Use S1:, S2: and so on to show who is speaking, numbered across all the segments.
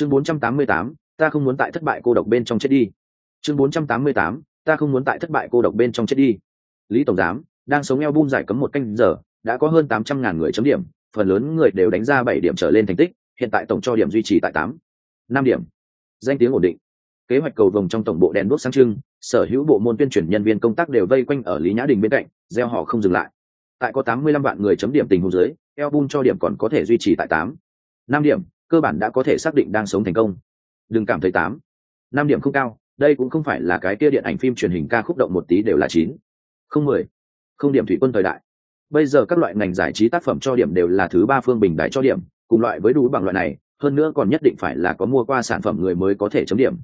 S1: chương 488, ta không muốn tại thất bại cô độc bên trong chết đi. Chương 488, ta không muốn tại thất bại cô độc bên trong chết đi. Lý tổng giám đang sống eo bum giải cấm một canh giờ đã có hơn tám trăm ngàn người chấm điểm phần lớn người đều đánh ra bảy điểm trở lên thành tích hiện tại tổng cho điểm duy trì tại tám năm điểm. Danh tiếng ổn định. Kế hoạch cầu vồng trong tổng bộ đèn đuốc sáng trưng sở hữu bộ môn tuyên truyền nhân viên công tác đều vây quanh ở lý nhã đình bên cạnh gieo họ không dừng lại. Tại có tám mươi lăm vạn người chấm điểm tình huống dưới eo album cho điểm còn có thể duy trì tại tám năm điểm cơ bản đã có thể xác định đang sống thành công. Đừng cảm thấy tám. Năm điểm không cao, đây cũng không phải là cái kia điện ảnh phim truyền hình ca khúc động một tí đều là chín. Không mười. Không điểm thủy quân thời đại. Bây giờ các loại ngành giải trí tác phẩm cho điểm đều là thứ ba phương bình đại cho điểm, cùng loại với đủ bằng loại này, hơn nữa còn nhất định phải là có mua qua sản phẩm người mới có thể chấm điểm.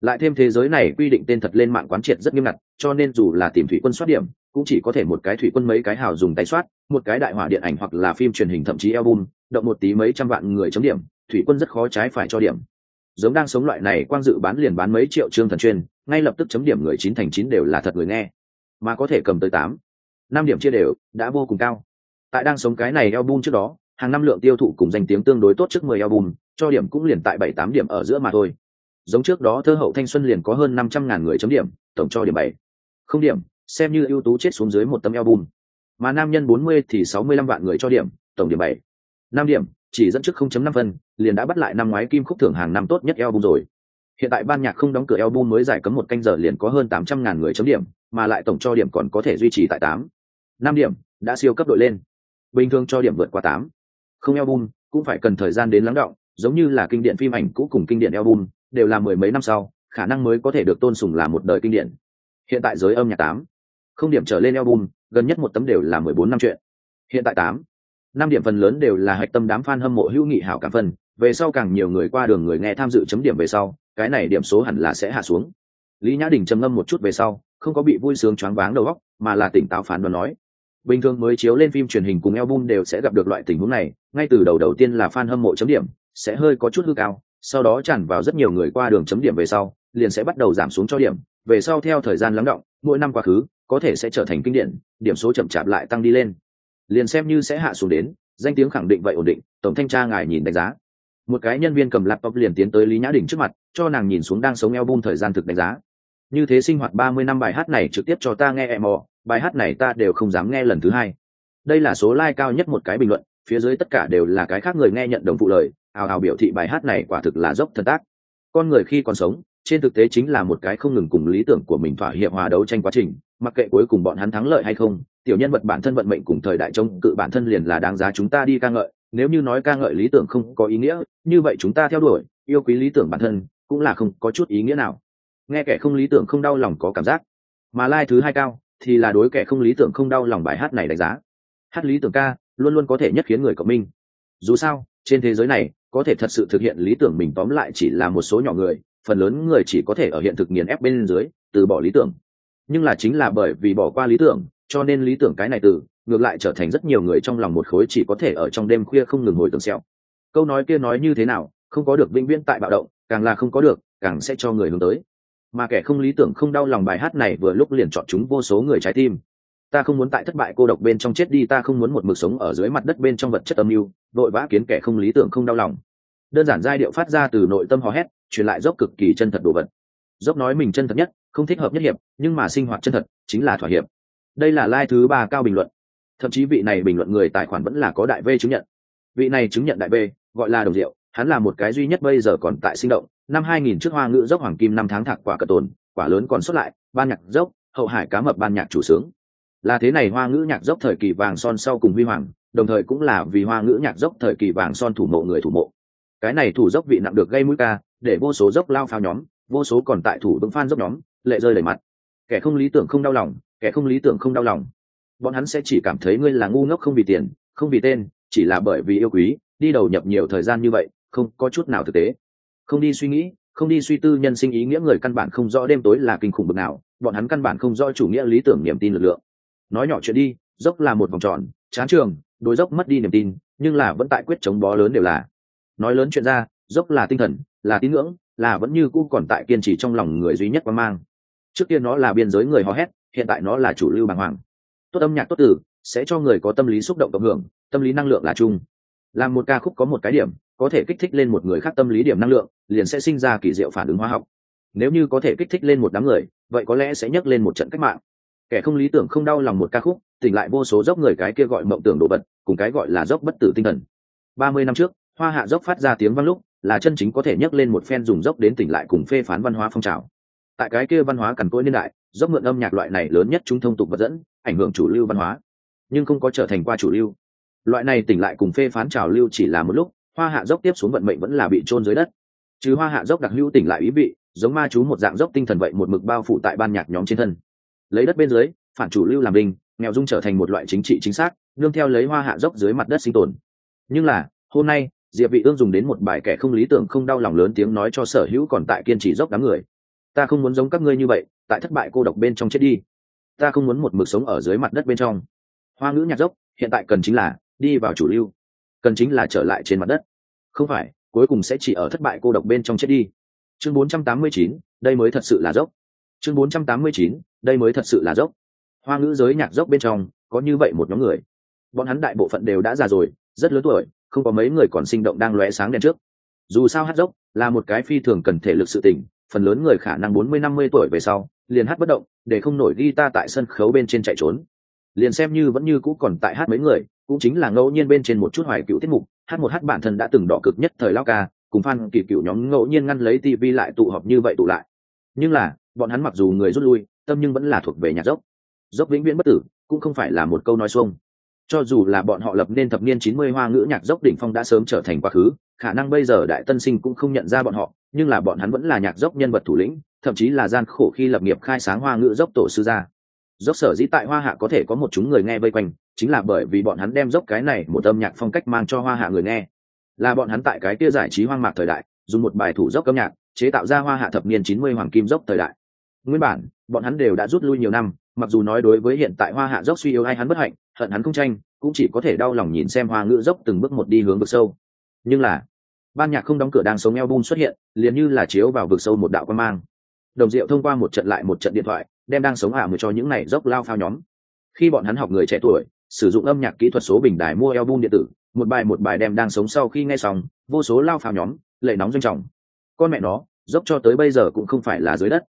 S1: Lại thêm thế giới này quy định tên thật lên mạng quán triệt rất nghiêm ngặt, cho nên dù là tìm thủy quân soát điểm, cũng chỉ có thể một cái thủy quân mấy cái hào dùng tay soát, một cái đại hỏa điện ảnh hoặc là phim truyền hình thậm chí album, động một tí mấy trăm vạn người chấm điểm thủy quân rất khó trái phải cho điểm. Giống đang sống loại này, quang dự bán liền bán mấy triệu chương thần chuyên, ngay lập tức chấm điểm người chín thành chín đều là thật người nghe. Mà có thể cầm tới tám, năm điểm chia đều, đã vô cùng cao. Tại đang sống cái này album trước đó, hàng năm lượng tiêu thụ cùng danh tiếng tương đối tốt trước mười album, cho điểm cũng liền tại bảy, tám điểm ở giữa mà thôi. Giống trước đó thơ hậu thanh xuân liền có hơn năm trăm ngàn người chấm điểm, tổng cho điểm bảy. Không điểm, xem như ưu tú chết xuống dưới một tấm album. Mà nam nhân bốn mươi thì sáu mươi lăm vạn người cho điểm, tổng điểm bảy. Năm điểm chỉ dẫn trước 0.5 phân liền đã bắt lại năm ngoái kim khúc thưởng hàng năm tốt nhất album rồi. Hiện tại ban nhạc không đóng cửa album mới giải cấm một canh giờ liền có hơn 800 ngàn người chấm điểm mà lại tổng cho điểm còn có thể duy trì tại tám. Năm điểm đã siêu cấp đội lên. Bình thường cho điểm vượt qua 8, không album cũng phải cần thời gian đến lắng động giống như là kinh điển phim ảnh cũ cùng kinh điển album đều là mười mấy năm sau khả năng mới có thể được tôn sùng là một đời kinh điển. Hiện tại giới âm nhạc 8, không điểm trở lên album gần nhất một tấm đều là mười bốn năm chuyện. Hiện tại 8 năm điểm phần lớn đều là hạch tâm đám fan hâm mộ hữu nghị hảo cảm phần về sau càng nhiều người qua đường người nghe tham dự chấm điểm về sau, cái này điểm số hẳn là sẽ hạ xuống. Lý nhã đình trầm ngâm một chút về sau, không có bị vui sướng choáng váng đầu óc, mà là tỉnh táo phán đoán nói. Bình thường mới chiếu lên phim truyền hình cùng album đều sẽ gặp được loại tình huống này, ngay từ đầu đầu tiên là fan hâm mộ chấm điểm, sẽ hơi có chút hư cao, sau đó tràn vào rất nhiều người qua đường chấm điểm về sau, liền sẽ bắt đầu giảm xuống cho điểm, về sau theo thời gian lắng động, mỗi năm quá khứ, có thể sẽ trở thành kinh điển, điểm số chậm chạp lại tăng đi lên liền xem như sẽ hạ xuống đến, danh tiếng khẳng định vậy ổn định, tổng thanh tra ngài nhìn đánh giá. Một cái nhân viên cầm laptop liền tiến tới lý nhã đình trước mặt, cho nàng nhìn xuống đang sống eo album thời gian thực đánh giá. Như thế sinh hoạt ba mươi năm bài hát này trực tiếp cho ta nghe em mò, bài hát này ta đều không dám nghe lần thứ hai. Đây là số like cao nhất một cái bình luận, phía dưới tất cả đều là cái khác người nghe nhận đồng phụ lời, ào ào biểu thị bài hát này quả thực là dốc thân tác. Con người khi còn sống, trên thực tế chính là một cái không ngừng cùng lý tưởng của mình thỏa hiệp hòa đấu tranh quá trình, mặc kệ cuối cùng bọn hắn thắng lợi hay không tiểu nhân vật bản thân vận mệnh cùng thời đại chống cự bản thân liền là đáng giá chúng ta đi ca ngợi. Nếu như nói ca ngợi lý tưởng không có ý nghĩa, như vậy chúng ta theo đuổi, yêu quý lý tưởng bản thân cũng là không có chút ý nghĩa nào. Nghe kẻ không lý tưởng không đau lòng có cảm giác. Mà lai thứ hai cao thì là đối kẻ không lý tưởng không đau lòng bài hát này đánh giá. Hát lý tưởng ca luôn luôn có thể nhất khiến người cộng minh. Dù sao, trên thế giới này, có thể thật sự thực hiện lý tưởng mình tóm lại chỉ là một số nhỏ người, phần lớn người chỉ có thể ở hiện thực nghiền ép bên dưới, từ bỏ lý tưởng. Nhưng là chính là bởi vì bỏ qua lý tưởng cho nên lý tưởng cái này từ, ngược lại trở thành rất nhiều người trong lòng một khối chỉ có thể ở trong đêm khuya không ngừng hồi tưởng xẹo câu nói kia nói như thế nào, không có được vĩnh viễn tại bạo động, càng là không có được, càng sẽ cho người hướng tới. Mà kẻ không lý tưởng không đau lòng bài hát này vừa lúc liền chọn chúng vô số người trái tim. Ta không muốn tại thất bại cô độc bên trong chết đi, ta không muốn một mực sống ở dưới mặt đất bên trong vật chất âm mưu vội vã kiến kẻ không lý tưởng không đau lòng. Đơn giản giai điệu phát ra từ nội tâm hò hét, truyền lại dốc cực kỳ chân thật đồ vật. Dốc nói mình chân thật nhất, không thích hợp nhất hiệp, nhưng mà sinh hoạt chân thật, chính là thỏa hiệp đây là lai thứ ba cao bình luận. Thậm chí vị này bình luận người tài khoản vẫn là có đại v chứng nhận. Vị này chứng nhận đại v, gọi là đồng diệu, hắn là một cái duy nhất bây giờ còn tại sinh động. Năm 2000 trước hoa ngữ dốc hoàng kim năm tháng thạc quả cờ tồn, quả lớn còn xuất lại, ban nhạc dốc, hậu hải cá mập ban nhạc chủ sướng. Là thế này hoa ngữ nhạc dốc thời kỳ vàng son sau cùng huy hoàng, đồng thời cũng là vì hoa ngữ nhạc dốc thời kỳ vàng son thủ mộ người thủ mộ. Cái này thủ dốc vị nặng được gây mũi ca, để vô số dốc lao phao nhóm, vô số còn tại thủ vững phan dốc nhóm, lệ rơi đầy mặt. Kẻ không lý tưởng không đau lòng kẻ không lý tưởng không đau lòng. Bọn hắn sẽ chỉ cảm thấy ngươi là ngu ngốc không vì tiền, không vì tên, chỉ là bởi vì yêu quý, đi đầu nhập nhiều thời gian như vậy, không có chút nào thực tế. Không đi suy nghĩ, không đi suy tư nhân sinh ý nghĩa người căn bản không rõ đêm tối là kinh khủng bực nào, bọn hắn căn bản không rõ chủ nghĩa lý tưởng niềm tin lực lượng. Nói nhỏ chuyện đi, dốc là một vòng tròn, chán trường, đối dốc mất đi niềm tin, nhưng là vẫn tại quyết chống bó lớn đều là. Nói lớn chuyện ra, dốc là tinh thần, là tín ngưỡng, là vẫn như cũ còn tại kiên trì trong lòng người duy nhất quan mang. Trước kia nó là biên giới người hò hét hiện tại nó là chủ lưu bàng hoàng. Tốt âm nhạc tốt tử sẽ cho người có tâm lý xúc động cộng hưởng, tâm lý năng lượng là chung. Làm một ca khúc có một cái điểm, có thể kích thích lên một người khác tâm lý điểm năng lượng, liền sẽ sinh ra kỳ diệu phản ứng hóa học. Nếu như có thể kích thích lên một đám người, vậy có lẽ sẽ nhấc lên một trận cách mạng. Kẻ không lý tưởng không đau lòng một ca khúc, tỉnh lại vô số dốc người cái kia gọi mộng tưởng đồ vật, cùng cái gọi là dốc bất tử tinh thần. Ba mươi năm trước, hoa hạ dốc phát ra tiếng vang lúc, là chân chính có thể nhấc lên một phen dùng dốc đến tỉnh lại cùng phê phán văn hóa phong trào tại cái kia văn hóa cằn cỗi niên đại, dốc mượn âm nhạc loại này lớn nhất chúng thông tục vật dẫn, ảnh hưởng chủ lưu văn hóa. Nhưng không có trở thành qua chủ lưu. Loại này tỉnh lại cùng phê phán trào lưu chỉ là một lúc, hoa hạ dốc tiếp xuống vận mệnh vẫn là bị trôn dưới đất. Chứ hoa hạ dốc đặc lưu tỉnh lại ý vị, giống ma chú một dạng dốc tinh thần vậy một mực bao phủ tại ban nhạc nhóm trên thân. Lấy đất bên dưới, phản chủ lưu làm đình nghèo dung trở thành một loại chính trị chính xác, nương theo lấy hoa hạ dốc dưới mặt đất sinh tồn. Nhưng là, hôm nay, diệp vị ương dùng đến một bài kẻ không lý tưởng, không đau lòng lớn tiếng nói cho sở hữu còn tại kiên trì dốc đám người ta không muốn giống các ngươi như vậy tại thất bại cô độc bên trong chết đi. Ta không muốn một mực sống ở dưới mặt đất bên trong. Hoa ngữ nhạc dốc hiện tại cần chính là đi vào chủ lưu. Cần chính là trở lại trên mặt đất. Không phải cuối cùng sẽ chỉ ở thất bại cô độc bên trong chết đi. Chương 489, đây mới thật sự là dốc. Chương 489, đây mới thật sự là dốc. Hoa ngữ giới nhạc dốc bên trong có như vậy một nhóm người. Bọn hắn đại bộ phận đều đã già rồi rất lớn tuổi không có mấy người còn sinh động đang lóe sáng đèn trước. Dù sao hát dốc là một cái phi thường cần thể lực sự tỉnh phần lớn người khả năng bốn mươi, năm mươi tuổi về sau, liền hát bất động, để không nổi guitar tại sân khấu bên trên chạy trốn. Liền xem như vẫn như cũ còn tại hát mấy người, cũng chính là ngẫu nhiên bên trên một chút hoài cựu tiết mục, hát một hát bản thân đã từng đỏ cực nhất thời lao ca, cùng fan kỳ cựu nhóm ngẫu nhiên ngăn lấy tv lại tụ họp như vậy tụ lại. Nhưng là, bọn hắn mặc dù người rút lui, tâm nhưng vẫn là thuộc về nhạc dốc. Dốc vĩnh viễn bất tử, cũng không phải là một câu nói xuông. Cho dù là bọn họ lập nên thập niên chín mươi hoa ngữ nhạc dốc đỉnh phong đã sớm trở thành quá khứ, khả năng bây giờ đại tân sinh cũng không nhận ra bọn họ nhưng là bọn hắn vẫn là nhạc dốc nhân vật thủ lĩnh, thậm chí là gian khổ khi lập nghiệp khai sáng hoa ngữ dốc tổ sư gia. Dốc sở dĩ tại hoa hạ có thể có một chúng người nghe vây quanh, chính là bởi vì bọn hắn đem dốc cái này một âm nhạc phong cách mang cho hoa hạ người nghe. Là bọn hắn tại cái kia giải trí hoang mạc thời đại, dùng một bài thủ dốc âm nhạc, chế tạo ra hoa hạ thập niên chín mươi hoàng kim dốc thời đại. Nguyên bản, bọn hắn đều đã rút lui nhiều năm, mặc dù nói đối với hiện tại hoa hạ dốc suy yếu ai hắn bất hạnh, hận hắn không tranh, cũng chỉ có thể đau lòng nhìn xem hoa ngữ dốc từng bước một đi hướng vực sâu. Nhưng là, ban nhạc không đóng cửa đang sống eo bun xuất hiện liền như là chiếu vào vực sâu một đạo quan mang. Đồng diệu thông qua một trận lại một trận điện thoại, đem đang sống ảo mười cho những này dốc lao phao nhóm. Khi bọn hắn học người trẻ tuổi, sử dụng âm nhạc kỹ thuật số bình đài mua album điện tử, một bài một bài đem đang sống sau khi nghe xong, vô số lao phao nhóm, lệ nóng doanh trọng. Con mẹ nó, dốc cho tới bây giờ cũng không phải là dưới đất.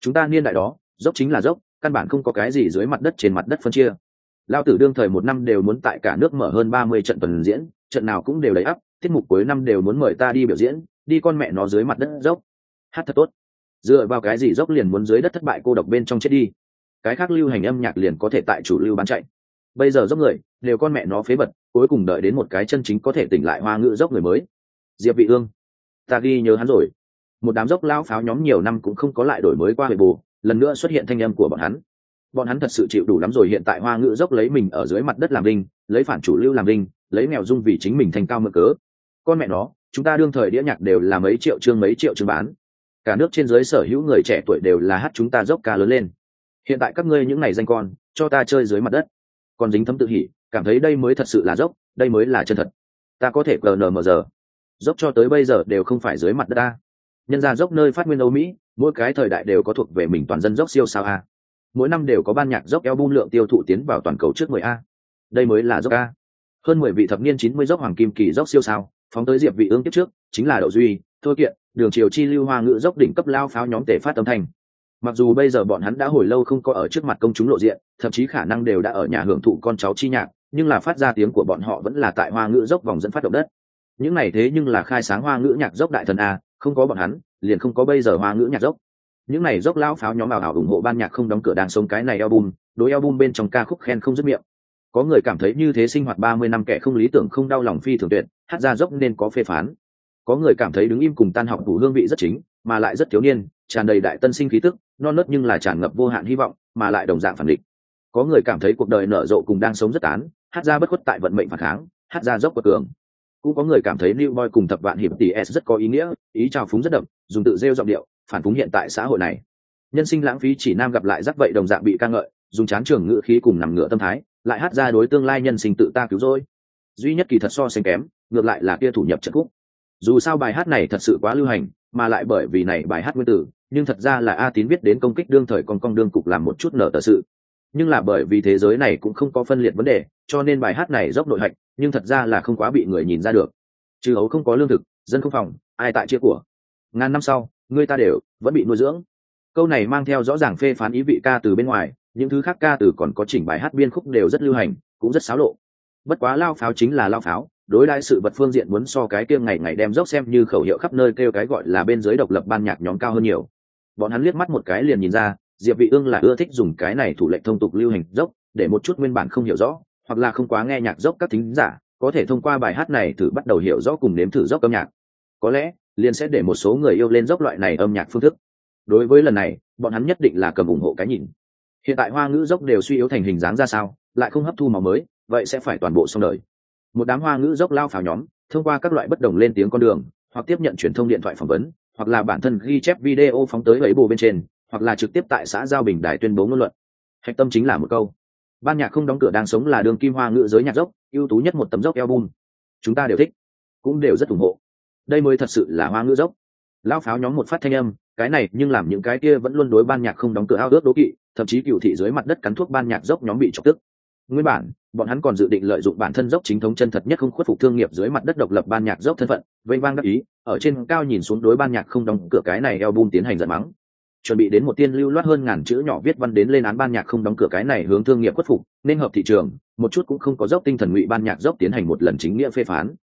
S1: Chúng ta niên đại đó, dốc chính là dốc, căn bản không có cái gì dưới mặt đất trên mặt đất phân chia. Lao tử đương thời một năm đều muốn tại cả nước mở hơn ba mươi trận tuần diễn, trận nào cũng đều đầy ắp, tiết mục cuối năm đều muốn mời ta đi biểu diễn đi con mẹ nó dưới mặt đất dốc. Hát thật tốt. Dựa vào cái gì dốc liền muốn dưới đất thất bại cô độc bên trong chết đi? Cái khác lưu hành âm nhạc liền có thể tại chủ lưu bán chạy. Bây giờ dốc người, đều con mẹ nó phế vật, cuối cùng đợi đến một cái chân chính có thể tỉnh lại hoa ngữ dốc người mới. Diệp vị ương, ta ghi nhớ hắn rồi. Một đám dốc lao pháo nhóm nhiều năm cũng không có lại đổi mới qua hệ bù, lần nữa xuất hiện thanh âm của bọn hắn. Bọn hắn thật sự chịu đủ lắm rồi, hiện tại hoa ngữ dốc lấy mình ở dưới mặt đất làm đinh, lấy phản chủ lưu làm đinh, lấy nghèo dung vì chính mình thành cao mượn cớ. Con mẹ nó chúng ta đương thời đĩa nhạc đều là mấy triệu chương mấy triệu chương bán. Cả nước trên dưới sở hữu người trẻ tuổi đều là hát chúng ta dốc ca lớn lên. Hiện tại các ngươi những ngày danh con, cho ta chơi dưới mặt đất. Còn dính thấm tự hỉ, cảm thấy đây mới thật sự là dốc, đây mới là chân thật. Ta có thể mờ giờ. Dốc cho tới bây giờ đều không phải dưới mặt đất ta. Nhân ra dốc nơi phát nguyên âu mỹ, mỗi cái thời đại đều có thuộc về mình toàn dân dốc siêu sao a. Mỗi năm đều có ban nhạc dốc eo bung lượng tiêu thụ tiến vào toàn cầu trước mười a. Đây mới là dốc a. Hơn mười vị thập niên chín mươi dốc hoàng kim kỳ dốc siêu sao phóng tới diệp vị ương tiếp trước, chính là đậu duy, thôi kiện, đường triều chi lưu hoa ngữ dốc đỉnh cấp lao pháo nhóm tể phát âm thanh. Mặc dù bây giờ bọn hắn đã hồi lâu không có ở trước mặt công chúng lộ diện, thậm chí khả năng đều đã ở nhà hưởng thụ con cháu chi nhạc, nhưng là phát ra tiếng của bọn họ vẫn là tại hoa ngữ dốc vòng dẫn phát động đất. Những này thế nhưng là khai sáng hoa ngữ nhạc dốc đại thần a, không có bọn hắn, liền không có bây giờ hoa ngữ nhạc dốc. Những này dốc lão pháo nhóm ảo ảo ủng hộ ban nhạc không đóng cửa đang sống cái này album, đối album bên trong ca khúc khen không dứt miệng. Có người cảm thấy như thế sinh hoạt ba mươi năm kẻ không lý tưởng không đau lòng phi thường tuyệt hát ra dốc nên có phê phán. Có người cảm thấy đứng im cùng tan học đủ hương vị rất chính, mà lại rất thiếu niên, tràn đầy đại tân sinh khí tức, non nớt nhưng là tràn ngập vô hạn hy vọng, mà lại đồng dạng phản địch có người cảm thấy cuộc đời nở rộ cùng đang sống rất tán, hát ra bất khuất tại vận mệnh phản kháng, hát ra dốc bất cường. Cũng có người cảm thấy new boy cùng thập vạn hiệp tỷ s rất có ý nghĩa, ý trào phúng rất đậm, dùng tự rêu giọng điệu, phản phúng hiện tại xã hội này. Nhân sinh lãng phí chỉ nam gặp lại rắc vậy đồng dạng bị ca ngợi, dùng chán trường ngữ khí cùng nằm ngựa tâm thái, lại hát ra đối tương lai nhân sinh tự ta cứu rỗi duy nhất kỳ thật so sánh kém, ngược lại là kia thủ nhập trận khúc. Dù sao bài hát này thật sự quá lưu hành, mà lại bởi vì này bài hát nguyên tử, nhưng thật ra là a tín biết đến công kích đương thời con con đương cục làm một chút nở tờ sự. Nhưng là bởi vì thế giới này cũng không có phân liệt vấn đề, cho nên bài hát này dốc nội hạch, nhưng thật ra là không quá bị người nhìn ra được. Trừ ấu không có lương thực, dân không phòng, ai tại chia của? Ngàn năm sau, người ta đều vẫn bị nuôi dưỡng. Câu này mang theo rõ ràng phê phán ý vị ca từ bên ngoài, những thứ khác ca từ còn có chỉnh bài hát biên khúc đều rất lưu hành, cũng rất xáo lộ bất quá lao pháo chính là lao pháo, đối đãi sự vật phương diện muốn so cái kia ngày ngày đem dốc xem như khẩu hiệu khắp nơi kêu cái gọi là bên dưới độc lập ban nhạc nhóm cao hơn nhiều. Bọn hắn liếc mắt một cái liền nhìn ra, diệp vị ương là ưa thích dùng cái này thủ lệnh thông tục lưu hành dốc, để một chút nguyên bản không hiểu rõ, hoặc là không quá nghe nhạc dốc các thính giả, có thể thông qua bài hát này thử bắt đầu hiểu rõ cùng nếm thử dốc âm nhạc. Có lẽ, liền sẽ để một số người yêu lên dốc loại này âm nhạc phương thức. Đối với lần này, bọn hắn nhất định là cầm ủng hộ cái nhìn. Hiện tại hoa ngữ dốc đều suy yếu thành hình dáng ra sao, lại không hấp thu màu mới vậy sẽ phải toàn bộ xong đời. Một đám hoa ngữ dốc lao pháo nhóm, thông qua các loại bất đồng lên tiếng con đường, hoặc tiếp nhận truyền thông điện thoại phỏng vấn, hoặc là bản thân ghi chép video phóng tới ấy bù bên trên, hoặc là trực tiếp tại xã giao bình đài tuyên bố ngôn luận. Hạch tâm chính là một câu. Ban nhạc không đóng cửa đang sống là đường kim hoa ngữ giới nhạc dốc, ưu tú nhất một tấm dốc album. Chúng ta đều thích, cũng đều rất ủng hộ. Đây mới thật sự là hoa ngữ dốc. Lao pháo nhóm một phát thanh âm, cái này nhưng làm những cái kia vẫn luôn đối ban nhạc không đóng cửa ao ước đố kỵ, thậm chí cựu thị dưới mặt đất cắn thuốc ban nhạc dốc nhóm bị chọc tức. Nguyên bản bọn hắn còn dự định lợi dụng bản thân dốc chính thống chân thật nhất không khuất phục thương nghiệp dưới mặt đất độc lập ban nhạc dốc thân phận vây vang đắc ý, ở trên cao nhìn xuống đối ban nhạc không đóng cửa cái này album tiến hành giận mắng. Chuẩn bị đến một tiên lưu loát hơn ngàn chữ nhỏ viết văn đến lên án ban nhạc không đóng cửa cái này hướng thương nghiệp khuất phục, nên hợp thị trường, một chút cũng không có dốc tinh thần ngụy ban nhạc dốc tiến hành một lần chính nghĩa phê phán.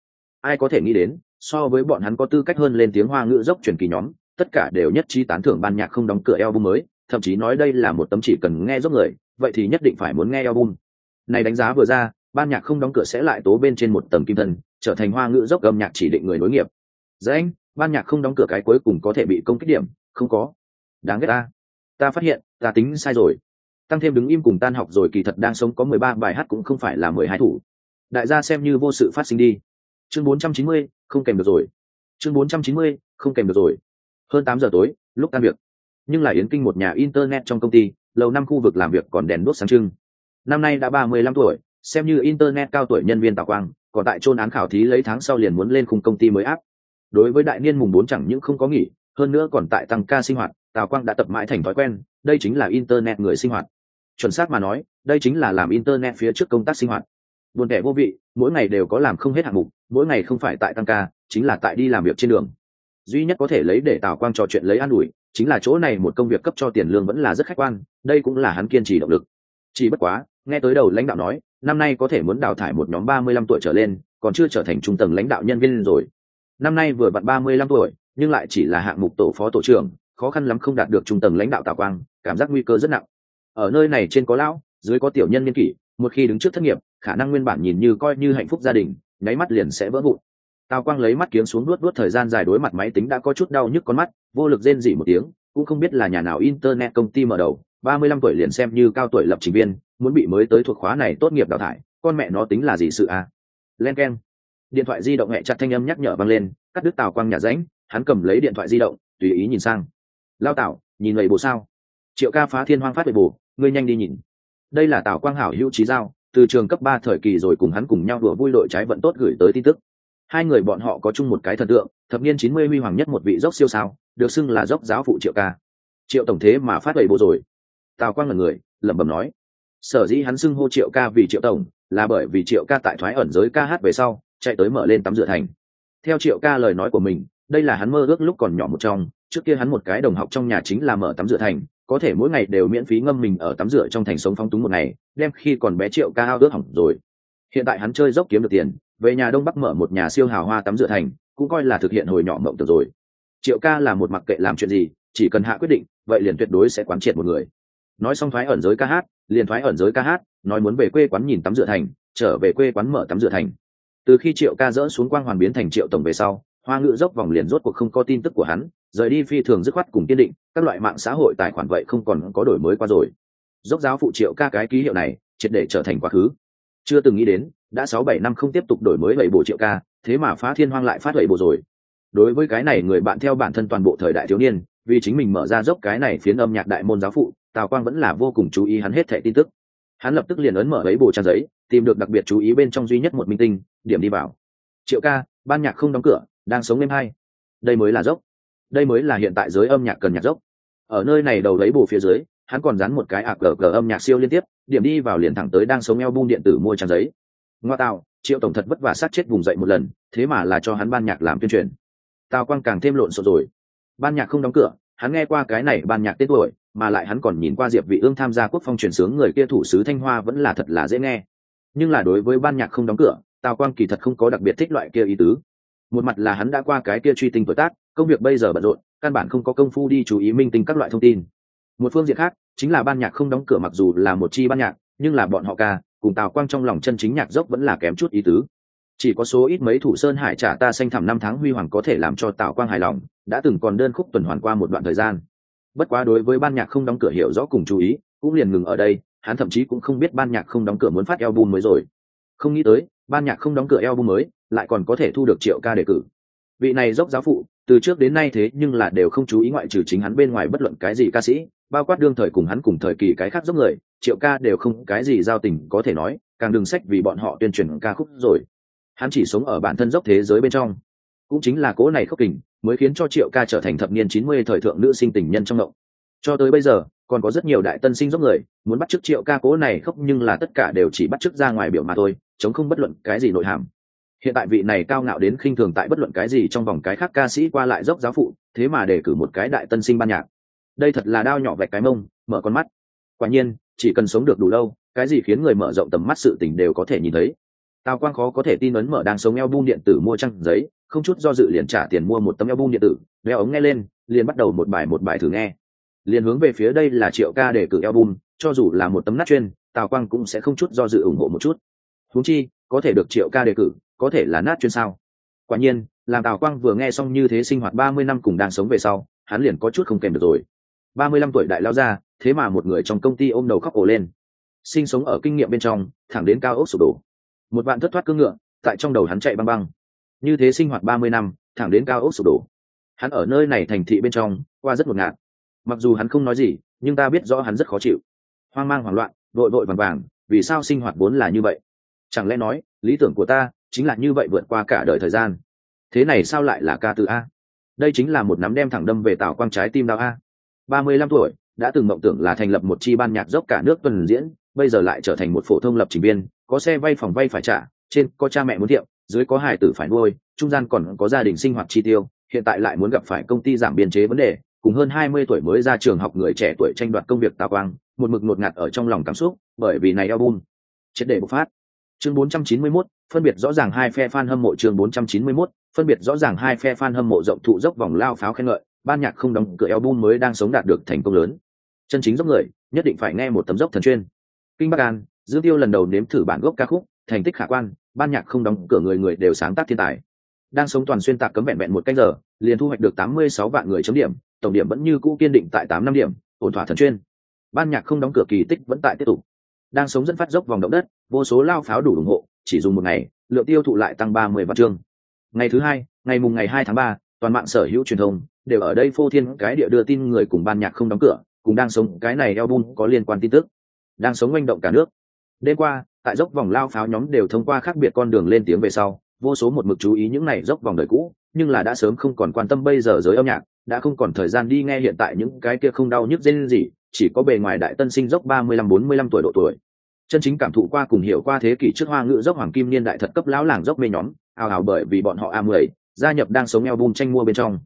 S1: Ai có thể nghĩ đến, so với bọn hắn có tư cách hơn lên tiếng hoa ngữ dốc truyền kỳ nhóm, tất cả đều nhất trí tán thưởng ban nhạc không đóng cửa album mới, thậm chí nói đây là một tấm chỉ cần nghe dốc người, vậy thì nhất định phải muốn nghe album này đánh giá vừa ra, ban nhạc không đóng cửa sẽ lại tố bên trên một tầm kim thân, trở thành hoa ngữ dốc âm nhạc chỉ định người nối nghiệp. Dễ anh, ban nhạc không đóng cửa cái cuối cùng có thể bị công kích điểm, không có. Đáng ghét ta. Ta phát hiện, ta tính sai rồi. Tăng thêm đứng im cùng tan học rồi kỳ thật đang sống có mười ba bài hát cũng không phải là mười hai thủ. Đại gia xem như vô sự phát sinh đi. Chương bốn trăm chín mươi, không kèm được rồi. Chương bốn trăm chín mươi, không kèm được rồi. Hơn tám giờ tối, lúc tan việc. Nhưng là yến kinh một nhà internet trong công ty lầu năm khu vực làm việc còn đèn đốt sáng trưng năm nay đã ba mươi lăm tuổi, xem như internet cao tuổi nhân viên tào quang, còn tại chôn án khảo thí lấy tháng sau liền muốn lên khung công ty mới áp. Đối với đại niên mùng bốn chẳng những không có nghỉ, hơn nữa còn tại tăng ca sinh hoạt tào quang đã tập mãi thành thói quen, đây chính là internet người sinh hoạt. Chuẩn xác mà nói, đây chính là làm internet phía trước công tác sinh hoạt. Buồn tẻ vô vị, mỗi ngày đều có làm không hết hạng mục, mỗi ngày không phải tại tăng ca, chính là tại đi làm việc trên đường. Duy nhất có thể lấy để tào quang trò chuyện lấy an ủi, chính là chỗ này một công việc cấp cho tiền lương vẫn là rất khách quan, đây cũng là hắn kiên trì động lực. Chỉ bất quá nghe tới đầu lãnh đạo nói, năm nay có thể muốn đào thải một nhóm ba mươi lăm tuổi trở lên, còn chưa trở thành trung tầng lãnh đạo nhân viên rồi. Năm nay vừa vặn ba mươi lăm tuổi, nhưng lại chỉ là hạng mục tổ phó tổ trưởng, khó khăn lắm không đạt được trung tầng lãnh đạo tào quang, cảm giác nguy cơ rất nặng. Ở nơi này trên có lão, dưới có tiểu nhân niên kỷ, một khi đứng trước thất nghiệp, khả năng nguyên bản nhìn như coi như hạnh phúc gia đình, nháy mắt liền sẽ vỡ vụn. Tào quang lấy mắt kiếm xuống nuốt nuốt thời gian dài đối mặt máy tính đã có chút đau nhức con mắt, vô lực rên rỉ một tiếng cũng không biết là nhà nào internet công ty mở đầu, ba mươi lăm tuổi liền xem như cao tuổi lập trình viên, muốn bị mới tới thuộc khóa này tốt nghiệp đào thải, con mẹ nó tính là gì sự à? Len k e n điện thoại di động hẹ chặt thanh âm nhắc nhở vang lên, cắt đứt tào quang nhà ránh hắn cầm lấy điện thoại di động, tùy ý nhìn sang. Lao tạo nhìn lầy bồ sao? Triệu ca phá thiên hoang phát về bồ, ngươi nhanh đi nhìn. Đây là tào quang hảo hữu trí giao, từ trường cấp ba thời kỳ rồi cùng hắn cùng nhau đùa vui đội trái vận tốt gửi tới tin tức. Hai người bọn họ có chung một cái thần tượng, thập niên chín mươi huy hoàng nhất một vị dốc siêu sao được xưng là dốc giáo phụ triệu ca. Triệu tổng thế mà phát bậy bộ rồi. Tào quang là người, lẩm bẩm nói. Sở dĩ hắn xưng hô triệu ca vì triệu tổng, là bởi vì triệu ca tại thoái ẩn giới ca hát về sau, chạy tới mở lên tắm rửa thành. Theo triệu ca lời nói của mình, đây là hắn mơ ước lúc còn nhỏ một trong, trước kia hắn một cái đồng học trong nhà chính là mở tắm rửa thành, có thể mỗi ngày đều miễn phí ngâm mình ở tắm rửa trong thành sống phong túng một ngày, đem khi còn bé triệu ca ao ước hỏng rồi. Hiện tại hắn chơi dốc kiếm được tiền, về nhà đông bắc mở một nhà siêu hào hoa tắm rửa thành, cũng coi là thực hiện hồi nhỏ mộng tưởng rồi triệu ca là một mặc kệ làm chuyện gì, chỉ cần hạ quyết định, vậy liền tuyệt đối sẽ quán triệt một người. Nói xong thoái ẩn giới ca hát, liền thoái ẩn giới ca hát, nói muốn về quê quán nhìn tắm rửa thành, trở về quê quán mở tắm rửa thành. Từ khi triệu ca dỡ xuống quang hoàn biến thành triệu tổng về sau, hoa ngữ dốc vòng liền rốt cuộc không có tin tức của hắn, rời đi phi thường dứt khoát cùng kiên định, các loại mạng xã hội tài khoản vậy không còn có đổi mới qua rồi. Dốc giáo phụ triệu ca cái ký hiệu này, triệt để trở thành quá khứ. Chưa từng nghĩ đến, đã sáu bảy năm không tiếp tục đổi mới bảy bộ triệu ca, thế mà phá thiên hoang lại phát bảy bộ rồi đối với cái này người bạn theo bản thân toàn bộ thời đại thiếu niên, vì chính mình mở ra dốc cái này phiến âm nhạc đại môn giáo phụ, tào quang vẫn là vô cùng chú ý hắn hết thẻ tin tức. Hắn lập tức liền ấn mở lấy bồ trang giấy, tìm được đặc biệt chú ý bên trong duy nhất một minh tinh, điểm đi vào. Triệu ca, ban nhạc không đóng cửa, đang sống êm hay. Đây mới là dốc. Đây mới là hiện tại giới âm nhạc cần nhạc dốc. Ở nơi này đầu lấy bồ phía dưới, hắn còn dán một cái ạc cờ cờ âm nhạc siêu liên tiếp, điểm đi vào liền thẳng tới đang sống eo bung điện tử mua trang giấy. Ngoa tạo, triệu tổng thật vất vả sát chết vùng dậy một lần, thế mà là cho hắn ban nhạc làm tuyên truyền tào quang càng thêm lộn xộn rồi. Ban nhạc không đóng cửa, hắn nghe qua cái này ban nhạc tên tuổi, mà lại hắn còn nhìn qua diệp vị ương tham gia quốc phong truyền sướng người kia thủ sứ thanh hoa vẫn là thật là dễ nghe. Nhưng là đối với ban nhạc không đóng cửa, tào quang kỳ thật không có đặc biệt thích loại kia ý tứ. Một mặt là hắn đã qua cái kia truy tinh tuổi tác, công việc bây giờ bận rộn, căn bản không có công phu đi chú ý minh tinh các loại thông tin. Một phương diện khác, chính là ban nhạc không đóng cửa mặc dù là một chi ban nhạc, nhưng là bọn họ ca, cùng tào quang trong lòng chân chính nhạc dốc vẫn là kém chút ý tứ chỉ có số ít mấy thủ sơn hải trả ta xanh thẳm năm tháng huy hoàng có thể làm cho tào quang hài lòng, đã từng còn đơn khúc tuần hoàn qua một đoạn thời gian. Bất quá đối với ban nhạc không đóng cửa hiểu rõ cùng chú ý, cũng liền ngừng ở đây, hắn thậm chí cũng không biết ban nhạc không đóng cửa muốn phát album mới rồi. Không nghĩ tới, ban nhạc không đóng cửa album mới, lại còn có thể thu được triệu ca đề cử. Vị này dốc giáo phụ, từ trước đến nay thế nhưng là đều không chú ý ngoại trừ chính hắn bên ngoài bất luận cái gì ca sĩ, bao quát đương thời cùng hắn cùng thời kỳ cái khác dốc người, triệu ca đều không cái gì giao tình có thể nói, càng đừng sách vì bọn họ tuyên truyền ca khúc rồi hắn chỉ sống ở bản thân dốc thế giới bên trong. Cũng chính là cố này khốc kình, mới khiến cho triệu ca trở thành thập niên chín mươi thời thượng nữ sinh tình nhân trong ngộng. Cho tới bây giờ, còn có rất nhiều đại tân sinh dốc người, muốn bắt chước triệu ca cố này khóc nhưng là tất cả đều chỉ bắt chước ra ngoài biểu mà thôi, chống không bất luận cái gì nội hàm. Hiện tại vị này cao ngạo đến khinh thường tại bất luận cái gì trong vòng cái khác ca sĩ qua lại dốc giáo phụ, thế mà để cử một cái đại tân sinh ban nhạc. Đây thật là đao nhỏ vạch cái mông, mở con mắt. Quả nhiên, chỉ cần sống được đủ lâu, cái gì khiến người mở rộng tầm mắt sự tình đều có thể nhìn thấy tào quang khó có thể tin ấn mở đang sống eo bung điện tử mua trăng giấy, không chút do dự liền trả tiền mua một tấm eo bung điện tử. Đeo ống nghe lên, liền bắt đầu một bài một bài thử nghe. Liền hướng về phía đây là triệu ca để cử eo bung cho dù là một tấm nát chuyên, tào quang cũng sẽ không chút do dự ủng hộ một chút. Huống chi, có thể được triệu ca đề cử, có thể là nát chuyên sao? Quả nhiên, làm tào quang vừa nghe xong như thế sinh hoạt ba mươi năm cùng đang sống về sau, hắn liền có chút không kèm được rồi. Ba mươi lăm tuổi đại lao ra, thế mà một người trong công ty ôm đầu khóc ổ lên. Sinh sống ở kinh nghiệm bên trong, thẳng đến cao ốc sụp đổ một bạn thất thoát cưỡng ngựa, tại trong đầu hắn chạy băng băng. Như thế sinh hoạt ba mươi năm, thẳng đến cao ốc sụp đổ. Hắn ở nơi này thành thị bên trong, qua rất ngột ngạt. Mặc dù hắn không nói gì, nhưng ta biết rõ hắn rất khó chịu. Hoang mang hoảng loạn vội vội vàng vàng, vì sao sinh hoạt vốn là như vậy? Chẳng lẽ nói, lý tưởng của ta chính là như vậy vượt qua cả đời thời gian? Thế này sao lại là ca tự a? Đây chính là một nắm đem thẳng đâm về tảo quang trái tim đau a. Ba mươi lăm tuổi, đã từng mộng tưởng là thành lập một chi ban nhạc dốc cả nước tuần diễn, bây giờ lại trở thành một phổ thông lập trình viên có xe vay phòng vay phải trả trên có cha mẹ muốn thiệu dưới có hải tử phải nuôi trung gian còn có gia đình sinh hoạt chi tiêu hiện tại lại muốn gặp phải công ty giảm biên chế vấn đề cùng hơn hai mươi tuổi mới ra trường học người trẻ tuổi tranh đoạt công việc tào quang một mực ngột ngạt ở trong lòng cảm xúc bởi vì này album triệt để bộc phát. Chương 491, phân biệt rõ ràng hai phe fan hâm mộ. Chương 491, phân biệt rõ ràng hai phe fan hâm mộ rộng thụ dốc vòng lao pháo khen ngợi ban nhạc không đóng cửa album mới đang sống đạt được thành công lớn. Chân chính dốc người nhất định phải nghe một tấm dốc thần chuyên. Kinh bắc an dương tiêu lần đầu nếm thử bản gốc ca khúc, thành tích khả quan, ban nhạc không đóng cửa người người đều sáng tác thiên tài. Đang sống toàn xuyên tạc cấm vẹn vẹn một canh giờ, liền thu hoạch được tám mươi sáu vạn người chấm điểm, tổng điểm vẫn như cũ kiên định tại tám năm điểm, ổn thỏa thần chuyên. Ban nhạc không đóng cửa kỳ tích vẫn tại tiếp tục. Đang sống dẫn phát dốc vòng động đất, vô số lao pháo đủ ủng hộ, chỉ dùng một ngày, lượng tiêu thụ lại tăng ba mươi vạn chương. Ngày thứ hai, ngày mùng ngày hai tháng ba, toàn mạng sở hữu truyền thông đều ở đây phô thiên cái địa đưa tin người cùng ban nhạc không đóng cửa, cùng đang sống cái này album có liên quan tin tức. Đang sống manh động cả nước đêm qua tại dốc vòng lao pháo nhóm đều thông qua khác biệt con đường lên tiếng về sau vô số một mực chú ý những này dốc vòng đời cũ nhưng là đã sớm không còn quan tâm bây giờ giới âm nhạc đã không còn thời gian đi nghe hiện tại những cái kia không đau nhức dên gì chỉ có bề ngoài đại tân sinh dốc ba mươi lăm bốn mươi lăm tuổi độ tuổi. Chân chính cảm thụ qua cùng hiểu qua thế kỷ trước hoa ngữ dốc hoàng kim niên đại thật cấp lão làng dốc mê nhóm ào ào bởi vì bọn họ a mười gia nhập đang sống eo bùn tranh mua bên trong.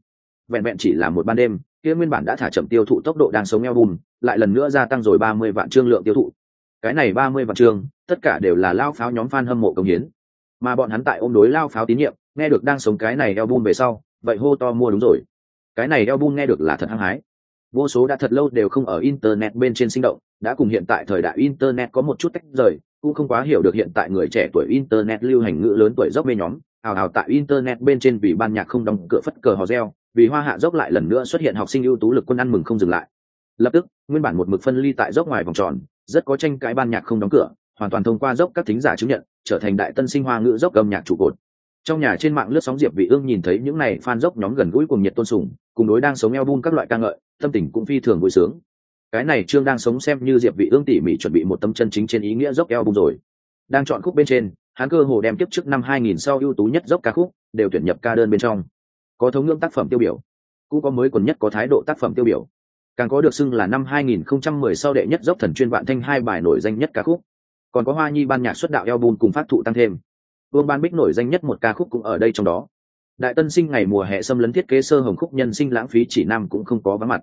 S1: Vẹn vẹn chỉ là một ban đêm kia nguyên bản đã thả chậm tiêu thụ tốc độ đang sống eo bùn, lại lần nữa gia tăng rồi ba mươi vạn trương lượng tiêu thụ cái này ba mươi vạn trường, tất cả đều là lao pháo nhóm fan hâm mộ công hiến. Mà bọn hắn tại ôm đối lao pháo tín nhiệm nghe được đang sống cái này album về sau vậy hô to mua đúng rồi. Cái này album nghe được là thật hăng hái. Vô số đã thật lâu đều không ở internet bên trên sinh động đã cùng hiện tại thời đại internet có một chút tách rời cũng không quá hiểu được hiện tại người trẻ tuổi internet lưu hành ngữ lớn tuổi dốc mê nhóm hào hào tại internet bên trên vì ban nhạc không đóng cửa phất cờ hò reo vì hoa hạ dốc lại lần nữa xuất hiện học sinh ưu tú lực quân ăn mừng không dừng lại. Lập tức nguyên bản một mực phân ly tại dốc ngoài vòng tròn rất có tranh cãi ban nhạc không đóng cửa, hoàn toàn thông qua dốc các thính giả chứng nhận, trở thành đại tân sinh hoa ngữ dốc âm nhạc trụ cột. Trong nhà trên mạng lướt sóng diệp vị ương nhìn thấy những này fan dốc nhóm gần gũi cùng nhiệt tôn sùng, cùng đối đang sống eo bun các loại ca ngợi, tâm tình cũng phi thường vui sướng. Cái này trương đang sống xem như diệp vị ương tỉ mỉ chuẩn bị một tâm chân chính trên ý nghĩa dốc eo bun rồi. Đang chọn khúc bên trên, hắn cơ hồ đem tiếp trước năm 2000 sau ưu tú nhất dốc ca khúc, đều tuyển nhập ca đơn bên trong. Có thống ngưỡng tác phẩm tiêu biểu, cũng có mới quần nhất có thái độ tác phẩm tiêu biểu càng có được xưng là năm 2010 sau đệ nhất dốc thần chuyên vạn thanh hai bài nổi danh nhất ca khúc. Còn có hoa nhi ban nhạc xuất đạo album cùng phát thụ tăng thêm. Vương ban bích nổi danh nhất một ca khúc cũng ở đây trong đó. Đại tân sinh ngày mùa hè xâm lấn thiết kế sơ hồng khúc nhân sinh lãng phí chỉ nam cũng không có vắng mặt.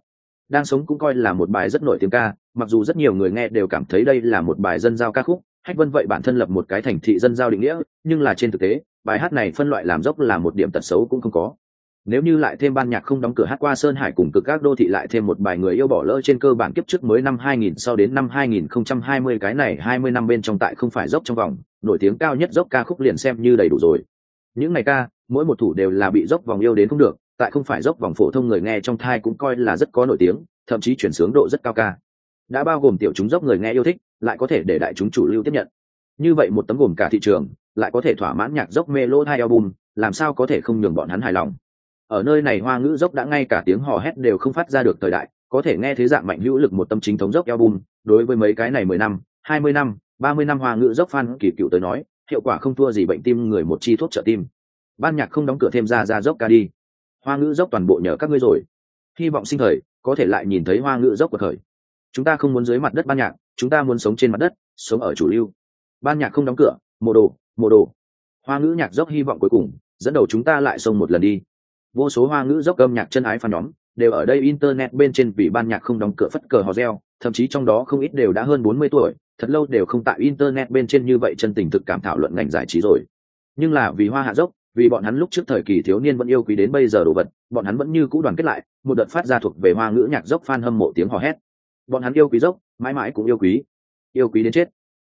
S1: Đang sống cũng coi là một bài rất nổi tiếng ca, mặc dù rất nhiều người nghe đều cảm thấy đây là một bài dân giao ca khúc. Hách vân vậy bản thân lập một cái thành thị dân giao định nghĩa, nhưng là trên thực tế, bài hát này phân loại làm dốc là một điểm tật xấu cũng không có nếu như lại thêm ban nhạc không đóng cửa hát qua sơn hải cùng cực các đô thị lại thêm một bài người yêu bỏ lỡ trên cơ bản kiếp trước mới năm 2000 sau đến năm 2020 cái này 20 năm bên trong tại không phải dốc trong vòng, nổi tiếng cao nhất dốc ca khúc liền xem như đầy đủ rồi. Những ngày ca, mỗi một thủ đều là bị dốc vòng yêu đến không được, tại không phải dốc vòng phổ thông người nghe trong thai cũng coi là rất có nổi tiếng, thậm chí chuyển sướng độ rất cao ca. Đã bao gồm tiểu chúng dốc người nghe yêu thích, lại có thể để đại chúng chủ lưu tiếp nhận. Như vậy một tấm gồm cả thị trường, lại có thể thỏa mãn nhạc dốc mê lô hai album, làm sao có thể không nhường bọn hắn hài lòng? Ở nơi này hoa ngữ dốc đã ngay cả tiếng hò hét đều không phát ra được thời đại, có thể nghe thế dạng mạnh hữu lực một tâm chính thống dốc album. Đối với mấy cái này mười năm, hai mươi năm, ba mươi năm hoa ngữ dốc fan kỳ cựu tới nói, hiệu quả không thua gì bệnh tim người một chi thuốc trợ tim. Ban nhạc không đóng cửa thêm ra ra dốc ca đi. Hoa ngữ dốc toàn bộ nhờ các ngươi rồi. Hy vọng sinh thời, có thể lại nhìn thấy hoa ngữ dốc của thời. Chúng ta không muốn dưới mặt đất ban nhạc, chúng ta muốn sống trên mặt đất, sống ở chủ lưu. Ban nhạc không đóng cửa mô đồ mô đồ. Hoa ngữ nhạc dốc hy vọng cuối cùng, dẫn đầu chúng ta lại xông một lần đi vô số hoa ngữ dốc âm nhạc chân ái phan nhóm đều ở đây internet bên trên vì ban nhạc không đóng cửa phất cờ hò reo, thậm chí trong đó không ít đều đã hơn bốn mươi tuổi, thật lâu đều không tại internet bên trên như vậy chân tình thực cảm thảo luận ngành giải trí rồi. Nhưng là vì hoa hạ dốc, vì bọn hắn lúc trước thời kỳ thiếu niên vẫn yêu quý đến bây giờ đồ vật, bọn hắn vẫn như cũ đoàn kết lại, một đợt phát ra thuộc về hoa ngữ nhạc dốc fan hâm mộ tiếng hò hét. Bọn hắn yêu quý dốc, mãi mãi cũng yêu quý yêu quý đến chết.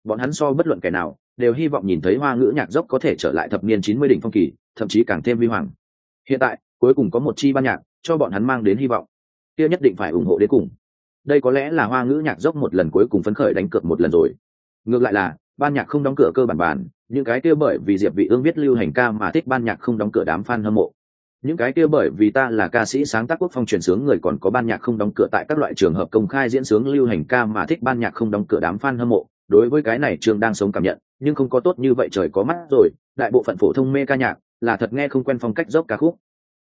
S1: Bọn hắn so bất luận kẻ nào đều hy vọng nhìn thấy hoa ngữ nhạc dốc có thể trở lại thập niên chín mươi đỉnh phong kỳ, thậm chí càng thêm vi hoàng. Hiện tại cuối cùng có một chi ban nhạc cho bọn hắn mang đến hy vọng. Kia nhất định phải ủng hộ đến cùng. Đây có lẽ là hoa ngữ nhạc dốc một lần cuối cùng phấn khởi đánh cược một lần rồi. Ngược lại là, ban nhạc không đóng cửa cơ bản bản, những cái kia bởi vì diệp vị ương viết lưu hành ca mà thích ban nhạc không đóng cửa đám fan hâm mộ. Những cái kia bởi vì ta là ca sĩ sáng tác quốc phong truyền sướng người còn có ban nhạc không đóng cửa tại các loại trường hợp công khai diễn sướng lưu hành ca mà thích ban nhạc không đóng cửa đám fan hâm mộ. Đối với cái này trường đang sống cảm nhận, nhưng không có tốt như vậy trời có mắt rồi. Đại bộ phận phổ thông mê ca nhạc là thật nghe không quen phong cách dốc ca khúc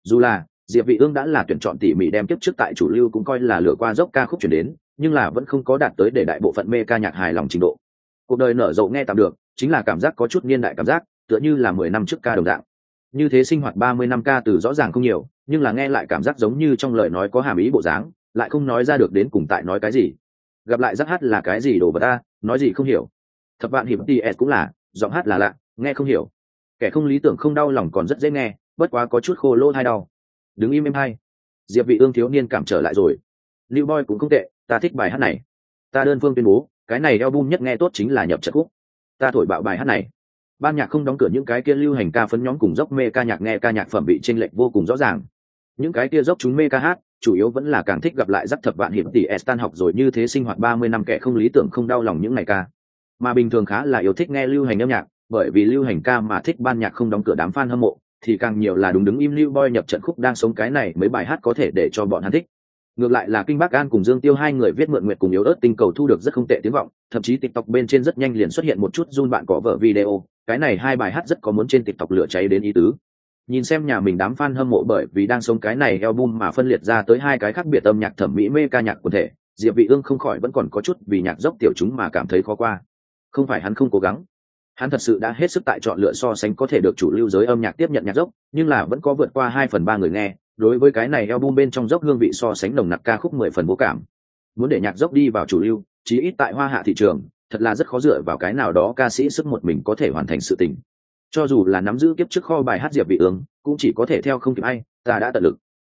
S1: dù là diệp vị ương đã là tuyển chọn tỉ mỉ đem tiếp trước tại chủ lưu cũng coi là lửa qua dốc ca khúc chuyển đến, nhưng là vẫn không có đạt tới để đại bộ phận mê ca nhạc hài lòng trình độ. Cuộc đời nở rộ nghe tạm được, chính là cảm giác có chút niên đại cảm giác, tựa như là mười năm trước ca đồng dạng. Như thế sinh hoạt ba mươi năm ca từ rõ ràng không nhiều, nhưng là nghe lại cảm giác giống như trong lời nói có hàm ý bộ dáng, lại không nói ra được đến cùng tại nói cái gì. Gặp lại giác hát là cái gì đồ vật ta, nói gì không hiểu. Thập vạn hiểm ts cũng là, giọng hát là lạ, nghe không hiểu. Kẻ không lý tưởng không đau lòng còn rất dễ nghe bất quá có chút khô lỗ hai đau. Đứng im em hai. diệp vị ương thiếu niên cảm trở lại rồi. Lưu boy cũng không tệ, ta thích bài hát này. Ta đơn phương tuyên bố, cái này album nhất nghe tốt chính là nhập trận khúc. Ta thổi bạo bài hát này. Ban nhạc không đóng cửa những cái kia lưu hành ca phấn nhóm cùng dốc mê ca nhạc nghe ca nhạc phẩm bị chênh lệch vô cùng rõ ràng. Những cái kia dốc chúng mê ca hát, chủ yếu vẫn là càng thích gặp lại giáp thập vạn hiểm tỷ Estan học rồi như thế sinh hoạt ba mươi năm kẻ không lý tưởng, không đau lòng những ngày ca. Mà bình thường khá là yêu thích nghe lưu hành âm nhạc, bởi vì lưu hành ca mà thích ban nhạc không đóng cửa đám fan hâm mộ thì càng nhiều là đúng đứng im lưu boy nhập trận khúc đang sống cái này mấy bài hát có thể để cho bọn hắn thích. Ngược lại là kinh bắc an cùng dương tiêu hai người viết mượn nguyện cùng yếu ớt tinh cầu thu được rất không tệ tiếng vọng, thậm chí tiktok bên trên rất nhanh liền xuất hiện một chút run bạn có vợ video, cái này hai bài hát rất có muốn trên tiktok lửa cháy đến ý tứ. Nhìn xem nhà mình đám fan hâm mộ bởi vì đang sống cái này album mà phân liệt ra tới hai cái khác biệt âm nhạc thẩm mỹ mê ca nhạc quần thể, diệp vị ương không khỏi vẫn còn có chút vì nhạc dốc tiểu chúng mà cảm thấy khó qua. Không phải hắn không cố gắng hắn thật sự đã hết sức tại chọn lựa so sánh có thể được chủ lưu giới âm nhạc tiếp nhận nhạc dốc, nhưng là vẫn có vượt qua hai phần ba người nghe, đối với cái này album bên trong dốc hương vị so sánh nồng nặc ca khúc mười phần vô cảm. Muốn để nhạc dốc đi vào chủ lưu, chí ít tại hoa hạ thị trường, thật là rất khó dựa vào cái nào đó ca sĩ sức một mình có thể hoàn thành sự tình. Cho dù là nắm giữ kiếp trước kho bài hát diệp vị ương, cũng chỉ có thể theo không kịp ai, ta đã tận lực.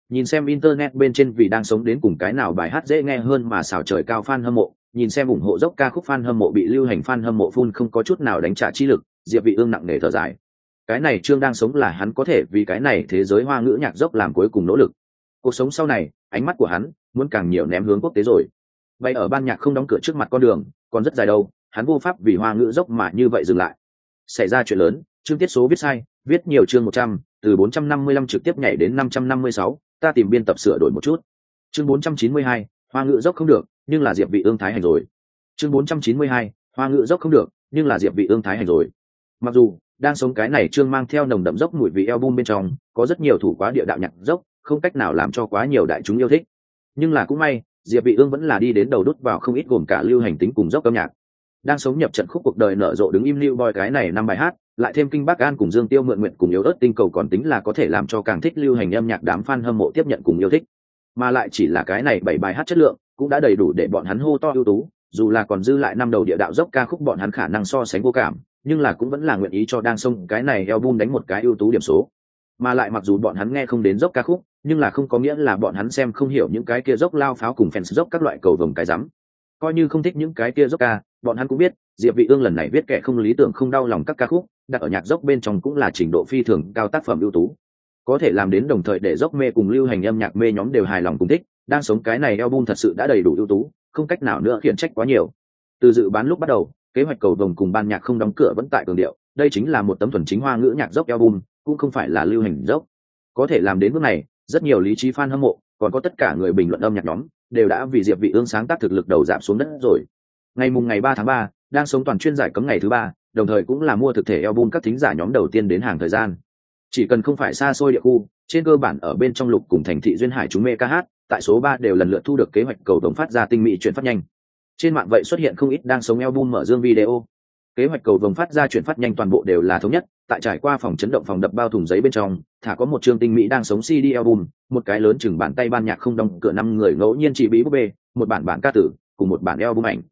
S1: Nhìn xem internet bên trên vì đang sống đến cùng cái nào bài hát dễ nghe hơn mà xào trời cao fan hâm mộ nhìn xem ủng hộ dốc ca khúc fan hâm mộ bị lưu hành fan hâm mộ phun không có chút nào đánh trả chi lực diệp vị ương nặng nề thở dài. Cái này trương đang sống là hắn có thể vì cái này thế giới hoa ngữ nhạc dốc làm cuối cùng nỗ lực. Cuộc sống sau này ánh mắt của hắn muốn càng nhiều ném hướng quốc tế rồi. Vậy ở ban nhạc không đóng cửa trước mặt con đường còn rất dài đâu hắn vô pháp vì hoa ngữ dốc mà như vậy dừng lại. Xảy ra chuyện lớn chương tiết số viết sai viết nhiều chương 100, từ 455 trực tiếp nhảy đến 556, ta tìm biên tập sửa đổi một chút. Chương 492, hoa ngự dốc không được, nhưng là diệp vị ương thái hành rồi. Chương bốn trăm chín mươi hai, hoa ngự dốc không được, nhưng là diệp vị ương thái hành rồi. Mặc dù, đang sống cái này trương mang theo nồng đậm dốc mùi vị album bên trong, có rất nhiều thủ quá địa đạo nhạc dốc, không cách nào làm cho quá nhiều đại chúng yêu thích. Nhưng là cũng may, diệp vị ương vẫn là đi đến đầu đút vào không ít gồm cả lưu hành tính cùng dốc âm nhạc. Đang sống nhập trận khúc cuộc đời nở rộ đứng im lưu boy cái này năm bài hát, lại thêm kinh bắc an cùng dương tiêu mượn nguyện cùng yếu ớt tinh cầu còn tính là có thể làm cho càng thích lưu hành âm nhạc đám fan hâm mộ tiếp nhận cùng yêu thích mà lại chỉ là cái này bảy bài hát chất lượng, cũng đã đầy đủ để bọn hắn hô to ưu tú, dù là còn dư lại năm đầu địa đạo dốc ca khúc bọn hắn khả năng so sánh vô cảm, nhưng là cũng vẫn là nguyện ý cho đang sông cái này album đánh một cái ưu tú điểm số. Mà lại mặc dù bọn hắn nghe không đến dốc ca khúc, nhưng là không có nghĩa là bọn hắn xem không hiểu những cái kia dốc lao pháo cùng fans dốc các loại cầu vồng cái rắm. Coi như không thích những cái kia dốc ca, bọn hắn cũng biết, diệp vị ương lần này viết kẻ không lý tưởng không đau lòng các ca khúc, đặt ở nhạc dốc bên trong cũng là trình độ phi thường cao tác phẩm ưu tú có thể làm đến đồng thời để dốc mê cùng lưu hành âm nhạc mê nhóm đều hài lòng cùng thích, đang sống cái này album thật sự đã đầy đủ ưu tú, không cách nào nữa khiển trách quá nhiều. Từ dự bán lúc bắt đầu, kế hoạch cầu vồng cùng ban nhạc không đóng cửa vẫn tại cường điệu, đây chính là một tấm thuần chính hoa ngữ nhạc dốc album, cũng không phải là lưu hành dốc. Có thể làm đến bước này, rất nhiều lý trí fan hâm mộ, còn có tất cả người bình luận âm nhạc nhóm, đều đã vì diệp vị ương sáng tác thực lực đầu giảm xuống đất rồi. Ngày mùng ngày ba tháng ba, đang sống toàn chuyên giải cấm ngày thứ ba, đồng thời cũng là mua thực thể album các thính giả nhóm đầu tiên đến hàng thời gian chỉ cần không phải xa xôi địa khu, trên cơ bản ở bên trong lục cùng thành thị duyên hải chúng mê ca hát, tại số ba đều lần lượt thu được kế hoạch cầu đồng phát ra tinh mỹ chuyển phát nhanh. Trên mạng vậy xuất hiện không ít đang sống album mở dương video. Kế hoạch cầu vồng phát ra chuyển phát nhanh toàn bộ đều là thống nhất, tại trải qua phòng chấn động phòng đập bao thùng giấy bên trong, thả có một chương tinh mỹ đang sống cd album, một cái lớn chừng bàn tay ban nhạc không đóng cửa năm người ngẫu nhiên chỉ bí búp bê, một bản bản ca tử, cùng một bản album ảnh.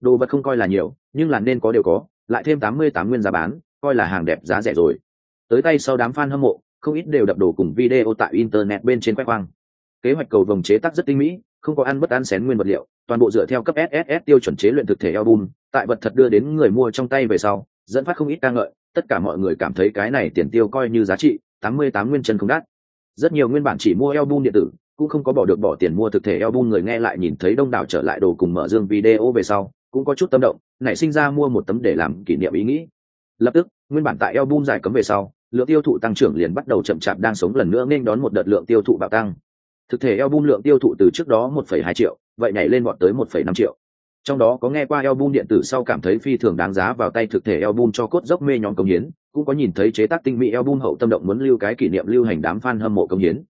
S1: Đồ vật không coi là nhiều, nhưng là nên có đều có, lại thêm tám mươi tám nguyên giá bán, coi là hàng đẹp giá rẻ rồi tới tay sau đám fan hâm mộ, không ít đều đập đồ cùng video tại internet bên trên quét khoang kế hoạch cầu vồng chế tác rất tinh mỹ, không có ăn bất ăn xén nguyên vật liệu, toàn bộ dựa theo cấp sss tiêu chuẩn chế luyện thực thể album, tại vật thật đưa đến người mua trong tay về sau, dẫn phát không ít ca ngợi, tất cả mọi người cảm thấy cái này tiền tiêu coi như giá trị, tám mươi tám nguyên chân không đắt. Rất nhiều nguyên bản chỉ mua album điện tử, cũng không có bỏ được bỏ tiền mua thực thể album người nghe lại nhìn thấy đông đảo trở lại đồ cùng mở dương video về sau, cũng có chút tâm động, nảy sinh ra mua một tấm để làm kỷ niệm ý nghĩ. Lập tức, nguyên bản tại album giải cấm về sau lượng tiêu thụ tăng trưởng liền bắt đầu chậm chạp đang sống lần nữa nên đón một đợt lượng tiêu thụ bạo tăng. Thực thể album lượng tiêu thụ từ trước đó 1,2 triệu vậy nhảy lên bọn tới 1,5 triệu. Trong đó có nghe qua album điện tử sau cảm thấy phi thường đáng giá vào tay thực thể album cho cốt dốc mê nhóm công hiến cũng có nhìn thấy chế tác tinh mỹ album hậu tâm động muốn lưu cái kỷ niệm lưu hành đám fan hâm mộ công hiến.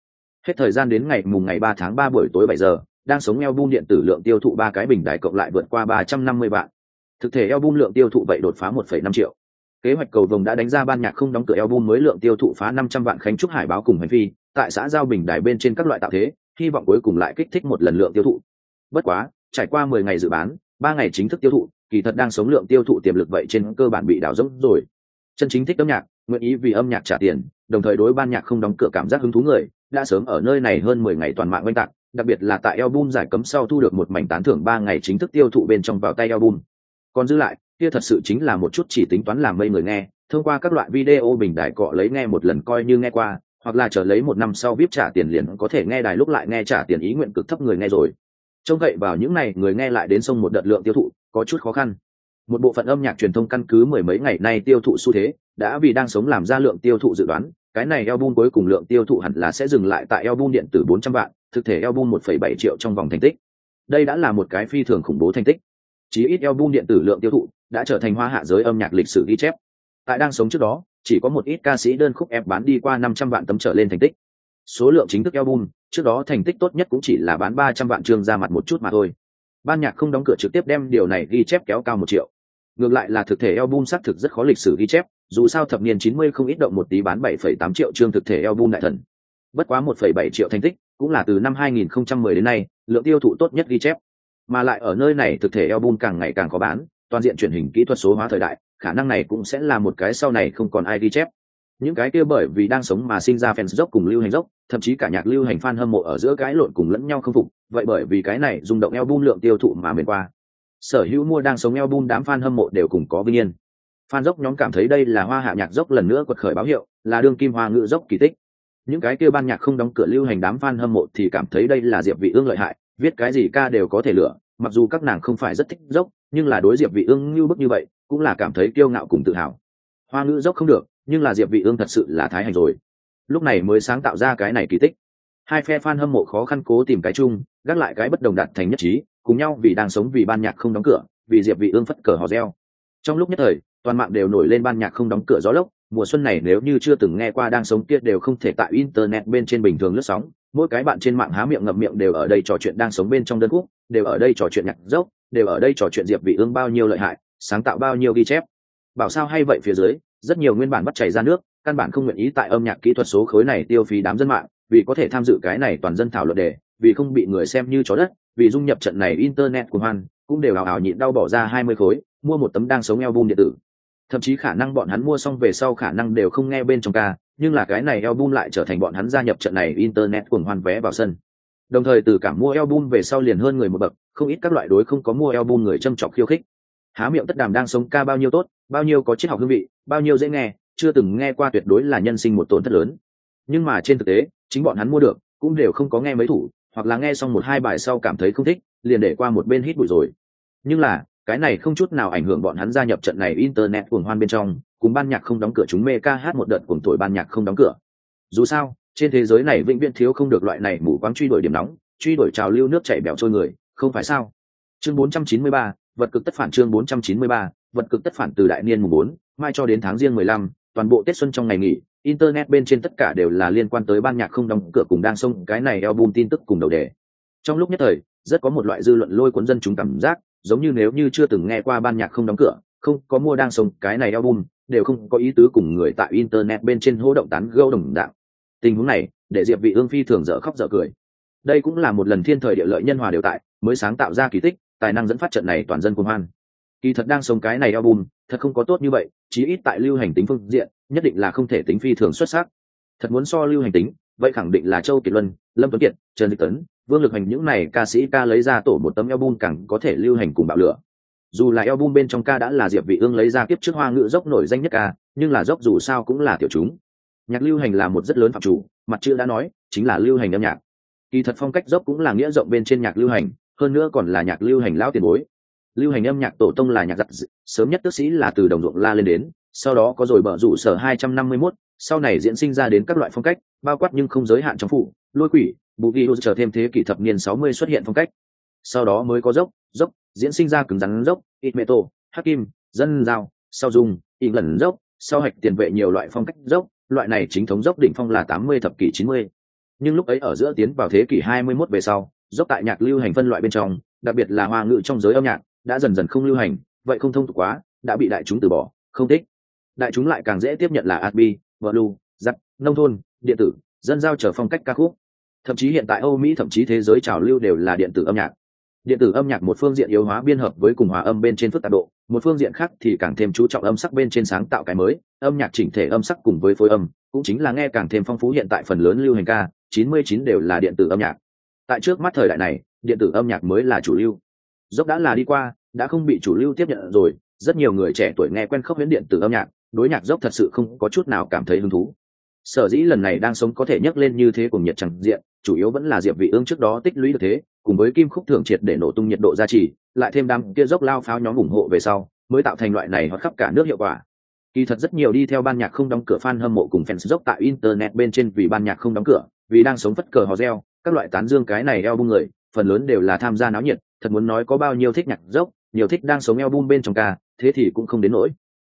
S1: Hết thời gian đến ngày mùng ngày 3 tháng 3 buổi tối 7 giờ đang sống album điện tử lượng tiêu thụ ba cái bình đại cộng lại vượt qua 350 vạn. Thực thể album lượng tiêu thụ vậy đột phá 1,5 triệu kế hoạch cầu vồng đã đánh ra ban nhạc không đóng cửa album mới lượng tiêu thụ phá 500 vạn khánh trúc hải báo cùng hành vi, tại xã giao bình đài bên trên các loại tạo thế, hy vọng cuối cùng lại kích thích một lần lượng tiêu thụ. Bất quá, trải qua 10 ngày dự bán, ba ngày chính thức tiêu thụ, kỳ thật đang sống lượng tiêu thụ tiềm lực vậy trên cơ bản bị đảo rỗng rồi. Chân chính thích âm nhạc, nguyện ý vì âm nhạc trả tiền, đồng thời đối ban nhạc không đóng cửa cảm giác hứng thú người, đã sớm ở nơi này hơn 10 ngày toàn mạng oanh tạc, đặc biệt là tại album giải cấm sau thu được một mảnh tán thưởng ba ngày chính thức tiêu thụ bên trong vào tay album. Còn giữ lại kia thật sự chính là một chút chỉ tính toán làm mây người nghe thông qua các loại video bình đại cọ lấy nghe một lần coi như nghe qua hoặc là chờ lấy một năm sau vip trả tiền liền có thể nghe đài lúc lại nghe trả tiền ý nguyện cực thấp người nghe rồi. Trông cậy vào những này người nghe lại đến sông một đợt lượng tiêu thụ có chút khó khăn. Một bộ phận âm nhạc truyền thông căn cứ mười mấy ngày nay tiêu thụ xu thế đã vì đang sống làm ra lượng tiêu thụ dự đoán cái này album cuối cùng lượng tiêu thụ hẳn là sẽ dừng lại tại album điện tử 400 vạn thực thể album 1,7 triệu trong vòng thành tích. Đây đã là một cái phi thường khủng bố thành tích. Chí ít album điện tử lượng tiêu thụ đã trở thành hoa hạ giới âm nhạc lịch sử ghi chép. Tại đang sống trước đó chỉ có một ít ca sĩ đơn khúc ép bán đi qua 500 vạn tấm trở lên thành tích. Số lượng chính thức album trước đó thành tích tốt nhất cũng chỉ là bán 300 vạn chương ra mặt một chút mà thôi. Ban nhạc không đóng cửa trực tiếp đem điều này ghi chép kéo cao một triệu. Ngược lại là thực thể album xác thực rất khó lịch sử ghi chép dù sao thập niên 90 không ít động một tí bán 7,8 triệu chương thực thể album đại thần. Bất quá 1,7 triệu thành tích cũng là từ năm 2010 đến nay lượng tiêu thụ tốt nhất ghi chép. Mà lại ở nơi này thực thể album càng ngày càng có bán toàn diện truyền hình kỹ thuật số hóa thời đại, khả năng này cũng sẽ là một cái sau này không còn ai ghi chép. Những cái kia bởi vì đang sống mà sinh ra fans dốc cùng lưu hành dốc, thậm chí cả nhạc lưu hành fan hâm mộ ở giữa cái lộn cùng lẫn nhau không phục, vậy bởi vì cái này rung động album lượng tiêu thụ mà mệt qua. Sở hữu mua đang sống album đám fan hâm mộ đều cùng có vinh yên. Fan dốc nhóm cảm thấy đây là hoa hạ nhạc dốc lần nữa quật khởi báo hiệu, là đương kim hoa ngữ dốc kỳ tích. Những cái kia ban nhạc không đóng cửa lưu hành đám fan hâm mộ thì cảm thấy đây là diệp vị ương lợi hại, viết cái gì ca đều có thể lựa mặc dù các nàng không phải rất thích dốc, nhưng là đối diệp vị ương như bức như vậy, cũng là cảm thấy kiêu ngạo cùng tự hào. Hoa ngữ dốc không được, nhưng là diệp vị ương thật sự là thái hành rồi. Lúc này mới sáng tạo ra cái này kỳ tích. Hai phe fan hâm mộ khó khăn cố tìm cái chung, gác lại cái bất đồng đạt thành nhất trí, cùng nhau vì đang sống vì ban nhạc không đóng cửa, vì diệp vị ương phất cờ hò reo. Trong lúc nhất thời, toàn mạng đều nổi lên ban nhạc không đóng cửa gió lốc, mùa xuân này nếu như chưa từng nghe qua đang sống kia đều không thể tại internet bên trên bình thường lướt sóng mỗi cái bạn trên mạng há miệng ngậm miệng đều ở đây trò chuyện đang sống bên trong đơn khúc, đều ở đây trò chuyện nhạc dốc, đều ở đây trò chuyện diệp vị ương bao nhiêu lợi hại, sáng tạo bao nhiêu ghi chép. Bảo sao hay vậy phía dưới, rất nhiều nguyên bản bắt chảy ra nước, căn bản không nguyện ý tại âm nhạc kỹ thuật số khối này tiêu phí đám dân mạng, vì có thể tham dự cái này toàn dân thảo luận đề, vì không bị người xem như chó đất, vì dung nhập trận này internet của hoan, cũng đều ảo ảo nhịn đau bỏ ra hai mươi khối, mua một tấm đang sống album điện tử. Thậm chí khả năng bọn hắn mua xong về sau khả năng đều không nghe bên trong ca nhưng là cái này album lại trở thành bọn hắn gia nhập trận này internet cuồng hoan vé vào sân. Đồng thời từ cả mua album về sau liền hơn người một bậc, không ít các loại đối không có mua album người châm chọc khiêu khích. Há miệng tất đàm đang sống ca bao nhiêu tốt, bao nhiêu có triết học hương vị, bao nhiêu dễ nghe, chưa từng nghe qua tuyệt đối là nhân sinh một tổn thất lớn. Nhưng mà trên thực tế, chính bọn hắn mua được, cũng đều không có nghe mấy thủ, hoặc là nghe xong một hai bài sau cảm thấy không thích, liền để qua một bên hít bụi rồi. Nhưng là, cái này không chút nào ảnh hưởng bọn hắn gia nhập trận này internet cuồng hoan bên trong cùng ban nhạc không đóng cửa chúng mê ca hát một đợt cùng tuổi ban nhạc không đóng cửa. Dù sao trên thế giới này vĩnh viễn thiếu không được loại này mù quáng truy đuổi điểm nóng truy đuổi trào lưu nước chảy bẻo trôi người không phải sao? Chương 493, vật cực tất phản chương 493, vật cực tất phản từ đại niên mùng 4, mai cho đến tháng riêng 15, toàn bộ tết xuân trong ngày nghỉ internet bên trên tất cả đều là liên quan tới ban nhạc không đóng cửa cùng đang xông cái này album tin tức cùng đầu đề. Trong lúc nhất thời rất có một loại dư luận lôi cuốn dân chúng cảm giác giống như nếu như chưa từng nghe qua ban nhạc không đóng cửa không có mua đang xông cái này album đều không có ý tứ cùng người tại internet bên trên hô động tán gâu đồng đạo. tình huống này, để diệp vị ương phi thường dở khóc dở cười. Đây cũng là một lần thiên thời địa lợi nhân hòa đều tại, mới sáng tạo ra kỳ tích, tài năng dẫn phát trận này toàn dân cuồng hoan. Kỳ thật đang sống cái này album, thật không có tốt như vậy, chí ít tại lưu hành tính phương diện, nhất định là không thể tính phi thường xuất sắc. Thật muốn so lưu hành tính, vậy khẳng định là châu kiệt luân, lâm tuấn kiệt, trần dịch tấn, vương lực hành những này ca sĩ ca lấy ra tổ một tấm album càng có thể lưu hành cùng bạo lửa dù là album bên trong ca đã là diệp vị ương lấy ra kiếp trước hoa ngữ dốc nổi danh nhất ca nhưng là dốc dù sao cũng là tiểu chúng. Nhạc lưu hành là một rất lớn phạm chủ mặt chữ đã nói chính là lưu hành âm nhạc. Kỳ thật phong cách dốc cũng là nghĩa rộng bên trên nhạc lưu hành hơn nữa còn là nhạc lưu hành lão tiền bối. Lưu hành âm nhạc tổ tông là nhạc giặc sớm nhất tước sĩ là từ đồng ruộng la lên đến sau đó có rồi bở rủ sở 251, sau này diễn sinh ra đến các loại phong cách bao quát nhưng không giới hạn trong phụ lôi quỷ bù ghi trở thêm thế kỷ thập niên 60 xuất hiện phong cách. Sau đó mới có dốc dốc diễn sinh ra cứng rắn dốc, ít mê tô, hắc kim, dân giao, sau dung ít lần dốc, sau hạch tiền vệ nhiều loại phong cách dốc, loại này chính thống dốc đỉnh phong là 80 thập kỷ 90. nhưng lúc ấy ở giữa tiến vào thế kỷ 21 về sau, dốc tại nhạc lưu hành phân loại bên trong, đặc biệt là hoa ngữ trong giới âm nhạc, đã dần dần không lưu hành, vậy không thông tục quá, đã bị đại chúng từ bỏ, không thích. Đại chúng lại càng dễ tiếp nhận là adbi vợ lu giặc nông thôn, điện tử, dân giao trở phong cách ca khúc. Thậm chí hiện tại âu mỹ, thậm chí thế giới trào lưu đều là điện tử âm nhạc điện tử âm nhạc một phương diện yếu hóa biên hợp với cùng hòa âm bên trên phức tạp độ, một phương diện khác thì càng thêm chú trọng âm sắc bên trên sáng tạo cái mới, âm nhạc chỉnh thể âm sắc cùng với phối âm, cũng chính là nghe càng thêm phong phú hiện tại phần lớn lưu hành ca 99 đều là điện tử âm nhạc. Tại trước mắt thời đại này, điện tử âm nhạc mới là chủ lưu. Dốc đã là đi qua, đã không bị chủ lưu tiếp nhận rồi, rất nhiều người trẻ tuổi nghe quen khóc huyễn điện tử âm nhạc, đối nhạc dốc thật sự không có chút nào cảm thấy hứng thú sở dĩ lần này đang sống có thể nhấc lên như thế cùng nhiệt chẳng diện, chủ yếu vẫn là diệp vị ương trước đó tích lũy được thế, cùng với kim khúc thượng triệt để nổ tung nhiệt độ gia trì, lại thêm đám kia dốc lao pháo nhóm ủng hộ về sau, mới tạo thành loại này hoặc khắp cả nước hiệu quả. Kỳ thật rất nhiều đi theo ban nhạc không đóng cửa fan hâm mộ cùng fans dốc tại internet bên trên vì ban nhạc không đóng cửa, vì đang sống phất cờ hò reo, các loại tán dương cái này eo bung người, phần lớn đều là tham gia náo nhiệt, thật muốn nói có bao nhiêu thích nhạc dốc, nhiều thích đang sống eo bung bên trong ca, thế thì cũng không đến nỗi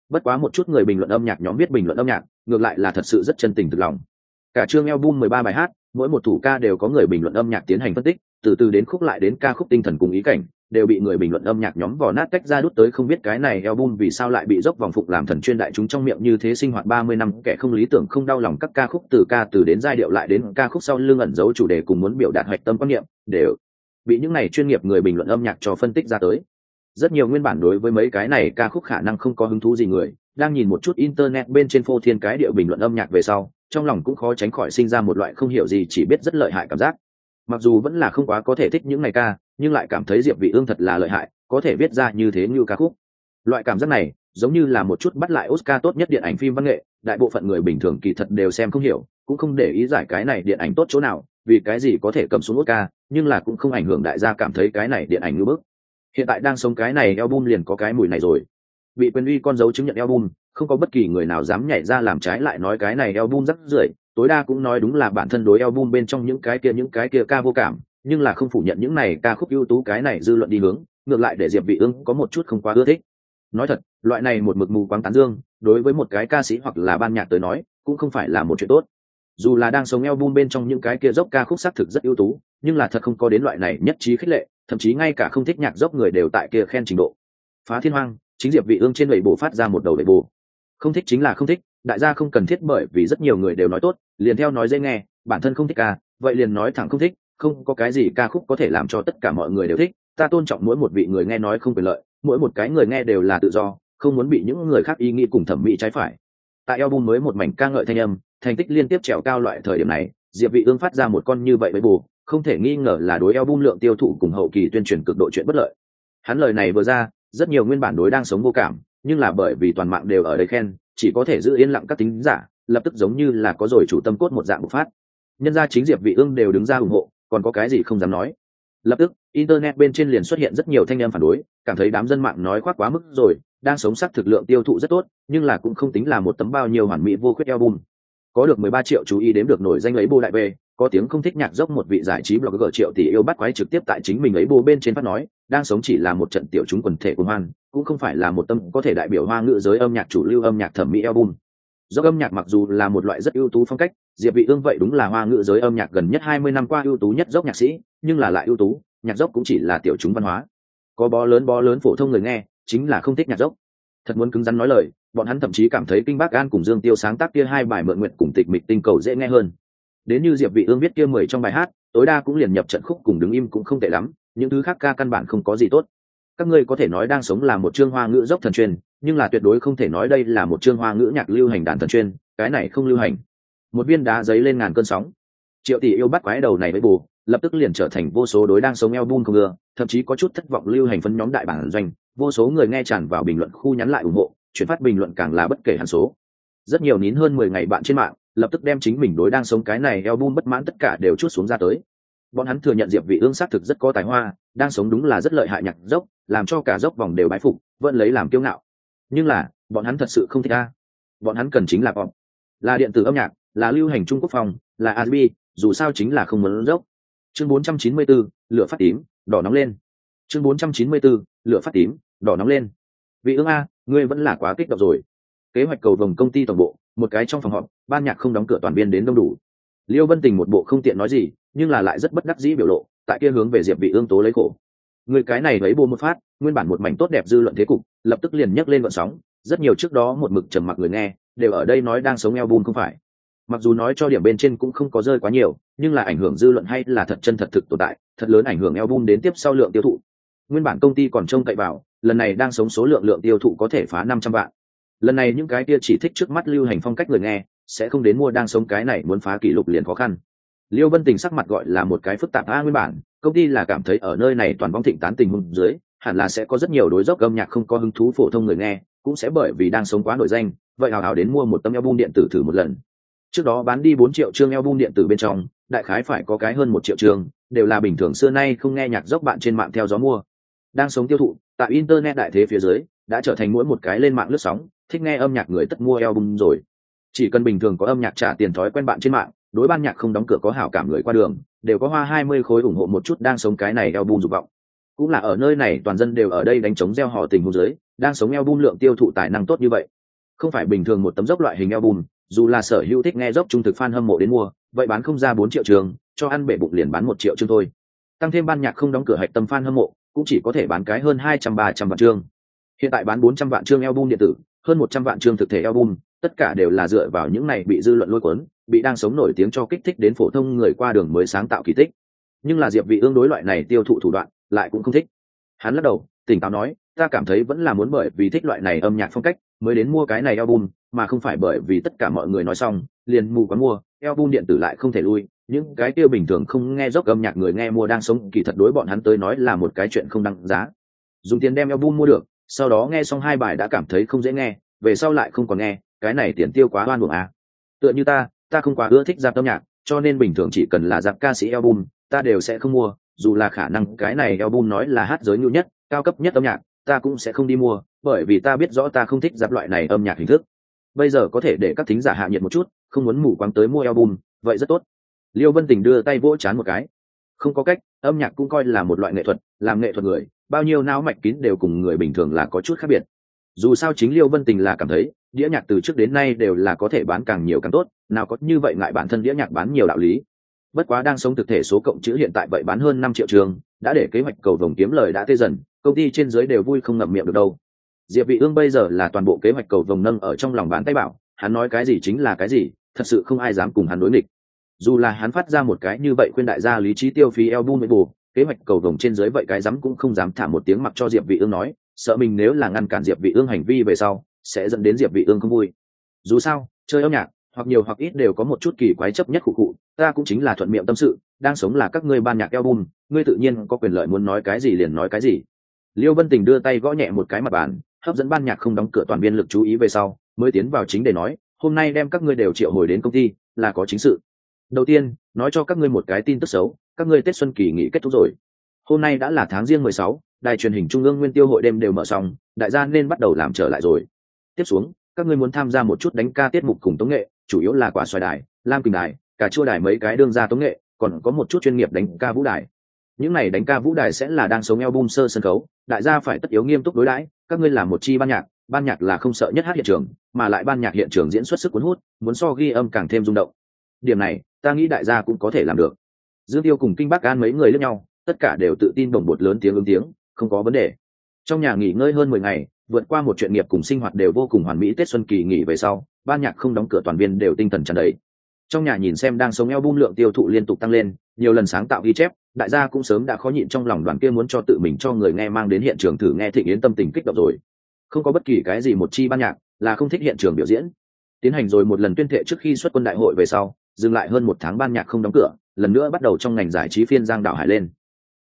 S1: bất quá một chút người bình luận âm nhạc nhóm biết bình luận âm nhạc, ngược lại là thật sự rất chân tình thực lòng. Cả chương album 13 bài hát, mỗi một thủ ca đều có người bình luận âm nhạc tiến hành phân tích, từ từ đến khúc lại đến ca khúc tinh thần cùng ý cảnh, đều bị người bình luận âm nhạc nhóm vò nát cách ra đút tới không biết cái này album vì sao lại bị dốc vòng phục làm thần chuyên đại chúng trong miệng như thế sinh hoạt 30 năm, kẻ không lý tưởng, không đau lòng các ca khúc từ ca từ đến giai điệu lại đến ca khúc sau lưng ẩn giấu chủ đề cùng muốn biểu đạt hoạch tâm quan niệm, đều bị những này chuyên nghiệp người bình luận âm nhạc cho phân tích ra tới rất nhiều nguyên bản đối với mấy cái này ca khúc khả năng không có hứng thú gì người, đang nhìn một chút internet bên trên phô thiên cái điệu bình luận âm nhạc về sau, trong lòng cũng khó tránh khỏi sinh ra một loại không hiểu gì chỉ biết rất lợi hại cảm giác. Mặc dù vẫn là không quá có thể thích những ngày ca, nhưng lại cảm thấy diệp vị ương thật là lợi hại, có thể viết ra như thế như ca khúc. Loại cảm giác này, giống như là một chút bắt lại oscar tốt nhất điện ảnh phim văn nghệ, đại bộ phận người bình thường kỳ thật đều xem không hiểu, cũng không để ý giải cái này điện ảnh tốt chỗ nào, vì cái gì có thể cầm xuống oscar, nhưng là cũng không ảnh hưởng đại gia cảm thấy cái này điện ảnh như bức hiện tại đang sống cái này album liền có cái mùi này rồi. Bị quyền uy con dấu chứng nhận album, không có bất kỳ người nào dám nhảy ra làm trái lại nói cái này album rắc rưởi. Tối đa cũng nói đúng là bản thân đối album bên trong những cái kia, những cái kia ca vô cảm, nhưng là không phủ nhận những này ca khúc ưu tú cái này dư luận đi hướng, ngược lại để diệp vị ương có một chút không quá ưa thích. Nói thật, loại này một mực mù quáng tán dương, đối với một cái ca sĩ hoặc là ban nhạc tới nói, cũng không phải là một chuyện tốt. Dù là đang sống album bên trong những cái kia dốc ca khúc xác thực rất ưu tú nhưng là thật không có đến loại này nhất trí khích lệ, thậm chí ngay cả không thích nhạc dốc người đều tại kia khen trình độ. Phá thiên hoang, chính diệp vị ương trên lệ bổ phát ra một đầu lệ bổ không thích chính là không thích, đại gia không cần thiết bởi vì rất nhiều người đều nói tốt, liền theo nói dễ nghe, bản thân không thích ca, vậy liền nói thẳng không thích, không có cái gì ca khúc có thể làm cho tất cả mọi người đều thích, ta tôn trọng mỗi một vị người nghe nói không quyền lợi, mỗi một cái người nghe đều là tự do, không muốn bị những người khác ý nghĩ cùng thẩm mỹ trái phải. Tại album mới một mảnh ca ngợi thanh âm, thành tích liên tiếp trèo cao loại thời điểm này, diệp vị ương phát ra một con như vậy với bù không thể nghi ngờ là đối album lượng tiêu thụ cùng hậu kỳ tuyên truyền cực độ chuyện bất lợi. Hắn lời này vừa ra, rất nhiều nguyên bản đối đang sống vô cảm, nhưng là bởi vì toàn mạng đều ở đây khen, chỉ có thể giữ yên lặng các tính giả, lập tức giống như là có rồi chủ tâm cốt một dạng bộc phát. Nhân gia chính diệp vị ương đều đứng ra ủng hộ, còn có cái gì không dám nói. Lập tức, internet bên trên liền xuất hiện rất nhiều thanh em phản đối, cảm thấy đám dân mạng nói khoác quá mức rồi, đang sống sắc thực lượng tiêu thụ rất tốt, nhưng là cũng không tính là một tấm bao nhiêu hoàn mỹ vô khuyết album có được 13 triệu chú ý đếm được nổi danh lấy bô đại về có tiếng không thích nhạc dốc một vị giải trí blogger triệu tỷ yêu bắt quái trực tiếp tại chính mình ấy bô bên trên phát nói, đang sống chỉ là một trận tiểu chúng quần thể của hoan, cũng không phải là một tâm có thể đại biểu hoa ngữ giới âm nhạc chủ lưu âm nhạc thẩm mỹ album. Do âm nhạc mặc dù là một loại rất ưu tú phong cách, diệp vị ương vậy đúng là hoa ngữ giới âm nhạc gần nhất 20 năm qua ưu tú nhất dốc nhạc sĩ, nhưng là lại ưu tú, nhạc dốc cũng chỉ là tiểu chúng văn hóa. Có bó lớn bó lớn phổ thông người nghe, chính là không thích nhạc dốc. Thật muốn cứng rắn nói lời bọn hắn thậm chí cảm thấy kinh bác an cùng dương tiêu sáng tác kia hai bài mượn nguyện cùng tịch mịch tinh cầu dễ nghe hơn. Đến như diệp vị ương viết kia mười trong bài hát, tối đa cũng liền nhập trận khúc cùng đứng im cũng không tệ lắm, những thứ khác ca căn bản không có gì tốt. Các ngươi có thể nói đang sống là một chương hoa ngữ dốc thần truyền, nhưng là tuyệt đối không thể nói đây là một chương hoa ngữ nhạc lưu hành đàn thần truyền, cái này không lưu hành. Một viên đá giấy lên ngàn cơn sóng. Triệu tỷ yêu bắt quái đầu này với bù, lập tức liền trở thành vô số đối đang sống eo album không ngừa, thậm chí có chút thất vọng lưu hành phân nhóm đại bản doanh, vô số người nghe tràn vào bình luận, khu nhắn lại ủng hộ chuyển phát bình luận càng là bất kể hàn số. Rất nhiều nín hơn mười ngày bạn trên mạng lập tức đem chính mình đối đang sống cái này album bất mãn tất cả đều chút xuống ra tới. Bọn hắn thừa nhận diệp vị ương xác thực rất có tài hoa đang sống đúng là rất lợi hại nhạc dốc làm cho cả dốc vòng đều bái phục vẫn lấy làm kiêu ngạo. Nhưng là bọn hắn thật sự không thích a. Bọn hắn cần chính là pop. Là điện tử âm nhạc là lưu hành trung quốc phòng là R&B dù sao chính là không muốn dốc. Chương 494, lửa phát tím đỏ nóng lên. Chương 494, lửa phát tím đỏ nóng lên. Vị ương a ngươi vẫn là quá kích động rồi. Kế hoạch cầu vồng công ty toàn bộ, một cái trong phòng họp, ban nhạc không đóng cửa toàn biên đến đông đủ. Liêu vân tình một bộ không tiện nói gì, nhưng là lại rất bất đắc dĩ biểu lộ, tại kia hướng về diệp vị ương tố lấy khổ. Người cái này lấy bô một phát, nguyên bản một mảnh tốt đẹp dư luận thế cục, lập tức liền nhấc lên vận sóng. Rất nhiều trước đó một mực trầm mặc người nghe, đều ở đây nói đang sống eo bùn không phải. Mặc dù nói cho điểm bên trên cũng không có rơi quá nhiều, nhưng là ảnh hưởng dư luận hay là thật chân thật thực tồn tại, thật lớn ảnh hưởng eo bùn đến tiếp sau lượng tiêu thụ. Nguyên bản công ty còn trông cậy vào lần này đang sống số lượng lượng tiêu thụ có thể phá năm trăm vạn. Lần này những cái kia chỉ thích trước mắt lưu hành phong cách người nghe, sẽ không đến mua đang sống cái này muốn phá kỷ lục liền khó khăn. Liêu vân tình sắc mặt gọi là một cái phức tạp a nguyên bản, công ty là cảm thấy ở nơi này toàn vong thịnh tán tình hùng dưới, hẳn là sẽ có rất nhiều đối dốc âm nhạc không có hứng thú phổ thông người nghe, cũng sẽ bởi vì đang sống quá nổi danh, vậy hào hào đến mua một tấm album điện tử thử một lần. Trước đó bán đi bốn triệu chương album điện tử bên trong, đại khái phải có cái hơn một triệu chương, đều là bình thường xưa nay không nghe nhạc dốc bạn trên mạng theo gió mua. Đang sống tiêu thụ tại internet đại thế phía dưới, đã trở thành mỗi một cái lên mạng lướt sóng, thích nghe âm nhạc người tất mua album rồi. Chỉ cần bình thường có âm nhạc trả tiền thói quen bạn trên mạng, đối ban nhạc không đóng cửa có hảo cảm người qua đường, đều có hoa hai mươi khối ủng hộ một chút đang sống cái này album dục vọng. Cũng là ở nơi này, toàn dân đều ở đây đánh chống gieo họ tình huống dưới, đang sống album lượng tiêu thụ tài năng tốt như vậy. Không phải bình thường một tấm dốc loại hình album, dù là sở hữu thích nghe dốc trung thực fan hâm mộ đến mua, vậy bán không ra bốn triệu trường, cho ăn bể bụng liền bán một triệu chương thôi. Tăng thêm ban nhạc không đóng cửa hạch tâm fan hâm mộ cũng chỉ có thể bán cái hơn hai trăm, ba trăm vạn chương. Hiện tại bán bốn trăm vạn chương album điện tử, hơn một trăm vạn chương thực thể album, tất cả đều là dựa vào những này bị dư luận lôi cuốn, bị đang sống nổi tiếng cho kích thích đến phổ thông người qua đường mới sáng tạo kỳ tích. Nhưng là diệp vị ương đối loại này tiêu thụ thủ đoạn, lại cũng không thích. Hắn lắc đầu, tỉnh táo nói, ta cảm thấy vẫn là muốn bởi vì thích loại này âm nhạc phong cách mới đến mua cái này album, mà không phải bởi vì tất cả mọi người nói xong, liền mù quáng mua, album điện tử lại không thể lui những cái tiêu bình thường không nghe dốc âm nhạc người nghe mua đang sống, kỳ thật đối bọn hắn tới nói là một cái chuyện không đăng giá. Dùng tiền đem album mua được, sau đó nghe xong hai bài đã cảm thấy không dễ nghe, về sau lại không còn nghe, cái này tiền tiêu quá oan buồng à. tựa như ta ta không quá ưa thích dạp âm nhạc, cho nên bình thường chỉ cần là dạp ca sĩ album, ta đều sẽ không mua, dù là khả năng cái này album nói là hát giới nhu nhất, cao cấp nhất âm nhạc, ta cũng sẽ không đi mua, bởi vì ta biết rõ ta không thích dạp loại này âm nhạc hình thức. Bây giờ có thể để các thính giả hạ nhiệt một chút, không muốn mù quáng tới mua album, vậy rất tốt liêu vân tình đưa tay vỗ chán một cái. Không có cách, âm nhạc cũng coi là một loại nghệ thuật, làm nghệ thuật người, bao nhiêu não mạch kín đều cùng người bình thường là có chút khác biệt. Dù sao chính liêu vân tình là cảm thấy, đĩa nhạc từ trước đến nay đều là có thể bán càng nhiều càng tốt, nào có như vậy ngại bản thân đĩa nhạc bán nhiều đạo lý. Bất quá đang sống thực thể số cộng chữ hiện tại vậy bán hơn năm triệu trường, đã để kế hoạch cầu vồng kiếm lời đã tê dần, công ty trên dưới đều vui không ngậm miệng được đâu. Diệp vị ương bây giờ là toàn bộ kế hoạch cầu vồng nâng ở trong lòng bán tay bảo, hắn nói cái gì chính là cái gì, thật sự không ai dám cùng hắn đối nghịch dù là hắn phát ra một cái như vậy khuyên đại gia lý trí tiêu phí album mới bù, kế hoạch cầu vồng trên dưới vậy cái dám cũng không dám thả một tiếng mặc cho diệp vị ương nói, sợ mình nếu là ngăn cản diệp vị ương hành vi về sau, sẽ dẫn đến diệp vị ương không vui. Dù sao, chơi âm nhạc, hoặc nhiều hoặc ít đều có một chút kỳ quái chấp nhất cụ cụ ta cũng chính là thuận miệng tâm sự, đang sống là các ngươi ban nhạc album, ngươi tự nhiên có quyền lợi muốn nói cái gì liền nói cái gì. Liêu vân tình đưa tay gõ nhẹ một cái mặt bàn, hấp dẫn ban nhạc không đóng cửa toàn biên lực chú ý về sau, mới tiến vào chính để nói, hôm nay đem các ngươi đều triệu hồi đến công ty, là có chính sự đầu tiên, nói cho các ngươi một cái tin tức xấu, các ngươi tết xuân kỳ nghỉ kết thúc rồi. Hôm nay đã là tháng riêng mười sáu, đài truyền hình trung ương nguyên tiêu hội đêm đều mở xong, đại gia nên bắt đầu làm trở lại rồi. Tiếp xuống, các ngươi muốn tham gia một chút đánh ca tiết mục cùng tống nghệ, chủ yếu là quả xoài đài, lam kình đài cả chua đài mấy cái đương ra tống nghệ, còn có một chút chuyên nghiệp đánh ca vũ đài. Những này đánh ca vũ đài sẽ là đang sống eo bum sơ sân khấu, đại gia phải tất yếu nghiêm túc đối đãi, các ngươi là một chi ban nhạc ban nhạc là không sợ nhất hát hiện trường, mà lại ban nhạc hiện trường diễn xuất sức cuốn hút, muốn so ghi âm càng thêm rung động điểm này, ta nghĩ đại gia cũng có thể làm được. Dương tiêu cùng kinh bắc an mấy người lẫn nhau, tất cả đều tự tin bồng bột lớn tiếng ứng tiếng, không có vấn đề. Trong nhà nghỉ ngơi hơn mười ngày, vượt qua một chuyện nghiệp cùng sinh hoạt đều vô cùng hoàn mỹ tết xuân kỳ nghỉ về sau, ban nhạc không đóng cửa toàn viên đều tinh thần tràn đầy. Trong nhà nhìn xem đang sống eo bung lượng tiêu thụ liên tục tăng lên, nhiều lần sáng tạo ghi chép, đại gia cũng sớm đã khó nhịn trong lòng đoàn kia muốn cho tự mình cho người nghe mang đến hiện trường thử nghe thịnh yến tâm tình kích động rồi. Không có bất kỳ cái gì một chi ban nhạc là không thích hiện trường biểu diễn. Tiến hành rồi một lần tuyên thệ trước khi xuất quân đại hội về sau dừng lại hơn một tháng ban nhạc không đóng cửa, lần nữa bắt đầu trong ngành giải trí phiên giang đảo hải lên.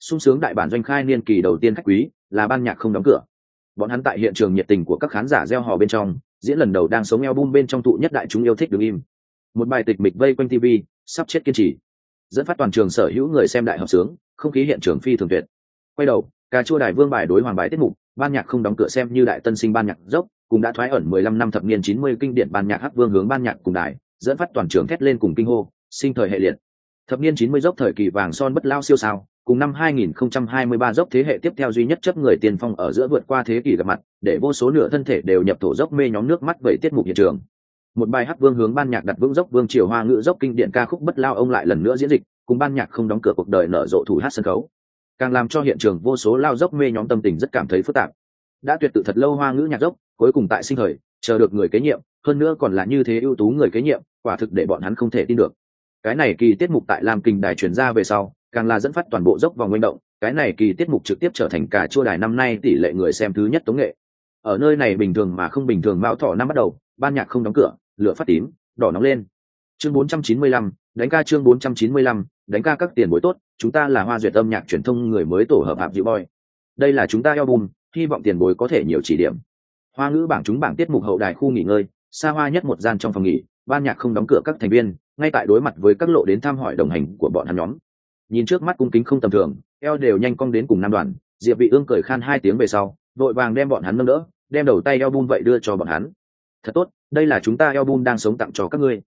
S1: Sung sướng đại bản doanh khai niên kỳ đầu tiên khách quý là ban nhạc không đóng cửa. Bọn hắn tại hiện trường nhiệt tình của các khán giả gieo hò bên trong, diễn lần đầu đang sống eo bum bên trong thụ nhất đại chúng yêu thích đứng im. Một bài tịch mịch vây quanh tv sắp chết kiên trì. Dẫn phát toàn trường sở hữu người xem đại hợp sướng, không khí hiện trường phi thường tuyệt. Quay đầu, cà chua đài vương bài đối hoàng bài tiết mục, ban nhạc không đóng cửa xem như đại tân sinh ban nhạc dốc, cũng đã thoái ẩn 15 năm thập niên 90 kinh điển ban nhạc hắc vương hướng ban nhạc cùng đài dẫn phát toàn trường thét lên cùng kinh hô, sinh thời hệ liệt. Thập niên 90 dốc thời kỳ vàng son bất lao siêu sao, cùng năm 2023 dốc thế hệ tiếp theo duy nhất chấp người tiền phong ở giữa vượt qua thế kỷ gặp mặt, để vô số nửa thân thể đều nhập thổ dốc mê nhóm nước mắt vậy tiết mục hiện trường. Một bài hát vương hướng ban nhạc đặt vững dốc vương triều hoa ngữ dốc kinh điển ca khúc bất lao ông lại lần nữa diễn dịch, cùng ban nhạc không đóng cửa cuộc đời nở rộ thủ hát sân khấu. Càng làm cho hiện trường vô số lao dốc mê nhóm tâm tình rất cảm thấy phức tạp. Đã tuyệt tự thật lâu hoa ngữ nhạc dốc, cuối cùng tại sinh thời, chờ được người kế nhiệm hơn nữa còn là như thế ưu tú người kế nhiệm quả thực để bọn hắn không thể tin được. Cái này kỳ tiết mục tại lam kinh đài truyền ra về sau càng là dẫn phát toàn bộ dốc vòng manh động cái này kỳ tiết mục trực tiếp trở thành cả chua đài năm nay tỷ lệ người xem thứ nhất tống nghệ. Ở nơi này bình thường mà không bình thường mão thọ năm bắt đầu ban nhạc không đóng cửa lửa phát tím đỏ nóng lên. Chương 495, đánh ca chương 495, đánh ca các tiền bối tốt chúng ta là hoa duyệt âm nhạc truyền thông người mới tổ hợp hạp dịu boy. Đây là chúng ta album hy vọng tiền bối có thể nhiều chỉ điểm. Hoa ngữ bảng chúng bảng tiết mục hậu đài khu nghỉ ngơi xa hoa nhất một gian trong phòng nghỉ ban nhạc không đóng cửa các thành viên ngay tại đối mặt với các lộ đến thăm hỏi đồng hành của bọn hắn nhóm. Nhìn trước mắt cung kính không tầm thường eo đều nhanh cong đến cùng nam đoàn diệp vị ương cười khan hai tiếng về sau vội vàng đem bọn hắn nâng đỡ đem đầu tay Eo Bun vậy đưa cho bọn hắn. Thật tốt đây là chúng ta Eo Bun đang sống tặng cho các ngươi.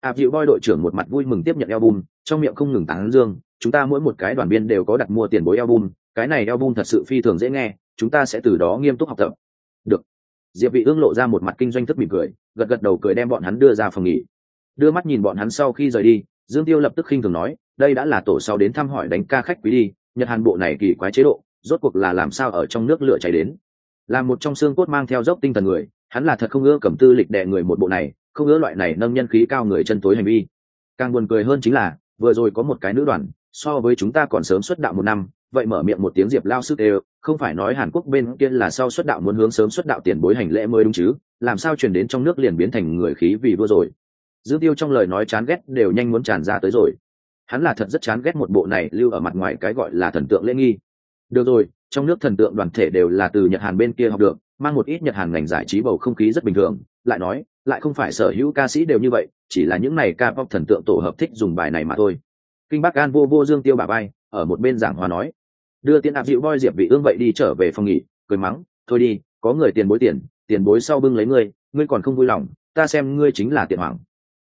S1: Áp dịu boy đội trưởng một mặt vui mừng tiếp nhận Eo Bun, trong miệng không ngừng tán dương chúng ta mỗi một cái đoàn viên đều có đặt mua tiền bối Bun, cái này Eo Bun thật sự phi thường dễ nghe chúng ta sẽ từ đó nghiêm túc học tập diệp vị ương lộ ra một mặt kinh doanh thức mỉm cười, gật gật đầu cười đem bọn hắn đưa ra phòng nghỉ. Đưa mắt nhìn bọn hắn sau khi rời đi, dương tiêu lập tức khinh thường nói, đây đã là tổ sau đến thăm hỏi đánh ca khách quý đi, nhật hàn bộ này kỳ quái chế độ, rốt cuộc là làm sao ở trong nước lửa cháy đến. Là một trong xương cốt mang theo dốc tinh thần người, hắn là thật không ưa cầm tư lịch đè người một bộ này, không ưa loại này nâng nhân khí cao người chân tối hành vi. Càng buồn cười hơn chính là, vừa rồi có một cái nữ đoàn, so với chúng ta còn sớm xuất đạo một năm vậy mở miệng một tiếng diệp lao sư đều không phải nói hàn quốc bên kia là sau xuất đạo muốn hướng sớm xuất đạo tiền bối hành lễ mới đúng chứ, làm sao truyền đến trong nước liền biến thành người khí vì vua rồi. Dương tiêu trong lời nói chán ghét đều nhanh muốn tràn ra tới rồi. Hắn là thật rất chán ghét một bộ này lưu ở mặt ngoài cái gọi là thần tượng lễ nghi. Được rồi, trong nước thần tượng đoàn thể đều là từ nhật hàn bên kia học được, mang một ít nhật hàn ngành giải trí bầu không khí rất bình thường, lại nói, lại không phải sở hữu ca sĩ đều như vậy, chỉ là những này ca pop thần tượng tổ hợp thích dùng bài này mà thôi. Kinh bắc an vô vô dương tiêu bà bay ở một bên giảng hòa nói đưa tiền áp dịu boy diệp vị ương vậy đi trở về phòng nghỉ cười mắng thôi đi có người tiền bối tiền tiền bối sau bưng lấy ngươi ngươi còn không vui lòng ta xem ngươi chính là tiền hoàng.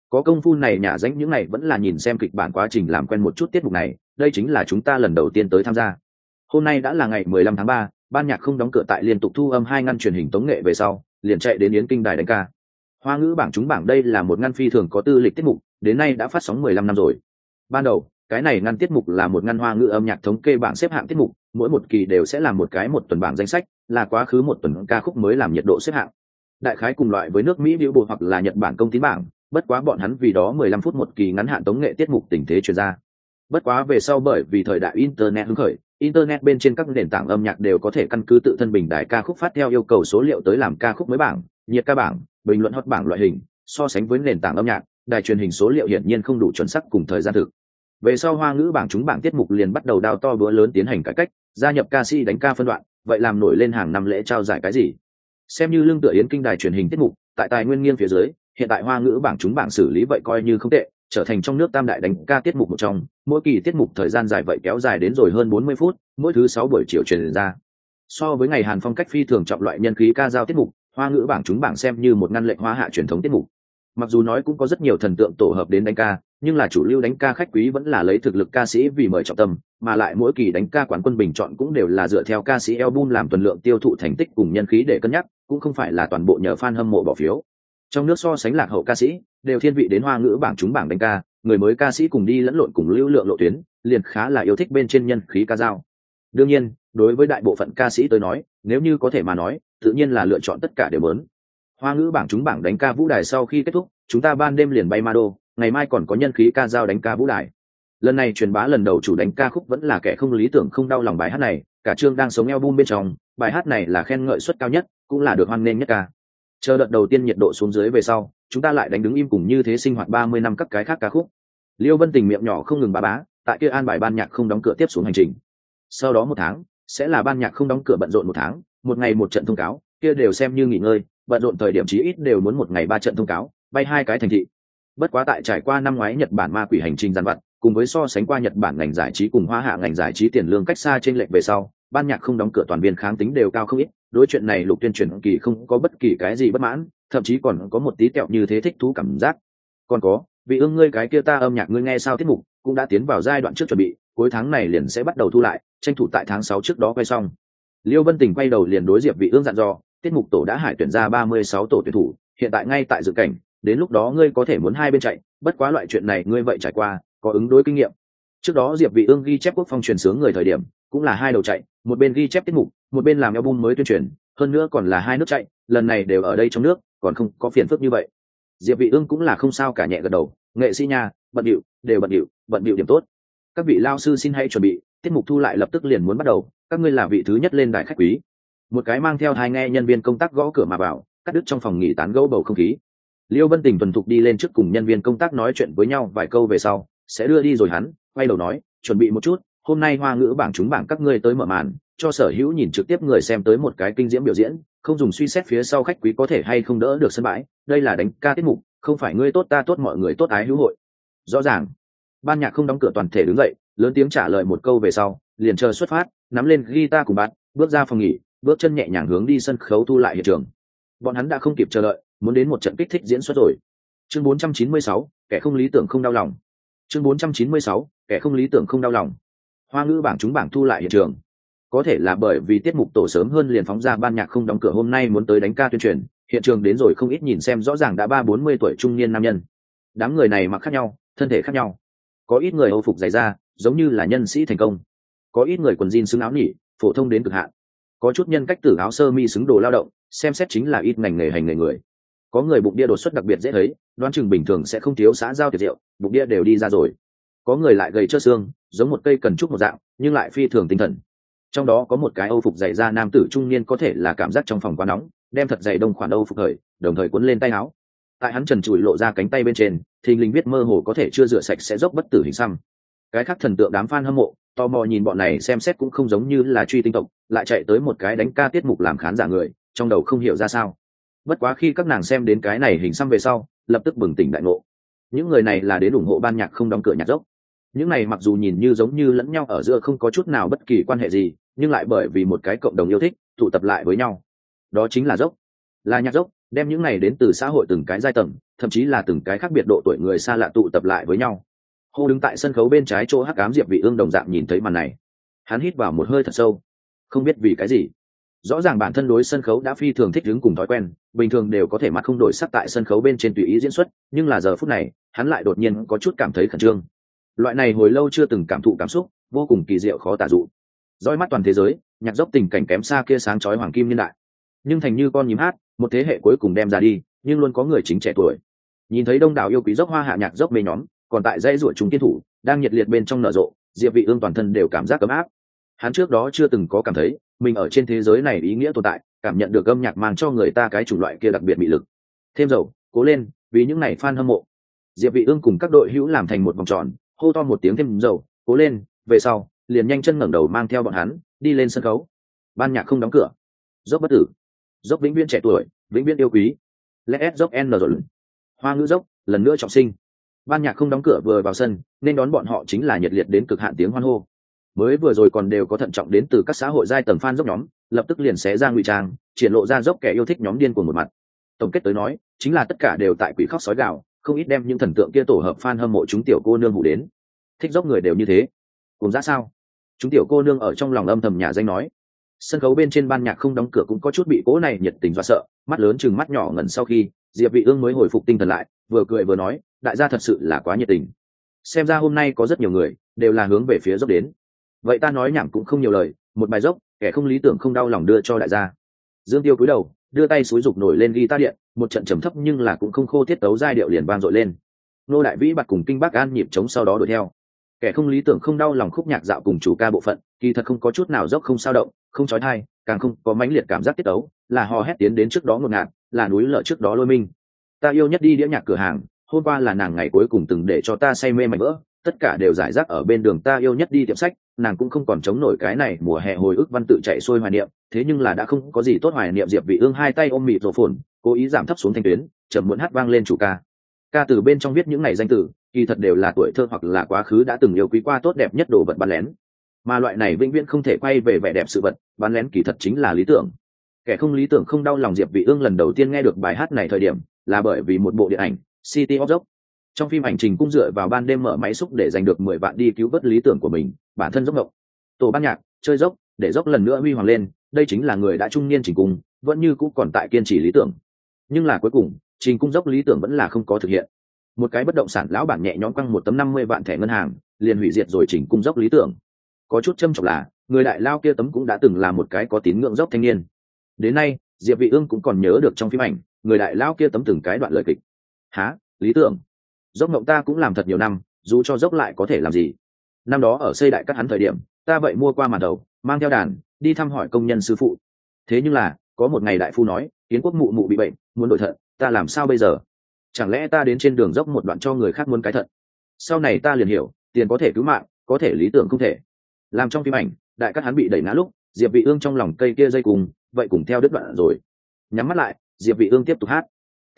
S1: Có công phu này nhà danh những này vẫn là nhìn xem kịch bản quá trình làm quen một chút tiết mục này đây chính là chúng ta lần đầu tiên tới tham gia. Hôm nay đã là ngày 15 tháng 3, ban nhạc không đóng cửa tại liên tục thu âm hai ngăn truyền hình tống nghệ về sau liền chạy đến yến kinh đài đánh ca. Hoa ngữ bảng chúng bảng đây là một ngăn phi thường có tư lịch tiết mục đến nay đã phát sóng 15 năm rồi. Ban đầu cái này ngăn tiết mục là một ngăn hoa ngữ âm nhạc thống kê bảng xếp hạng tiết mục, mỗi một kỳ đều sẽ là một cái một tuần bảng danh sách, là quá khứ một tuần ca khúc mới làm nhiệt độ xếp hạng. Đại khái cùng loại với nước mỹ billboard hoặc là nhật bản công tín bảng, bất quá bọn hắn vì đó 15 phút một kỳ ngắn hạn tống nghệ tiết mục tình thế truyền ra bất quá về sau bởi vì thời đại internet hứng khởi, internet bên trên các nền tảng âm nhạc đều có thể căn cứ tự thân bình đại ca khúc phát theo yêu cầu số liệu tới làm ca khúc mới bảng, nhiệt ca bảng, bình luận hot bảng loại hình, so sánh với nền tảng âm nhạc, đài truyền hình số liệu hiển nhiên không đủ chuẩn xác cùng thời gian thực về sau hoa ngữ bảng chúng bảng tiết mục liền bắt đầu đào to bữa lớn tiến hành cải cách, gia nhập ca sĩ đánh ca phân đoạn, vậy làm nổi lên hàng năm lễ trao giải cái gì? Xem như lương tựa yến kinh đài truyền hình tiết mục, tại tài nguyên nghiêng phía dưới, hiện tại hoa ngữ bảng chúng bảng xử lý vậy coi như không tệ, trở thành trong nước tam đại đánh ca tiết mục một trong, mỗi kỳ tiết mục thời gian dài vậy kéo dài đến rồi hơn 40 phút, mỗi thứ sáu buổi chiều truyền ra. So với ngày hàn phong cách phi thường trọng loại nhân khí ca giao tiết mục, hoa ngữ bảng chúng bảng xem như một ngăn lệnh hoa hạ truyền thống tiết mục mặc dù nói cũng có rất nhiều thần tượng tổ hợp đến đánh ca, nhưng là chủ lưu đánh ca khách quý vẫn là lấy thực lực ca sĩ vì mời trọng tâm, mà lại mỗi kỳ đánh ca quán quân bình chọn cũng đều là dựa theo ca sĩ album làm tuần lượng tiêu thụ thành tích cùng nhân khí để cân nhắc, cũng không phải là toàn bộ nhờ fan hâm mộ bỏ phiếu. Trong nước so sánh lạc hậu ca sĩ, đều thiên vị đến hoa ngữ bảng chúng bảng đánh ca, người mới ca sĩ cùng đi lẫn lộn cùng lưu lượng lộ tuyến, liền khá là yêu thích bên trên nhân khí ca dao. Đương nhiên, đối với đại bộ phận ca sĩ tôi nói, nếu như có thể mà nói, tự nhiên là lựa chọn tất cả đều lớn hoa ngữ bảng chúng bảng đánh ca vũ đài sau khi kết thúc, chúng ta ban đêm liền bay ma đô, ngày mai còn có nhân khí ca giao đánh ca vũ đài. Lần này truyền bá lần đầu chủ đánh ca khúc vẫn là kẻ không lý tưởng, không đau lòng bài hát này, cả chương đang sống eo bum bên trong, bài hát này là khen ngợi suất cao nhất, cũng là được hoan nghênh nhất ca. Chờ đợt đầu tiên nhiệt độ xuống dưới về sau, chúng ta lại đánh đứng im cùng như thế sinh hoạt ba mươi năm các cái khác ca khúc. Liêu vân tình miệng nhỏ không ngừng bà bá, tại kia an bài ban nhạc không đóng cửa tiếp xuống hành trình. Sau đó một tháng, sẽ là ban nhạc không đóng cửa bận rộn một tháng, một ngày một trận thông cáo, kia đều xem như nghỉ ngơi bận rộn thời điểm chí ít đều muốn một ngày ba trận thông cáo, bay hai cái thành thị. Bất quá tại trải qua năm ngoái nhật bản ma quỷ hành trình gian vặt, cùng với so sánh qua nhật bản ngành giải trí cùng hoa hạ ngành giải trí tiền lương cách xa trên lệch về sau, ban nhạc không đóng cửa toàn viên kháng tính đều cao không ít, đối chuyện này lục tuyên truyền kỳ không có bất kỳ cái gì bất mãn, thậm chí còn có một tí kẹo như thế thích thú cảm giác. Còn có vị ương ngươi cái kia ta âm nhạc ngươi nghe sao tiết mục, cũng đã tiến vào giai đoạn trước chuẩn bị, cuối tháng này liền sẽ bắt đầu thu lại, tranh thủ tại tháng sáu trước đó quay xong. Liêu vân tình quay đầu liền đối diệp vị ương dặn dò tiết mục tổ đã hải tuyển ra ba mươi sáu tổ tuyển thủ, hiện tại ngay tại dự cảnh, đến lúc đó ngươi có thể muốn hai bên chạy, bất quá loại chuyện này ngươi vậy trải qua, có ứng đối kinh nghiệm. Trước đó diệp vị ương ghi chép quốc phong truyền sướng người thời điểm, cũng là hai đầu chạy, một bên ghi chép tiết mục, một bên làm album mới tuyên truyền, hơn nữa còn là hai nước chạy, lần này đều ở đây trong nước, còn không có phiền phức như vậy. Diệp vị ương cũng là không sao cả nhẹ gật đầu, nghệ sĩ nhà bận điệu, đều bận điệu bận điệu điểm tốt. Các vị lao sư xin hãy chuẩn bị, tiết mục thu lại lập tức liền muốn bắt đầu, các ngươi là vị thứ nhất lên đài khách quý một cái mang theo hai nghe nhân viên công tác gõ cửa mà vào, cắt đứt trong phòng nghỉ tán gẫu bầu không khí. Liêu vân tình thuần thục đi lên trước cùng nhân viên công tác nói chuyện với nhau vài câu về sau, sẽ đưa đi rồi hắn, quay đầu nói, chuẩn bị một chút, hôm nay hoa ngữ bảng chúng bảng các ngươi tới mở màn, cho sở hữu nhìn trực tiếp người xem tới một cái kinh diễm biểu diễn, không dùng suy xét phía sau khách quý có thể hay không đỡ được sân bãi, đây là đánh ca tiết mục, không phải ngươi tốt ta tốt mọi người tốt ái hữu hội. Rõ ràng, ban nhạc không đóng cửa toàn thể đứng dậy, lớn tiếng trả lời một câu về sau, liền chờ xuất phát, nắm lên guitar cùng bạn, bước ra phòng nghỉ bước chân nhẹ nhàng hướng đi sân khấu thu lại hiện trường. Bọn hắn đã không kịp chờ đợi muốn đến một trận kích thích diễn xuất rồi. Chương 496, kẻ không lý tưởng không đau lòng. Chương 496, kẻ không lý tưởng không đau lòng. Hoa ngữ bảng chúng bảng thu lại hiện trường. Có thể là bởi vì tiết mục tổ sớm hơn liền phóng ra ban nhạc không đóng cửa hôm nay muốn tới đánh ca tuyên truyền hiện trường đến rồi không ít nhìn xem rõ ràng đã ba bốn mươi tuổi trung niên nam nhân. Đám người này mặc khác nhau thân thể khác nhau. Có ít người âu phục dày da giống như là nhân sĩ thành công. Có ít người quần jean xứng áo nỉ phổ thông đến cực hạn có chút nhân cách tử áo sơ mi xứng đồ lao động, xem xét chính là ít ngành nghề hành nghề người. Có người bụng đĩa đột xuất đặc biệt dễ thấy, đoán chừng bình thường sẽ không thiếu xã giao tiệc rượu bụng đĩa đều đi ra rồi. Có người lại gầy trơ xương, giống một cây cần trúc một dạng, nhưng lại phi thường tinh thần. Trong đó có một cái âu phục dày da nam tử trung niên có thể là cảm giác trong phòng quá nóng, đem thật dày đông khoản âu phục thời, đồng thời quấn lên tay áo. Tại hắn trần trụi lộ ra cánh tay bên trên thì linh biết mơ hồ có thể chưa rửa sạch sẽ dốc bất tử hình xăm cái khác thần tượng đám f a n hâm mộ, tò mò nhìn bọn này xem xét cũng không giống như là truy tinh tộc, lại chạy tới một cái đánh ca tiết mục làm khán giả người, trong đầu không hiểu ra sao. Bất quá khi các nàng xem đến cái này hình xăm về sau, lập tức bừng tỉnh đại ngộ. Những người này là đến ủng hộ ban nhạc không đóng cửa nhạc dốc. Những này mặc dù nhìn như giống như lẫn nhau ở giữa không có chút nào bất kỳ quan hệ gì, nhưng lại bởi vì một cái cộng đồng yêu thích, tụ tập lại với nhau. Đó chính là dốc. Là nhạc dốc, đem những này đến từ xã hội từng cái giai tầng, thậm chí là từng cái khác biệt độ tuổi người xa lạ tụ tập lại với nhau hô đứng tại sân khấu bên trái chỗ hắc ám diệp vị ương đồng dạng nhìn thấy màn này. Hắn hít vào một hơi thật sâu. Không biết vì cái gì. Rõ ràng bản thân đối sân khấu đã phi thường thích ứng cùng thói quen, bình thường đều có thể mặt không đổi sắc tại sân khấu bên trên tùy ý diễn xuất, nhưng là giờ phút này, hắn lại đột nhiên có chút cảm thấy khẩn trương. Loại này hồi lâu chưa từng cảm thụ cảm xúc, vô cùng kỳ diệu khó tả dụ. Roi mắt toàn thế giới, nhạc dốc tình cảnh kém xa kia sáng chói hoàng kim niên đại. Nhưng thành như con nhím hát, một thế hệ cuối cùng đem ra đi, nhưng luôn có người chính trẻ tuổi. Nhìn thấy đông đảo yêu quý dốc hoa hạ nhạc dốc mê nhóm còn tại dãy ruột chúng tiên thủ, đang nhiệt liệt bên trong nở rộ, diệp vị ương toàn thân đều cảm giác cấm áp. Hắn trước đó chưa từng có cảm thấy, mình ở trên thế giới này ý nghĩa tồn tại, cảm nhận được âm nhạc mang cho người ta cái chủng loại kia đặc biệt bị lực. Thêm dầu, cố lên, vì những này fan hâm mộ. Diệp vị ương cùng các đội hữu làm thành một vòng tròn, hô to một tiếng thêm dầu, cố lên, về sau, liền nhanh chân ngẩng đầu mang theo bọn hắn, đi lên sân khấu. Ban nhạc không đóng cửa. Dốc bất tử. Dốc vĩnh viễn trẻ tuổi, vĩnh viễn yêu quý. Lẽ dốc n rồi. Hoa ngữ dốc, lần nữa trọng sinh ban nhạc không đóng cửa vừa vào sân, nên đón bọn họ chính là nhiệt liệt đến cực hạn tiếng hoan hô. Mới vừa rồi còn đều có thận trọng đến từ các xã hội giai tầng fan dốc nhóm, lập tức liền xé ra ngụy trang, triển lộ ra dốc kẻ yêu thích nhóm điên của một mặt. Tổng kết tới nói, chính là tất cả đều tại quỷ khóc sói gạo không ít đem những thần tượng kia tổ hợp fan hâm mộ chúng tiểu cô nương hụ đến. Thích dốc người đều như thế. Cùng ra sao? Chúng tiểu cô nương ở trong lòng âm thầm nhà danh nói. Sân khấu bên trên ban nhạc không đóng cửa cũng có chút bị cố này nhiệt tình do sợ, mắt lớn chừng mắt nhỏ ngẩn sau khi diệp vị ương mới hồi phục tinh thần lại, vừa cười vừa nói, đại gia thật sự là quá nhiệt tình. Xem ra hôm nay có rất nhiều người đều là hướng về phía dốc đến. Vậy ta nói nhảm cũng không nhiều lời, một bài dốc, kẻ không lý tưởng không đau lòng đưa cho đại gia. Dương tiêu cúi đầu, đưa tay xúi rục nổi lên ghi ta điện, một trận trầm thấp nhưng là cũng không khô tiết tấu giai điệu liền vang dội lên. Nô đại vĩ bật cùng kinh bác an nhịp chống sau đó đuổi theo. Kẻ không lý tưởng không đau lòng khúc nhạc dạo cùng chủ ca bộ phận, kỳ thật không có chút nào dốc không sao động, không trói thai càng không có mãnh liệt cảm giác tiết tấu, là hò hét tiến đến trước đó ngột ngạt là núi lở trước đó lôi minh. Ta yêu nhất đi đĩa nhạc cửa hàng, hôm qua là nàng ngày cuối cùng từng để cho ta say mê mảnh vỡ, tất cả đều giải rác ở bên đường ta yêu nhất đi tiệm sách, nàng cũng không còn chống nổi cái này mùa hè hồi ức văn tự chạy xuôi hoài niệm, thế nhưng là đã không có gì tốt hoài niệm diệp vị ương hai tay ôm mịt rổ phồn, cố ý giảm thấp xuống thanh tuyến Trầm muộn hát vang lên chủ ca. Ca từ bên trong viết những ngày danh từ kỳ thật đều là tuổi thơ hoặc là quá khứ đã từng yêu quý qua tốt đẹp nhất đồ vật bắn lén. Mà loại này vĩnh viễn không thể quay về vẻ đẹp sự vật, bắn lén kỳ thật chính là lý tưởng kẻ không lý tưởng không đau lòng diệp vị ương lần đầu tiên nghe được bài hát này thời điểm, là bởi vì một bộ điện ảnh, city of dốc trong phim ảnh trình cung dựa vào ban đêm mở máy xúc để giành được mười vạn đi cứu vớt lý tưởng của mình, bản thân dốc ngộng tổ ban nhạc, chơi dốc để dốc lần nữa huy hoàng lên, đây chính là người đã trung niên trình cung vẫn như cũ còn tại kiên trì lý tưởng. Nhưng là cuối cùng, trình cung dốc lý tưởng vẫn là không có thực hiện. Một cái bất động sản lão bản nhẹ nhõm quăng một tấm năm mươi vạn thẻ ngân hàng, liền hủy diệt rồi trình cung dốc lý tưởng. Có chút châm trọng là, người đại lao kia tấm cũng đã từng là một cái có tín ngưỡng dốc thanh niên đến nay, diệp vị ương cũng còn nhớ được trong phim ảnh, người đại lao kia tấm từng cái đoạn lời kịch. Há lý tưởng? Dốc mộng ta cũng làm thật nhiều năm, dù cho dốc lại có thể làm gì? Năm đó ở xây đại các hắn thời điểm, ta vậy mua qua màn đầu, mang theo đàn, đi thăm hỏi công nhân sư phụ. Thế nhưng là, có một ngày đại phu nói kiến quốc mụ mụ bị bệnh, muốn đổi thận, ta làm sao bây giờ? Chẳng lẽ ta đến trên đường dốc một đoạn cho người khác muốn cái thận? Sau này ta liền hiểu, tiền có thể cứu mạng, có thể lý tưởng không thể. Làm trong phim ảnh, đại các hắn bị đẩy ngã lúc, diệp vị ương trong lòng cây kia dây cùng vậy cùng theo đứt đoạn rồi. Nhắm mắt lại, diệp vị ương tiếp tục hát.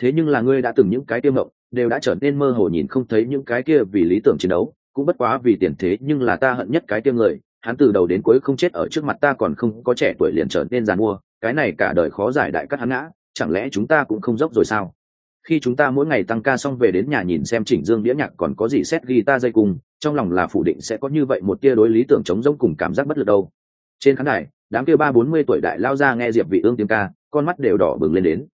S1: Thế nhưng là ngươi đã từng những cái tiêu ngộng, đều đã trở nên mơ hồ nhìn không thấy những cái kia vì lý tưởng chiến đấu, cũng bất quá vì tiền thế, nhưng là ta hận nhất cái tiêu người, hắn từ đầu đến cuối không chết ở trước mặt ta còn không có trẻ tuổi liền trở nên già mua cái này cả đời khó giải đại cắt hắn ngã, chẳng lẽ chúng ta cũng không dốc rồi sao? Khi chúng ta mỗi ngày tăng ca xong về đến nhà nhìn xem chỉnh dương đĩa nhạc còn có gì xét ghi ta dây cùng, trong lòng là phủ định sẽ có như vậy một tia đối lý tưởng chống rỗng cùng cảm giác bất lực đâu. Trên khán đài đám kia ba bốn mươi tuổi đại lao ra nghe diệp vị ương tiếng ca, con mắt đều đỏ bừng lên đến.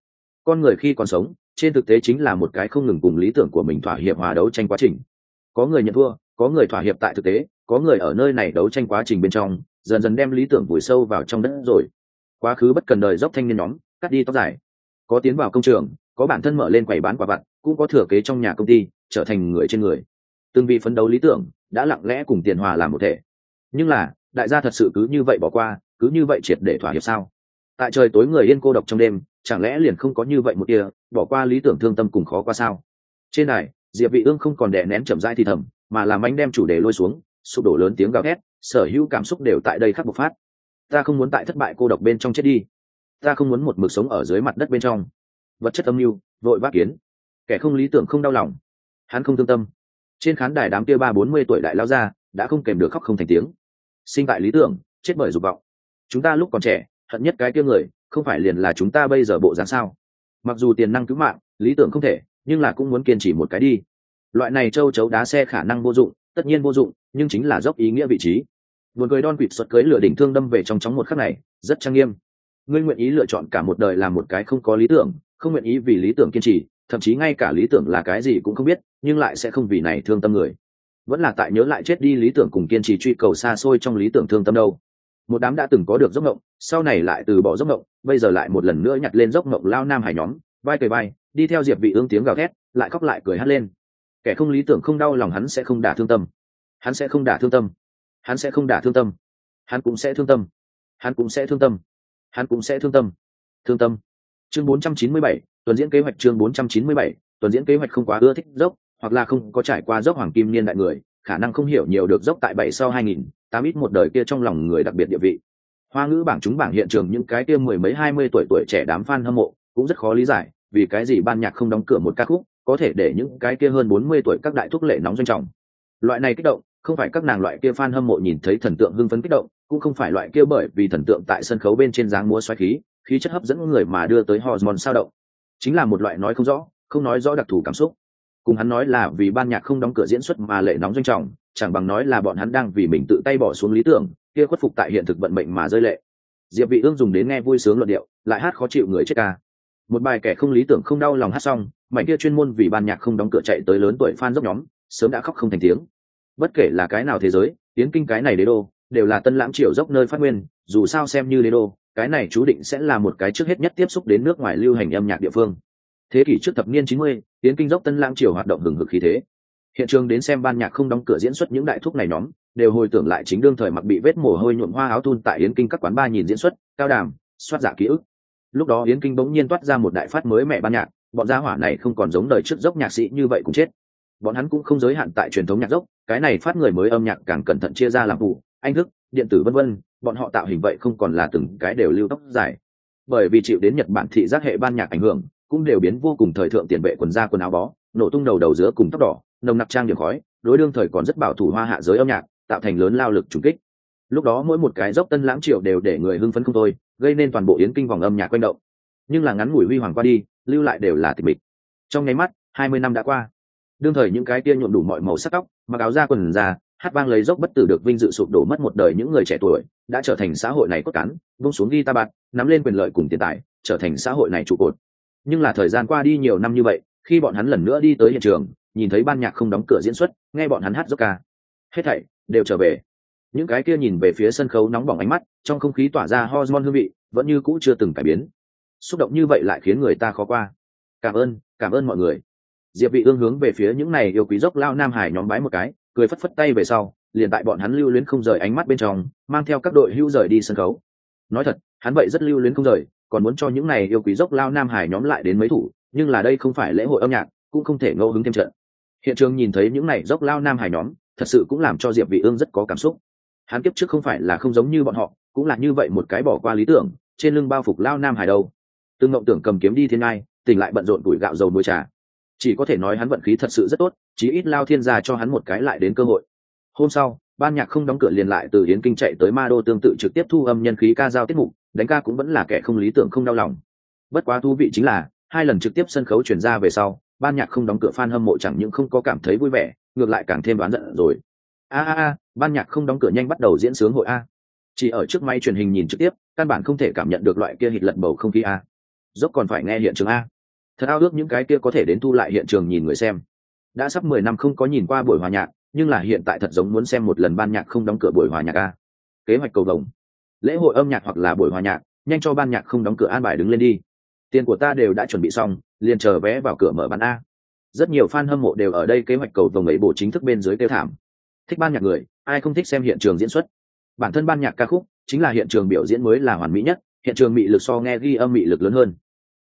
S1: Con người khi còn sống, trên thực tế chính là một cái không ngừng cùng lý tưởng của mình thỏa hiệp hòa đấu tranh quá trình. Có người nhận thua, có người thỏa hiệp tại thực tế, có người ở nơi này đấu tranh quá trình bên trong, dần dần đem lý tưởng vùi sâu vào trong đất rồi. Quá khứ bất cần đời dốc thanh niên nhóm, cắt đi tóc dài. Có tiến vào công trường, có bản thân mở lên quầy bán quả vặt, cũng có thừa kế trong nhà công ty, trở thành người trên người. Từng vị phấn đấu lý tưởng, đã lặng lẽ cùng tiền hòa làm một thể. Nhưng là, đại gia thật sự cứ như vậy bỏ qua cứ như vậy triệt để thỏa hiệp sao? Tại trời tối người yên cô độc trong đêm, chẳng lẽ liền không có như vậy một kia bỏ qua lý tưởng thương tâm cùng khó qua sao? Trên này diệp vị ương không còn đè nén chậm rãi thì thầm, mà làm anh đem chủ đề lôi xuống, sụp đổ lớn tiếng gào thét, sở hữu cảm xúc đều tại đây khắc bộc phát. Ta không muốn tại thất bại cô độc bên trong chết đi. Ta không muốn một mực sống ở dưới mặt đất bên trong. Vật chất âm mưu, vội vác kiến. Kẻ không lý tưởng không đau lòng. Hắn không thương tâm. Trên khán đài đám kia ba bốn mươi tuổi đại lao ra, đã không kèm được khóc không thành tiếng. Sinh tại lý tưởng, chết bởi dục vọng chúng ta lúc còn trẻ, hận nhất cái kia người, không phải liền là chúng ta bây giờ bộ dáng sao? Mặc dù tiền năng cứu mạng, lý tưởng không thể, nhưng là cũng muốn kiên trì một cái đi. Loại này châu chấu đá xe khả năng vô dụng, tất nhiên vô dụng, nhưng chính là dốc ý nghĩa vị trí. Một người đon quỵt xuất cưới lửa đỉnh thương đâm về trong chóng một khắc này, rất trang nghiêm. Ngươi nguyện ý lựa chọn cả một đời làm một cái không có lý tưởng, không nguyện ý vì lý tưởng kiên trì, thậm chí ngay cả lý tưởng là cái gì cũng không biết, nhưng lại sẽ không vì này thương tâm người. Vẫn là tại nhớ lại chết đi lý tưởng cùng kiên trì truy cầu xa xôi trong lý tưởng thương tâm đâu một đám đã từng có được dốc ngộng sau này lại từ bỏ dốc ngộng bây giờ lại một lần nữa nhặt lên dốc ngộng lao nam hải nhóm vai cười vai đi theo diệp vị ương tiếng gào thét lại khóc lại cười hát lên. Kẻ không lý tưởng không đau lòng hắn sẽ không đả thương tâm. Hắn sẽ không đả thương tâm. Hắn sẽ không đả thương tâm. Hắn cũng sẽ thương tâm. Hắn cũng sẽ thương tâm. Hắn cũng sẽ thương tâm. Thương tâm. Chương 497, tuần diễn kế hoạch chương 497, tuần diễn kế hoạch không quá ưa thích dốc hoặc là không có trải qua dốc hoàng kim niên đại người khả năng không hiểu nhiều được dốc tại bảy sau 2000, tám ít một đời kia trong lòng người đặc biệt địa vị. Hoa ngữ bảng chúng bảng hiện trường những cái kia mười mấy hai mươi tuổi tuổi trẻ đám fan hâm mộ cũng rất khó lý giải, vì cái gì ban nhạc không đóng cửa một ca khúc, có thể để những cái kia hơn bốn mươi tuổi các đại thúc lệ nóng doanh trọng. Loại này kích động, không phải các nàng loại kia fan hâm mộ nhìn thấy thần tượng hưng phấn kích động, cũng không phải loại kia bởi vì thần tượng tại sân khấu bên trên dáng múa xoáy khí khí chất hấp dẫn người mà đưa tới hormone sao động. Chính là một loại nói không rõ, không nói rõ đặc thù cảm xúc. Cùng hắn nói là vì ban nhạc không đóng cửa diễn xuất mà lệ nóng doanh trọng chẳng bằng nói là bọn hắn đang vì mình tự tay bỏ xuống lý tưởng kia khuất phục tại hiện thực vận mệnh mà rơi lệ. Diệp vị ương dùng đến nghe vui sướng luận điệu lại hát khó chịu người chết ca. Một bài kẻ không lý tưởng không đau lòng hát xong mảnh kia chuyên môn vì ban nhạc không đóng cửa chạy tới lớn tuổi fan dốc nhóm sớm đã khóc không thành tiếng. Bất kể là cái nào thế giới tiến kinh cái này đế đô đều là tân lãng triều dốc nơi phát nguyên dù sao xem như đế đô cái này chú định sẽ là một cái trước hết nhất tiếp xúc đến nước ngoài lưu hành âm nhạc địa phương. Thế kỷ trước thập niên 90, tiến kinh dốc tân lãng triều hoạt động hừng hực khí thế hiện trường đến xem ban nhạc không đóng cửa diễn xuất những đại thúc này nhóm, đều hồi tưởng lại chính đương thời mặc bị vết mồ hôi nhuộm hoa áo thun tại yến kinh các quán ba nhìn diễn xuất, cao đàm, soát giả ký ức. Lúc đó yến kinh bỗng nhiên toát ra một đại phát mới mẹ ban nhạc, bọn gia hỏa này không còn giống đời trước dốc nhạc sĩ như vậy cũng chết. Bọn hắn cũng không giới hạn tại truyền thống nhạc dốc, cái này phát người mới âm nhạc càng cẩn thận chia ra làm phụ, anh thức, điện tử vân vân, bọn họ tạo hình vậy không còn là từng cái đều lưu tóc dài. Bởi vì chịu đến nhật bản thị giác hệ ban nhạc ảnh hưởng, cũng đều biến vô cùng thời thượng tiền vệ quần da quần áo bó, nổ tung đầu đầu giữa cùng tóc đỏ nồng nặc trang điểm khói đối đương thời còn rất bảo thủ hoa hạ giới âm nhạc tạo thành lớn lao lực trùng kích. Lúc đó mỗi một cái dốc tân lãng triệu đều để người hưng phấn không thôi gây nên toàn bộ yến kinh vòng âm nhạc quanh động. Nhưng là ngắn ngủi huy hoàng qua đi lưu lại đều là tịch mịch. Trong nháy mắt hai mươi năm đã qua. Đương thời những cái tia nhuộm đủ mọi màu sắc tóc mặc áo da quần già, hát vang lấy dốc bất tử được vinh dự sụp đổ mất một đời những người trẻ tuổi đã trở thành xã hội này cốt cán vung xuống ghi ta bạt nắm lên quyền lợi cùng tiền tài trở thành xã hội này trụ cột. Nhưng là thời gian qua đi nhiều năm như vậy khi bọn hắn lần nữa đi tới hiện trường nhìn thấy ban nhạc không đóng cửa diễn xuất, nghe bọn hắn hát dốc ca. Hết thảy đều trở về. Những cái kia nhìn về phía sân khấu nóng bỏng ánh mắt, trong không khí tỏa ra hormone hương vị, vẫn như cũ chưa từng cải biến. Xúc động như vậy lại khiến người ta khó qua. Cảm ơn cảm ơn mọi người. Diệp vị ương hướng về phía những này yêu quý dốc lao nam hải nhóm bái một cái, cười phất phất tay về sau, liền tại bọn hắn lưu luyến không rời ánh mắt bên trong, mang theo các đội hưu rời đi sân khấu. Nói thật, hắn vậy rất lưu luyến không rời, còn muốn cho những này yêu quý dốc lao nam hải nhóm lại đến mấy thủ, nhưng là đây không phải lễ hội âm nhạc, cũng không thể ngẫu hứng thêm trận hiện trường nhìn thấy những này dốc lao nam hải nhóm, thật sự cũng làm cho diệp vị ương rất có cảm xúc. Hắn kiếp trước không phải là không giống như bọn họ, cũng là như vậy một cái bỏ qua lý tưởng, trên lưng bao phục lao nam hải đâu. Từng ngậm tưởng cầm kiếm đi thiên ngai, tỉnh lại bận rộn tuổi gạo dầu nuôi trà. Chỉ có thể nói hắn vận khí thật sự rất tốt, chí ít lao thiên gia cho hắn một cái lại đến cơ hội. Hôm sau, ban nhạc không đóng cửa liền lại từ yến kinh chạy tới ma đô tương tự trực tiếp thu âm nhân khí ca giao tiết mục, đánh ca cũng vẫn là kẻ không lý tưởng không đau lòng. Bất quá thú vị chính là, hai lần trực tiếp sân khấu chuyển ra về sau ban nhạc không đóng cửa fan hâm mộ chẳng những không có cảm thấy vui vẻ, ngược lại càng thêm đoán giận rồi. A a a, ban nhạc không đóng cửa nhanh bắt đầu diễn sướng hội a. Chỉ ở trước máy truyền hình nhìn trực tiếp, căn bản không thể cảm nhận được loại kia hít lật bầu không khí a. Dốc còn phải nghe hiện trường a. Thật ao ước những cái kia có thể đến thu lại hiện trường nhìn người xem. Đã sắp mười năm không có nhìn qua buổi hòa nhạc, nhưng là hiện tại thật giống muốn xem một lần ban nhạc không đóng cửa buổi hòa nhạc a. Kế hoạch cầu đồng lễ hội âm nhạc hoặc là buổi hòa nhạc, nhanh cho ban nhạc không đóng cửa an bài đứng lên đi tiền của ta đều đã chuẩn bị xong, liền chờ vé vào cửa mở bán a. Rất nhiều fan hâm mộ đều ở đây kế hoạch cầu vồng ấy bổ chính thức bên dưới tiêu thảm. Thích ban nhạc người, ai không thích xem hiện trường diễn xuất? Bản thân ban nhạc ca khúc, chính là hiện trường biểu diễn mới là hoàn mỹ nhất, hiện trường mị lực so nghe ghi âm mị lực lớn hơn.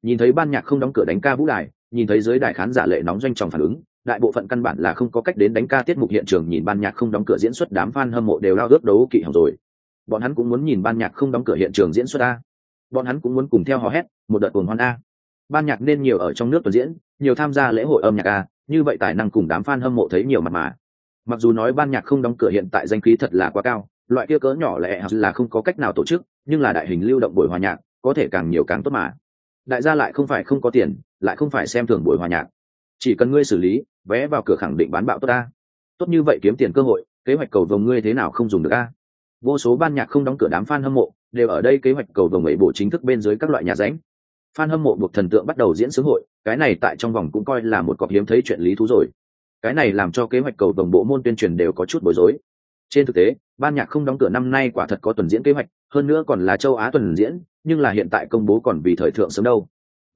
S1: Nhìn thấy ban nhạc không đóng cửa đánh ca vũ đài, nhìn thấy giới đại khán giả lệ nóng doanh tròng phản ứng, đại bộ phận căn bản là không có cách đến đánh ca tiết mục hiện trường nhìn ban nhạc không đóng cửa diễn xuất đám fan hâm mộ đều lao ước đấu kỵ hỏng rồi. Bọn hắn cũng muốn nhìn ban nhạc không đóng cửa hiện trường diễn xuất a bọn hắn cũng muốn cùng theo hò hét, một đợt cuồng hoan a. Ban nhạc nên nhiều ở trong nước tuần diễn, nhiều tham gia lễ hội âm nhạc a, như vậy tài năng cùng đám fan hâm mộ thấy nhiều mặt mà. Mặc dù nói ban nhạc không đóng cửa hiện tại danh khí thật là quá cao, loại kia cỡ nhỏ lẽ là không có cách nào tổ chức, nhưng là đại hình lưu động buổi hòa nhạc, có thể càng nhiều càng tốt mà. Đại gia lại không phải không có tiền, lại không phải xem thường buổi hòa nhạc. Chỉ cần ngươi xử lý, vé vào cửa khẳng định bán bạo tốt ta tốt như vậy kiếm tiền cơ hội, kế hoạch cầu vồng ngươi thế nào không dùng được a vô số ban nhạc không đóng cửa đám fan hâm mộ đều ở đây kế hoạch cầu vồng ấy bộ chính thức bên dưới các loại nhà ránh. Fan hâm mộ buộc thần tượng bắt đầu diễn sướng hội, cái này tại trong vòng cũng coi là một cọc hiếm thấy chuyện lý thú rồi. Cái này làm cho kế hoạch cầu vồng bộ môn tuyên truyền đều có chút bối rối. Trên thực tế, ban nhạc không đóng cửa năm nay quả thật có tuần diễn kế hoạch, hơn nữa còn là châu á tuần diễn, nhưng là hiện tại công bố còn vì thời thượng sớm đâu.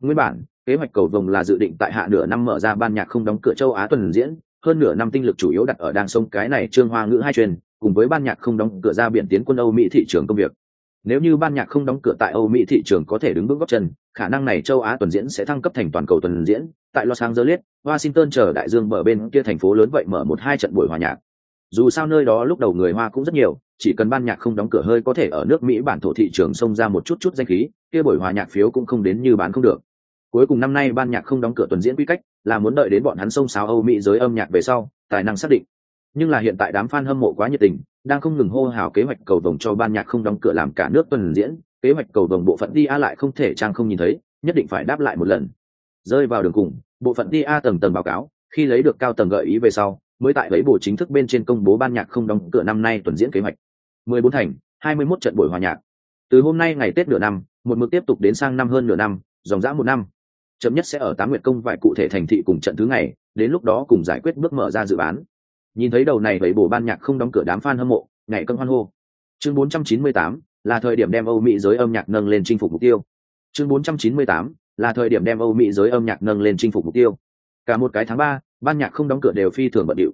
S1: Nguyên bản, kế hoạch cầu vồng là dự định tại hạ nửa năm mở ra ban nhạc không đóng cửa châu á tuần diễn, hơn nửa năm tinh lực chủ yếu đặt ở đang sông cái này trương hoa ngữ hai truyền cùng với ban nhạc không đóng cửa ra biển tiến quân âu mỹ thị trường công việc. Nếu như ban nhạc không đóng cửa tại âu mỹ thị trường có thể đứng vững góc chân, khả năng này châu á tuần diễn sẽ thăng cấp thành toàn cầu tuần diễn. Tại los angeles, washington chờ đại dương mở bên kia thành phố lớn vậy mở một hai trận buổi hòa nhạc. Dù sao nơi đó lúc đầu người hoa cũng rất nhiều, chỉ cần ban nhạc không đóng cửa hơi có thể ở nước mỹ bản thổ thị trường xông ra một chút chút danh khí, kia buổi hòa nhạc phiếu cũng không đến như bán không được. Cuối cùng năm nay ban nhạc không đóng cửa tuần diễn quy cách là muốn đợi đến bọn hắn xông xáo âu mỹ giới âm nhạc về sau, tài năng xác định nhưng là hiện tại đám fan hâm mộ quá nhiệt tình, đang không ngừng hô hào kế hoạch cầu vồng cho ban nhạc không đóng cửa làm cả nước tuần diễn, kế hoạch cầu vồng bộ phận đi a lại không thể trang không nhìn thấy, nhất định phải đáp lại một lần. Rơi vào đường cùng, bộ phận đi a tầng tầng báo cáo, khi lấy được cao tầng gợi ý về sau, mới tại lấy bộ chính thức bên trên công bố ban nhạc không đóng cửa năm nay tuần diễn kế hoạch. 14 thành 21 trận buổi hòa nhạc. Từ hôm nay ngày tết nửa năm, một mực tiếp tục đến sang năm hơn nửa năm, dòng dã một năm. Chậm nhất sẽ ở tám nguyệt công vài cụ thể thành thị cùng trận thứ ngày, đến lúc đó cùng giải quyết bước mở ra dự án nhìn thấy đầu này vậy bổ ban nhạc không đóng cửa đám fan hâm mộ ngày cân hoan hô. Chương 498 là thời điểm đem âu mỹ giới âm nhạc nâng lên chinh phục mục tiêu. Chương 498 là thời điểm đem âu mỹ giới âm nhạc nâng lên chinh phục mục tiêu. Cả một cái tháng ba, ban nhạc không đóng cửa đều phi thường bận điệu.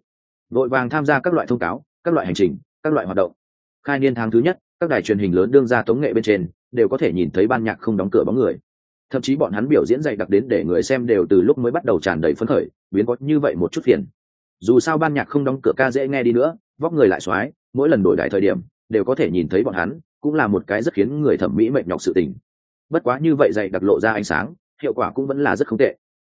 S1: Vội vàng tham gia các loại thông cáo, các loại hành trình, các loại hoạt động. Khai niên tháng thứ nhất, các đài truyền hình lớn đương ra tống nghệ bên trên, đều có thể nhìn thấy ban nhạc không đóng cửa bóng người. Thậm chí bọn hắn biểu diễn dày đặc đến để người xem đều từ lúc mới bắt đầu tràn đầy phấn khởi, biến có như vậy một chút phiền dù sao ban nhạc không đóng cửa ca dễ nghe đi nữa, vóc người lại x mỗi lần đổi đại thời điểm, đều có thể nhìn thấy bọn hắn, cũng là một cái rất khiến người thẩm mỹ mệt nhọc sự tình. Bất quá như vậy dạy đặc lộ ra ánh sáng, hiệu quả cũng vẫn là rất không tệ.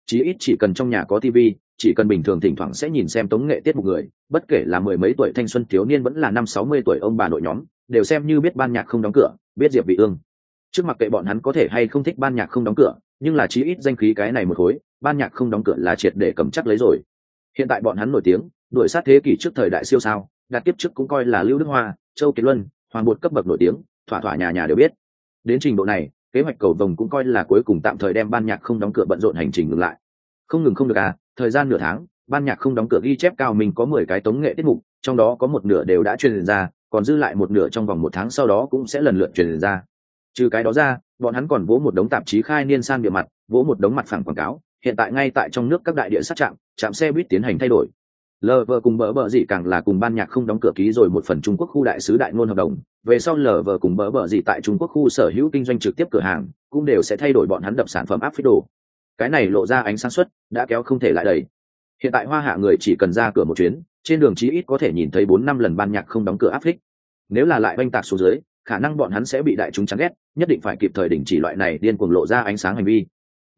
S1: Chí ít chỉ cần trong nhà có tv chỉ cần bình thường thỉnh thoảng sẽ nhìn xem tống nghệ tiết mục người, bất kể là mười mấy tuổi thanh xuân thiếu niên vẫn là năm sáu mươi tuổi ông bà nội nhóm, đều xem như biết ban nhạc không đóng cửa, biết diệp vị ương. Trước mặt kệ bọn hắn có thể hay không thích ban nhạc không đóng cửa, nhưng là chí ít danh khí cái này một khối, ban nhạc không đóng cửa là triệt để cầm chắc lấy rồi hiện tại bọn hắn nổi tiếng, đuổi sát thế kỷ trước thời đại siêu sao đạt tiếp trước cũng coi là lưu đức hoa, châu kiệt luân, hoàng bột cấp bậc nổi tiếng, thỏa thỏa nhà nhà đều biết. Đến trình độ này, kế hoạch cầu vồng cũng coi là cuối cùng tạm thời đem ban nhạc không đóng cửa bận rộn hành trình ngừng lại. Không ngừng không được à thời gian nửa tháng, ban nhạc không đóng cửa ghi chép cao mình có mười cái tống nghệ tiết mục, trong đó có một nửa đều đã truyền ra, còn dư lại một nửa trong vòng một tháng sau đó cũng sẽ lần lượt truyền ra. Trừ cái đó ra, bọn hắn còn vỗ một đống tạp chí khai niên san địa mặt, vỗ một đống mặt phẳng quảng cáo hiện tại ngay tại trong nước các đại địa sát trạm trạm xe buýt tiến hành thay đổi. Lờ vờ cùng bỡ bỡ gì càng là cùng ban nhạc không đóng cửa ký rồi một phần trung quốc khu đại sứ đại ngôn hợp đồng. Về sau lờ vờ cùng bỡ bỡ gì tại trung quốc khu sở hữu kinh doanh trực tiếp cửa hàng cũng đều sẽ thay đổi bọn hắn đập sản phẩm áp phích đồ. Cái này lộ ra ánh sáng suất đã kéo không thể lại đầy. Hiện tại hoa hạ người chỉ cần ra cửa một chuyến, trên đường chí ít có thể nhìn thấy bốn năm lần ban nhạc không đóng cửa áp phích. Nếu là lại oanh tạc xuống dưới, khả năng bọn hắn sẽ bị đại chúng chán ghét, nhất định phải kịp thời đình chỉ loại này điên cuồng lộ ra ánh sáng hành vi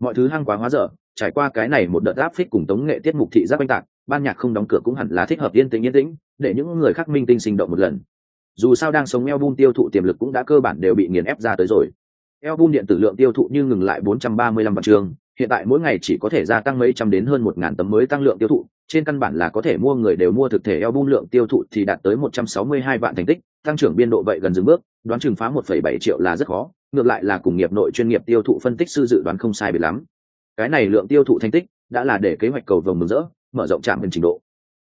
S1: mọi thứ hăng quá hóa dở, trải qua cái này một đợt áp phích cùng tống nghệ tiết mục thị giác oanh tạc, ban nhạc không đóng cửa cũng hẳn là thích hợp yên tĩnh yên tĩnh, để những người khác minh tinh sinh động một lần. Dù sao đang sống album tiêu thụ tiềm lực cũng đã cơ bản đều bị nghiền ép ra tới rồi. Album điện tử lượng tiêu thụ như ngừng lại 435 vạn trường, hiện tại mỗi ngày chỉ có thể gia tăng mấy trăm đến hơn một ngàn tấm mới tăng lượng tiêu thụ, trên căn bản là có thể mua người đều mua thực thể album lượng tiêu thụ thì đạt tới 162 vạn thành tích, tăng trưởng biên độ vậy gần dừng bước đoán chừng phá 1,7 triệu là rất khó ngược lại là cùng nghiệp nội chuyên nghiệp tiêu thụ phân tích sư dự đoán không sai biệt lắm. Cái này lượng tiêu thụ thành tích đã là để kế hoạch cầu vồng mừng rỡ mở rộng trạm bên trình độ.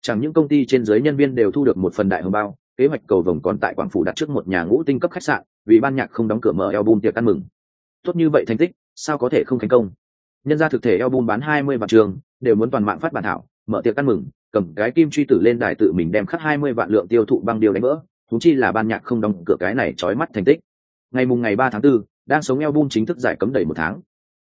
S1: Chẳng những công ty trên dưới nhân viên đều thu được một phần đại hồng bao kế hoạch cầu vồng còn tại quảng phủ đặt trước một nhà ngũ tinh cấp khách sạn vì ban nhạc không đóng cửa mở album tiệc ăn mừng. Tốt như vậy thành tích sao có thể không thành công? Nhân ra thực thể album bán hai mươi vạn trường đều muốn toàn mạng phát bản thảo mở tiệc ăn mừng cầm cái kim truy tử lên đài tự mình đem khắc hai mươi vạn lượng tiêu thụ băng điều đánh vỡ thú chi là ban nhạc không đóng cửa cái này trói mắt thành tích. Ngày mùng ngày ba tháng 4, đang sống album chính thức giải cấm đầy một tháng.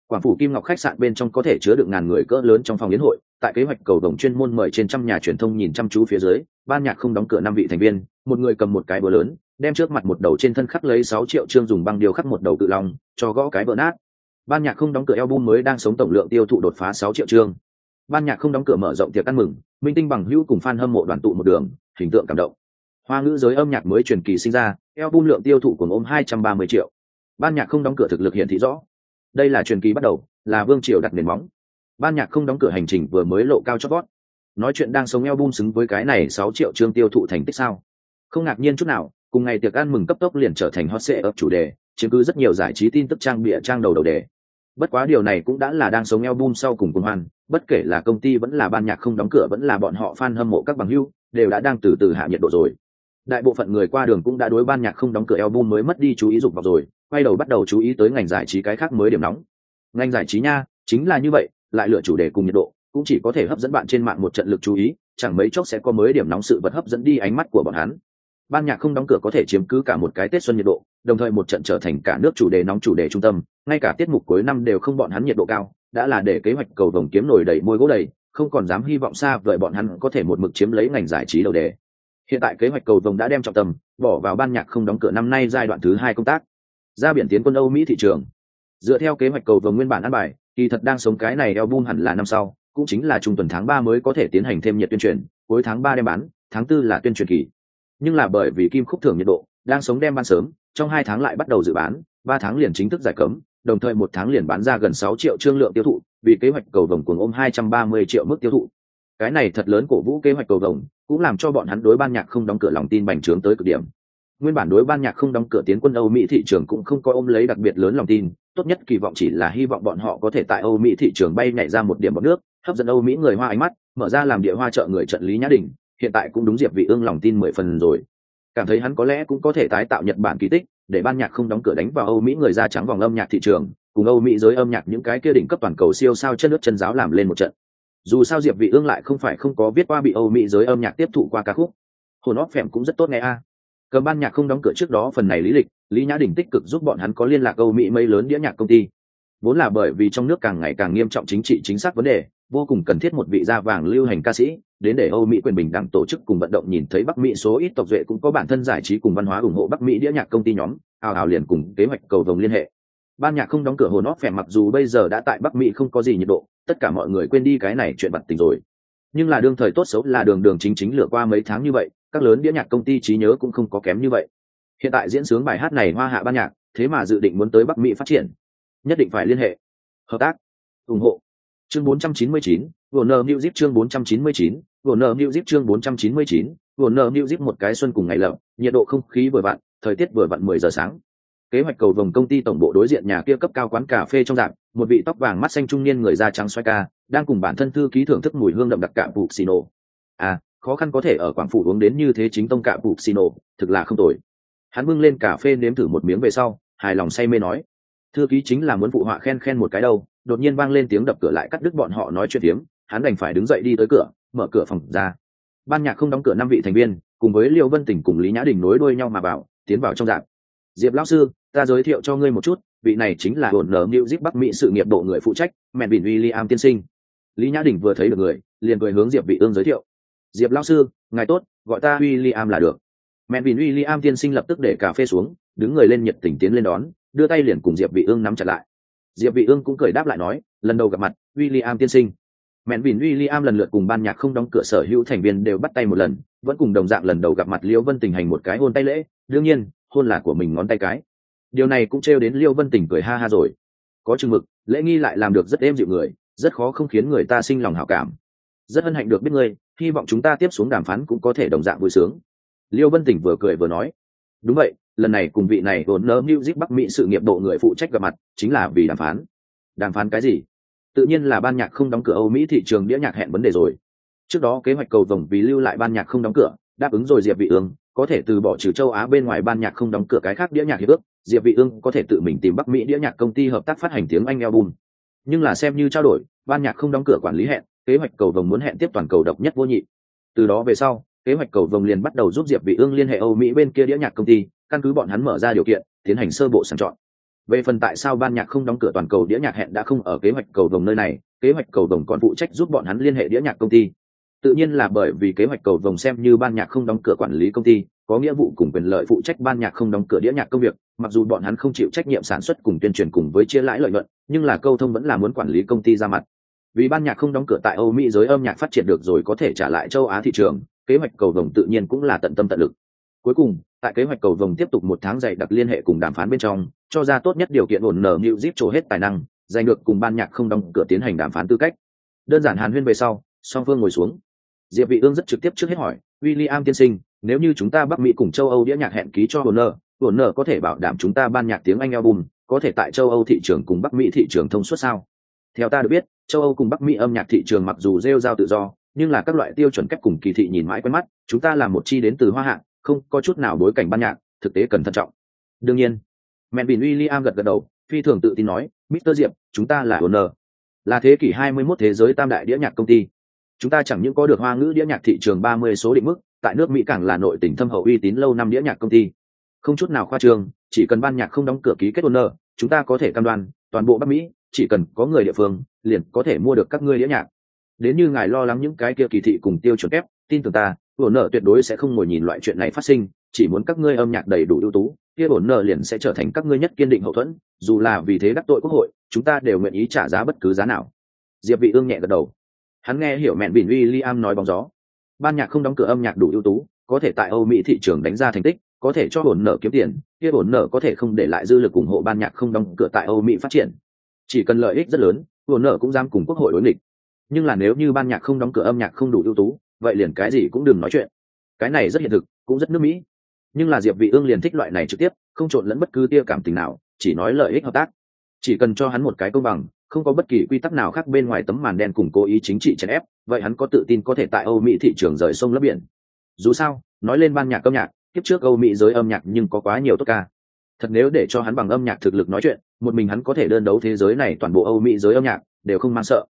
S1: Quảng phủ kim ngọc khách sạn bên trong có thể chứa được ngàn người cỡ lớn trong phòng yến hội tại kế hoạch cầu đồng chuyên môn mời trên trăm nhà truyền thông nhìn chăm chú phía dưới ban nhạc không đóng cửa năm vị thành viên một người cầm một cái bờ lớn đem trước mặt một đầu trên thân khắc lấy sáu triệu trương dùng băng điều khắc một đầu cự lòng cho gõ cái vỡ nát. Ban nhạc không đóng cửa album mới đang sống tổng lượng tiêu thụ đột phá sáu triệu trương. Ban nhạc không đóng cửa mở rộng tiệc ăn mừng minh tinh bằng hữu cùng fan hâm mộ đoàn tụ một đường hình tượng cảm động hoa ngữ giới âm nhạc mới truyền kỳ sinh ra, album lượng tiêu thụ của ôm hai trăm ba mươi triệu. Ban nhạc không đóng cửa thực lực hiện thị rõ. Đây là truyền kỳ bắt đầu, là vương triều đặt nền móng. Ban nhạc không đóng cửa hành trình vừa mới lộ cao chót vót. Nói chuyện đang sống eo bum xứng với cái này sáu triệu chương tiêu thụ thành tích sao? Không ngạc nhiên chút nào, cùng ngày tiệc ăn mừng cấp tốc liền trở thành hot sệ ấp chủ đề, chiếm cứ rất nhiều giải trí tin tức trang bịa trang đầu đầu đề. Bất quá điều này cũng đã là đang sống eo bum sau cùng cùng hoan bất kể là công ty vẫn là ban nhạc không đóng cửa vẫn là bọn họ fan hâm mộ các bằng hưu đều đã đang từ từ hạ nhiệt độ rồi đại bộ phận người qua đường cũng đã đối ban nhạc không đóng cửa album mới mất đi chú ý dục vọng rồi, quay đầu bắt đầu chú ý tới ngành giải trí cái khác mới điểm nóng. Ngành giải trí nha, chính là như vậy, lại lựa chủ đề cùng nhiệt độ, cũng chỉ có thể hấp dẫn bạn trên mạng một trận lực chú ý, chẳng mấy chốc sẽ có mới điểm nóng sự vật hấp dẫn đi ánh mắt của bọn hắn. Ban nhạc không đóng cửa có thể chiếm cứ cả một cái tết xuân nhiệt độ, đồng thời một trận trở thành cả nước chủ đề nóng chủ đề trung tâm, ngay cả tiết mục cuối năm đều không bọn hắn nhiệt độ cao, đã là để kế hoạch cầu vồng kiếm nổi đầy môi gỗ đầy, không còn dám hy vọng xa vời bọn hắn có thể một mực chiếm lấy ngành giải trí đầu đề hiện tại kế hoạch cầu vồng đã đem trọng tâm bỏ vào ban nhạc không đóng cửa năm nay giai đoạn thứ hai công tác. Ra biển tiến quân âu mỹ thị trường. Dựa theo kế hoạch cầu vồng nguyên bản ăn bài, kỳ thật đang sống cái này album hẳn là năm sau, cũng chính là trung tuần tháng ba mới có thể tiến hành thêm nhiệt tuyên truyền, cuối tháng ba đem bán, tháng tư là tuyên truyền kỳ. Nhưng là bởi vì kim khúc thưởng nhiệt độ, đang sống đem bán sớm, trong hai tháng lại bắt đầu dự bán, ba tháng liền chính thức giải cấm, đồng thời một tháng liền bán ra gần sáu triệu trương lượng tiêu thụ, vì kế hoạch cầu vồng cuồng ôm hai trăm ba mươi triệu mức tiêu thụ cái này thật lớn cổ vũ kế hoạch cầu đồng cũng làm cho bọn hắn đối ban nhạc không đóng cửa lòng tin bành trướng tới cực điểm. Nguyên bản đối ban nhạc không đóng cửa tiến quân âu mỹ thị trường cũng không coi ôm lấy đặc biệt lớn lòng tin, tốt nhất kỳ vọng chỉ là hy vọng bọn họ có thể tại âu mỹ thị trường bay nhảy ra một điểm bọc nước, hấp dẫn âu mỹ người hoa ánh mắt, mở ra làm địa hoa trợ người trận lý nhã đình, hiện tại cũng đúng diệp vị ương lòng tin mười phần rồi. Cảm thấy hắn có lẽ cũng có thể tái tạo nhật bản kỳ tích, để ban nhạc không đóng cửa đánh vào âu mỹ người da trắng vòng âm nhạc thị trường, cùng âu mỹ giới âm nhạc những cái kia đỉnh cấp toàn cầu siêu sao chân nước chân giáo làm lên một trận dù sao diệp vị ương lại không phải không có viết qua bị âu mỹ giới âm nhạc tiếp thụ qua ca khúc. Hồn óc phèm cũng rất tốt nghe a. À. cầm ban nhạc không đóng cửa trước đó phần này lý lịch, lý nhã đình tích cực giúp bọn hắn có liên lạc âu mỹ mấy lớn đĩa nhạc công ty. Vốn là bởi vì trong nước càng ngày càng nghiêm trọng chính trị chính xác vấn đề, vô cùng cần thiết một vị da vàng lưu hành ca sĩ, đến để âu mỹ quyền bình đẳng tổ chức cùng vận động nhìn thấy bắc mỹ số ít tộc duệ cũng có bản thân giải trí cùng văn hóa ủng hộ bắc mỹ đĩa nhạc công ty nhóm ào ào liền cùng kế hoạch cầu vồng liên hệ ban nhạc không đóng cửa hồn óc phèn mặc dù bây giờ đã tại bắc mỹ không có gì nhiệt độ tất cả mọi người quên đi cái này chuyện bật tình rồi. Nhưng là đương thời tốt xấu là đường đường chính chính lựa qua mấy tháng như vậy các lớn đĩa nhạc công ty trí nhớ cũng không có kém như vậy. Hiện tại diễn sướng bài hát này hoa hạ ban nhạc thế mà dự định muốn tới bắc mỹ phát triển. Nhất định phải liên hệ hợp tác ủng hộ. Chương 499, Warner Music chương 499, Warner Music chương 499, Warner Music một cái xuân cùng ngày lập, nhiệt độ không khí vừa vặn, thời tiết vừa vặn 10 giờ sáng. Kế hoạch cầu vòng công ty tổng bộ đối diện nhà kia cấp cao quán cà phê trong dạng, một vị tóc vàng mắt xanh trung niên người da trắng xoay ca, đang cùng bản thân thư ký thưởng thức mùi hương đậm đặc cạm xì nổ À, khó khăn có thể ở quảng phủ uống đến như thế chính tông cạm xì nổ thực là không tồi. Hắn bưng lên cà phê nếm thử một miếng về sau, hài lòng say mê nói: "Thư ký chính là muốn phụ họa khen khen một cái đâu." Đột nhiên vang lên tiếng đập cửa lại cắt đứt bọn họ nói chuyện tiếng, hắn đành phải đứng dậy đi tới cửa, mở cửa phòng ra. Ban nhạc không đóng cửa năm vị thành viên, cùng với Liêu Vân Tỉnh cùng Lý Nhã Đình nối đuôi nhau mà vào, tiến vào trong dạng. Diệp lão sư, ta giới thiệu cho ngươi một chút, vị này chính là hồn nở Music Bắc Mỹ sự nghiệp bộ người phụ trách, mẹ bình William tiên sinh. Lý Nhã Đình vừa thấy được người, liền cười hướng Diệp Vị Ương giới thiệu. Diệp lão sư, ngài tốt, gọi ta William là được. Mẹ bình William tiên sinh lập tức để cà phê xuống, đứng người lên nhiệt tình tiến lên đón, đưa tay liền cùng Diệp Vị Ương nắm chặt lại. Diệp Vị Ương cũng cười đáp lại nói, lần đầu gặp mặt, William tiên sinh. Mẹn Vin William lần lượt cùng ban nhạc không đóng cửa sở hữu thành viên đều bắt tay một lần, vẫn cùng đồng dạng lần đầu gặp mặt Liêu Vân Tình hành một cái hôn tay lễ, đương nhiên, hôn là của mình ngón tay cái. Điều này cũng trêu đến Liêu Vân Tình cười ha ha rồi. Có chừng mực, lễ nghi lại làm được rất êm dịu người, rất khó không khiến người ta sinh lòng hảo cảm. Rất hân hạnh được biết ngươi, hy vọng chúng ta tiếp xuống đàm phán cũng có thể đồng dạng vui sướng. Liêu Vân Tình vừa cười vừa nói, đúng vậy, lần này cùng vị này vốn nỡ Music Bắc Mỹ sự nghiệp độ người phụ trách gặp mặt, chính là vì đàm phán. Đàm phán cái gì? tự nhiên là ban nhạc không đóng cửa âu mỹ thị trường đĩa nhạc hẹn vấn đề rồi trước đó kế hoạch cầu vồng vì lưu lại ban nhạc không đóng cửa đáp ứng rồi diệp vị ương có thể từ bỏ trừ châu á bên ngoài ban nhạc không đóng cửa cái khác đĩa nhạc hiệp ước, diệp vị ương có thể tự mình tìm bắc mỹ đĩa nhạc công ty hợp tác phát hành tiếng anh album. Nhưng là xem như trao đổi, ban nhạc không đóng cửa quản lý hẹn, kế hoạch cầu vồng muốn hẹn tiếp toàn cầu độc nhất vô nhị. Từ đó về sau, kế hoạch cầu vồng liền bắt đầu giúp diệp vị ương liên hệ âu mỹ bên kia đĩa nhạc công ty, căn cứ bọn hắn mở ra điều kiện, tiến hành sơ bộ sàng chọn. Về phần tại sao ban nhạc không đóng cửa toàn cầu đĩa nhạc hẹn đã không ở kế hoạch cầu vồng nơi này, kế hoạch cầu vồng còn phụ trách giúp bọn hắn liên hệ đĩa nhạc công ty tự nhiên là bởi vì kế hoạch cầu vồng xem như ban nhạc không đóng cửa quản lý công ty, có nghĩa vụ cùng quyền lợi phụ trách ban nhạc không đóng cửa đĩa nhạc công việc, mặc dù bọn hắn không chịu trách nhiệm sản xuất cùng tuyên truyền cùng với chia lãi lợi nhuận, nhưng là câu thông vẫn là muốn quản lý công ty ra mặt. Vì ban nhạc không đóng cửa tại âu mỹ giới âm nhạc phát triển được rồi có thể trả lại châu á thị trường, kế hoạch cầu vồng tự nhiên cũng là tận tâm tận lực. Cuối cùng, tại kế hoạch cầu vồng tiếp tục một tháng dày đặc liên hệ cùng đàm phán bên trong, cho ra tốt nhất điều kiện ổn nở new zip trổ hết tài năng, giành được cùng ban nhạc không đóng cửa tiến hành đàm phán tư cách. Đơn giản hàn huyên về sau, song phương ngồi xuống diệp vị ương rất trực tiếp trước hết hỏi William tiên sinh nếu như chúng ta bắc mỹ cùng châu âu đĩa nhạc hẹn ký cho Warner Warner có thể bảo đảm chúng ta ban nhạc tiếng anh album có thể tại châu âu thị trường cùng bắc mỹ thị trường thông suốt sao theo ta được biết châu âu cùng bắc mỹ âm nhạc thị trường mặc dù rêu rao tự do nhưng là các loại tiêu chuẩn cách cùng kỳ thị nhìn mãi quen mắt chúng ta là một chi đến từ hoa hạ không có chút nào bối cảnh ban nhạc thực tế cần thận trọng đương nhiên mẹ bình William gật gật đầu phi thường tự tin nói Mr. Diệp chúng ta là Warner, là thế kỷ 21 thế giới tam đại đĩa nhạc công ty chúng ta chẳng những có được hoa ngữ đĩa nhạc thị trường 30 số định mức, tại nước mỹ càng là nội tỉnh thâm hậu uy tín lâu năm đĩa nhạc công ty. Không chút nào khoa trương, chỉ cần ban nhạc không đóng cửa ký kết owner, chúng ta có thể cam đoan, toàn bộ bắc mỹ, chỉ cần có người địa phương, liền có thể mua được các ngươi đĩa nhạc. Đến như ngài lo lắng những cái kia kỳ thị cùng tiêu chuẩn kép, tin tưởng ta ổn nợ tuyệt đối sẽ không ngồi nhìn loại chuyện này phát sinh, chỉ muốn các ngươi âm nhạc đầy đủ ưu tú, kia ổn nợ liền sẽ trở thành các ngươi nhất kiên định hậu thuẫn, dù là vì thế đắc tội quốc hội, chúng ta đều nguyện ý trả giá bất cứ giá nào. Diệp vị ương nhẹ gật đầu hắn nghe hiểu mẹn bỉn William nói bóng gió. Ban nhạc không đóng cửa âm nhạc đủ ưu tú, có thể tại âu mỹ thị trường đánh ra thành tích, có thể cho ổn nợ kiếm tiền, kia ổn nợ có thể không để lại dư lực ủng hộ ban nhạc không đóng cửa tại âu mỹ phát triển. Chỉ cần lợi ích rất lớn ổn nợ cũng dám cùng quốc hội đối nghịch. Nhưng là nếu như ban nhạc không đóng cửa âm nhạc không đủ ưu tú, vậy liền cái gì cũng đừng nói chuyện. Cái này rất hiện thực, cũng rất nước mỹ. Nhưng là diệp vị ương liền thích loại này trực tiếp, không trộn lẫn bất cứ tia cảm tình nào, chỉ nói lợi ích hợp tác. Chỉ cần cho hắn một cái công bằng không có bất kỳ quy tắc nào khác bên ngoài tấm màn đen cùng cố ý chính trị chèn ép vậy hắn có tự tin có thể tại âu mỹ thị trường rời sông lấp biển. Dù sao nói lên ban nhạc âm nhạc tiếp trước âu mỹ giới âm nhạc nhưng có quá nhiều tốt ca. Thật nếu để cho hắn bằng âm nhạc thực lực nói chuyện một mình hắn có thể đơn đấu thế giới này toàn bộ âu mỹ giới âm nhạc đều không mang sợ.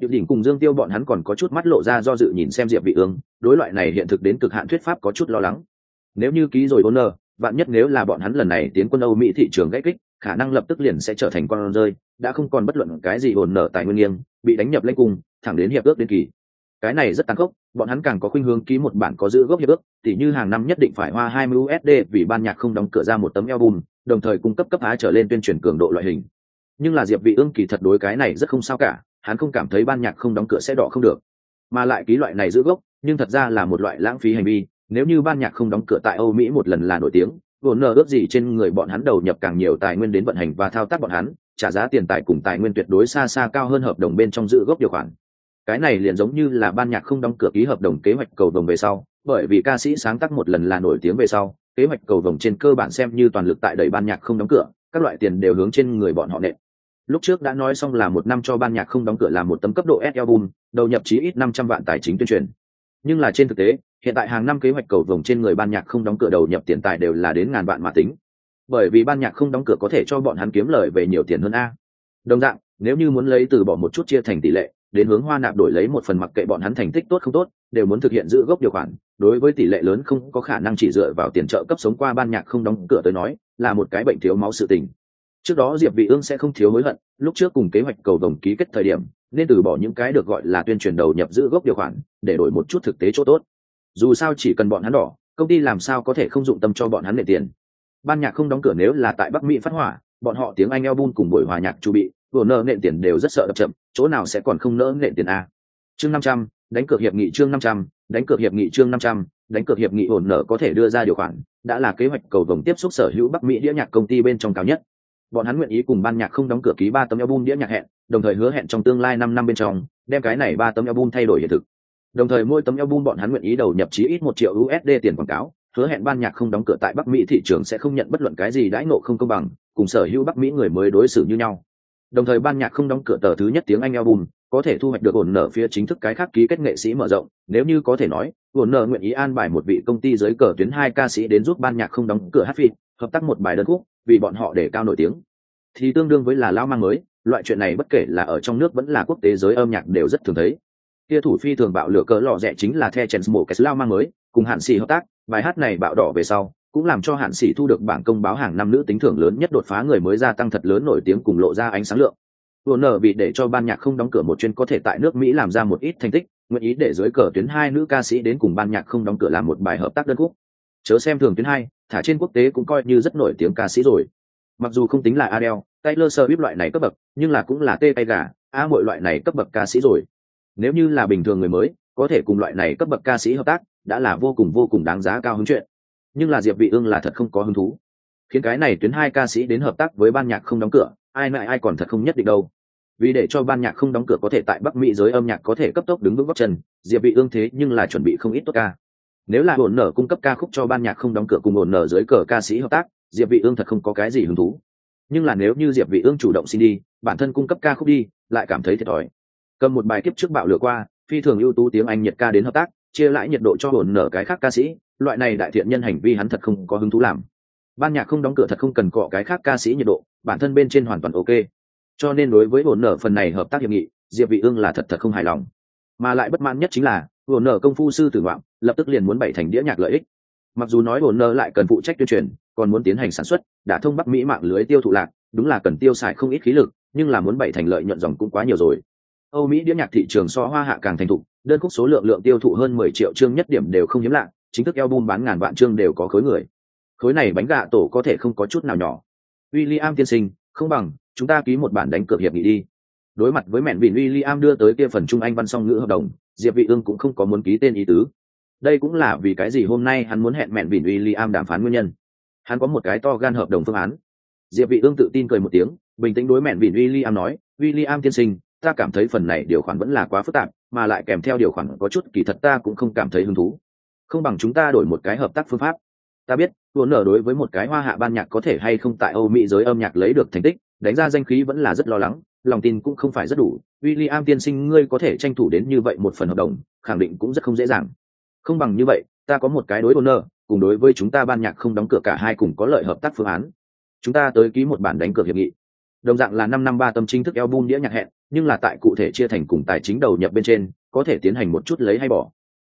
S1: Diệp đỉnh cùng Dương Tiêu bọn hắn còn có chút mắt lộ ra do dự nhìn xem Diệp Vị Ương, đối loại này hiện thực đến cực hạn thuyết pháp có chút lo lắng. Nếu như ký rồi Bonner, vạn nhất nếu là bọn hắn lần này tiến quân Âu Mỹ thị trường gãy kích, khả năng lập tức liền sẽ trở thành con rơi, đã không còn bất luận cái gì hồn nở tài nguyên nghiêng, bị đánh nhập lên cùng, thẳng đến hiệp ước đến kỳ. Cái này rất tăng khốc, bọn hắn càng có khuynh hướng ký một bản có giữ gốc hiệp ước, thì như hàng năm nhất định phải hoa 20 USD vì ban nhạc không đóng cửa ra một tấm album, đồng thời cung cấp cấp á trở lên tuyên truyền cường độ loại hình. Nhưng là Diệp Vị Ương kỳ thật đối cái này rất không sao cả, hắn không cảm thấy ban nhạc không đóng cửa sẽ đỏ không được mà lại ký loại này giữ gốc nhưng thật ra là một loại lãng phí hành vi nếu như ban nhạc không đóng cửa tại âu mỹ một lần là nổi tiếng vốn nợ ước gì trên người bọn hắn đầu nhập càng nhiều tài nguyên đến vận hành và thao tác bọn hắn trả giá tiền tài cùng tài nguyên tuyệt đối xa xa cao hơn hợp đồng bên trong giữ gốc điều khoản cái này liền giống như là ban nhạc không đóng cửa ký hợp đồng kế hoạch cầu đồng về sau bởi vì ca sĩ sáng tác một lần là nổi tiếng về sau kế hoạch cầu đồng trên cơ bản xem như toàn lực tại đẩy ban nhạc không đóng cửa các loại tiền đều hướng trên người bọn họ nện lúc trước đã nói xong là một năm cho ban nhạc không đóng cửa làm một tấm cấp độ S album, đầu nhập chí ít năm trăm vạn tài chính tuyên truyền. Nhưng là trên thực tế, hiện tại hàng năm kế hoạch cầu vồng trên người ban nhạc không đóng cửa đầu nhập tiền tài đều là đến ngàn vạn mà tính. Bởi vì ban nhạc không đóng cửa có thể cho bọn hắn kiếm lời về nhiều tiền hơn a. Đồng dạng, nếu như muốn lấy từ bỏ một chút chia thành tỷ lệ, đến hướng hoa nạp đổi lấy một phần mặc kệ bọn hắn thành tích tốt không tốt, đều muốn thực hiện giữ gốc điều khoản, đối với tỷ lệ lớn không có khả năng chỉ dựa vào tiền trợ cấp sống qua ban nhạc không đóng cửa tới nói, là một cái bệnh thiếu máu sự tình. Trước đó diệp vị ương sẽ không thiếu hối hận lúc trước cùng kế hoạch cầu đồng ký kết thời điểm nên từ bỏ những cái được gọi là tuyên truyền đầu nhập giữ gốc điều khoản để đổi một chút thực tế chỗ tốt. Dù sao chỉ cần bọn hắn đỏ công ty làm sao có thể không dụng tâm cho bọn hắn nệ tiền ban nhạc không đóng cửa nếu là tại bắc mỹ phát hỏa, bọn họ tiếng anh album cùng buổi hòa nhạc chu bị, vừa nợ nện tiền đều rất sợ đập chậm, chỗ nào sẽ còn không nỡ nện tiền a. Chương năm trăm, đánh cược hiệp nghị chương năm trăm, đánh cược hiệp nghị chương năm trăm, đánh cược hiệp nghị ổn nợ có thể đưa ra điều khoản, đã là kế hoạch cầu vồng tiếp xúc sở hữu bắc mỹ đĩa nhạc công ty bên trong cao nhất. Bọn hắn nguyện ý cùng ban nhạc không đóng cửa ký ba tấm album đĩa nhạc hẹn, đồng thời hứa hẹn trong tương lai năm năm bên trong, đem cái này ba tấm album thay đổi hiện thực. Đồng thời mỗi tấm album bọn hắn nguyện ý đầu nhập chí ít một triệu usd tiền quảng cáo hứa hẹn ban nhạc không đóng cửa tại bắc mỹ thị trường sẽ không nhận bất luận cái gì đãi nộ không công bằng, cùng sở hữu bắc mỹ người mới đối xử như nhau. Đồng thời ban nhạc không đóng cửa tờ thứ nhất tiếng anh album, có thể thu hoạch được ổn nợ phía chính thức cái khác ký kết nghệ sĩ mở rộng, nếu như có thể nói, ổn nợ nguyện ý an bài một vị công ty dưới cờ tuyến hai ca sĩ đến giúp ban nhạc không đóng cửa hát phim hợp tác một bài đơn khúc, vì bọn họ để cao nổi tiếng. Thì tương đương với là lao mang mới, loại chuyện này bất kể là ở trong nước vẫn là quốc tế giới âm nhạc đều rất thường thấy. Kia thủ phi thường bạo lửa cỡ lò rẻ chính là the chèn mổ cái lao mang mới cùng hạn sĩ hợp tác bài hát này bạo đỏ về sau cũng làm cho hạn sĩ thu được bảng công báo hàng năm nữ tính thưởng lớn nhất đột phá người mới gia tăng thật lớn nổi tiếng cùng lộ ra ánh sáng lượng. Vừa nở bị để cho ban nhạc không đóng cửa một chuyên có thể tại nước mỹ làm ra một ít thành tích nguyện ý để dưới cờ tuyến hai nữ ca sĩ đến cùng ban nhạc không đóng cửa làm một bài hợp tác đơn khúc chớ xem thường tuyến hai thả trên quốc tế cũng coi như rất nổi tiếng ca sĩ rồi. Mặc dù không tính là Adele, Taylor Swift loại này cấp bậc, nhưng là cũng là tê tay gà, a mọi loại này cấp bậc ca sĩ rồi. Nếu như là bình thường người mới, có thể cùng loại này cấp bậc ca sĩ hợp tác, đã là vô cùng vô cùng đáng giá cao hứng chuyện. Nhưng là Diệp Vị Ương là thật không có hứng thú. Khiến cái này tuyến hai ca sĩ đến hợp tác với ban nhạc không đóng cửa, ai nại ai còn thật không nhất định đâu. Vì để cho ban nhạc không đóng cửa có thể tại Bắc Mỹ giới âm nhạc có thể cấp tốc đứng vững góc chân, Diệp Vị Ương thế nhưng là chuẩn bị không ít tốt ca. Nếu là ổn nở cung cấp ca khúc cho ban nhạc không đóng cửa cùng ổn nở dưới cờ ca sĩ hợp tác, diệp vị ương thật không có cái gì hứng thú nhưng là nếu như diệp vị ương chủ động xin đi bản thân cung cấp ca khúc đi lại cảm thấy thiệt thòi cầm một bài kiếp trước bạo lửa qua phi thường ưu tú tiếng anh nhiệt ca đến hợp tác chia lãi nhiệt độ cho hồn nở cái khác ca sĩ, loại này đại thiện nhân hành vi hắn thật không có hứng thú làm. Ban nhạc không đóng cửa thật không cần cọ cái khác ca sĩ nhiệt độ, bản thân bên trên hoàn toàn ok. Cho nên đối với hồn nở phần này hợp tác hiệp nghị, diệp vị ương là thật thật không hài lòng. Mà lại bất mãn nhất chính là, hồn nở công phu sư tử ngoạm lập tức liền muốn bày thành đĩa nhạc lợi ích. Mặc dù nói hồn nở lại cần phụ trách tuyên truyền, còn muốn tiến hành sản xuất đã thông bắc mỹ mạng lưới tiêu thụ lạc, đúng là cần tiêu xài không ít khí lực, nhưng là muốn bày thành lợi nhuận dòng cũng quá nhiều rồi. Âu mỹ đĩa nhạc thị trường so hoa hạ càng thành thục đơn khúc số lượng lượng tiêu thụ hơn 10 triệu chương nhất điểm đều không hiếm lạ, chính thức album bán ngàn vạn chương đều có khối người. Khối này bánh gạ tổ có thể không có chút nào nhỏ. William tiên sinh, không bằng, chúng ta ký một bản đánh cược hiệp nghị đi. Đối mặt với mẹn vịn William đưa tới kia phần trung anh văn song ngữ hợp đồng, diệp vị ương cũng không có muốn ký tên ý tứ. Đây cũng là vì cái gì hôm nay hắn muốn hẹn mẹn vịn William đàm phán nguyên nhân. Hắn có một cái to gan hợp đồng phương án. Diệp vị ương tự tin cười một tiếng, bình tĩnh đối mẹn vịn William nói, William tiên sinh, ta cảm thấy phần này điều khoản vẫn là quá phức tạp mà lại kèm theo điều khoản có chút kỳ thật ta cũng không cảm thấy hứng thú. Không bằng chúng ta đổi một cái hợp tác phương pháp. Ta biết vốn nở đối với một cái hoa hạ ban nhạc có thể hay không tại âu mỹ giới âm nhạc lấy được thành tích, đánh ra danh khí vẫn là rất lo lắng, lòng tin cũng không phải rất đủ. William tiên sinh ngươi có thể tranh thủ đến như vậy một phần hợp đồng, khẳng định cũng rất không dễ dàng. Không bằng như vậy, ta có một cái đối vốn nở cùng đối với chúng ta ban nhạc không đóng cửa cả hai cùng có lợi hợp tác phương án. Chúng ta tới ký một bản đánh cược hiệp nghị đồng dạng là năm năm ba tâm chính thức album đĩa nhạc hẹn nhưng là tại cụ thể chia thành cùng tài chính đầu nhập bên trên có thể tiến hành một chút lấy hay bỏ.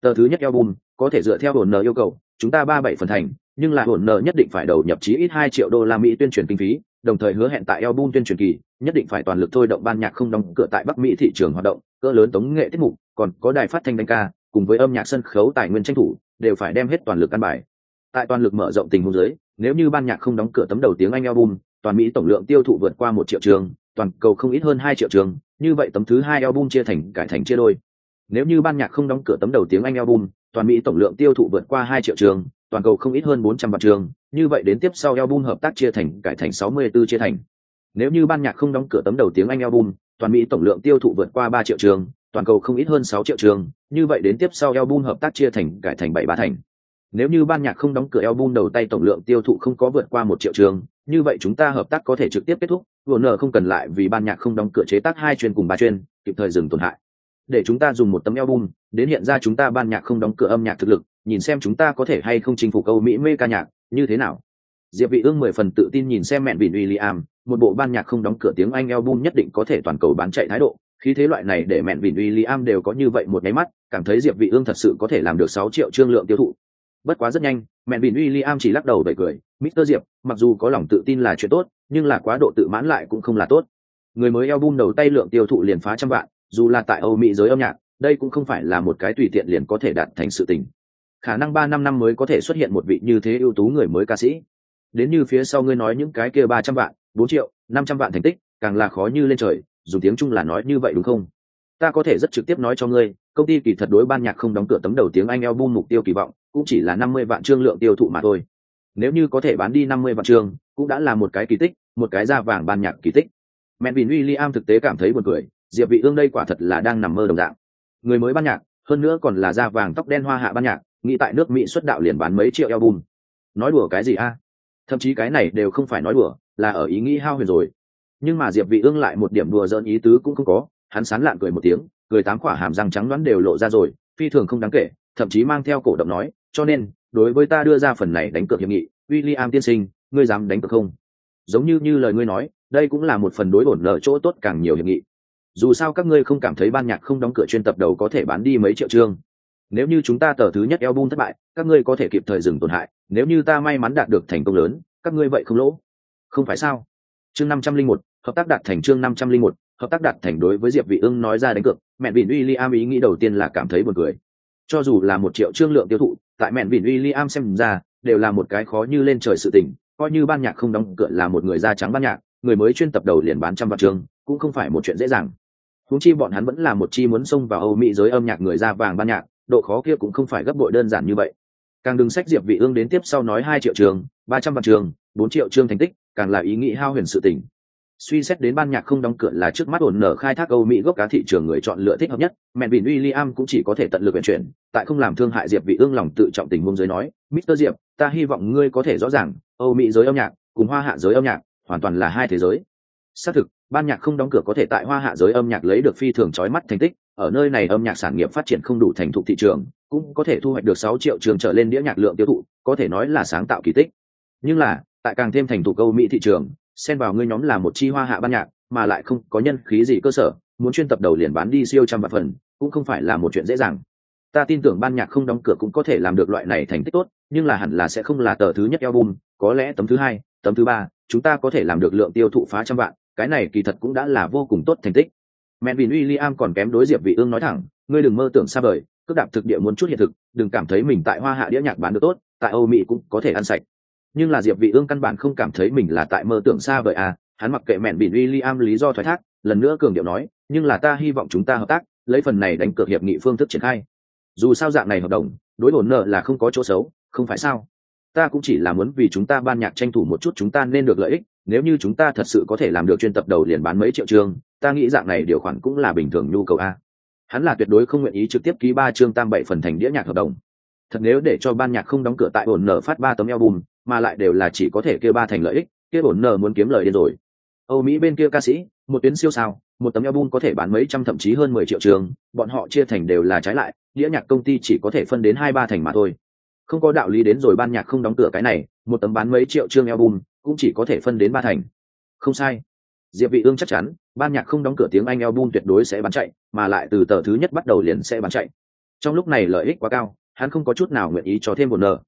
S1: Tờ thứ nhất album có thể dựa theo hồn nợ yêu cầu chúng ta ba bảy phần thành nhưng là hồn nợ nhất định phải đầu nhập chí ít hai triệu đô la mỹ tuyên truyền kinh phí đồng thời hứa hẹn tại album tuyên truyền kỳ nhất định phải toàn lực thôi động ban nhạc không đóng cửa tại bắc mỹ thị trường hoạt động cỡ lớn tống nghệ tiết mục còn có đài phát thanh đánh ca cùng với âm nhạc sân khấu tài nguyên tranh thủ đều phải đem hết toàn lực căn bài. Tại toàn lực mở rộng tình huống dưới, nếu như ban nhạc không đóng cửa tấm đầu tiếng anh album toàn mỹ tổng lượng tiêu thụ vượt qua một triệu trường, toàn cầu không ít hơn hai triệu trường, như vậy tấm thứ hai album chia thành, cải thành chia đôi. Nếu như ban nhạc không đóng cửa tấm đầu tiếng anh album, toàn mỹ tổng lượng tiêu thụ vượt qua hai triệu trường, toàn cầu không ít hơn bốn trăm vạn trường, như vậy đến tiếp sau album hợp tác chia thành, cải thành sáu mươi 64 chia thành. Nếu như ban nhạc không đóng cửa tấm đầu tiếng anh album, toàn mỹ tổng lượng tiêu thụ vượt qua ba triệu trường, toàn cầu không ít hơn sáu triệu trường, như vậy đến tiếp sau album hợp tác chia thành, cải thành bảy ba thành. Nếu như ban nhạc không đóng cửa album đầu tay tổng lượng tiêu thụ không có vượt qua một triệu trường như vậy chúng ta hợp tác có thể trực tiếp kết thúc vừa nợ không cần lại vì ban nhạc không đóng cửa chế tác hai chuyên cùng ba chuyên kịp thời dừng tổn hại. Để chúng ta dùng một tấm album đến hiện ra chúng ta ban nhạc không đóng cửa âm nhạc thực lực nhìn xem chúng ta có thể hay không chinh phục Âu mỹ mê ca nhạc như thế nào. Diệp vị ương mười phần tự tin nhìn xem mẹn vịn William, một bộ ban nhạc không đóng cửa tiếng Anh album nhất định có thể toàn cầu bán chạy thái độ, khí thế loại này để mẹn vịn William đều có như vậy một cái mắt, cảm thấy Diệp vị ương thật sự có thể làm được 6 triệu trương lượng tiêu thụ. Bất quá rất nhanh, mẹn vịn liam chỉ lắc đầu bật cười, Mister Diệp, mặc dù có lòng tự tin là chuyện tốt, nhưng là quá độ tự mãn lại cũng không là tốt. Người mới eo bum đầu tay lượng tiêu thụ liền phá trăm vạn, dù là tại Âu Mỹ giới âm nhạc, đây cũng không phải là một cái tùy tiện liền có thể đạt thành sự tình. Khả năng ba năm năm mới có thể xuất hiện một vị như thế ưu tú người mới ca sĩ. Đến như phía sau ngươi nói những cái kia ba trăm vạn, bốn triệu, năm trăm vạn thành tích, càng là khó như lên trời, dùng tiếng Trung là nói như vậy đúng không? Ta có thể rất trực tiếp nói cho ngươi, công ty kỳ thật đối ban nhạc không đóng cửa tấm đầu tiếng Anh album mục tiêu kỳ vọng, cũng chỉ là năm mươi vạn chương lượng tiêu thụ mà thôi. Nếu như có thể bán đi năm mươi vạn chương, cũng đã là một cái kỳ tích, một cái da vàng ban nhạc kỳ tích. Melvin William thực tế cảm thấy buồn cười, diệp vị ương đây quả thật là đang nằm mơ đồng dạng. Người mới ban nhạc hơn nữa còn là da vàng tóc đen hoa hạ ban nhạc nghĩ tại nước mỹ xuất đạo liền bán mấy triệu album. Nói đùa cái gì a? Thậm chí cái này đều không phải nói đùa là ở ý nghĩ hao huyền rồi. Nhưng mà diệp vị ương lại một điểm đùa dỡn ý tứ cũng không có hắn sán lạn cười một tiếng cười tám quả hàm răng trắng đoán đều lộ ra rồi, phi thường không đáng kể, thậm chí mang theo cổ động nói, cho nên, đối với ta đưa ra phần này đánh cược hiệp nghị, William tiên sinh, ngươi dám đánh cược không? Giống như như lời ngươi nói, đây cũng là một phần đối bổn nợ chỗ tốt càng nhiều hiệp nghị. Dù sao các ngươi không cảm thấy ban nhạc không đóng cửa chuyên tập đầu có thể bán đi mấy triệu chương nếu như chúng ta tờ thứ nhất album thất bại, các ngươi có thể kịp thời dừng tổn hại, nếu như ta may mắn đạt được thành công lớn, các ngươi vậy không lỗ. Không phải sao? Chương năm trăm linh một, hợp tác đạt thành chương năm trăm linh một hợp tác đạt thành đối với diệp vị ương nói ra đánh cược, mẹn vịn William ý nghĩ đầu tiên là cảm thấy buồn cười. Cho dù là một triệu chương lượng tiêu thụ, tại mẹn vịn William xem ra, đều là một cái khó như lên trời sự tình, coi như ban nhạc không đóng cửa là một người da trắng ban nhạc, người mới chuyên tập đầu liền bán trăm vạn chương cũng không phải một chuyện dễ dàng. Huống chi bọn hắn vẫn là một chi muốn xông vào âu mỹ giới âm nhạc người da vàng ban nhạc, độ khó kia cũng không phải gấp bội đơn giản như vậy. Càng đừng sách diệp vị ương đến tiếp sau nói hai triệu trường ba trăm vạn trường bốn triệu trường thành tích, càng là ý nghĩ hao huyền sự tình suy xét đến ban nhạc không đóng cửa là trước mắt ổn nở khai thác âu mỹ gốc cá thị trường người chọn lựa thích hợp nhất, mẹ vì William cũng chỉ có thể tận lực vận chuyển, tại không làm thương hại diệp vị ương lòng tự trọng tình huống giới nói Mr Diệp, ta hy vọng ngươi có thể rõ ràng, âu mỹ giới âm nhạc cùng hoa hạ giới âm nhạc hoàn toàn là hai thế giới. Xác thực, ban nhạc không đóng cửa có thể tại hoa hạ giới âm nhạc lấy được phi thường chói mắt thành tích, ở nơi này âm nhạc sản nghiệp phát triển không đủ thành thục thị trường, cũng có thể thu hoạch được sáu triệu trường trở lên đĩa nhạc lượng tiêu thụ, có thể nói là sáng tạo kỳ tích. Nhưng là, tại càng thêm thành thục câu mỹ thị trường xen vào ngươi nhóm là một chi hoa hạ ban nhạc, mà lại không có nhân khí gì cơ sở, muốn chuyên tập đầu liền bán đi siêu trăm vạn phần, cũng không phải là một chuyện dễ dàng. Ta tin tưởng ban nhạc không đóng cửa cũng có thể làm được loại này thành tích tốt, nhưng là hẳn là sẽ không là tờ thứ nhất album, có lẽ tấm thứ hai, tấm thứ ba, chúng ta có thể làm được lượng tiêu thụ phá trăm vạn, cái này kỳ thật cũng đã là vô cùng tốt thành tích. Mẹ vì William còn kém đối diệp vị ương nói thẳng, ngươi đừng mơ tưởng xa vời, cứ đạp thực địa muốn chút hiện thực, đừng cảm thấy mình tại hoa hạ đĩa nhạc bán được tốt, tại âu mỹ cũng có thể ăn sạch nhưng là diệp vị ương căn bản không cảm thấy mình là tại mơ tưởng xa vời à hắn mặc kệ mẹn bỉn William lý do thoái thác, lần nữa cường điệu nói, nhưng là ta hy vọng chúng ta hợp tác, lấy phần này đánh cược hiệp nghị phương thức triển khai. Dù sao dạng này hợp đồng, đối bổn nợ là không có chỗ xấu, không phải sao? Ta cũng chỉ là muốn vì chúng ta ban nhạc tranh thủ một chút chúng ta nên được lợi ích, nếu như chúng ta thật sự có thể làm được chuyên tập đầu liền bán mấy triệu chương ta nghĩ dạng này điều khoản cũng là bình thường nhu cầu a. Hắn là tuyệt đối không nguyện ý trực tiếp ký ba chương tam bảy phần thành đĩa nhạc hợp đồng. Thật nếu để cho ban nhạc không đóng cửa tại ổn nở phát ba tấm album mà lại đều là chỉ có thể kêu ba thành lợi ích, kia bổn nở muốn kiếm lời điên rồi. Âu mỹ bên kia ca sĩ, một tuyến siêu sao, một tấm album có thể bán mấy trăm thậm chí hơn mười triệu trường, bọn họ chia thành đều là trái lại, đĩa nhạc công ty chỉ có thể phân đến hai ba thành mà thôi. Không có đạo lý đến rồi ban nhạc không đóng cửa cái này, một tấm bán mấy triệu chương album cũng chỉ có thể phân đến ba thành. Không sai. Diệp vị ương chắc chắn, ban nhạc không đóng cửa tiếng anh album tuyệt đối sẽ bán chạy, mà lại từ tờ thứ nhất bắt đầu liền sẽ bán chạy. Trong lúc này lợi ích quá cao, hắn không có chút nào nguyện ý cho thêm một nợ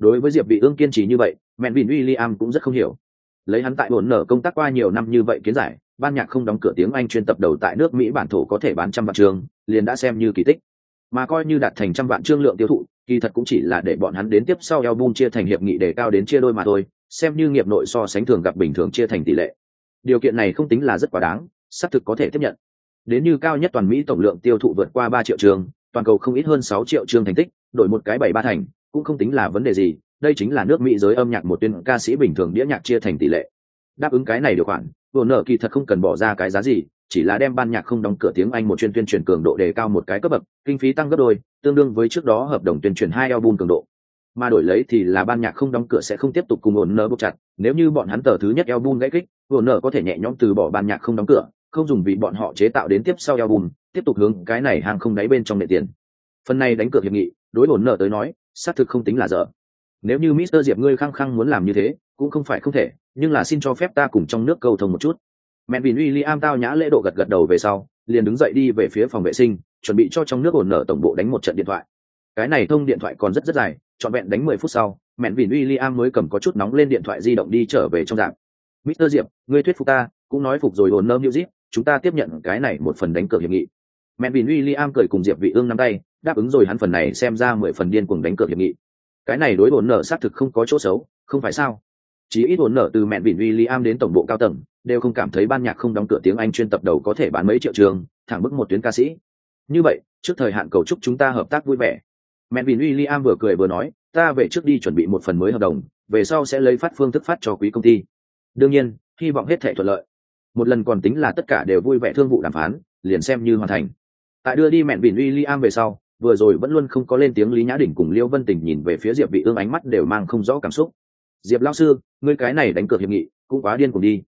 S1: đối với diệp vị ương kiên trì như vậy, mẹn vin William cũng rất không hiểu. Lấy hắn tại bổn nở công tác qua nhiều năm như vậy kiến giải, ban nhạc không đóng cửa tiếng anh chuyên tập đầu tại nước mỹ bản thổ có thể bán trăm vạn trường, liền đã xem như kỳ tích. Mà coi như đạt thành trăm vạn trương lượng tiêu thụ, kỳ thật cũng chỉ là để bọn hắn đến tiếp sau album chia thành hiệp nghị để cao đến chia đôi mà thôi, xem như nghiệp nội so sánh thường gặp bình thường chia thành tỷ lệ. Điều kiện này không tính là rất quá đáng, xác thực có thể tiếp nhận. Đến như cao nhất toàn mỹ tổng lượng tiêu thụ vượt qua ba triệu trường, toàn cầu không ít hơn sáu triệu trường thành tích, đổi một cái bảy ba thành cũng không tính là vấn đề gì, đây chính là nước mỹ giới âm nhạc một tuyên ca sĩ bình thường đĩa nhạc chia thành tỷ lệ. Đáp ứng cái này điều khoản vừa nợ kỳ thật không cần bỏ ra cái giá gì, chỉ là đem ban nhạc không đóng cửa tiếng anh một chuyên tuyên truyền cường độ đề cao một cái cấp bậc, kinh phí tăng gấp đôi, tương đương với trước đó hợp đồng tuyên truyền hai album cường độ. Mà đổi lấy thì là ban nhạc không đóng cửa sẽ không tiếp tục cùng ổn nở buộc chặt, nếu như bọn hắn tờ thứ nhất album gãy kích ổn nở có thể nhẹ nhõm từ bỏ ban nhạc không đóng cửa, không dùng vì bọn họ chế tạo đến tiếp sau album, tiếp tục hướng cái này hàng không đáy bên trong nệ tiền. Phần này đánh cược hiệp nghị, đối ổn nở tới nói xác thực không tính là dở nếu như Mister Diệp ngươi khăng khăng muốn làm như thế, cũng không phải không thể, nhưng là xin cho phép ta cùng trong nước cầu thông một chút. Mẹ Vin William tao nhã lễ độ gật gật đầu về sau, liền đứng dậy đi về phía phòng vệ sinh, chuẩn bị cho trong nước ổn nở tổng bộ đánh một trận điện thoại. Cái này thông điện thoại còn rất rất dài, trọn vẹn đánh mười phút sau, mẹ Vin William mới cầm có chút nóng lên điện thoại di động đi trở về trong dạng. Mister Diệp, ngươi thuyết phục ta, cũng nói phục rồi ổn nơ Music, chúng ta tiếp nhận cái này một phần đánh cược hiệp nghị. Mẹ Vin William cười cùng Diệp Vị Ương nắm tay, đáp ứng rồi hắn phần này xem ra mười phần điên cuồng đánh cược hiệp nghị. Cái này đối bổn nợ xác thực không có chỗ xấu, không phải sao? Chỉ ít bổn nợ từ mẹn vịn William đến tổng bộ cao tầng, đều không cảm thấy ban nhạc không đóng cửa tiếng anh chuyên tập đầu có thể bán mấy triệu trường, thẳng bức một tuyến ca sĩ. Như vậy, trước thời hạn cầu chúc chúng ta hợp tác vui vẻ. Mẹn vịn William vừa cười vừa nói, ta về trước đi chuẩn bị một phần mới hợp đồng, về sau sẽ lấy phát phương thức phát cho quý công ty. Đương nhiên, hy vọng hết thể thuận lợi. Một lần còn tính là tất cả đều vui vẻ thương vụ đàm phán, liền xem như hoàn thành. Tại đưa đi mẹn vịn William về sau vừa rồi vẫn luôn không có lên tiếng lý nhã đỉnh cùng liêu vân tình nhìn về phía diệp vị ương ánh mắt đều mang không rõ cảm xúc. Diệp lão sư ngươi cái này đánh cược hiệp nghị cũng quá điên cùng đi.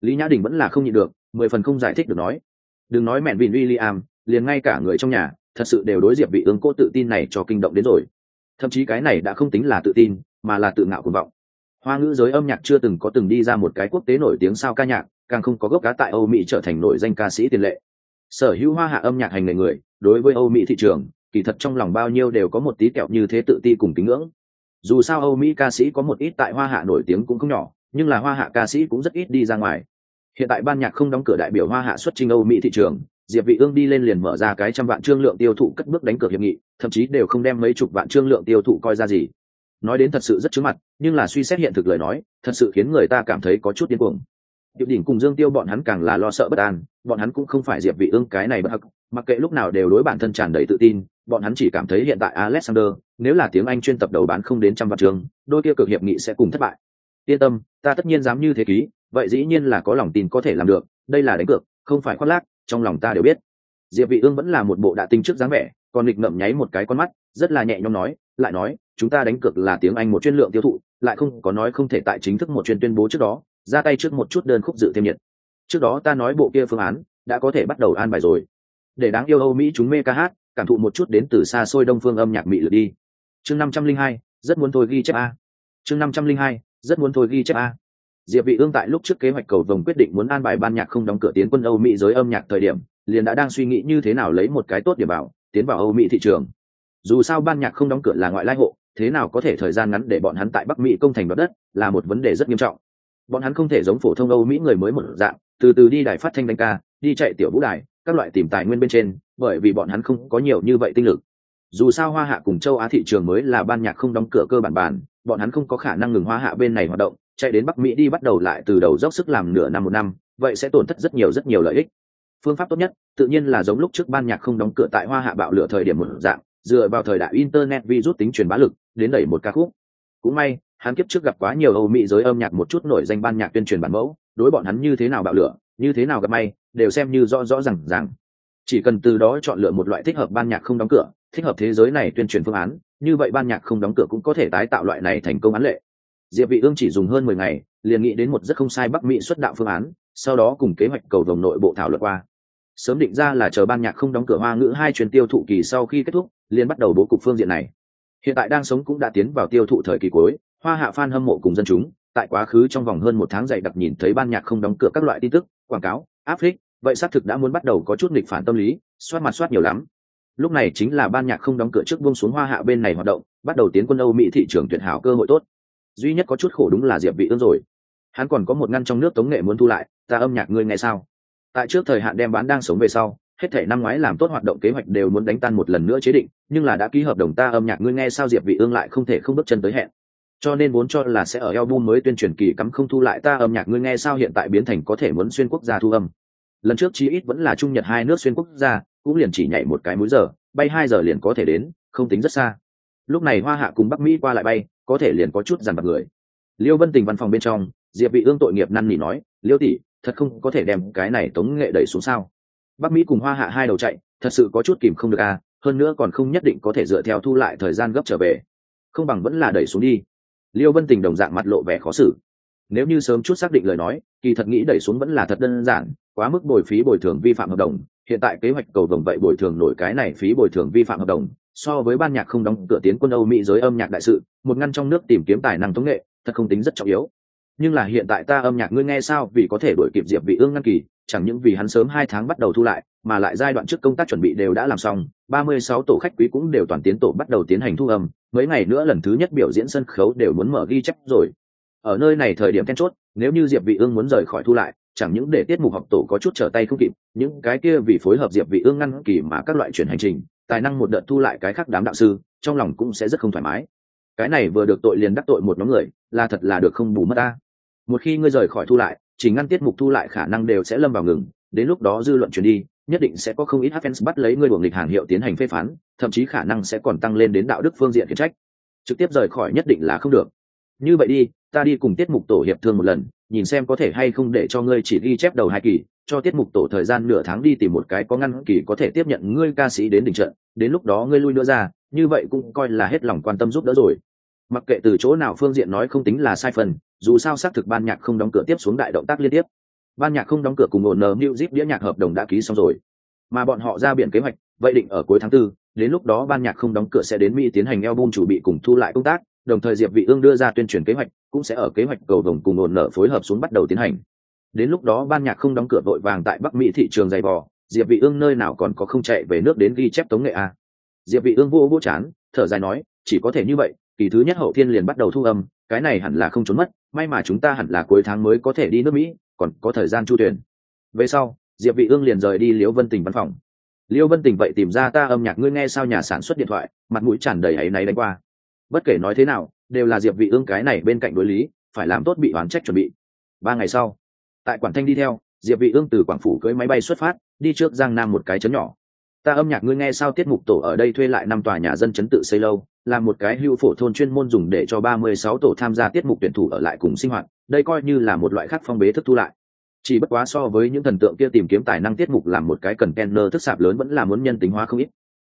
S1: Lý nhã đỉnh vẫn là không nhịn được mười phần không giải thích được nói. Đừng nói mẹn vịn William, liền ngay cả người trong nhà thật sự đều đối diệp vị ương cô tự tin này cho kinh động đến rồi. Thậm chí cái này đã không tính là tự tin mà là tự ngạo cuồng vọng. Hoa ngữ giới âm nhạc chưa từng có từng đi ra một cái quốc tế nổi tiếng sao ca nhạc càng không có gốc cá tại âu mỹ trở thành nổi danh ca sĩ tiền lệ. Sở hữu hoa hạ âm nhạc hành nghề người đối với âu mỹ thị trường kỳ thật trong lòng bao nhiêu đều có một tí kẹo như thế tự ti cùng kính ngưỡng. Dù sao âu mỹ ca sĩ có một ít tại hoa hạ nổi tiếng cũng không nhỏ nhưng là hoa hạ ca sĩ cũng rất ít đi ra ngoài. Hiện tại ban nhạc không đóng cửa đại biểu hoa hạ xuất trình âu mỹ thị trường diệp vị ương đi lên liền mở ra cái trăm vạn trương lượng tiêu thụ cất bước đánh cược hiệp nghị thậm chí đều không đem mấy chục vạn trương lượng tiêu thụ coi ra gì. Nói đến thật sự rất chướng mặt nhưng là suy xét hiện thực lời nói thật sự khiến người ta cảm thấy có chút điên cuồng. Diệp Đỉnh cùng Dương Tiêu bọn hắn càng là lo sợ bất an, bọn hắn cũng không phải Diệp Vị Ương cái này bất hắc, mặc kệ lúc nào đều đối bản thân tràn đầy tự tin, bọn hắn chỉ cảm thấy hiện tại Alexander, nếu là tiếng Anh chuyên tập đầu bán không đến trăm vạn trường, đôi kia cực hiệp nghị sẽ cùng thất bại. Yên tâm, ta tất nhiên dám như thế ký, vậy dĩ nhiên là có lòng tin có thể làm được, đây là đánh cược, không phải khoác lác, trong lòng ta đều biết. Diệp Vị Ương vẫn là một bộ đã tinh trước dáng vẻ, còn lịch ngậm nháy một cái con mắt, rất là nhẹ nhõm nói, lại nói, chúng ta đánh cược là tiếng Anh một chuyên lượng tiêu thụ, lại không có nói không thể tại chính thức một chuyên tuyên bố trước đó, ra tay trước một chút đơn khúc dự thêm nhiệt trước đó ta nói bộ kia phương án đã có thể bắt đầu an bài rồi để đáng yêu âu mỹ chúng mê ca hát cảm thụ một chút đến từ xa xôi đông phương âm nhạc mị lực đi. Chương năm trăm linh hai, rất muốn thôi ghi chép a. Chương năm trăm linh hai, rất muốn thôi ghi chép a. Diệp vị ương tại lúc trước kế hoạch cầu vồng quyết định muốn an bài ban nhạc không đóng cửa tiến quân âu mỹ giới âm nhạc thời điểm, liền đã đang suy nghĩ như thế nào lấy một cái tốt điểm bảo, tiến vào âu mỹ thị trường. Dù sao ban nhạc không đóng cửa là ngoại lai hộ, thế nào có thể thời gian ngắn để bọn hắn tại bắc mỹ công thành đoạt đất, là một vấn đề rất nghiêm trọng. Bọn hắn không thể giống phổ thông âu mỹ người mới một dạng, từ từ đi đài phát thanh đánh ca, đi chạy tiểu vũ đài, các loại tìm tài nguyên bên trên bởi vì bọn hắn không có nhiều như vậy tinh lực. Dù sao hoa hạ cùng châu á thị trường mới là ban nhạc không đóng cửa cơ bản bản, bọn hắn không có khả năng ngừng hoa hạ bên này hoạt động, chạy đến bắc mỹ đi bắt đầu lại từ đầu dốc sức làm nửa năm một năm, vậy sẽ tổn thất rất nhiều rất nhiều lợi ích. Phương pháp tốt nhất, tự nhiên là giống lúc trước ban nhạc không đóng cửa tại hoa hạ bạo lửa thời điểm một dạng, dựa vào thời đại internet virus tính truyền bá lực, đến đẩy một ca khúc. Cũng may, hắn kiếp trước gặp quá nhiều âu mỹ giới âm nhạc một chút nổi danh ban nhạc tuyên truyền bản mẫu, đối bọn hắn như thế nào bạo lửa, như thế nào gặp may, đều xem như rõ rõ rằng rằng chỉ cần từ đó chọn lựa một loại thích hợp ban nhạc không đóng cửa, thích hợp thế giới này tuyên truyền phương án, như vậy ban nhạc không đóng cửa cũng có thể tái tạo loại này thành công án lệ. Diệp vị ương chỉ dùng hơn 10 ngày, liền nghĩ đến một rất không sai bắc mỹ xuất đạo phương án, sau đó cùng kế hoạch cầu đồng nội bộ thảo luận qua. Sớm định ra là chờ ban nhạc không đóng cửa hoa ngữ hai truyền tiêu thụ kỳ sau khi kết thúc, liền bắt đầu bố cục phương diện này. Hiện tại đang sống cũng đã tiến vào tiêu thụ thời kỳ cuối, hoa hạ fan hâm mộ cùng dân chúng, tại quá khứ trong vòng hơn một tháng dày đặc nhìn thấy ban nhạc không đóng cửa các loại tin tức, quảng cáo, áp phích vậy xác thực đã muốn bắt đầu có chút nghịch phản tâm lý, soát mặt soát nhiều lắm. Lúc này chính là ban nhạc không đóng cửa trước buông xuống hoa hạ bên này hoạt động, bắt đầu tiến quân âu mỹ thị trường tuyệt hảo cơ hội tốt. Duy nhất có chút khổ đúng là diệp vị ương rồi. Hắn còn có một ngăn trong nước tống nghệ muốn thu lại, ta âm nhạc ngươi nghe sao? Tại trước thời hạn đem bán đang sống về sau, hết thể năm ngoái làm tốt hoạt động kế hoạch đều muốn đánh tan một lần nữa chế định, nhưng là đã ký hợp đồng ta âm nhạc ngươi nghe sao diệp vị ương lại không thể không bước chân tới hẹn. Cho nên vốn cho là sẽ ở album mới tuyên truyền kỳ cắm không thu lại ta âm nhạc ngươi nghe sao hiện tại biến thành có thể muốn xuyên quốc gia thu âm lần trước chí ít vẫn là trung nhật hai nước xuyên quốc gia, cũng liền chỉ nhảy một cái múi giờ, bay hai giờ liền có thể đến, không tính rất xa. Lúc này hoa hạ cùng bắc mỹ qua lại bay, có thể liền có chút dằn vặt người. Liêu vân tình văn phòng bên trong, diệp vị ương tội nghiệp năn nỉ nói, liêu tỷ, thật không có thể đem cái này tống nghệ đẩy xuống sao? Bắc mỹ cùng hoa hạ hai đầu chạy, thật sự có chút kìm không được à hơn nữa còn không nhất định có thể dựa theo thu lại thời gian gấp trở về. Không bằng vẫn là đẩy xuống đi. Liêu vân tình đồng dạng mặt lộ vẻ khó xử. Nếu như sớm chút xác định lời nói kỳ thật nghĩ đẩy xuống vẫn là thật đơn giản, quá mức bồi phí bồi thường vi phạm hợp đồng. Hiện tại kế hoạch cầu đồng vậy bồi thường nổi cái này phí bồi thường vi phạm hợp đồng, so với ban nhạc không đóng cửa tiến quân âu mỹ giới âm nhạc đại sự, một ngăn trong nước tìm kiếm tài năng tống nghệ, thật không tính rất trọng yếu. Nhưng là hiện tại ta âm nhạc ngươi nghe sao, vì có thể đổi kịp diệp vị ương ngăn kỳ, chẳng những vì hắn sớm hai tháng bắt đầu thu lại, mà lại giai đoạn trước công tác chuẩn bị đều đã làm xong 36 tổ khách quý cũng đều toàn tiến tổ bắt đầu tiến hành thu âm, mấy ngày nữa lần thứ nhất biểu diễn sân khấu đều muốn mở ghi chép rồi ở nơi này thời điểm then chốt, nếu như diệp vị ương muốn rời khỏi thu lại, chẳng những để tiết mục học tổ có chút trở tay không kịp, những cái kia vì phối hợp diệp vị ương ngăn kỳ mà các loại chuyển hành trình, tài năng một đợt thu lại cái khác đám đạo sư, trong lòng cũng sẽ rất không thoải mái. Cái này vừa được tội liền đắc tội một nhóm người, là thật là được không bù mất ta. Một khi ngươi rời khỏi thu lại, chỉ ngăn tiết mục thu lại khả năng đều sẽ lâm vào ngừng, đến lúc đó dư luận chuyển đi, nhất định sẽ có không ít fans bắt lấy ngươi đuổi lịch hàng hiệu tiến hành phê phán, thậm chí khả năng sẽ còn tăng lên đến đạo đức phương diện khiển trách. Trực tiếp rời khỏi nhất định là không được như vậy đi, ta đi cùng tiết mục tổ hiệp thương một lần, nhìn xem có thể hay không để cho ngươi chỉ ghi chép đầu hai kỳ, cho tiết mục tổ thời gian nửa tháng đi tìm một cái có ngăn kỳ có thể tiếp nhận ngươi ca sĩ đến đỉnh trận, đến lúc đó ngươi lui nữa ra, như vậy cũng coi là hết lòng quan tâm giúp đỡ rồi. Mặc kệ từ chỗ nào phương diện nói không tính là sai phần, dù sao xác thực ban nhạc không đóng cửa tiếp xuống đại động tác liên tiếp. Ban nhạc không đóng cửa cùng ổn nờ new zip đĩa nhạc hợp đồng đã ký xong rồi. Mà bọn họ ra biển kế hoạch, vậy định ở cuối tháng tư, đến lúc đó ban nhạc không đóng cửa sẽ đến mỹ tiến hành album chủ bị cùng thu lại công tác đồng thời diệp vị ương đưa ra tuyên truyền kế hoạch, cũng sẽ ở kế hoạch cầu đồng cùng ổn nợ phối hợp xuống bắt đầu tiến hành. Đến lúc đó, ban nhạc không đóng cửa vội vàng tại bắc mỹ thị trường dày vò, diệp vị ương nơi nào còn có không chạy về nước đến ghi chép tống nghệ a. À. diệp vị ương vô vô chán, thở dài nói, chỉ có thể như vậy, kỳ thứ nhất hậu thiên liền bắt đầu thu âm, cái này hẳn là không trốn mất, may mà chúng ta hẳn là cuối tháng mới có thể đi nước mỹ, còn có thời gian chu tuyển. Về sau, diệp vị ương liền rời đi liễu vân tình văn phòng. Liễu vân tình vậy tìm ra ta âm nhạc, ngươi nghe sao nhà sản xuất điện thoại, mặt mũi tràn đầy ấy náy đánh qua bất kể nói thế nào, đều là diệp vị ương cái này bên cạnh đối lý, phải làm tốt bị oán trách chuẩn bị. Ba ngày sau, tại quảng thanh đi theo, diệp vị ương từ quảng phủ cưỡi máy bay xuất phát, đi trước giang nam một cái chấn nhỏ. Ta âm nhạc ngươi nghe sao tiết mục tổ ở đây thuê lại năm tòa nhà dân chấn tự xây lâu là một cái hưu phổ thôn chuyên môn dùng để cho 36 tổ tham gia tiết mục tuyển thủ ở lại cùng sinh hoạt, đây coi như là một loại khác phong bế thức thu lại. Chỉ bất quá so với những thần tượng kia tìm kiếm tài năng tiết mục làm một cái cần kenner thức sạp lớn vẫn là muốn nhân tính hóa không ít.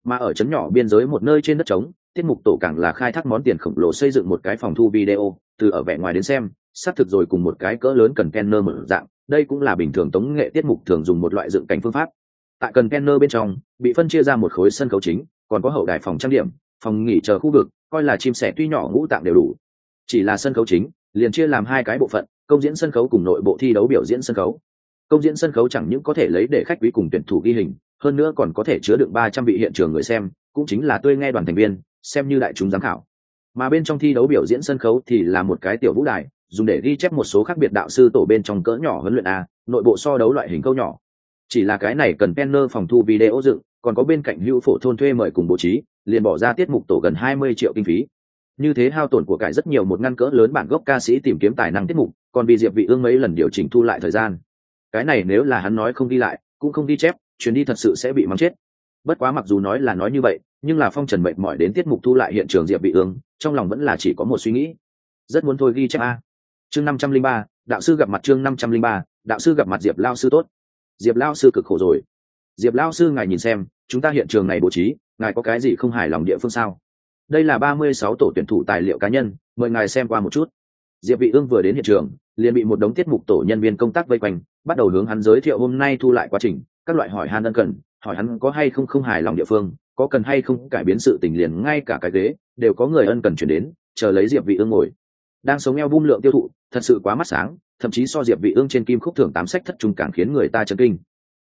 S1: Mà ở chấn nhỏ biên giới một nơi trên đất trống tiết mục tổ càng là khai thác món tiền khổng lồ xây dựng một cái phòng thu video, từ ở vẻ ngoài đến xem, xác thực rồi cùng một cái cỡ lớn cần kenner mở dạng, đây cũng là bình thường tống nghệ tiết mục thường dùng một loại dựng cảnh phương pháp. Tại cần kenner bên trong, bị phân chia ra một khối sân khấu chính, còn có hậu đài phòng trang điểm, phòng nghỉ chờ khu vực, coi là chim sẻ tuy nhỏ ngũ tạng đều đủ. Chỉ là sân khấu chính, liền chia làm hai cái bộ phận, công diễn sân khấu cùng nội bộ thi đấu biểu diễn sân khấu. Công diễn sân khấu chẳng những có thể lấy để khách quý cùng tuyển thủ ghi hình, hơn nữa còn có thể chứa đựng ba trăm vị hiện trường người xem, cũng chính là tươi nghe đoàn thành viên xem như đại chúng giám khảo. Mà bên trong thi đấu biểu diễn sân khấu thì là một cái tiểu vũ đài, dùng để ghi chép một số khác biệt đạo sư tổ bên trong cỡ nhỏ huấn luyện a, nội bộ so đấu loại hình câu nhỏ. Chỉ là cái này cần penner phòng thu video dựng còn có bên cạnh hữu phổ thôn thuê mời cùng bố trí, liền bỏ ra tiết mục tổ gần hai mươi triệu kinh phí. Như thế hao tổn của cải rất nhiều một ngăn cỡ lớn bản gốc ca sĩ tìm kiếm tài năng tiết mục, còn vì diệp vị ương mấy lần điều chỉnh thu lại thời gian. Cái này nếu là hắn nói không đi lại, cũng không đi chép, chuyến đi thật sự sẽ bị mắng chết bất quá mặc dù nói là nói như vậy, nhưng là phong trần mệt mỏi đến tiết mục thu lại hiện trường diệp bị ương, trong lòng vẫn là chỉ có một suy nghĩ. Rất muốn thôi ghi chép a. Chương năm trăm linh ba, đạo sư gặp mặt chương năm trăm linh ba, đạo sư gặp mặt diệp lao sư tốt. Diệp lao sư cực khổ rồi. Diệp lao sư ngài nhìn xem, chúng ta hiện trường này bố trí, ngài có cái gì không hài lòng địa phương sao? Đây là ba mươi sáu tổ tuyển thủ tài liệu cá nhân, mời ngài xem qua một chút. Diệp vị ương vừa đến hiện trường, liền bị một đống tiết mục tổ nhân viên công tác vây quanh, bắt đầu hướng hắn giới thiệu hôm nay thu lại quá trình, các loại hỏi han ân cần hỏi hắn có hay không không hài lòng địa phương, có cần hay không cải biến sự tình liền ngay cả cái ghế, đều có người ân cần chuyển đến, chờ lấy diệp vị ương ngồi. Đang sống eo bung lượng tiêu thụ, thật sự quá mắt sáng, thậm chí so diệp vị ương trên kim khúc thưởng tám sách thất trung càng khiến người ta chấn kinh.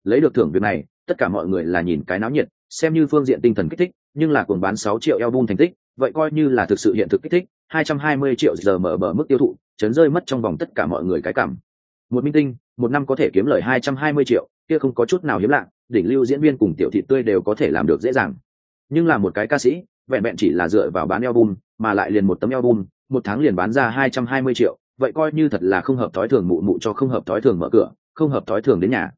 S1: Lấy được thưởng việc này, tất cả mọi người là nhìn cái náo nhiệt, xem như phương diện tinh thần kích thích, nhưng là cuồng bán 6 triệu eo bung thành tích, vậy coi như là thực sự hiện thực kích thích 220 triệu giờ mở bờ mức tiêu thụ, chấn rơi mất trong vòng tất cả mọi người cái cảm. Một minh tinh, một năm có thể kiếm lời 220 triệu, kia không có chút nào hiếm lạ đỉnh lưu diễn viên cùng tiểu thị tươi đều có thể làm được dễ dàng. Nhưng là một cái ca sĩ, vẹn vẹn chỉ là dựa vào bán album, mà lại liền một tấm album, một tháng liền bán ra 220 triệu, vậy coi như thật là không hợp thói thường mụ mụ cho không hợp thói thường mở cửa, không hợp thói thường đến nhà.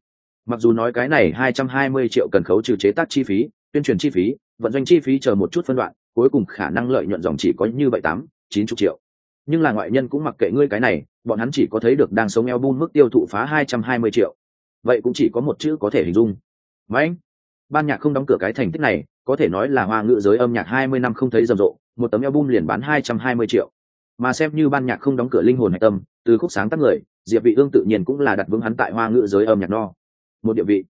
S1: Mặc dù nói cái này 220 triệu cần khấu trừ chế tác chi phí, tuyên truyền chi phí, vận doanh chi phí chờ một chút phân đoạn, cuối cùng khả năng lợi nhuận dòng chỉ có như vậy tám, chín chục triệu. Nhưng là ngoại nhân cũng mặc kệ ngươi cái này, bọn hắn chỉ có thấy được đang sống eo bun mức tiêu thụ phá 220 triệu. Vậy cũng chỉ có một chữ có thể hình dung. Mạnh. ban nhạc không đóng cửa cái thành tích này, có thể nói là hoa ngữ giới âm nhạc 20 năm không thấy rầm rộ, một tấm album liền bán 220 triệu. Mà xem như ban nhạc không đóng cửa linh hồn hạch tâm, từ khúc sáng tác người, diệp vị ương tự nhiên cũng là đặt vững hắn tại hoa ngữ giới âm nhạc no. Một địa vị,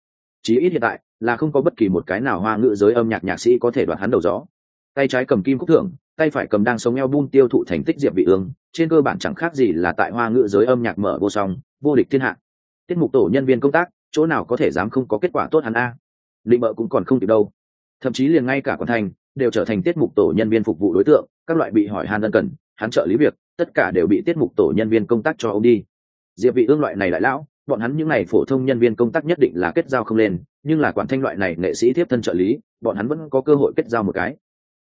S1: chí ít hiện tại, là không có bất kỳ một cái nào hoa ngữ giới âm nhạc nhạc sĩ có thể đoạt hắn đầu gió. Tay trái cầm kim khúc thưởng, tay phải cầm đang sống album tiêu thụ thành tích diệp vị ương, trên cơ bản chẳng khác gì là tại hoa ngữ giới âm nhạc mở vô song, vô địch thiên hạ. Tiết mục tổ nhân viên công tác chỗ nào có thể dám không có kết quả tốt hắn a? Định mợ cũng còn không kịp đâu. Thậm chí liền ngay cả quan thành, đều trở thành tiết mục tổ nhân viên phục vụ đối tượng, các loại bị hỏi han ân cần, hắn trợ lý việc, tất cả đều bị tiết mục tổ nhân viên công tác cho ông đi. Diệp vị ương loại này lại lão, bọn hắn những này phổ thông nhân viên công tác nhất định là kết giao không lên, nhưng là quản thanh loại này nghệ sĩ tiếp thân trợ lý, bọn hắn vẫn có cơ hội kết giao một cái.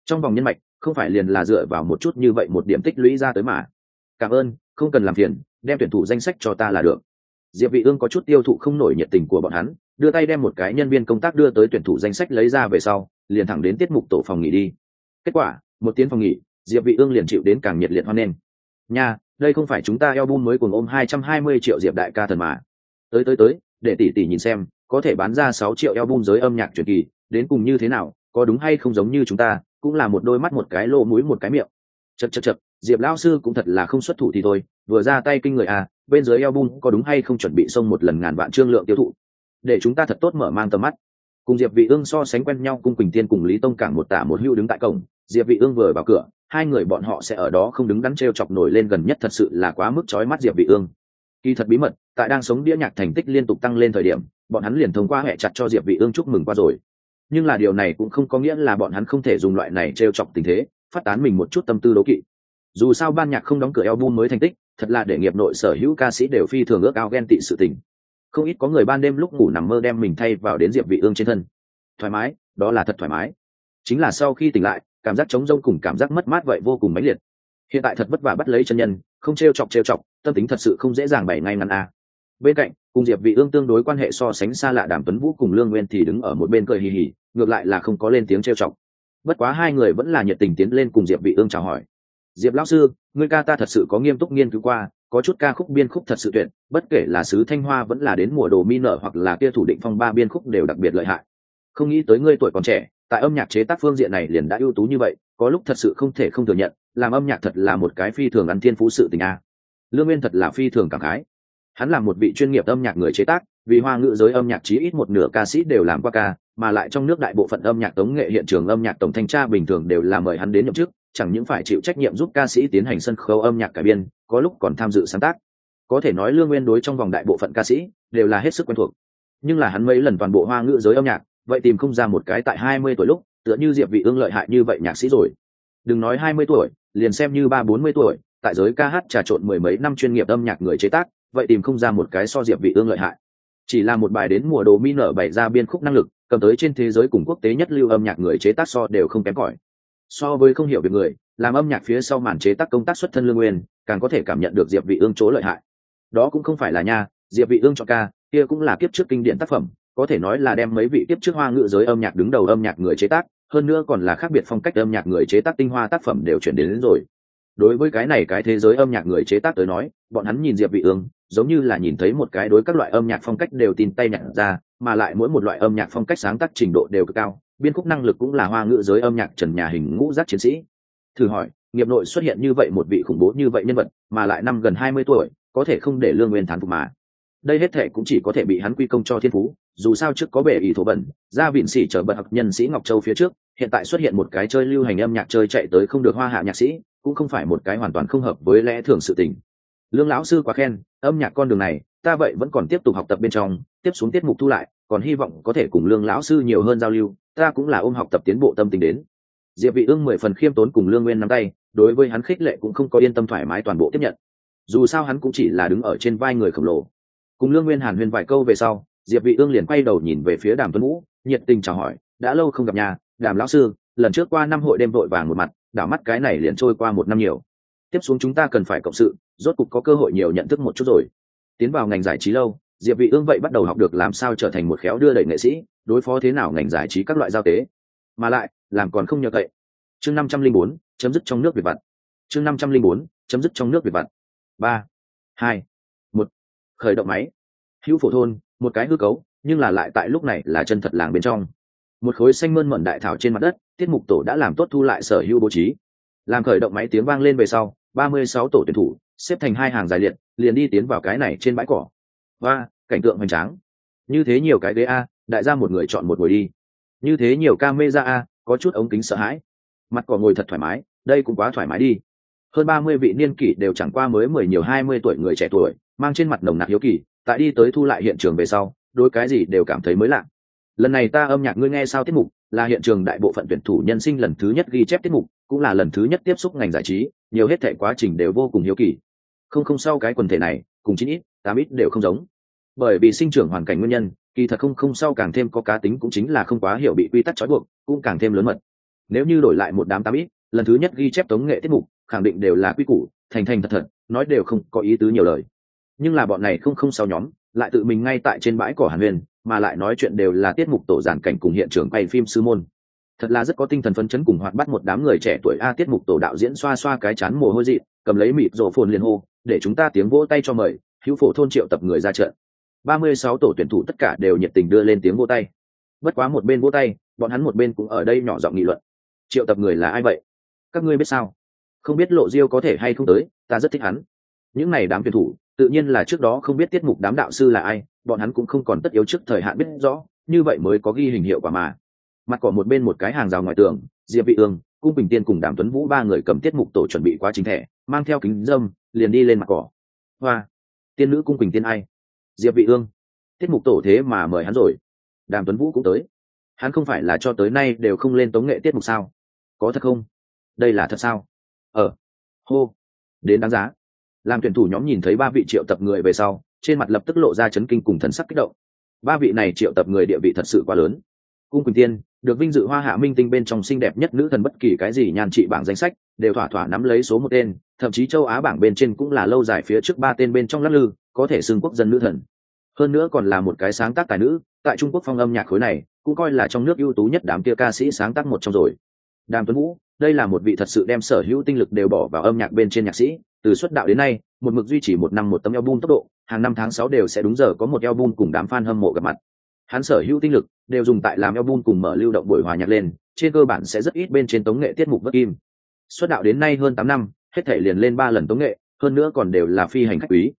S1: Trong vòng nhân mạch, không phải liền là dựa vào một chút như vậy một điểm tích lũy ra tới mà. Cảm ơn, không cần làm phiền, đem tuyển thủ danh sách cho ta là được diệp vị ương có chút tiêu thụ không nổi nhiệt tình của bọn hắn, đưa tay đem một cái nhân viên công tác đưa tới tuyển thủ danh sách lấy ra về sau, liền thẳng đến tiết mục tổ phòng nghỉ đi. Kết quả, một tiếng phòng nghỉ, diệp vị ương liền chịu đến càng nhiệt liệt hoan nghênh. Nha, đây không phải chúng ta album mới cùng ôm 220 triệu diệp đại ca thần mà. Tới tới tới, để tỷ tỷ nhìn xem, có thể bán ra 6 triệu album giới âm nhạc truyền kỳ, đến cùng như thế nào, có đúng hay không giống như chúng ta, cũng là một đôi mắt, một cái lỗ mũi, một cái miệng. Chật chật chật diệp lão sư cũng thật là không xuất thủ thì thôi, vừa ra tay kinh người à bên dưới album có đúng hay không chuẩn bị xông một lần ngàn vạn trương lượng tiêu thụ? Để chúng ta thật tốt mở mang tầm mắt. Cùng diệp vị ương so sánh quen nhau, cung quỳnh tiên cùng lý tông cảng một tả một hưu đứng tại cổng, diệp vị ương vừa vào cửa, hai người bọn họ sẽ ở đó không đứng đắn treo chọc nổi lên gần nhất thật sự là quá mức chói mắt diệp vị ương. Kỳ thật bí mật, tại đang sống đĩa nhạc thành tích liên tục tăng lên thời điểm, bọn hắn liền thông qua hệ chặt cho diệp vị ương chúc mừng qua rồi. Nhưng là điều này cũng không có nghĩa là bọn hắn không thể dùng loại này treo chọc tình thế, phát tán mình một chút tâm tư đố kỵ dù sao ban nhạc không đóng cửa album mới thành tích, thật là để nghiệp nội sở hữu ca sĩ đều phi thường ước ao ghen tị sự tình. Không ít có người ban đêm lúc ngủ nằm mơ đem mình thay vào đến diệp vị ương trên thân. Thoải mái, đó là thật thoải mái. Chính là sau khi tỉnh lại, cảm giác trống rông cùng cảm giác mất mát vậy vô cùng mãnh liệt. Hiện tại thật vất vả bắt lấy chân nhân, không treo chọc treo chọc, tâm tính thật sự không dễ dàng bày ngay ngắn a. Bên cạnh, cùng diệp vị ương tương đối quan hệ so sánh xa lạ đàm tuấn vũ cùng lương nguyên thì đứng ở một bên cười hì hì, ngược lại là không có lên tiếng treo chọc. Bất quá hai người vẫn là nhiệt tình tiến lên cùng diệp vị ương chào hỏi diệp lão sư, ngươi ca ta thật sự có nghiêm túc nghiên cứu qua, có chút ca khúc biên khúc thật sự tuyệt, bất kể là sứ thanh hoa vẫn là đến mùa đồ mi nở hoặc là kia thủ định phong ba biên khúc đều đặc biệt lợi hại. Không nghĩ tới ngươi tuổi còn trẻ, tại âm nhạc chế tác phương diện này liền đã ưu tú như vậy, có lúc thật sự không thể không thừa nhận, làm âm nhạc thật là một cái phi thường ăn thiên phú sự tình a. Lương nguyên thật là phi thường cảm khái. Hắn là một vị chuyên nghiệp âm nhạc người chế tác, vì hoa ngữ giới âm nhạc chí ít một nửa ca sĩ đều làm qua ca, mà lại trong nước đại bộ phận âm nhạc tống nghệ hiện trường âm nhạc tổng thanh tra bình thường đều là mời hắn đến nhậm chức chẳng những phải chịu trách nhiệm giúp ca sĩ tiến hành sân khấu âm nhạc cải biên, có lúc còn tham dự sáng tác. Có thể nói lương nguyên đối trong vòng đại bộ phận ca sĩ đều là hết sức quen thuộc. Nhưng là hắn mấy lần toàn bộ hoa ngữ giới âm nhạc, vậy tìm không ra một cái tại hai mươi tuổi lúc, tựa như diệp vị ương lợi hại như vậy nhạc sĩ rồi. Đừng nói hai mươi tuổi, liền xem như ba bốn mươi tuổi, tại giới ca hát trà trộn mười mấy năm chuyên nghiệp âm nhạc người chế tác, vậy tìm không ra một cái so diệp vị ương lợi hại. Chỉ là một bài đến mùa đồ mi nở bày ra biên khúc năng lực, cầm tới trên thế giới cùng quốc tế nhất lưu âm nhạc người chế tác so đều không kém cỏi so với không hiểu việc người làm âm nhạc phía sau màn chế tác công tác xuất thân lương nguyên càng có thể cảm nhận được diệp vị ương chỗ lợi hại. Đó cũng không phải là nha diệp vị ương cho ca kia cũng là kiếp trước kinh điển tác phẩm có thể nói là đem mấy vị kiếp trước hoa ngữ giới âm nhạc đứng đầu âm nhạc người chế tác hơn nữa còn là khác biệt phong cách âm nhạc người chế tác tinh hoa tác phẩm đều chuyển đến, đến rồi. Đối với cái này cái thế giới âm nhạc người chế tác tới nói bọn hắn nhìn diệp vị ương giống như là nhìn thấy một cái đối các loại âm nhạc phong cách đều tin tay nhận ra, mà lại mỗi một loại âm nhạc phong cách sáng tác trình độ đều cực cao. Biên khúc năng lực cũng là hoa ngữ giới âm nhạc trần nhà hình ngũ giác chiến sĩ. Thử hỏi, nghiệp nội xuất hiện như vậy một vị khủng bố như vậy nhân vật, mà lại năm gần hai mươi tuổi, có thể không để lương nguyên thán phục mà. Đây hết thể cũng chỉ có thể bị hắn quy công cho thiên phú, dù sao trước có bể ý thổ bẩn, ra vịn sĩ trở bật học nhân sĩ ngọc châu phía trước, hiện tại xuất hiện một cái chơi lưu hành âm nhạc chơi chạy tới không được hoa hạ nhạc sĩ, cũng không phải một cái hoàn toàn không hợp với lẽ thường sự tình lương lão sư quá khen, âm nhạc con đường này, ta vậy vẫn còn tiếp tục học tập bên trong, tiếp xuống tiết mục thu lại, còn hy vọng có thể cùng lương lão sư nhiều hơn giao lưu, ta cũng là ôm học tập tiến bộ tâm tình đến. Diệp vị ương mười phần khiêm tốn cùng lương nguyên nắm tay, đối với hắn khích lệ cũng không có yên tâm thoải mái toàn bộ tiếp nhận. Dù sao hắn cũng chỉ là đứng ở trên vai người khổng lồ. Cùng lương nguyên hàn huyên vài câu về sau, diệp vị ương liền quay đầu nhìn về phía đàm tuấn vũ, nhiệt tình chào hỏi, đã lâu không gặp nhà, đàm lão sư, lần trước qua năm hội đêm vội vàng một mặt, đảo mắt cái này liền trôi qua một năm nhiều tiếp xuống chúng ta cần phải cộng sự, rốt cục có cơ hội nhiều nhận thức một chút rồi. Tiến vào ngành giải trí lâu, diệp vị ương vậy bắt đầu học được làm sao trở thành một khéo đưa đẩy nghệ sĩ, đối phó thế nào ngành giải trí các loại giao tế. Mà lại, làm còn không nhờ cậy. Chương năm trăm linh bốn, chấm dứt trong nước việt vặt. Chương năm trăm linh bốn, chấm dứt trong nước việt vặt. Ba, hai, một, khởi động máy. Hữu phổ thôn, một cái hư cấu, nhưng là lại tại lúc này là chân thật làng bên trong. Một khối xanh mơn mận đại thảo trên mặt đất, tiết mục tổ đã làm tốt thu lại sở hữu bố trí. Làm khởi động máy tiếng vang lên về sau ba mươi sáu tổ tuyển thủ, xếp thành hai hàng dài liệt, liền đi tiến vào cái này trên bãi cỏ. Và, cảnh tượng hoành tráng. Như thế nhiều cái ghế a, đại gia một người chọn một ngồi đi. Như thế nhiều ca mê ra a, có chút ống kính sợ hãi. Mặt cỏ ngồi thật thoải mái, đây cũng quá thoải mái đi. Hơn ba mươi vị niên kỷ đều chẳng qua mới mười nhiều hai mươi tuổi người trẻ tuổi, mang trên mặt nồng nặc hiếu kỳ, tại đi tới thu lại hiện trường về sau đôi cái gì đều cảm thấy mới lạ. Lần này ta âm nhạc ngươi nghe sao tiết mục là hiện trường đại bộ phận tuyển thủ nhân sinh lần thứ nhất ghi chép tiết mục, cũng là lần thứ nhất tiếp xúc ngành giải trí, nhiều hết thể quá trình đều vô cùng hiếu kỳ. Không không sau cái quần thể này, cùng chín ít, tám ít đều không giống. Bởi vì sinh trưởng hoàn cảnh nguyên nhân, kỳ thật không không sau càng thêm có cá tính cũng chính là không quá hiểu bị quy tắc trói buộc, cũng càng thêm lớn mật. Nếu như đổi lại một đám tám ít, lần thứ nhất ghi chép tống nghệ tiết mục, khẳng định đều là quy củ, thành thành thật thật, nói đều không có ý tứ nhiều lời. Nhưng là bọn này không không sau nhóm, lại tự mình ngay tại trên bãi cỏ hàn huyền mà lại nói chuyện đều là tiết mục tổ giản cảnh cùng hiện trường quay phim sư môn. Thật là rất có tinh thần phấn chấn cùng hoạt bắt một đám người trẻ tuổi a tiết mục tổ đạo diễn xoa xoa cái chán mồ hôi dị, cầm lấy mịt rổ phồn liền hô, để chúng ta tiếng vỗ tay cho mời, hữu phổ thôn triệu tập người ra trận. Ba mươi sáu tổ tuyển thủ tất cả đều nhiệt tình đưa lên tiếng vỗ tay. Bất quá một bên vỗ tay, bọn hắn một bên cũng ở đây nhỏ giọng nghị luận. Triệu tập người là ai vậy? Các ngươi biết sao? Không biết lộ diêu có thể hay không tới, ta rất thích hắn. Những n à y đám tuyển thủ, tự nhiên là trước đó không biết tiết mục đám đạo sư là ai bọn hắn cũng không còn tất yếu trước thời hạn biết rõ, như vậy mới có ghi hình hiệu quả mà. Mặt cỏ một bên một cái hàng rào ngoài tường, diệp vị ương, cung bình tiên cùng đàm tuấn vũ ba người cầm tiết mục tổ chuẩn bị quá trình thẻ, mang theo kính dâm, liền đi lên mặt cỏ. Hoa! Tiên nữ cung bình tiên ai? Diệp vị ương. Tiết mục tổ thế mà mời hắn rồi. Đàm tuấn vũ cũng tới. Hắn không phải là cho tới nay đều không lên tống nghệ tiết mục sao? Có thật không? Đây là thật sao? Ờ. Hô. Đến đáng giá. Làm tuyển thủ nhóm nhìn thấy ba vị triệu tập người về sau trên mặt lập tức lộ ra chấn kinh cùng thần sắc kích động. Ba vị này triệu tập người địa vị thật sự quá lớn. Cung quỳnh tiên, được vinh dự hoa hạ minh tinh bên trong xinh đẹp nhất nữ thần bất kỳ cái gì nhàn trị bảng danh sách, đều thỏa thỏa nắm lấy số một tên, thậm chí châu á bảng bên trên cũng là lâu dài phía trước ba tên bên trong lắc lư, có thể xưng quốc dân nữ thần. Hơn nữa còn là một cái sáng tác tài nữ, tại trung quốc phong âm nhạc khối này, cũng coi là trong nước ưu tú nhất đám kia ca sĩ sáng tác một trong rồi. Đàm tuấn vũ đây là một vị thật sự đem sở hữu tinh lực đều bỏ vào âm nhạc bên trên nhạc sĩ. Từ xuất đạo đến nay, một mực duy trì một năm một tấm album tốc độ, hàng năm tháng sáu đều sẽ đúng giờ có một album cùng đám fan hâm mộ gặp mặt. Hắn sở hữu tinh lực đều dùng tại làm album cùng mở lưu động buổi hòa nhạc lên, trên cơ bản sẽ rất ít bên trên tống nghệ tiết mục bất kim. Xuất đạo đến nay hơn tám năm, hết thể liền lên ba lần tống nghệ, hơn nữa còn đều là phi hành khách quý.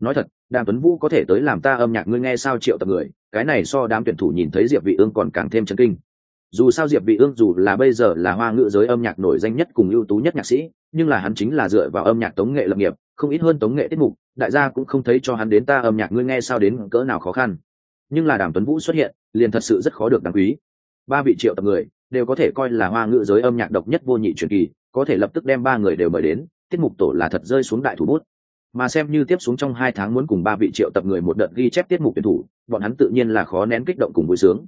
S1: Nói thật, đàm tuấn vũ có thể tới làm ta âm nhạc, ngươi nghe sao triệu tập người, cái này so đám tuyển thủ nhìn thấy diệp vị ương còn càng thêm chấn kinh dù sao diệp vị ương dù là bây giờ là hoa ngữ giới âm nhạc nổi danh nhất cùng ưu tú nhất nhạc sĩ, nhưng là hắn chính là dựa vào âm nhạc tống nghệ lập nghiệp, không ít hơn tống nghệ tiết mục, đại gia cũng không thấy cho hắn đến ta âm nhạc ngươi nghe sao đến cỡ nào khó khăn. Nhưng là đàm tuấn vũ xuất hiện, liền thật sự rất khó được đáng quý. Ba vị triệu tập người, đều có thể coi là hoa ngữ giới âm nhạc độc nhất vô nhị truyền kỳ, có thể lập tức đem ba người đều mời đến, tiết mục tổ là thật rơi xuống đại thủ bút. Mà xem như tiếp xuống trong hai tháng muốn cùng ba vị triệu tập người một đợt ghi chép tiết mục tuyển thủ, bọn hắn tự nhiên là khó nén kích động cùng vui sướng.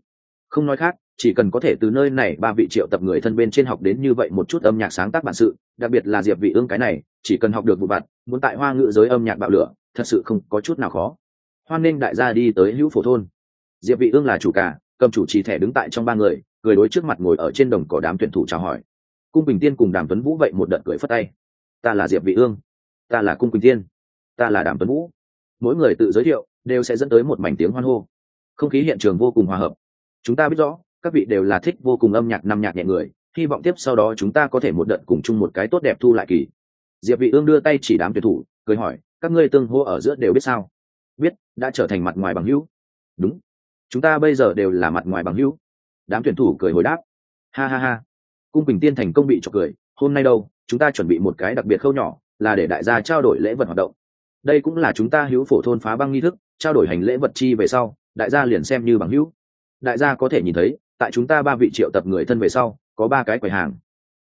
S1: Không nói khác chỉ cần có thể từ nơi này ba vị triệu tập người thân bên trên học đến như vậy một chút âm nhạc sáng tác bản sự, đặc biệt là diệp vị ương cái này, chỉ cần học được vụ vặt muốn tại hoa ngữ giới âm nhạc bạo lửa, thật sự không có chút nào khó. Hoan nên đại gia đi tới hữu phổ thôn. Diệp vị ương là chủ cả, cầm chủ trì thẻ đứng tại trong ba người, cười đối trước mặt ngồi ở trên đồng cỏ đám tuyển thủ chào hỏi. Cung bình tiên cùng đàm tuấn vũ vậy một đợt cười phất tay. Ta là diệp vị ương ta là cung bình tiên. Ta là đàm tuấn vũ. Mỗi người tự giới thiệu, đều sẽ dẫn tới một mảnh tiếng hoan hô. Không khí hiện trường vô cùng hòa hợp. Chúng ta biết rõ các vị đều là thích vô cùng âm nhạc năm nhạc nhẹ người, hy vọng tiếp sau đó chúng ta có thể một đợt cùng chung một cái tốt đẹp thu lại kỳ. Diệp vị ương đưa tay chỉ đám tuyển thủ, cười hỏi, các ngươi tương hô ở giữa đều biết sao? Biết, đã trở thành mặt ngoài bằng hữu. Đúng. Chúng ta bây giờ đều là mặt ngoài bằng hữu. Đám tuyển thủ cười hồi đáp. Ha ha ha. Cung bình tiên thành công bị chọc cười, hôm nay đâu, chúng ta chuẩn bị một cái đặc biệt khâu nhỏ, là để đại gia trao đổi lễ vật hoạt động. Đây cũng là chúng ta hữu phổ thôn phá băng nghi thức, trao đổi hành lễ vật chi về sau, đại gia liền xem như bằng hữu. Đại gia có thể nhìn thấy tại chúng ta ba vị triệu tập người thân về sau, có ba cái quầy hàng.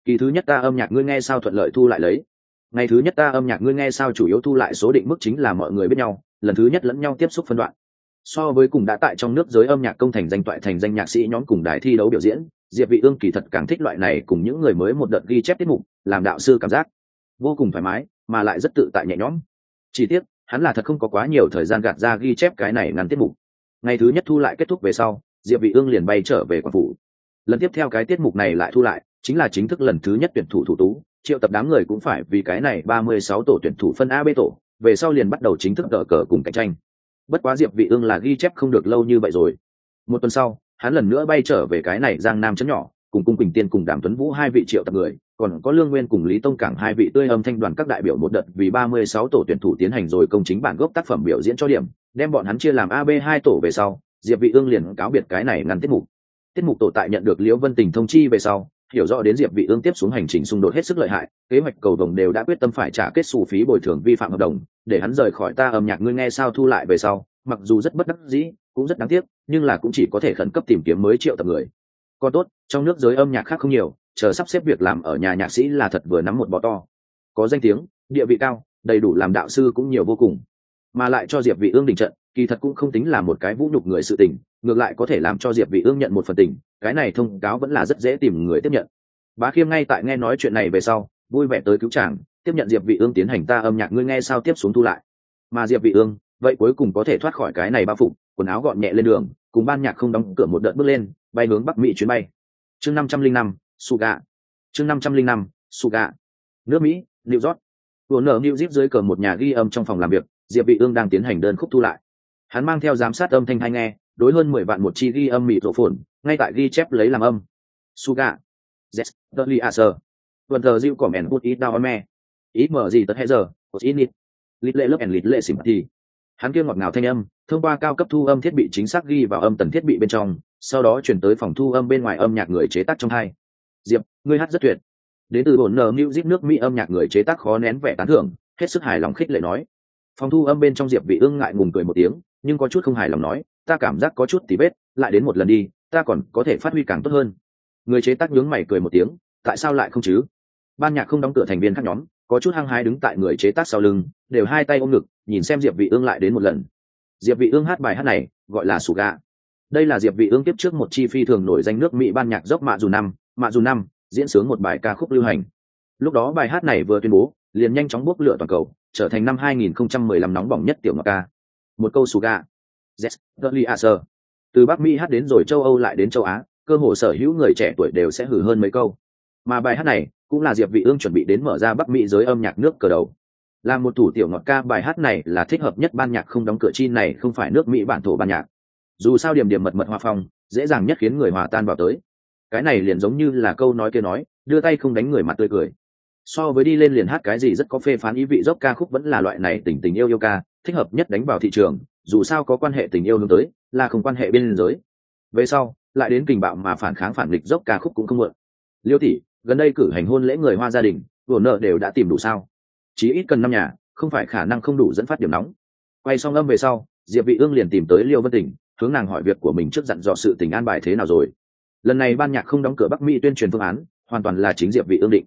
S1: Kỳ thứ nhất ta âm nhạc ngươi nghe sao thuận lợi thu lại lấy. Ngày thứ nhất ta âm nhạc ngươi nghe sao chủ yếu thu lại số định mức chính là mọi người biết nhau, lần thứ nhất lẫn nhau tiếp xúc phân đoạn. So với cùng đã tại trong nước giới âm nhạc công thành danh toại thành danh nhạc sĩ nhóm cùng đài thi đấu biểu diễn, diệp vị ương kỳ thật càng thích loại này cùng những người mới một đợt ghi chép tiết mục, làm đạo sư cảm giác vô cùng thoải mái, mà lại rất tự tại nhẹ nhõm. Chỉ tiếc, hắn là thật không có quá nhiều thời gian gạt ra ghi chép cái này ngắn tiết mục. Ngày thứ nhất thu lại kết thúc về sau diệp vị ương liền bay trở về quảng phủ. Lần tiếp theo cái tiết mục này lại thu lại, chính là chính thức lần thứ nhất tuyển thủ thủ tú. Triệu tập đám người cũng phải vì cái này 36 tổ tuyển thủ phân A, B tổ, về sau liền bắt đầu chính thức cờ cờ cùng cạnh tranh. Bất quá diệp vị ương là ghi chép không được lâu như vậy rồi. Một tuần sau, hắn lần nữa bay trở về cái này giang nam chấn nhỏ, cùng cung quỳnh tiên cùng đàm tuấn vũ hai vị triệu tập người, còn có lương nguyên cùng lý tông cảng hai vị tươi âm thanh đoàn các đại biểu một đợt vì 36 tổ tuyển thủ tiến hành rồi công chính bản gốc tác phẩm biểu diễn cho điểm, đem bọn hắn chia làm ab hai tổ về sau diệp vị ương liền cáo biệt cái này ngăn tiết mục. Tiết mục tổ tại nhận được liễu vân tình thông chi về sau, hiểu rõ đến diệp vị ương tiếp xuống hành trình xung đột hết sức lợi hại, kế hoạch cầu đồng đều đã quyết tâm phải trả kết sổ phí bồi thường vi phạm hợp đồng, để hắn rời khỏi ta âm nhạc ngươi nghe sao thu lại về sau, mặc dù rất bất đắc dĩ, cũng rất đáng tiếc, nhưng là cũng chỉ có thể khẩn cấp tìm kiếm mới triệu tập người. Còn tốt, trong nước giới âm nhạc khác không nhiều, chờ sắp xếp việc làm ở nhà nhạc sĩ là thật vừa nắm một bọ to. Có danh tiếng, địa vị cao, đầy đủ làm đạo sư cũng nhiều vô cùng mà lại cho diệp vị ương đình trận, kỳ thật cũng không tính là một cái vũ nhục người sự tình, ngược lại có thể làm cho diệp vị ương nhận một phần tình, cái này thông cáo vẫn là rất dễ tìm người tiếp nhận. Bá khiêm ngay tại nghe nói chuyện này về sau, vui vẻ tới cứu chàng, tiếp nhận diệp vị ương tiến hành ta âm nhạc, ngươi nghe sao tiếp xuống thu lại. Mà diệp vị ương, vậy cuối cùng có thể thoát khỏi cái này bao phụ quần áo gọn nhẹ lên đường, cùng ban nhạc không đóng cửa một đợt bước lên, bay hướng bắc mỹ chuyến bay. Chương năm trăm linh năm suga chương năm trăm linh năm suga nước mỹ, new york. Vừa nở new zip dưới cờ một nhà ghi âm trong phòng làm việc diệp vị ương đang tiến hành đơn khúc thu lại. Hắn mang theo giám sát âm thanh hay nghe, đối hơn mười vạn một chi ghi âm mịt rộ phồn, ngay tại ghi chép lấy làm âm. Suga. Yes dudley aser tuần thờ diệu cỏ mèn bút ít đau me. Ít mở gì tất hệ giờ ít nít. Lít lệ lớp ẻn lít lệ xỉm thì. Hắn kia ngọt ngào thanh âm, thông qua cao cấp thu âm thiết bị chính xác ghi vào âm tần thiết bị bên trong, sau đó chuyển tới phòng thu âm bên ngoài âm nhạc người chế tác trong hai. Diệp, ngươi hát rất tuyệt. Đến từ bổn nờ music nước mỹ âm nhạc người chế tác khó nén vẻ tán thưởng, hết sức hài lòng khích lệ nói phòng thu âm bên trong diệp Vị ương ngại ngùng cười một tiếng, nhưng có chút không hài lòng nói, ta cảm giác có chút tí vết, lại đến một lần đi, ta còn có thể phát huy càng tốt hơn. Người chế tác nhướng mày cười một tiếng, tại sao lại không chứ? Ban nhạc không đóng cửa thành viên khác nhóm, có chút hăng hái đứng tại người chế tác sau lưng, đều hai tay ôm ngực, nhìn xem diệp vị ương lại đến một lần. Diệp vị ương hát bài hát này, gọi là sủ gà. Đây là diệp vị ương tiếp trước một chi phi thường nổi danh nước mỹ ban nhạc dốc mạ dù năm, mạ dù năm, diễn sướng một bài ca khúc lưu hành. Lúc đó bài hát này vừa tuyên bố, liền nhanh chóng bốc lửa toàn cầu trở thành năm 2015 nóng bỏng nhất tiểu ngọc ca. Một câu suga. yes the từ bắc mỹ hát đến rồi châu âu lại đến châu á, cơ hồ sở hữu người trẻ tuổi đều sẽ hử hơn mấy câu. Mà bài hát này cũng là diệp vị ương chuẩn bị đến mở ra bắc mỹ giới âm nhạc nước cờ đầu. Là một thủ tiểu ngọt ca, bài hát này là thích hợp nhất ban nhạc không đóng cửa chi này không phải nước mỹ bản thổ ban nhạc. Dù sao điểm điểm mật mật hoa phong, dễ dàng nhất khiến người hòa tan vào tới. Cái này liền giống như là câu nói kia nói, đưa tay không đánh người mặt tươi cười so với đi lên liền hát cái gì rất có phê phán ý vị dốc ca khúc vẫn là loại này tình tình yêu yêu ca thích hợp nhất đánh vào thị trường dù sao có quan hệ tình yêu hướng tới là không quan hệ biên giới. Về sau lại đến kình bạo mà phản kháng phản nghịch dốc ca khúc cũng không muộn. Liêu tỷ gần đây cử hành hôn lễ người hoa gia đình vừa nợ đều đã tìm đủ sao? Chí ít cần năm nhà không phải khả năng không đủ dẫn phát điểm nóng. Quay xong âm về sau diệp vị ương liền tìm tới liêu vân Tình, hướng nàng hỏi việc của mình trước dặn dò sự tình an bài thế nào rồi. Lần này ban nhạc không đóng cửa bắc mỹ tuyên truyền phương án hoàn toàn là chính diệp vị ương định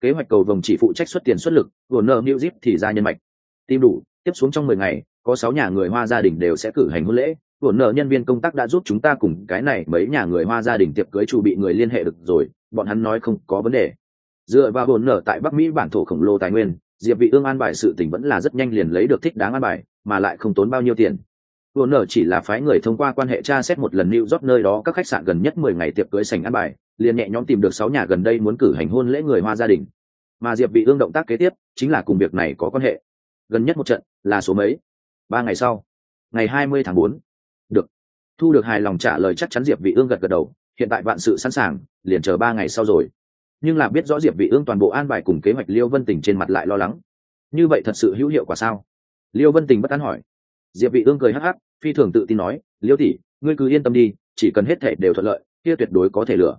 S1: kế hoạch cầu vồng chỉ phụ trách xuất tiền xuất lực vồn nợ new zip thì ra nhân mạch. Tìm đủ, tiếp xuống trong 10 ngày, có 6 nhà người hoa gia đình đều sẽ cử hành hôn lễ. Vồn nợ nhân viên công tác đã giúp chúng ta cùng cái này mấy nhà người hoa gia đình tiệc cưới chủ bị người liên hệ được rồi, bọn hắn nói không có vấn đề. Dựa vào vồn nợ tại bắc mỹ bản thổ khổng lồ tài nguyên, diệp vị ương an bài sự tình vẫn là rất nhanh liền lấy được thích đáng an bài, mà lại không tốn bao nhiêu tiền. Vồn nợ chỉ là phái người thông qua quan hệ tra xét một lần lưu rót nơi đó các khách sạn gần nhất 10 ngày tiệc cưới sành an bài liền nhẹ nhõm tìm được 6 nhà gần đây muốn cử hành hôn lễ người hoa gia đình. Mà diệp vị ương động tác kế tiếp chính là cùng việc này có quan hệ. Gần nhất một trận là số mấy? Ba ngày sau. Ngày 20 tháng 4. được. Thu được hài lòng trả lời chắc chắn diệp vị ương gật gật đầu, hiện tại vạn sự sẵn sàng, liền chờ ba ngày sau rồi. Nhưng là biết rõ diệp vị ương toàn bộ an bài cùng kế hoạch liêu vân tình trên mặt lại lo lắng. Như vậy thật sự hữu hiệu quả sao? Liêu vân tình bất an hỏi. Diệp vị ương cười hắc hắc, phi thường tự tin nói, liêu tỷ, ngươi cứ yên tâm đi, chỉ cần hết thể đều thuận lợi, kia tuyệt đối có thể lửa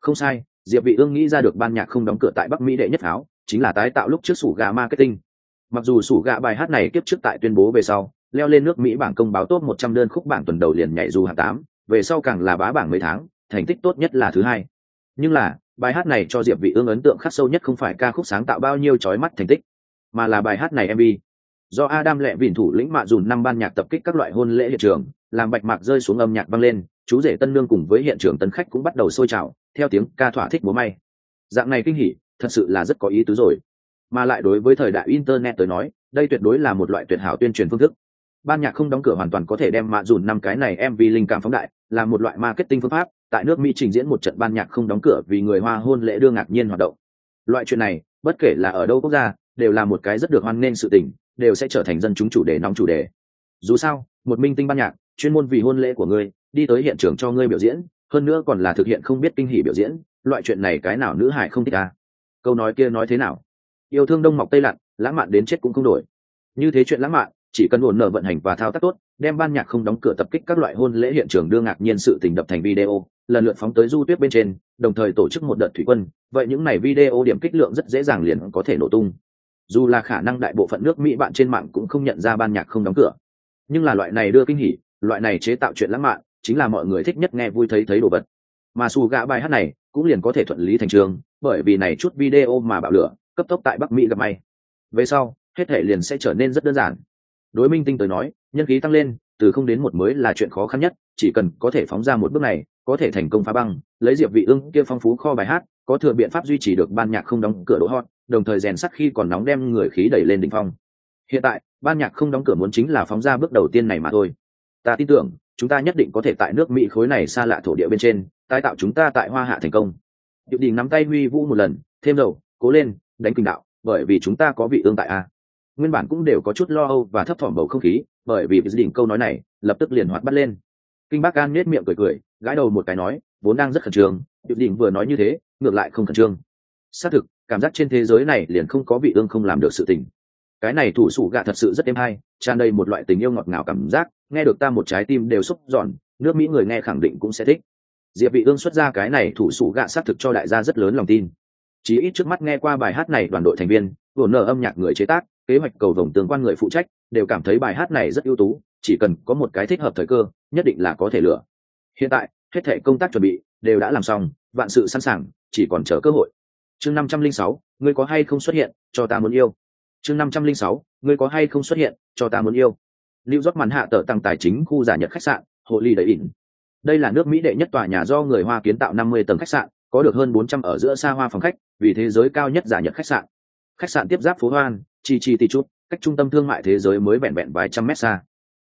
S1: không sai diệp vị ương nghĩ ra được ban nhạc không đóng cửa tại bắc mỹ đệ nhất áo chính là tái tạo lúc trước sủ gà marketing. Mặc dù sủ gà bài hát này kiếp trước tại tuyên bố về sau leo lên nước mỹ bảng công báo top 100 đơn khúc bảng tuần đầu liền nhảy dù hạng 8, về sau càng là bá bảng mấy tháng thành tích tốt nhất là thứ hai. Nhưng là bài hát này cho diệp vị ương ấn tượng khắc sâu nhất không phải ca khúc sáng tạo bao nhiêu chói mắt thành tích mà là bài hát này mv do adam lệ vỉn thủ lĩnh mạ dùn năm ban nhạc tập kích các loại hôn lễ hiện trường làm bạch mạc rơi xuống âm nhạc vang lên chú rể tân nương cùng với hiện trường tân khách cũng bắt đầu sôi trào theo tiếng ca thỏa thích múa may. Dạng này kinh hỉ, thật sự là rất có ý tứ rồi. Mà lại đối với thời đại internet tới nói, đây tuyệt đối là một loại tuyệt hảo tuyên truyền phương thức. Ban nhạc không đóng cửa hoàn toàn có thể đem mạ dùn năm cái này mv linh cảm phóng đại, là một loại marketing phương pháp. Tại nước mỹ trình diễn một trận ban nhạc không đóng cửa vì người hoa hôn lễ đưa ngạc nhiên hoạt động. Loại chuyện này, bất kể là ở đâu quốc gia, đều là một cái rất được hoan nghênh sự tình, đều sẽ trở thành dân chúng chủ đề nóng chủ đề. Dù sao, một minh tinh ban nhạc, chuyên môn vì hôn lễ của ngươi, đi tới hiện trường cho ngươi biểu diễn hơn nữa còn là thực hiện không biết kinh hỉ biểu diễn, loại chuyện này cái nào nữ hải không thích à? Câu nói kia nói thế nào? Yêu thương đông mọc tây lặn lãng mạn đến chết cũng không đổi. Như thế chuyện lãng mạn, chỉ cần ổn nở vận hành và thao tác tốt, đem ban nhạc không đóng cửa tập kích các loại hôn lễ hiện trường đưa ngạc nhiên sự tình đập thành video, lần lượt phóng tới du tuyết bên trên, đồng thời tổ chức một đợt thủy quân. Vậy những này video điểm kích lượng rất dễ dàng liền có thể nổ tung. Dù là khả năng đại bộ phận nước mỹ bạn trên mạng cũng không nhận ra ban nhạc không đóng cửa. Nhưng là loại này đưa kinh hỉ, loại này chế tạo chuyện lãng mạn chính là mọi người thích nhất nghe vui thấy thấy đồ vật. Mà xù gã bài hát này cũng liền có thể thuận lý thành trường, bởi vì này chút video mà bạo lửa, cấp tốc tại bắc mỹ gặp may. Về sau, hết thể liền sẽ trở nên rất đơn giản. Đối minh tinh tới nói, nhân khí tăng lên, từ không đến một mới là chuyện khó khăn nhất, chỉ cần có thể phóng ra một bước này, có thể thành công phá băng, lấy diệp vị ương kia phong phú kho bài hát, có thừa biện pháp duy trì được ban nhạc không đóng cửa đỗ hot, đồng thời rèn sắt khi còn nóng đem người khí đẩy lên đỉnh phong. Hiện tại, ban nhạc không đóng cửa muốn chính là phóng ra bước đầu tiên này mà thôi. Ta tin tưởng chúng ta nhất định có thể tại nước mỹ khối này xa lạ thổ địa bên trên, tái tạo chúng ta tại hoa hạ thành công. Điệu đình nắm tay huy vũ một lần, thêm dầu cố lên, đánh kinh đạo, bởi vì chúng ta có vị ương tại a. Nguyên bản cũng đều có chút lo âu và thấp thỏm bầu không khí, bởi vì dự định câu nói này, lập tức liền hoạt bắt lên. Kinh bác an nết miệng cười cười, gãi đầu một cái nói, vốn đang rất khẩn trương dự đình vừa nói như thế, ngược lại không khẩn trương. Xác thực, cảm giác trên thế giới này liền không có vị ương không làm được sự tình cái này thủ sủ gạ thật sự rất êm hay, tràn đầy một loại tình yêu ngọt ngào cảm giác, nghe được ta một trái tim đều xúc giòn, nước mỹ người nghe khẳng định cũng sẽ thích. Diệp vị ương xuất ra cái này thủ sủ gạ xác thực cho đại gia rất lớn lòng tin. Chỉ ít trước mắt nghe qua bài hát này đoàn đội thành viên, vừa nở âm nhạc người chế tác, kế hoạch cầu vồng tương quan người phụ trách, đều cảm thấy bài hát này rất ưu tú, chỉ cần có một cái thích hợp thời cơ, nhất định là có thể lựa. Hiện tại, hết thể công tác chuẩn bị đều đã làm xong, vạn sự sẵn sàng, chỉ còn chờ cơ hội. Chương năm trăm linh sáu, ngươi có hay không xuất hiện, cho ta muốn yêu chương năm trăm linh sáu, ngươi có hay không xuất hiện, cho ta muốn yêu? Lưu rót màn hạ tờ tăng tài chính khu giả nhật khách sạn hộ ly đầy ỉn. Đây là nước mỹ đệ nhất tòa nhà do người hoa kiến tạo năm mươi tầng khách sạn, có được hơn bốn trăm ở giữa xa hoa phòng khách, vì thế giới cao nhất giả nhật khách sạn. Khách sạn tiếp giáp phố hoan, chi chi tì chút, cách trung tâm thương mại thế giới mới vẹn vẹn vài trăm mét xa.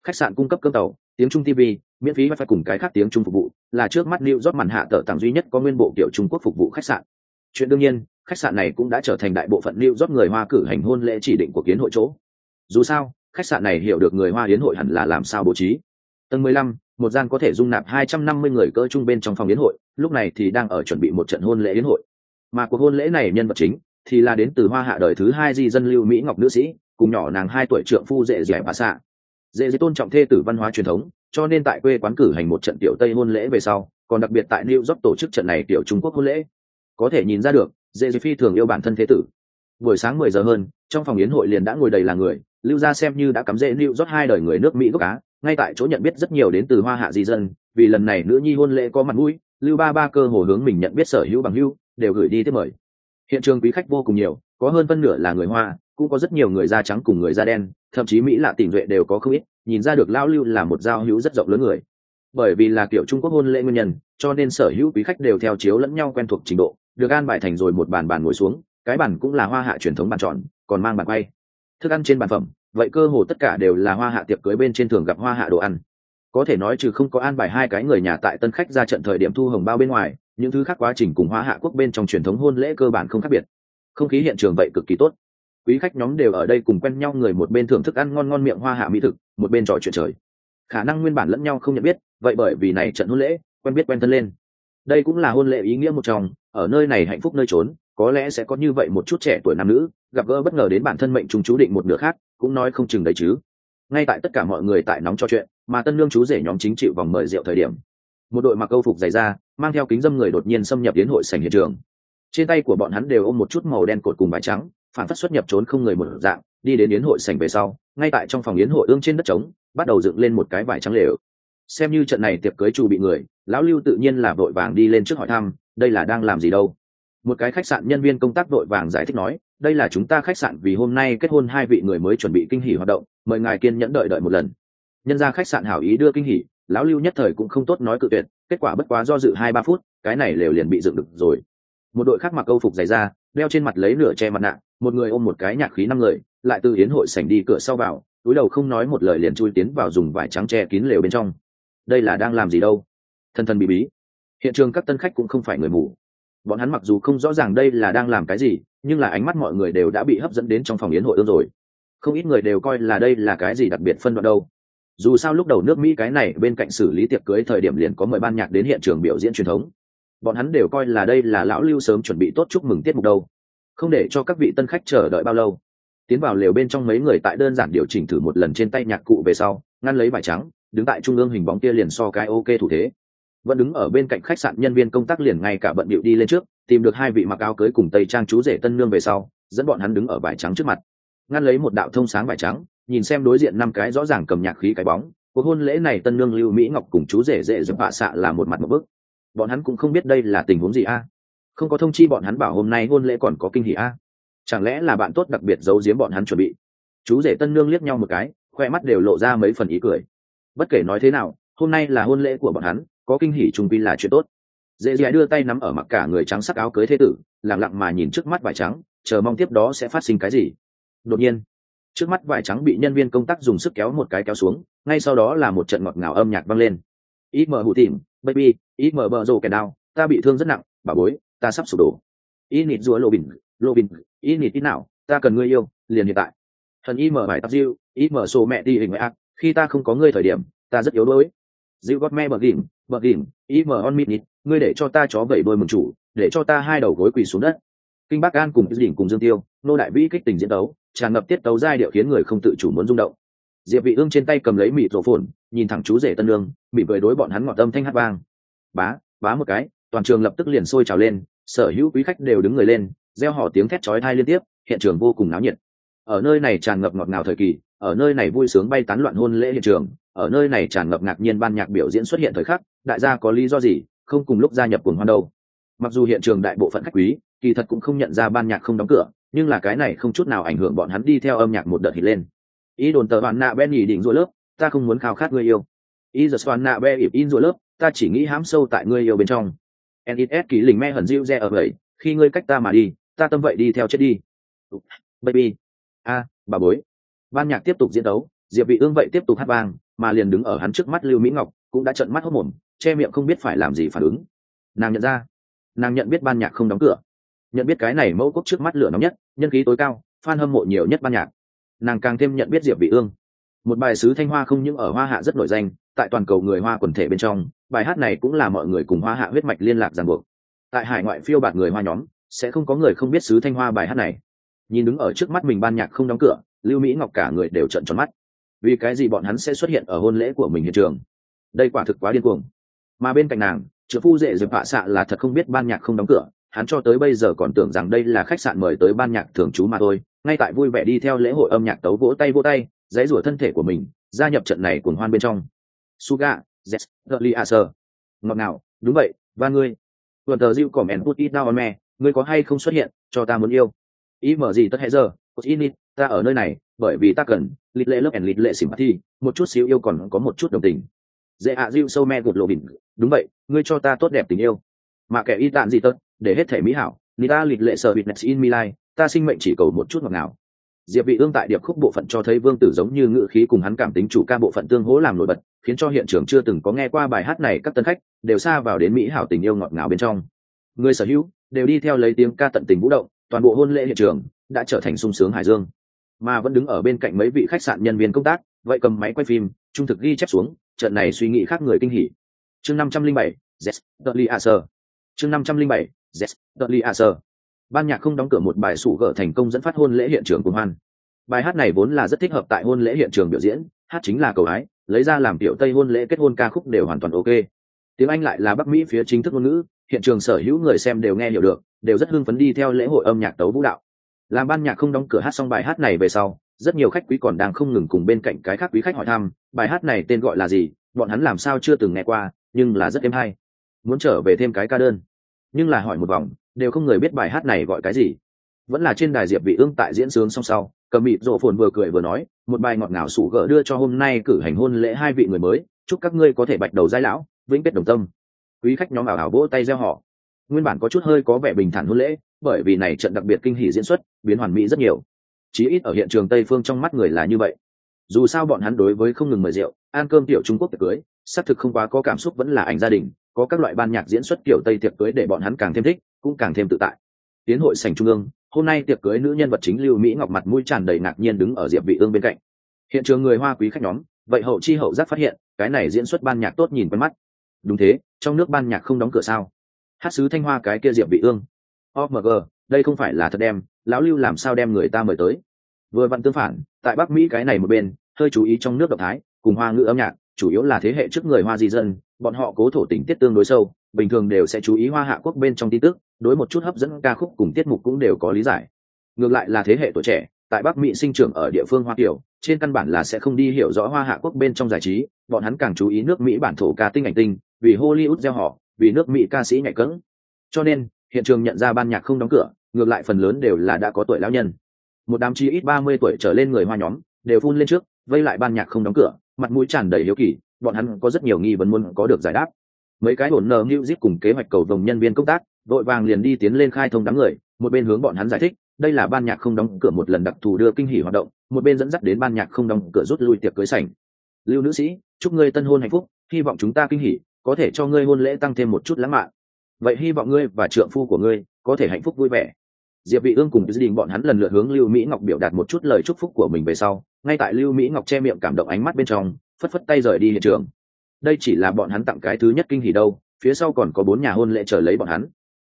S1: Khách sạn cung cấp cơm tàu, tiếng trung tv miễn phí wifi cùng cái khác tiếng trung phục vụ, là trước mắt lưu rót màn hạ tờ tặng duy nhất có nguyên bộ kiểu trung quốc phục vụ khách sạn. Chuyện đương nhiên khách sạn này cũng đã trở thành đại bộ phận lưu rót người hoa cử hành hôn lễ chỉ định của kiến hội chỗ. Dù sao, khách sạn này hiểu được người hoa hiến hội hẳn là làm sao bố trí. Tầng mười lăm, một gian có thể dung nạp hai trăm năm mươi người cỡ trung bên trong phòng hiến hội, lúc này thì đang ở chuẩn bị một trận hôn lễ hiến hội. Mà cuộc hôn lễ này nhân vật chính thì là đến từ hoa hạ đời thứ hai di dân lưu mỹ ngọc nữ sĩ, cùng nhỏ nàng hai tuổi trượng phu dễ dẻ bà xạ dễ dễ tôn trọng thê tử văn hóa truyền thống, cho nên tại quê quán cử hành một trận tiểu tây hôn lễ về sau, còn đặc biệt tại new york tổ chức trận này tiểu trung quốc hôn lễ. Có thể nhìn ra được dễ dễ phi thường yêu bản thân thế tử. Buổi sáng mười giờ hơn trong phòng yến hội liền đã ngồi đầy là người lưu gia xem như đã cắm dễ lưu rót hai đời người nước mỹ gốc Á, ngay tại chỗ nhận biết rất nhiều đến từ hoa hạ di dân vì lần này nữ nhi hôn lễ có mặt mũi lưu ba ba cơ hồ hướng mình nhận biết sở hữu bằng hữu đều gửi đi tiếp mời. Hiện trường quý khách vô cùng nhiều có hơn phân nửa là người hoa cũng có rất nhiều người da trắng cùng người da đen thậm chí mỹ lạ tỉnh duệ đều có không ít nhìn ra được lao lưu là một giao hữu rất rộng lớn người. Bởi vì là kiểu trung quốc hôn lễ nguyên nhân cho nên sở hữu quý khách đều theo chiếu lẫn nhau quen thuộc trình độ được an bài thành rồi một bàn bàn ngồi xuống, cái bàn cũng là hoa hạ truyền thống bàn tròn, còn mang bàn quay. Thức ăn trên bàn phẩm, vậy cơ hồ tất cả đều là hoa hạ tiệc cưới bên trên thường gặp hoa hạ đồ ăn. Có thể nói trừ không có an bài hai cái người nhà tại tân khách ra trận thời điểm thu hồng bao bên ngoài, những thứ khác quá trình cùng hoa hạ quốc bên trong truyền thống hôn lễ cơ bản không khác biệt. Không khí hiện trường vậy cực kỳ tốt. Quý khách nhóm đều ở đây cùng quen nhau người một bên thưởng thức ăn ngon ngon miệng hoa hạ mỹ thực, một bên trò chuyện trời. Khả năng nguyên bản lẫn nhau không nhận biết, vậy bởi vì này trận hôn lễ, quen biết quen thân lên đây cũng là hôn lễ ý nghĩa một trong, ở nơi này hạnh phúc nơi trốn, có lẽ sẽ có như vậy một chút trẻ tuổi nam nữ, gặp gỡ bất ngờ đến bản thân mệnh chúng chú định một nửa khác, cũng nói không chừng đấy chứ. Ngay tại tất cả mọi người tại nóng cho chuyện, mà tân lương chú rể nhóm chính chịu vòng mời rượu thời điểm. Một đội mặc câu phục dày da, mang theo kính dâm người đột nhiên xâm nhập đến hội sảnh hiện trường. Trên tay của bọn hắn đều ôm một chút màu đen cột cùng bài trắng, phản phát xuất nhập trốn không người một dạng, đi đến yến hội sảnh về sau, ngay tại trong phòng yến hội ương trên đất trống, bắt đầu dựng lên một cái vải trắng lều xem như trận này tiệc cưới chủ bị người, lão lưu tự nhiên là vội vàng đi lên trước hỏi thăm, đây là đang làm gì đâu? Một cái khách sạn nhân viên công tác vội vàng giải thích nói, đây là chúng ta khách sạn vì hôm nay kết hôn hai vị người mới chuẩn bị kinh hỉ hoạt động, mời ngài kiên nhẫn đợi đợi một lần. Nhân ra khách sạn hảo ý đưa kinh hỉ, lão lưu nhất thời cũng không tốt nói cự tuyệt, kết quả bất quá do dự hai ba phút, cái này lều liền bị dựng được rồi. Một đội khác mặc câu phục dày ra đeo trên mặt lấy nửa che mặt nạ, một người ôm một cái nhạc khí năm người, lại từ yến hội sảnh đi cửa sau vào, túi đầu không nói một lời liền chui tiến vào dùng vải trắng che kín lều bên trong đây là đang làm gì đâu? Thân thân bí bí. Hiện trường các tân khách cũng không phải người mù. Bọn hắn mặc dù không rõ ràng đây là đang làm cái gì, nhưng là ánh mắt mọi người đều đã bị hấp dẫn đến trong phòng yến hội ương rồi. Không ít người đều coi là đây là cái gì đặc biệt phân đoạn đâu. Dù sao lúc đầu nước mỹ cái này bên cạnh xử lý tiệc cưới thời điểm liền có mời ban nhạc đến hiện trường biểu diễn truyền thống. Bọn hắn đều coi là đây là lão lưu sớm chuẩn bị tốt chúc mừng tiết mục đâu. Không để cho các vị tân khách chờ đợi bao lâu. Tiến vào lều bên trong mấy người tại đơn giản điều chỉnh thử một lần trên tay nhạc cụ về sau, ngăn lấy vải trắng đứng tại trung ương hình bóng kia liền so cái ok thủ thế. Vẫn đứng ở bên cạnh khách sạn nhân viên công tác liền ngay cả bận bịu đi lên trước, tìm được hai vị mặc áo cưới cùng tây trang chú rể tân nương về sau, dẫn bọn hắn đứng ở vải trắng trước mặt. Ngăn lấy một đạo thông sáng vải trắng, nhìn xem đối diện năm cái rõ ràng cầm nhạc khí cái bóng, cuộc hôn lễ này tân nương lưu mỹ ngọc cùng chú rể dễ dập hạ xạ là một mặt một bức bọn hắn cũng không biết đây là tình huống gì a. Không có thông chi bọn hắn bảo hôm nay hôn lễ còn có kinh hỉ a. Chẳng lẽ là bạn tốt đặc biệt giấu giếm bọn hắn chuẩn bị? Chú rể tân nương liếc nhau một cái, khoe mắt đều lộ ra mấy phần ý cười bất kể nói thế nào, hôm nay là hôn lễ của bọn hắn, có kinh hỉ trung quy là chuyện tốt. Dễ dãi đưa tay nắm ở mặc cả người trắng sắc áo cưới thế tử lẳng lặng mà nhìn trước mắt vải trắng, chờ mong tiếp đó sẽ phát sinh cái gì. Đột nhiên, trước mắt vải trắng bị nhân viên công tác dùng sức kéo một cái kéo xuống, ngay sau đó là một trận ngọt ngào âm nhạc vang lên. Ít mờ hụ tìm baby ít mờ bờ rồ kẻ đau, ta bị thương rất nặng, bà bối, ta sắp sụp đổ. Ít nịt rùa lô bình lô bình ít nịt ít nào, ta cần ngươi yêu, liền hiện tại. Thần ít mở bài tập diêu ít mở sổ mẹ đi hình ác khi ta không có ngươi thời điểm ta rất yếu đuối. Dịu gót me bờ gỉm, bờ gỉm ý mờ on mịt nít ngươi để cho ta chó vẩy đôi mừng chủ để cho ta hai đầu gối quỳ xuống đất. Kinh bắc an cùng đỉnh cùng dương tiêu nô đại vĩ kích tình diễn đấu tràn ngập tiết tấu giai điệu khiến người không tự chủ muốn rung động. Diệp vị ương trên tay cầm lấy mịt rổ phồn nhìn thẳng chú rể tân lương mỉm cười đối bọn hắn ngọt âm thanh hát vang. Bá bá một cái toàn trường lập tức liền sôi trào lên sở hữu quý khách đều đứng người lên reo hò tiếng thét chói tai liên tiếp hiện trường vô cùng náo nhiệt. Ở nơi này tràn ngập ngọt ngào thời kỳ ở nơi này vui sướng bay tán loạn hôn lễ hiện trường, ở nơi này tràn ngập ngạc nhiên ban nhạc biểu diễn xuất hiện thời khắc, đại gia có lý do gì, không cùng lúc gia nhập cuồng hoan đâu. Mặc dù hiện trường đại bộ phận khách quý, kỳ thật cũng không nhận ra ban nhạc không đóng cửa, nhưng là cái này không chút nào ảnh hưởng bọn hắn đi theo âm nhạc một đợt hít lên. Ý đồn tờ bạn nạ ben nhỉ định rồi lớp, ta không muốn khao khát người yêu. Ý giờ xoan nạ be ịp in rồi lớp, ta chỉ nghĩ hám sâu tại người yêu bên trong. Nis kỳ lình me hẩn diêu re ở vậy, khi ngươi cách ta mà đi, ta tâm vậy đi theo chết đi. Baby. A, bà bối ban nhạc tiếp tục diễn đấu, diệp vị ương vậy tiếp tục hát vang, mà liền đứng ở hắn trước mắt lưu mỹ ngọc, cũng đã trợn mắt hốt mồm, che miệng không biết phải làm gì phản ứng. Nàng nhận ra, nàng nhận biết ban nhạc không đóng cửa. Nhận biết cái này mẫu quốc trước mắt lửa nóng nhất, nhân khí tối cao, fan hâm mộ nhiều nhất ban nhạc. Nàng càng thêm nhận biết diệp vị ương. Một bài sứ thanh hoa không những ở hoa hạ rất nổi danh, tại toàn cầu người hoa quần thể bên trong, bài hát này cũng là mọi người cùng hoa hạ huyết mạch liên lạc ràng buộc. Tại hải ngoại phiêu bạt người hoa nhóm, sẽ không có người không biết sứ thanh hoa bài hát này. Nhìn đứng ở trước mắt mình ban nhạc không đóng cửa lưu mỹ ngọc cả người đều trận tròn mắt. Vì cái gì bọn hắn sẽ xuất hiện ở hôn lễ của mình hiện trường? Đây quả thực quá điên cuồng. Mà bên cạnh nàng, trợ phu dễ dịp hạ xạ là thật không biết ban nhạc không đóng cửa, hắn cho tới bây giờ còn tưởng rằng đây là khách sạn mời tới ban nhạc thường trú mà thôi, ngay tại vui vẻ đi theo lễ hội âm nhạc tấu vỗ tay vỗ tay, dãy rủa thân thể của mình, gia nhập trận này cuồng hoan bên trong. Suga z a sơ ngọt nào đúng vậy, và ngươi. Tuần tờ diệu cỏ mèn put it down me, ngươi có hay không xuất hiện, cho ta muốn yêu. Ý mở gì tất hệ giờ init ta ở nơi này, bởi vì ta cần lịch lệ lớp ẻn lịch lệ xỉm thi, một chút xíu yêu còn có một chút đồng tình. Dễ ạ diệu sâu me gột lộ bình, đúng vậy, ngươi cho ta tốt đẹp tình yêu. Mà kẻ y tạn gì tớt để hết thể mỹ hảo ta lịch lệ sợ bịt in mi lai ta sinh mệnh chỉ cầu một chút ngọt ngào. Diệp vị ương tại điệp khúc bộ phận cho thấy vương tử giống như ngữ khí cùng hắn cảm tính chủ ca bộ phận tương hỗ làm nổi bật, khiến cho hiện trường chưa từng có nghe qua bài hát này các tân khách đều xa vào đến mỹ hảo tình yêu ngọt ngào bên trong. Người sở hữu đều đi theo lấy tiếng ca tận tình vũ động, toàn bộ hôn lễ hiện trường đã trở thành sung sướng hải dương mà vẫn đứng ở bên cạnh mấy vị khách sạn nhân viên công tác, vậy cầm máy quay phim, trung thực ghi chép xuống, trận này suy nghĩ khác người kinh hỉ. Chương năm trăm linh bảy z dudley chương năm trăm linh bảy z dudley ban nhạc không đóng cửa một bài sủ gỡ thành công dẫn phát hôn lễ hiện trường của hoan. Bài hát này vốn là rất thích hợp tại hôn lễ hiện trường biểu diễn, hát chính là cầu ái, lấy ra làm tiểu tây hôn lễ kết hôn ca khúc đều hoàn toàn ok. Tiếng anh lại là bắc mỹ phía chính thức ngôn ngữ, hiện trường sở hữu người xem đều nghe hiểu được, đều rất hưng phấn đi theo lễ hội âm nhạc tấu vũ đạo làm ban nhạc không đóng cửa hát xong bài hát này về sau, rất nhiều khách quý còn đang không ngừng cùng bên cạnh cái khác quý khách hỏi thăm, bài hát này tên gọi là gì, bọn hắn làm sao chưa từng nghe qua, nhưng là rất êm hay. Muốn trở về thêm cái ca đơn. Nhưng là hỏi một vòng, đều không người biết bài hát này gọi cái gì. Vẫn là trên đài diệp vị ương tại diễn sướng song sau, cầm mịt rộ phồn vừa cười vừa nói, một bài ngọt ngào sủ gỡ đưa cho hôm nay cử hành hôn lễ hai vị người mới, chúc các ngươi có thể bạch đầu giai lão, vĩnh kết đồng tâm. Quý khách nhóm ảo ảo vỗ tay gieo họ. Nguyên bản có chút hơi có vẻ bình thản hôn lễ bởi vì này trận đặc biệt kinh hỉ diễn xuất, biến hoàn mỹ rất nhiều. Chí ít ở hiện trường tây phương trong mắt người là như vậy. Dù sao bọn hắn đối với không ngừng mời rượu, ăn cơm tiểu trung quốc tiệc cưới, xác thực không quá có cảm xúc vẫn là ảnh gia đình, có các loại ban nhạc diễn xuất kiểu tây tiệc cưới để bọn hắn càng thêm thích, cũng càng thêm tự tại. Tiến hội sành trung ương, hôm nay tiệc cưới nữ nhân vật chính lưu mỹ ngọc mặt mũi tràn đầy ngạc nhiên đứng ở diệp vị ương bên cạnh. Hiện trường người hoa quý khách nhóm, vậy hậu chi hậu giác phát hiện, cái này diễn xuất ban nhạc tốt nhìn quen mắt. Đúng thế, trong nước ban nhạc không đóng cửa sao? Hát sứ thanh hoa cái kia diệp vị ương omg đây không phải là thật đem, lão lưu làm sao đem người ta mời tới? Vừa vặn tương phản, tại bắc mỹ cái này một bên, hơi chú ý trong nước động thái, cùng hoa ngữ âm nhạc, chủ yếu là thế hệ trước người hoa di dân, bọn họ cố thổ tình tiết tương đối sâu, bình thường đều sẽ chú ý hoa hạ quốc bên trong tin tức, đối một chút hấp dẫn ca khúc cùng tiết mục cũng đều có lý giải. Ngược lại là thế hệ tuổi trẻ, tại bắc mỹ sinh trưởng ở địa phương hoa kiểu trên căn bản là sẽ không đi hiểu rõ hoa hạ quốc bên trong giải trí, bọn hắn càng chú ý nước mỹ bản thổ ca tinh ảnh tinh, vì hollywood gieo họ, vì nước mỹ ca sĩ nhạy cỡng cho nên hiện trường nhận ra ban nhạc không đóng cửa, ngược lại phần lớn đều là đã có tuổi lão nhân. Một đám chi ít ba mươi tuổi trở lên người hoa nhóm đều phun lên trước, vây lại ban nhạc không đóng cửa, mặt mũi tràn đầy hiếu kỳ, bọn hắn có rất nhiều nghi vấn muốn có được giải đáp. Mấy cái ổn nờ new zip cùng kế hoạch cầu vồng nhân viên công tác, đội vàng liền đi tiến lên khai thông đám người, một bên hướng bọn hắn giải thích, đây là ban nhạc không đóng cửa một lần đặc thù đưa kinh hỉ hoạt động, một bên dẫn dắt đến ban nhạc không đóng cửa rút lui tiệc cưới sảnh. Lưu nữ sĩ, chúc ngươi tân hôn hạnh phúc, hy vọng chúng ta kinh hỉ, có thể cho ngươi hôn lễ tăng thêm một chút lãng mạn vậy hy vọng ngươi và trượng phu của ngươi có thể hạnh phúc vui vẻ. Diệp vị ương cùng gia đình bọn hắn lần lượt hướng lưu mỹ ngọc biểu đạt một chút lời chúc phúc của mình về sau, ngay tại lưu mỹ ngọc che miệng cảm động ánh mắt bên trong, phất phất tay rời đi hiện trường. Đây chỉ là bọn hắn tặng cái thứ nhất kinh hỉ đâu, phía sau còn có bốn nhà hôn lễ chờ lấy bọn hắn.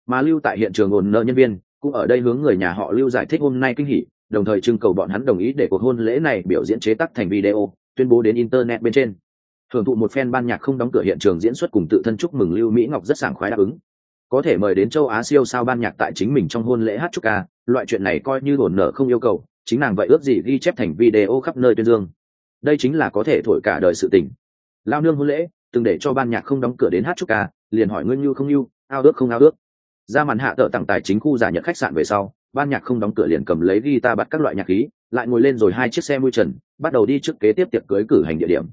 S1: Mà lưu tại hiện trường ồn nợ nhân viên, cũng ở đây hướng người nhà họ lưu giải thích hôm nay kinh hỉ, đồng thời trưng cầu bọn hắn đồng ý để cuộc hôn lễ này biểu diễn chế tác thành video, tuyên bố đến internet bên trên. Thưởng thụ một fan ban nhạc không đóng cửa hiện trường diễn xuất cùng tự thân chúc mừng lưu mỹ ngọc rất sảng khoái đáp ứng có thể mời đến châu á siêu sao ban nhạc tại chính mình trong hôn lễ hát chúc ca, loại chuyện này coi như hồn nở không yêu cầu, chính nàng vậy ước gì ghi chép thành video khắp nơi tuyên dương. Đây chính là có thể thổi cả đời sự tình. Lao nương hôn lễ, từng để cho ban nhạc không đóng cửa đến hát chúc ca, liền hỏi ngươi như không như, ao ước không ao ước. Ra màn hạ tợ tặng tài chính khu giả nhận khách sạn về sau, ban nhạc không đóng cửa liền cầm lấy guitar bắt các loại nhạc khí, lại ngồi lên rồi hai chiếc xe mui trần, bắt đầu đi trước kế tiếp tiệc cưới cử hành địa điểm.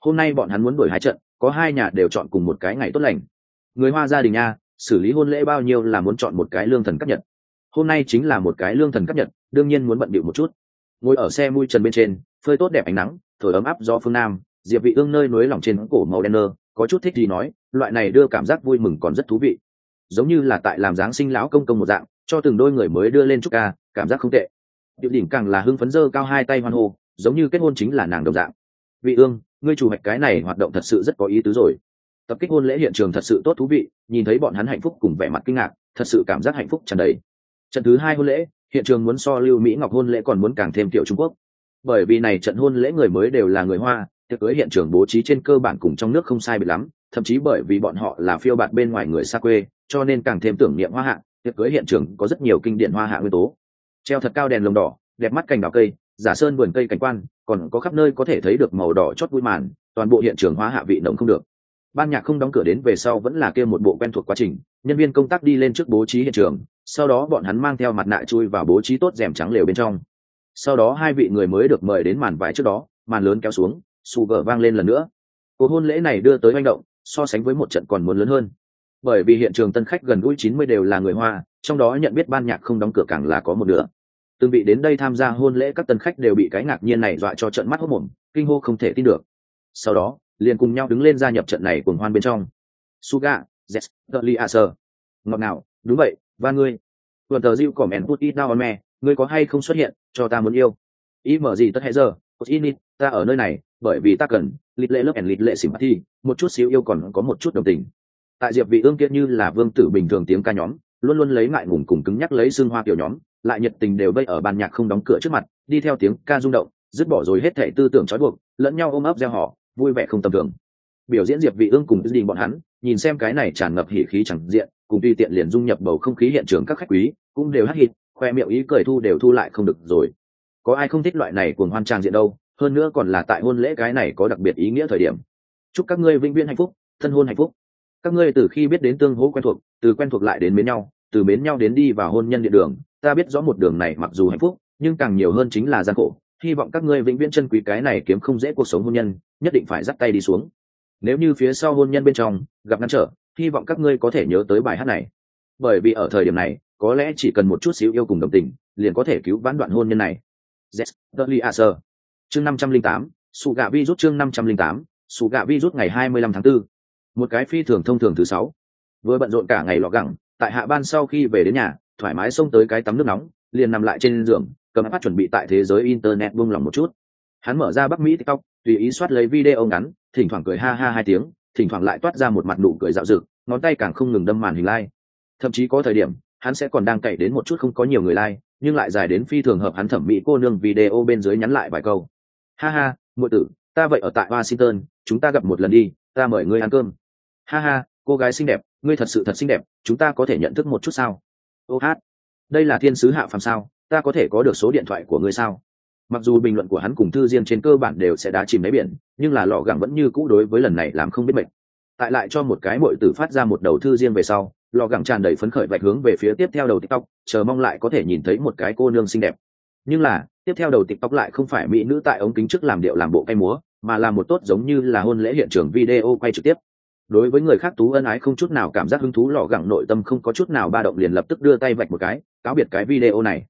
S1: Hôm nay bọn hắn muốn đổi hai trận, có hai nhà đều chọn cùng một cái ngày tốt lành. Người hoa gia đình nha xử lý hôn lễ bao nhiêu là muốn chọn một cái lương thần cấp nhật. Hôm nay chính là một cái lương thần cấp nhật, đương nhiên muốn bận bịu một chút. Ngồi ở xe mui trần bên trên, phơi tốt đẹp ánh nắng, thổi ấm áp do phương nam, diệp vị ương nơi núi lòng trên cổ màu đen nơ, có chút thích gì nói, loại này đưa cảm giác vui mừng còn rất thú vị. Giống như là tại làm dáng sinh lão công công một dạng, cho từng đôi người mới đưa lên chút ca, cảm giác không tệ. Điệu đỉnh càng là hưng phấn dơ cao hai tay hoan hô, giống như kết hôn chính là nàng đồng dạng. Vị ương, ngươi chủ hoạch cái này hoạt động thật sự rất có ý tứ rồi tập kích hôn lễ hiện trường thật sự tốt thú vị, nhìn thấy bọn hắn hạnh phúc cùng vẻ mặt kinh ngạc, thật sự cảm giác hạnh phúc tràn đầy. Trận thứ hai hôn lễ, hiện trường muốn so lưu mỹ ngọc hôn lễ còn muốn càng thêm kiểu trung quốc. Bởi vì này trận hôn lễ người mới đều là người hoa, tiệc cưới hiện trường bố trí trên cơ bản cùng trong nước không sai biệt lắm, thậm chí bởi vì bọn họ là phiêu bạt bên ngoài người xa quê, cho nên càng thêm tưởng niệm hoa hạ, tiệc cưới hiện trường có rất nhiều kinh điển hoa hạ nguyên tố. Treo thật cao đèn lồng đỏ, đẹp mắt cành đào cây, giả sơn vườn cây cảnh quan, còn có khắp nơi có thể thấy được màu đỏ chót vui màn, toàn bộ hiện trường hoa hạ vị nồng không được ban nhạc không đóng cửa đến về sau vẫn là kia một bộ quen thuộc quá trình, nhân viên công tác đi lên trước bố trí hiện trường, sau đó bọn hắn mang theo mặt nạ chui vào bố trí tốt rèm trắng lều bên trong. Sau đó hai vị người mới được mời đến màn vải trước đó, màn lớn kéo xuống, xù vờ vang lên lần nữa. Cuộc hôn lễ này đưa tới manh động, so sánh với một trận còn muốn lớn hơn. Bởi vì hiện trường tân khách gần gũi chín mươi đều là người hoa, trong đó nhận biết ban nhạc không đóng cửa càng là có một nửa. Từng vị đến đây tham gia hôn lễ các tân khách đều bị cái ngạc nhiên này dọa cho trận mắt hốc mồm, kinh hô không thể tin được. Sau đó liền cùng nhau đứng lên gia nhập trận này cuồng hoan bên trong. Suga Zets, li aser ngọt nào đúng vậy và ngươi. Tuần tờ diệu cỏ mèn put it down me ngươi có hay không xuất hiện cho ta muốn yêu? Ý mở gì tất hệ giờ init ta ở nơi này bởi vì ta cần lịch lệ lớp ẻn lịch lệ xỉm thi một chút xíu yêu còn có một chút đồng tình. Tại diệp vị ương kia như là vương tử bình thường tiếng ca nhóm luôn luôn lấy ngại ngùng cùng cứng nhắc lấy xương hoa kiểu nhóm lại nhiệt tình đều vây ở bàn nhạc không đóng cửa trước mặt đi theo tiếng ca rung động dứt bỏ rồi hết thảy tư tưởng trói buộc lẫn nhau ôm ấp gieo họ vui vẻ không tầm thường. Biểu diễn diệp vị ương cùng đình bọn hắn, nhìn xem cái này tràn ngập hỉ khí chẳng diện, cùng tùy tiện liền dung nhập bầu không khí hiện trường các khách quý, cũng đều hắt hít, khoe miệng ý cười thu đều thu lại không được rồi. Có ai không thích loại này cuồng hoan trang diện đâu, hơn nữa còn là tại hôn lễ cái này có đặc biệt ý nghĩa thời điểm. Chúc các ngươi vĩnh viễn hạnh phúc, thân hôn hạnh phúc. Các ngươi từ khi biết đến tương hỗ quen thuộc, từ quen thuộc lại đến mến nhau, từ mến nhau đến đi vào hôn nhân địa đường, ta biết rõ một đường này mặc dù hạnh phúc, nhưng càng nhiều hơn chính là gian khổ hy vọng các ngươi vĩnh viễn chân quý cái này kiếm không dễ cuộc sống hôn nhân, nhất định phải dắt tay đi xuống. Nếu như phía sau hôn nhân bên trong gặp ngăn trở, hy vọng các ngươi có thể nhớ tới bài hát này. Bởi vì ở thời điểm này, có lẽ chỉ cần một chút xíu yêu cùng đồng tình, liền có thể cứu vãn đoạn hôn nhân này. Z chương năm trăm linh tám, sụ gạ vi rút chương năm trăm linh tám, sụ gạ vi rút ngày hai mươi lăm tháng 4. một cái phi thường thông thường thứ sáu. Vừa bận rộn cả ngày lọ gẳng, tại hạ ban sau khi về đến nhà, thoải mái xông tới cái tắm nước nóng, liền nằm lại trên giường cầm phát chuẩn bị tại thế giới internet buông lòng một chút. Hắn mở ra bắc mỹ tiktok, tùy ý soát lấy video ngắn, thỉnh thoảng cười ha ha hai tiếng, thỉnh thoảng lại toát ra một mặt nụ cười dạo dực, ngón tay càng không ngừng đâm màn hình like. Thậm chí có thời điểm, hắn sẽ còn đang cậy đến một chút không có nhiều người like, nhưng lại dài đến phi thường hợp hắn thẩm mỹ cô nương video bên dưới nhắn lại vài câu. Ha ha, muội tử, ta vậy ở tại washington, chúng ta gặp một lần đi, ta mời ngươi ăn cơm. Ha ha, cô gái xinh đẹp, ngươi thật sự thật xinh đẹp, chúng ta có thể nhận thức một chút sao? Ô hát, đây là thiên sứ hạ phàm sao? Ta có thể có được số điện thoại của ngươi sao? Mặc dù bình luận của hắn cùng thư riêng trên cơ bản đều sẽ đá chìm lấy biển, nhưng là lò gẳng vẫn như cũ đối với lần này làm không biết mệt. tại lại cho một cái bội tử phát ra một đầu thư riêng về sau lò gẳng tràn đầy phấn khởi vạch hướng về phía tiếp theo đầu tiktok, chờ mong lại có thể nhìn thấy một cái cô nương xinh đẹp. Nhưng là, tiếp theo đầu tiktok lại không phải mỹ nữ tại ống kính trước làm điệu làm bộ cay múa, mà là một tốt giống như là hôn lễ hiện trường video quay trực tiếp. Đối với người khác tú ân ái không chút nào cảm giác hứng thú lò gẳng nội tâm không có chút nào ba động liền lập tức đưa tay vạch một cái, cáo biệt cái video này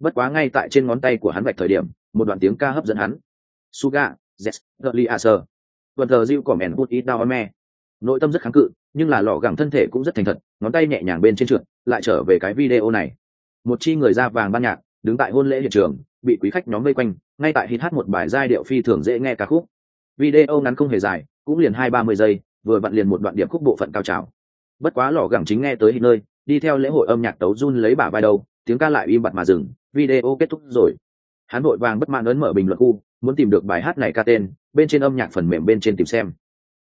S1: bất quá ngay tại trên ngón tay của hắn vạch thời điểm, một đoạn tiếng ca hấp dẫn hắn. Suga zes the li a sơ vần thờ diệu cỏ mèn hút ít đau me. Nội tâm rất kháng cự, nhưng là lọ gẳng thân thể cũng rất thành thật, ngón tay nhẹ nhàng bên trên trượt, lại trở về cái video này. Một chi người da vàng ban nhạc, đứng tại hôn lễ hiện trường, bị quý khách nhóm vây quanh, ngay tại hít hát một bài giai điệu phi thường dễ nghe ca khúc. Video ngắn không hề dài, cũng liền hai ba mươi giây, vừa vặn liền một đoạn điệp khúc bộ phận cao trào. Bất quá lò gẳng chính nghe tới hít nơi, đi theo lễ hội âm nhạc tấu run lấy bả vai đầu tiếng ca lại im bặt mà dừng, video kết thúc rồi. Hắn vội vàng bất mãn ấn mở bình luận khu, muốn tìm được bài hát này ca tên, bên trên âm nhạc phần mềm bên trên tìm xem.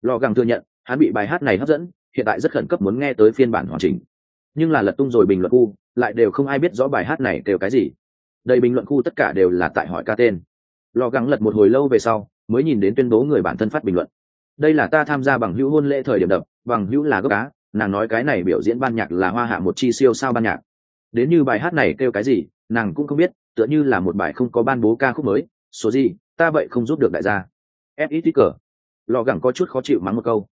S1: Lò gẳng thừa nhận, hắn bị bài hát này hấp dẫn, hiện tại rất khẩn cấp muốn nghe tới phiên bản hoàn chỉnh. Nhưng là lật tung rồi bình luận khu, lại đều không ai biết rõ bài hát này kêu cái gì. Đây bình luận khu tất cả đều là tại hỏi ca tên. Lò gắng lật một hồi lâu về sau, mới nhìn đến tuyên bố người bản thân phát bình luận. Đây là ta tham gia bằng hữu hôn lễ thời điểm đập, bằng hữu là gốc cá, nàng nói cái này biểu diễn ban nhạc là hoa hạ một chi siêu sao ban nhạc đến như bài hát này kêu cái gì, nàng cũng không biết, tựa như là một bài không có ban bố ca khúc mới, số gì, ta vậy không giúp được đại gia. F ít cờ lò gẳng có chút khó chịu mắng một câu.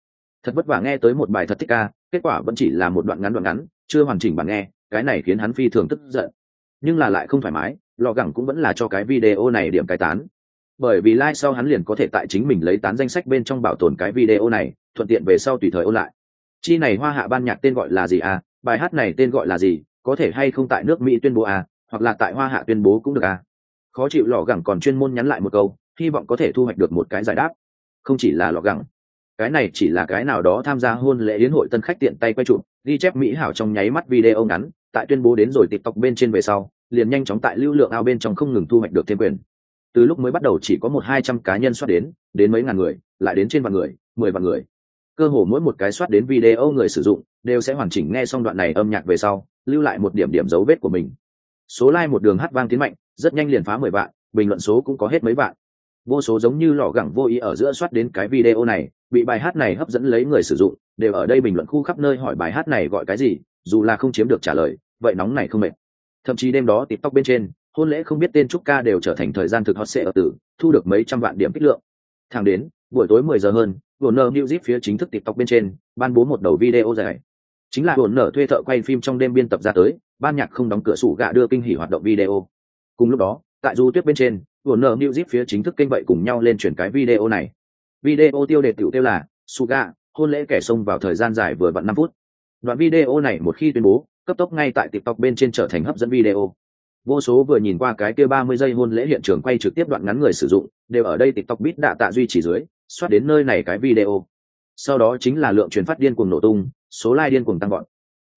S1: Thật vất vả nghe tới một bài thật thích ca, kết quả vẫn chỉ là một đoạn ngắn đoạn ngắn, chưa hoàn chỉnh bản nghe, cái này khiến hắn phi thường tức giận. Nhưng là lại không thoải mái, lò gẳng cũng vẫn là cho cái video này điểm cái tán. Bởi vì like sau hắn liền có thể tại chính mình lấy tán danh sách bên trong bảo tồn cái video này, thuận tiện về sau tùy thời ôn lại. Chi này hoa hạ ban nhạc tên gọi là gì à? Bài hát này tên gọi là gì? Có thể hay không tại nước mỹ tuyên bố à hoặc là tại hoa hạ tuyên bố cũng được à. Khó chịu lò gẳng còn chuyên môn nhắn lại một câu, hy vọng có thể thu hoạch được một cái giải đáp. Không chỉ là lò gẳng, cái này chỉ là cái nào đó tham gia hôn lễ hiến hội tân khách tiện tay quay chụp, ghi chép mỹ hảo trong nháy mắt video ngắn, tại tuyên bố đến rồi tiktok bên trên về sau, liền nhanh chóng tại lưu lượng ao bên trong không ngừng thu hoạch được thêm quyền. Từ lúc mới bắt đầu chỉ có một hai trăm cá nhân soát đến đến mấy ngàn người, lại đến trên vạn người, mười vạn người. Cơ hồ mỗi một cái soát đến video người sử dụng, đều sẽ hoàn chỉnh nghe xong đoạn này âm nhạc về sau lưu lại một điểm điểm dấu vết của mình. Số like một đường hát vang tiến mạnh, rất nhanh liền phá mười vạn, bình luận số cũng có hết mấy vạn. Vô số giống như lò gẳng vô ý ở giữa soát đến cái video này, bị bài hát này hấp dẫn lấy người sử dụng, đều ở đây bình luận khu khắp nơi hỏi bài hát này gọi cái gì, dù là không chiếm được trả lời, vậy nóng này không mệt. Thậm chí đêm đó tiktok bên trên, hôn lễ không biết tên trúc ca đều trở thành thời gian thực hot sẽ ở tử, thu được mấy trăm vạn điểm kích lượng. Thẳng đến, buổi tối mười giờ hơn, Warner Music phía chính thức TikTok bên trên, ban bố một đầu video dài chính là Warner thuê thợ quay phim trong đêm biên tập ra tới, ban nhạc không đóng cửa sủ gạ đưa kinh hỉ hoạt động video. Cùng lúc đó, tại du tuyết bên trên Warner Music phía chính thức kênh vậy cùng nhau lên chuyển cái video này. Video tiêu đề tiểu tiêu là Suga hôn lễ kẻ xông vào thời gian dài vừa vặn năm phút. Đoạn video này một khi tuyên bố, cấp tốc ngay tại tiktok bên trên trở thành hấp dẫn video. Vô số vừa nhìn qua cái kia ba mươi giây hôn lễ hiện trường quay trực tiếp đoạn ngắn người sử dụng, đều ở đây tiktok bit đạ tạ duy trì dưới, xoát đến nơi này cái video. Sau đó chính là lượng truyền phát điên cuồng nổ tung số like điên cuồng tăng gọn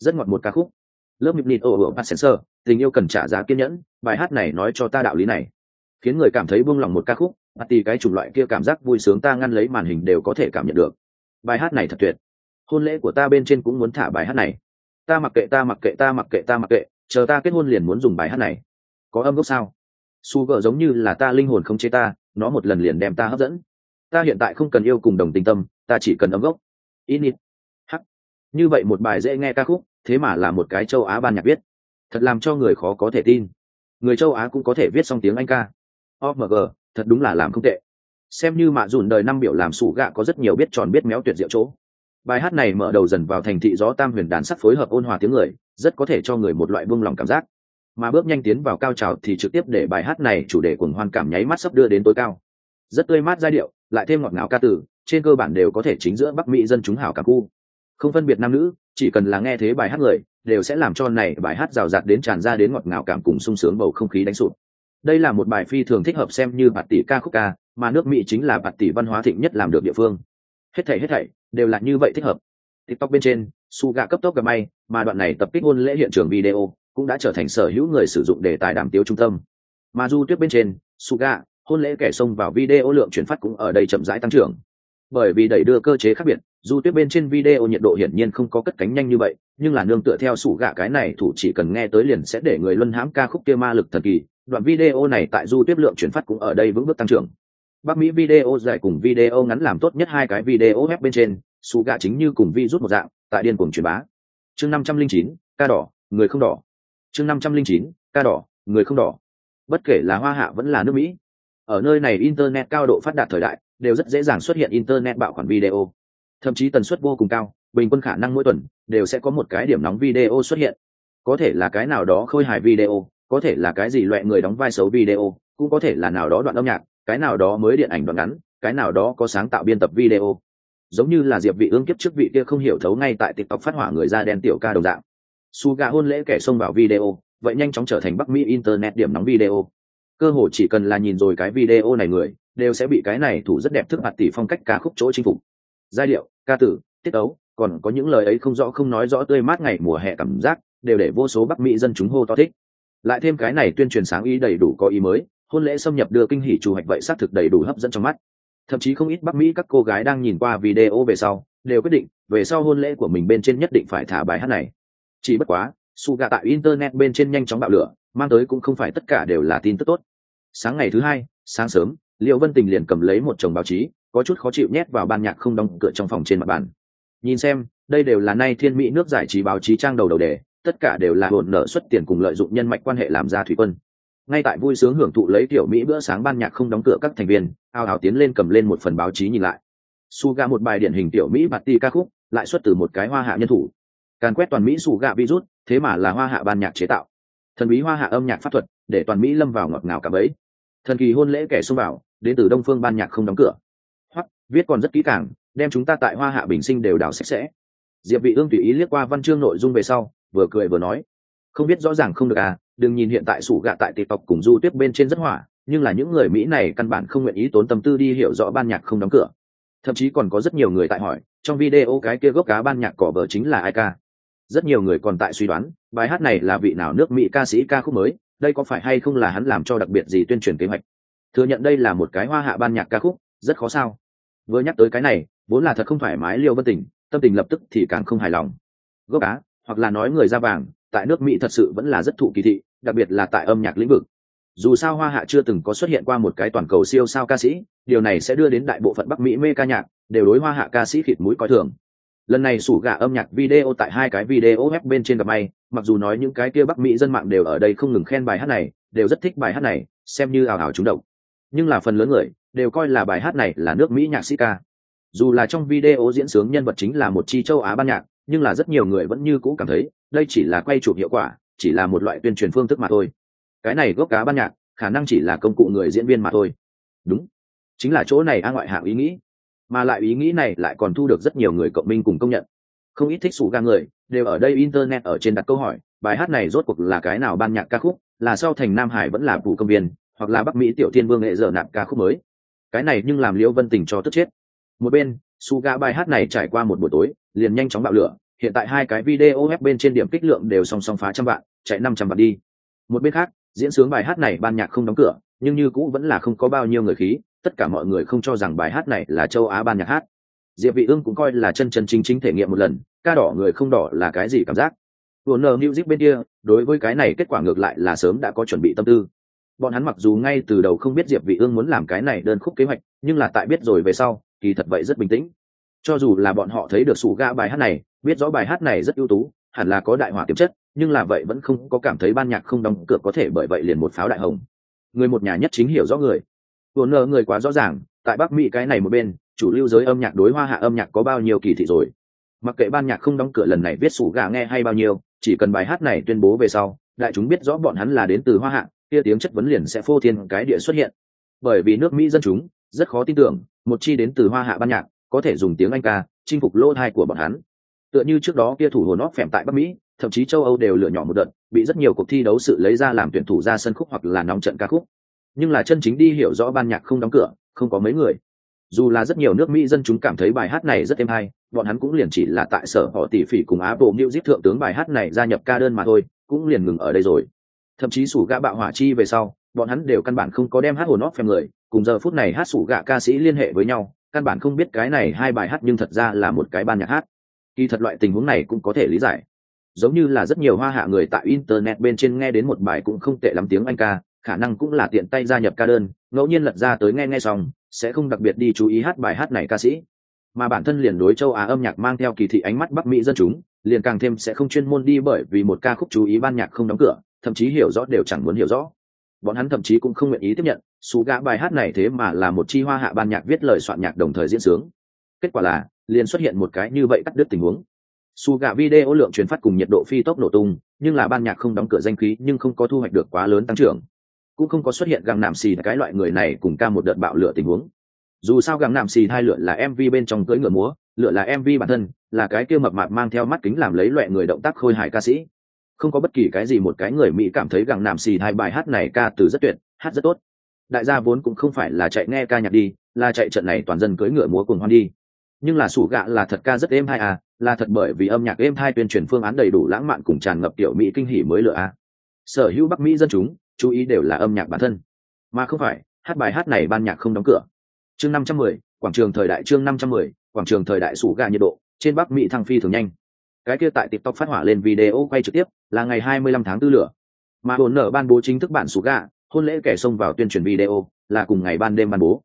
S1: rất ngọt một ca khúc. Lớp mịp nịt ở ở sensor, tình yêu cần trả giá kiên nhẫn, bài hát này nói cho ta đạo lý này. Khiến người cảm thấy buông lỏng một ca khúc mặt tì cái chủng loại kia cảm giác vui sướng ta ngăn lấy màn hình đều có thể cảm nhận được. Bài hát này thật tuyệt. Hôn lễ của ta bên trên cũng muốn thả bài hát này. Ta mặc kệ, ta mặc kệ, ta mặc kệ, ta mặc kệ, chờ ta kết hôn liền muốn dùng bài hát này. Có âm gốc sao? Su vợ giống như là ta linh hồn không chế ta, nó một lần liền đem ta hấp dẫn. Ta hiện tại không cần yêu cùng đồng tình tâm, ta chỉ cần âm gốc. Init như vậy một bài dễ nghe ca khúc, thế mà là một cái châu á ban nhạc viết. Thật làm cho người khó có thể tin. Người châu á cũng có thể viết xong tiếng anh ca. Omg thật đúng là làm không tệ. Xem như mạ dùn đời năm biểu làm sủ gạ có rất nhiều biết tròn biết méo tuyệt diệu chỗ. Bài hát này mở đầu dần vào thành thị gió tam huyền đàn sắc phối hợp ôn hòa tiếng người, rất có thể cho người một loại buông lòng cảm giác. Mà bước nhanh tiến vào cao trào thì trực tiếp để bài hát này chủ đề cùng hoan cảm nháy mắt sắp đưa đến tối cao. Rất tươi mát giai điệu, lại thêm ngọt ngào ca từ, trên cơ bản đều có thể chính giữa bắc mỹ dân chúng hảo cả khu không phân biệt nam nữ, chỉ cần là nghe thế bài hát người, đều sẽ làm cho này bài hát rào rạt đến tràn ra đến ngọt ngào cảm cùng sung sướng bầu không khí đánh sụp đây là một bài phi thường thích hợp xem như bạt tỷ ca khúc ca, mà nước mỹ chính là bạt tỷ văn hóa thịnh nhất làm được địa phương. Hết thảy hết thảy, đều là như vậy thích hợp. Tiktok bên trên su gà cấp tốc gặp may, mà đoạn này tập kích hôn lễ hiện trường video, cũng đã trở thành sở hữu người sử dụng đề tài đàm tiếu trung tâm. Mà du tuyết bên trên su gà hôn lễ kẻ xông vào video lượng chuyển phát cũng ở đây chậm rãi tăng trưởng bởi vì đẩy đưa cơ chế khác biệt, dù tuyết bên trên video nhiệt độ hiển nhiên không có cất cánh nhanh như vậy, nhưng là nương tựa theo sủ gạ cái này, thủ chỉ cần nghe tới liền sẽ để người luân hãm ca khúc kia ma lực thần kỳ. Đoạn video này tại du tuyết lượng chuyển phát cũng ở đây vững bước tăng trưởng. Bắc mỹ video dài cùng video ngắn làm tốt nhất hai cái video web bên trên, sủ gạ chính như cùng vi rút một dạng, tại điên cuồng truyền bá. Chương năm trăm linh chín, ca đỏ, người không đỏ. Chương năm trăm linh chín, ca đỏ, người không đỏ. Bất kể là hoa hạ vẫn là nước mỹ, ở nơi này internet cao độ phát đạt thời đại đều rất dễ dàng xuất hiện internet bạo khoản video. Thậm chí tần suất vô cùng cao, bình quân khả năng mỗi tuần đều sẽ có một cái điểm nóng video xuất hiện. Có thể là cái nào đó khôi hài video, có thể là cái gì loại người đóng vai xấu video, cũng có thể là nào đó đoạn âm nhạc, cái nào đó mới điện ảnh đoạn ngắn, cái nào đó có sáng tạo biên tập video. Giống như là diệp vị ương kiếp trước vị kia không hiểu thấu ngay tại tiktok phát hỏa người da đen tiểu ca đồng dạng. Suga hôn lễ kẻ xông vào video, vậy nhanh chóng trở thành bắc mỹ internet điểm nóng video cơ hồ chỉ cần là nhìn rồi cái video này người, đều sẽ bị cái này thủ rất đẹp thức mặt tỷ phong cách ca khúc chỗ chinh phục. Giai điệu, ca tử, tiết ấu, còn có những lời ấy không rõ không nói rõ tươi mát ngày mùa hè cảm giác, đều để vô số bắc mỹ dân chúng hô to thích. Lại thêm cái này tuyên truyền sáng ý đầy đủ có ý mới, hôn lễ xâm nhập đưa kinh hỷ chủ hoạch vậy xác thực đầy đủ hấp dẫn trong mắt. Thậm chí không ít bắc mỹ các cô gái đang nhìn qua video về sau, đều quyết định, về sau hôn lễ của mình bên trên nhất định phải thả bài hát này. Chỉ bất quá su gà tại internet bên trên nhanh chóng bạo lửa, mang tới cũng không phải tất cả đều là tin tức tốt sáng ngày thứ hai, sáng sớm liệu vân tình liền cầm lấy một chồng báo chí, có chút khó chịu nhét vào ban nhạc không đóng cửa trong phòng trên mặt bàn. Nhìn xem, đây đều là nay thiên mỹ nước giải trí báo chí trang đầu đầu đề, tất cả đều là hồn nợ xuất tiền cùng lợi dụng nhân mạch quan hệ làm ra thủy quân. Ngay tại vui sướng hưởng thụ lấy tiểu mỹ bữa sáng ban nhạc không đóng cửa các thành viên ao ào tiến lên cầm lên một phần báo chí nhìn lại. Su ga một bài điển hình tiểu mỹ bạt ti ca khúc, lại xuất từ một cái hoa hạ nhân thủ. Càn quét toàn mỹ su gạ virus, thế mà là hoa hạ ban nhạc chế tạo. Thần bí hoa hạ âm nhạc pháp thuật, để toàn mỹ lâm vào ngọt ngào cả bấy thần kỳ hôn lễ kẻ xông vào, đến từ đông phương ban nhạc không đóng cửa. Hoặc, viết còn rất kỹ càng, đem chúng ta tại hoa hạ bình sinh đều đào sạch sẽ. Diệp vị ương tùy ý liếc qua văn chương nội dung về sau, vừa cười vừa nói, không biết rõ ràng không được à đừng nhìn hiện tại sủ gạ tại tộc cùng du tiếp bên trên rất hỏa, nhưng là những người mỹ này căn bản không nguyện ý tốn tâm tư đi hiểu rõ ban nhạc không đóng cửa. Thậm chí còn có rất nhiều người tại hỏi, trong video cái kia gốc cá ban nhạc cỏ vợ chính là ai ca? Rất nhiều người còn tại suy đoán, bài hát này là vị nào nước mỹ ca sĩ ca khúc mới? Đây có phải hay không là hắn làm cho đặc biệt gì tuyên truyền kế hoạch? Thừa nhận đây là một cái hoa hạ ban nhạc ca khúc, rất khó sao? Vừa nhắc tới cái này, vốn là thật không thoải mái liêu vân tình, tâm tình lập tức thì càng không hài lòng. Gốc á, hoặc là nói người da vàng, tại nước mỹ thật sự vẫn là rất thụ kỳ thị, đặc biệt là tại âm nhạc lĩnh vực. Dù sao hoa hạ chưa từng có xuất hiện qua một cái toàn cầu siêu sao ca sĩ, điều này sẽ đưa đến đại bộ phận bắc mỹ mê ca nhạc, đều đối hoa hạ ca sĩ khịt mũi coi thường lần này sủ gà âm nhạc video tại hai cái video web bên trên gặp may, mặc dù nói những cái kia bắc mỹ dân mạng đều ở đây không ngừng khen bài hát này, đều rất thích bài hát này, xem như ảo ảo trúng động nhưng là phần lớn người đều coi là bài hát này là nước mỹ nhạc sĩ ca. Dù là trong video diễn sướng nhân vật chính là một chi châu á ban nhạc, nhưng là rất nhiều người vẫn như cũ cảm thấy, đây chỉ là quay chụp hiệu quả, chỉ là một loại tuyên truyền phương thức mà thôi. Cái này gốc cá ban nhạc, khả năng chỉ là công cụ người diễn viên mà thôi. Đúng, chính là chỗ này a ngoại hạng ý nghĩ mà lại ý nghĩ này lại còn thu được rất nhiều người cộng minh cùng công nhận. Không ít thích sủ ga người đều ở đây internet ở trên đặt câu hỏi, bài hát này rốt cuộc là cái nào ban nhạc ca khúc, là sau thành nam hải vẫn là phủ công viên, hoặc là bắc mỹ tiểu thiên vương nghệ dở nạp ca khúc mới. Cái này nhưng làm liễu vân tình cho tức chết. Một bên su ga bài hát này trải qua một buổi tối, liền nhanh chóng bạo lửa, hiện tại hai cái video web bên trên điểm kích lượng đều song song phá trăm vạn, chạy năm trăm vạn đi. Một bên khác, diễn sướng bài hát này ban nhạc không đóng cửa, nhưng như cũ vẫn là không có bao nhiêu người khí tất cả mọi người không cho rằng bài hát này là châu á ban nhạc hát diệp vị ương cũng coi là chân chân chính chính thể nghiệm một lần ca đỏ người không đỏ là cái gì cảm giác Warner Music bên kia, đối với cái này kết quả ngược lại là sớm đã có chuẩn bị tâm tư. Bọn hắn mặc dù ngay từ đầu không biết Diệp Vị Ương muốn làm cái này đơn khúc kế hoạch, nhưng là tại biết rồi về sau, kỳ thật vậy rất bình tĩnh. Cho dù là bọn họ thấy được sủ ga bài hát này, biết rõ bài hát này rất ưu tú, hẳn là có đại hỏa tiềm chất, nhưng là vậy vẫn không có cảm thấy ban nhạc không đóng cửa có thể bởi vậy liền một pháo đại hồng. Người một nhà nhất chính hiểu rõ người. Warner người quá rõ ràng, tại Bắc Mỹ cái này một bên, chủ lưu giới âm nhạc đối hoa hạ âm nhạc có bao nhiêu kỳ thị rồi. Mặc kệ ban nhạc không đóng cửa lần này viết sủ gà nghe hay bao nhiêu, chỉ cần bài hát này tuyên bố về sau đại chúng biết rõ bọn hắn là đến từ hoa hạ kia tiếng chất vấn liền sẽ phô thiên cái địa xuất hiện. Bởi vì nước mỹ dân chúng rất khó tin tưởng một chi đến từ hoa hạ ban nhạc có thể dùng tiếng anh ca chinh phục lô thai của bọn hắn. Tựa như trước đó kia thủ hồn óc phèm tại bắc mỹ thậm chí châu âu đều lựa nhỏ một đợt bị rất nhiều cuộc thi đấu sự lấy ra làm tuyển thủ ra sân khúc hoặc là nóng trận ca khúc nhưng là chân chính đi hiểu rõ ban nhạc không đóng cửa không có mấy người dù là rất nhiều nước mỹ dân chúng cảm thấy bài hát này rất êm hay bọn hắn cũng liền chỉ là tại sở họ tỷ phỉ cùng Apple Music thượng tướng bài hát này gia nhập ca đơn mà thôi, cũng liền ngừng ở đây rồi. Thậm chí sủ gã bạo hỏa chi về sau, bọn hắn đều căn bản không có đem hát hồn óp phèm người, cùng giờ phút này hát sủ gạ ca sĩ liên hệ với nhau, căn bản không biết cái này hai bài hát nhưng thật ra là một cái ban nhạc hát. Kỳ thật loại tình huống này cũng có thể lý giải. Giống như là rất nhiều hoa hạ người tại internet bên trên nghe đến một bài cũng không tệ lắm tiếng Anh ca, khả năng cũng là tiện tay gia nhập ca đơn, ngẫu nhiên lật ra tới nghe nghe xong, sẽ không đặc biệt đi chú ý hát bài hát này ca sĩ. Mà bản thân liền đối châu á âm nhạc mang theo kỳ thị ánh mắt bắc mỹ dân chúng liền càng thêm sẽ không chuyên môn đi bởi vì một ca khúc chú ý ban nhạc không đóng cửa thậm chí hiểu rõ đều chẳng muốn hiểu rõ. Bọn hắn thậm chí cũng không nguyện ý tiếp nhận xú gã bài hát này thế mà là một chi hoa hạ ban nhạc viết lời soạn nhạc đồng thời diễn sướng. Kết quả là liền xuất hiện một cái như vậy cắt đứt tình huống. Su gạ video lượng truyền phát cùng nhiệt độ phi tốc nổ tung nhưng là ban nhạc không đóng cửa danh khí nhưng không có thu hoạch được quá lớn tăng trưởng cũng không có xuất hiện găng nạm xì cái loại người này cùng ca một đợt bạo lửa tình huống. Dù sao găng nạm xì hai lửa là mv bên trong cưỡi ngựa múa, lửa là mv bản thân, là cái kia mập mạp mang theo mắt kính làm lấy loại người động tác khôi hài ca sĩ. Không có bất kỳ cái gì một cái người mỹ cảm thấy găng nạm xì hai bài hát này ca từ rất tuyệt, hát rất tốt. Đại gia vốn cũng không phải là chạy nghe ca nhạc đi, là chạy trận này toàn dân cưỡi ngựa múa cùng hoan đi. Nhưng là sủ gạ là thật ca rất êm hai à là thật bởi vì âm nhạc êm hai tuyên truyền phương án đầy đủ lãng mạn cùng tràn ngập tiểu mỹ kinh hỉ mới lựa à. sở hữu bắc mỹ dân chúng chú ý đều là âm nhạc bản thân. Mà không phải hát bài hát này ban nhạc không đóng cửa. Chương năm trăm mười quảng trường thời đại chương năm trăm mười quảng trường thời đại sủ gà nhiệt độ trên bắc mỹ thăng phi thường nhanh. Cái kia tại tiktok phát hỏa lên video quay trực tiếp là ngày hai mươi lăm tháng tư lửa. Mà hồn nở ban bố chính thức bản sủ gà hôn lễ kẻ xông vào tuyên truyền video là cùng ngày ban đêm ban bố.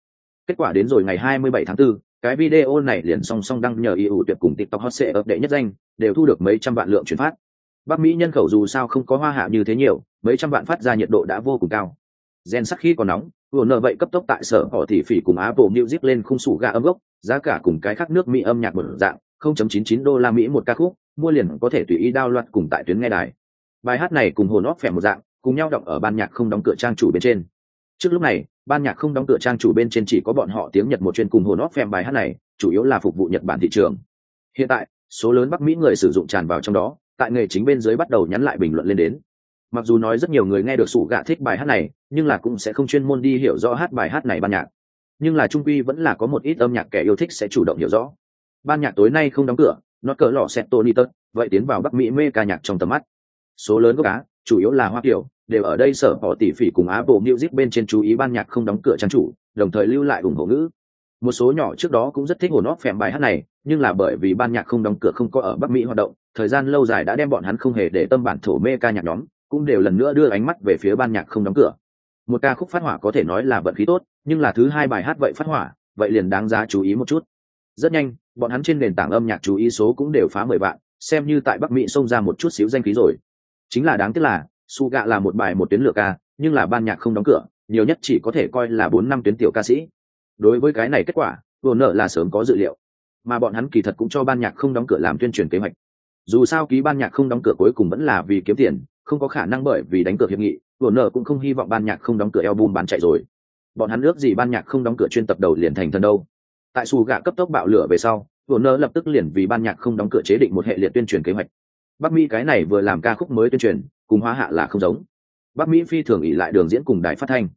S1: Kết quả đến rồi ngày hai mươi bảy tháng 4, cái video này liền song song đăng nhờ ưu tuyệt cùng tiktok hot sẽ ấp đệ nhất danh đều thu được mấy trăm vạn lượng chuyển phát. Bắc mỹ nhân khẩu dù sao không có hoa hạ như thế nhiều mấy trăm vạn phát ra nhiệt độ đã vô cùng cao. Gen sắc khi còn nóng, vừa nợ vậy cấp tốc tại sở họ thị phỉ cùng apple music lên khung sủ gà âm gốc, giá cả cùng cái khác nước mỹ âm nhạc một dạng 0.99 đô la mỹ một ca khúc, mua liền có thể tùy ý đao loạt cùng tại tuyến nghe đài. Bài hát này cùng hồn óc phèm một dạng, cùng nhau đọc ở ban nhạc không đóng cửa trang chủ bên trên. Trước lúc này, ban nhạc không đóng cửa trang chủ bên trên chỉ có bọn họ tiếng nhật một chuyên cùng hồn óc phèm bài hát này, chủ yếu là phục vụ nhật bản thị trường. Hiện tại, số lớn bắc mỹ người sử dụng tràn vào trong đó, tại nghề chính bên dưới bắt đầu nhắn lại bình luận lên đến mặc dù nói rất nhiều người nghe được sủ gạ thích bài hát này nhưng là cũng sẽ không chuyên môn đi hiểu rõ hát bài hát này ban nhạc. Nhưng là trung quy vẫn là có một ít âm nhạc kẻ yêu thích sẽ chủ động hiểu rõ. Ban nhạc tối nay không đóng cửa nó cỡ lò xẹt tony tớt vậy tiến vào bắc mỹ mê ca nhạc trong tầm mắt. Số lớn gốc cá chủ yếu là hoa kiểu đều ở đây sở họ tỷ phỉ cùng Apple Music bên trên chú ý ban nhạc không đóng cửa trang chủ, đồng thời lưu lại ủng hộ ngữ. Một số nhỏ trước đó cũng rất thích hồn óp phèm bài hát này, nhưng là bởi vì ban nhạc không đóng cửa không có ở Bắc Mỹ hoạt động, thời gian lâu dài đã đem bọn hắn không hề để tâm bản thổ mê ca nhạc nhóm, cũng đều lần nữa đưa ánh mắt về phía ban nhạc không đóng cửa. Một ca khúc phát hỏa có thể nói là vận khí tốt, nhưng là thứ hai bài hát vậy phát hỏa, vậy liền đáng giá chú ý một chút. Rất nhanh, bọn hắn trên nền tảng âm nhạc chú ý số cũng đều phá mười vạn, xem như tại Bắc Mỹ xông ra một chút xíu danh khí rồi. Chính là đáng tiếc là, su gạ là một bài một tuyến lựa ca nhưng là ban nhạc không đóng cửa nhiều nhất chỉ có thể coi là bốn năm tuyến tiểu ca sĩ đối với cái này kết quả vừa nợ là sớm có dự liệu mà bọn hắn kỳ thật cũng cho ban nhạc không đóng cửa làm tuyên truyền kế hoạch dù sao ký ban nhạc không đóng cửa cuối cùng vẫn là vì kiếm tiền không có khả năng bởi vì đánh cược hiệp nghị vừa nở cũng không hy vọng ban nhạc không đóng cửa album bán chạy rồi. Bọn hắn ước gì ban nhạc không đóng cửa chuyên tập đầu liền thành thần đâu. Tại xù gạ cấp tốc bạo lửa về sau vừa nở lập tức liền vì ban nhạc không đóng cửa chế định một hệ liệt tuyên truyền kế hoạch. Bắc mỹ cái này vừa làm ca khúc mới tuyên truyền, cùng hóa hạ là không giống. Bắc mỹ phi thường ỉ lại đường diễn cùng đài phát thanh.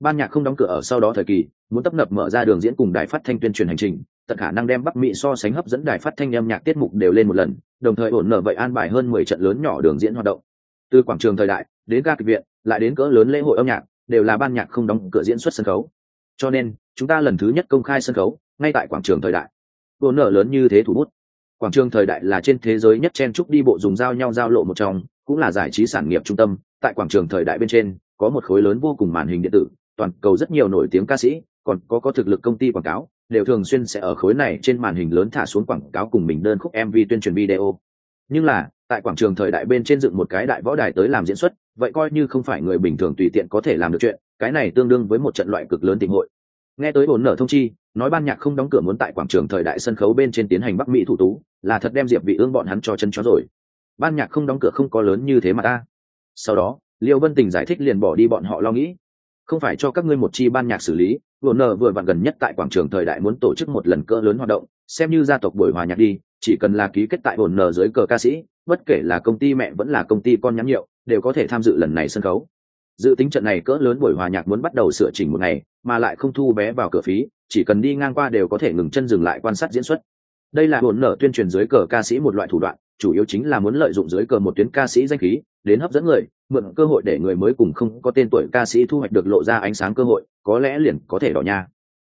S1: Ban nhạc không đóng cửa ở sau đó thời kỳ, muốn tấp nập mở ra đường diễn cùng đài phát thanh tuyên truyền hành trình, tận khả năng đem bắc mỹ so sánh hấp dẫn đài phát thanh âm nhạc tiết mục đều lên một lần, đồng thời ổn nở vậy an bài hơn mười trận lớn nhỏ đường diễn hoạt động từ quảng trường thời đại, đến ca kịch viện, lại đến cỡ lớn lễ hội âm nhạc, đều là ban nhạc không đóng cửa diễn xuất sân khấu. Cho nên, chúng ta lần thứ nhất công khai sân khấu, ngay tại quảng trường thời đại. Ổn nở lớn như thế thủ bút. Quảng trường thời đại là trên thế giới nhất chen trúc đi bộ dùng dao nhau giao lộ một trong, cũng là giải trí sản nghiệp trung tâm. Tại quảng trường thời đại bên trên, có một khối lớn vô cùng màn hình điện tử, toàn cầu rất nhiều nổi tiếng ca sĩ, còn có có thực lực công ty quảng cáo, đều thường xuyên sẽ ở khối này trên màn hình lớn thả xuống quảng cáo cùng mình đơn khúc mv tuyên truyền video. Nhưng là tại quảng trường thời đại bên trên dựng một cái đại võ đài tới làm diễn xuất, vậy coi như không phải người bình thường tùy tiện có thể làm được chuyện, cái này tương đương với một trận loại cực lớn tình hội. Nghe tới ổn nở thông chi, nói ban nhạc không đóng cửa muốn tại quảng trường thời đại sân khấu bên trên tiến hành bắc mỹ thủ tú, là thật đem diệp vị ương bọn hắn cho chân chó rồi. Ban nhạc không đóng cửa không có lớn như thế mà ta. Sau đó, liêu vân tình giải thích liền bỏ đi bọn họ lo nghĩ. Không phải cho các ngươi một chi ban nhạc xử lý vừa nở vừa vặn gần nhất tại quảng trường thời đại muốn tổ chức một lần cỡ lớn hoạt động, xem như gia tộc buổi hòa nhạc đi chỉ cần là ký kết tại hồn nờ dưới cờ ca sĩ, bất kể là công ty mẹ vẫn là công ty con nhãn hiệu, đều có thể tham dự lần này sân khấu. Dự tính trận này cỡ lớn buổi hòa nhạc muốn bắt đầu sửa chỉnh một ngày, mà lại không thu vé vào cửa phí, chỉ cần đi ngang qua đều có thể ngừng chân dừng lại quan sát diễn xuất. Đây là hồn nở tuyên truyền dưới cờ ca sĩ một loại thủ đoạn, chủ yếu chính là muốn lợi dụng dưới cờ một tuyến ca sĩ danh khí, đến hấp dẫn người, mượn cơ hội để người mới cùng không có tên tuổi ca sĩ thu hoạch được lộ ra ánh sáng cơ hội, có lẽ liền có thể đỏ nha.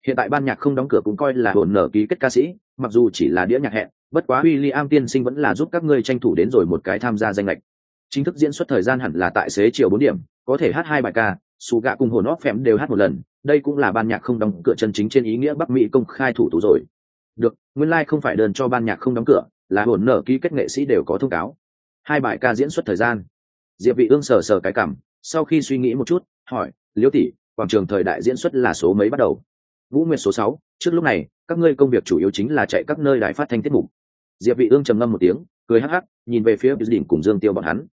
S1: Hiện tại ban nhạc không đóng cửa cũng coi là hồn nở ký kết ca sĩ mặc dù chỉ là đĩa nhạc hẹn, bất quá William tiên sinh vẫn là giúp các ngươi tranh thủ đến rồi một cái tham gia danh lệch. Chính thức diễn xuất thời gian hẳn là tại xế chiều bốn điểm, có thể hát hai bài ca su gạ cùng hồn óc phèm đều hát một lần, đây cũng là ban nhạc không đóng cửa chân chính trên ý nghĩa bắc mỹ công khai thủ tú rồi. Được, nguyên lai、like、không phải đơn cho ban nhạc không đóng cửa, là hồn nở ký kết nghệ sĩ đều có thông cáo. Hai bài ca diễn xuất thời gian. Diệp vị ương sờ sờ cái cảm, sau khi suy nghĩ một chút, hỏi liễu tỷ, quảng trường thời đại diễn xuất là số mấy bắt đầu? Vũ nguyệt số sáu, trước lúc này các ngươi công việc chủ yếu chính là chạy các nơi đài phát thanh tiết mục. Diệp vị ương trầm ngâm một tiếng, cười hắc hắc, nhìn về phía biểu đỉnh cùng dương tiêu bọn hắn.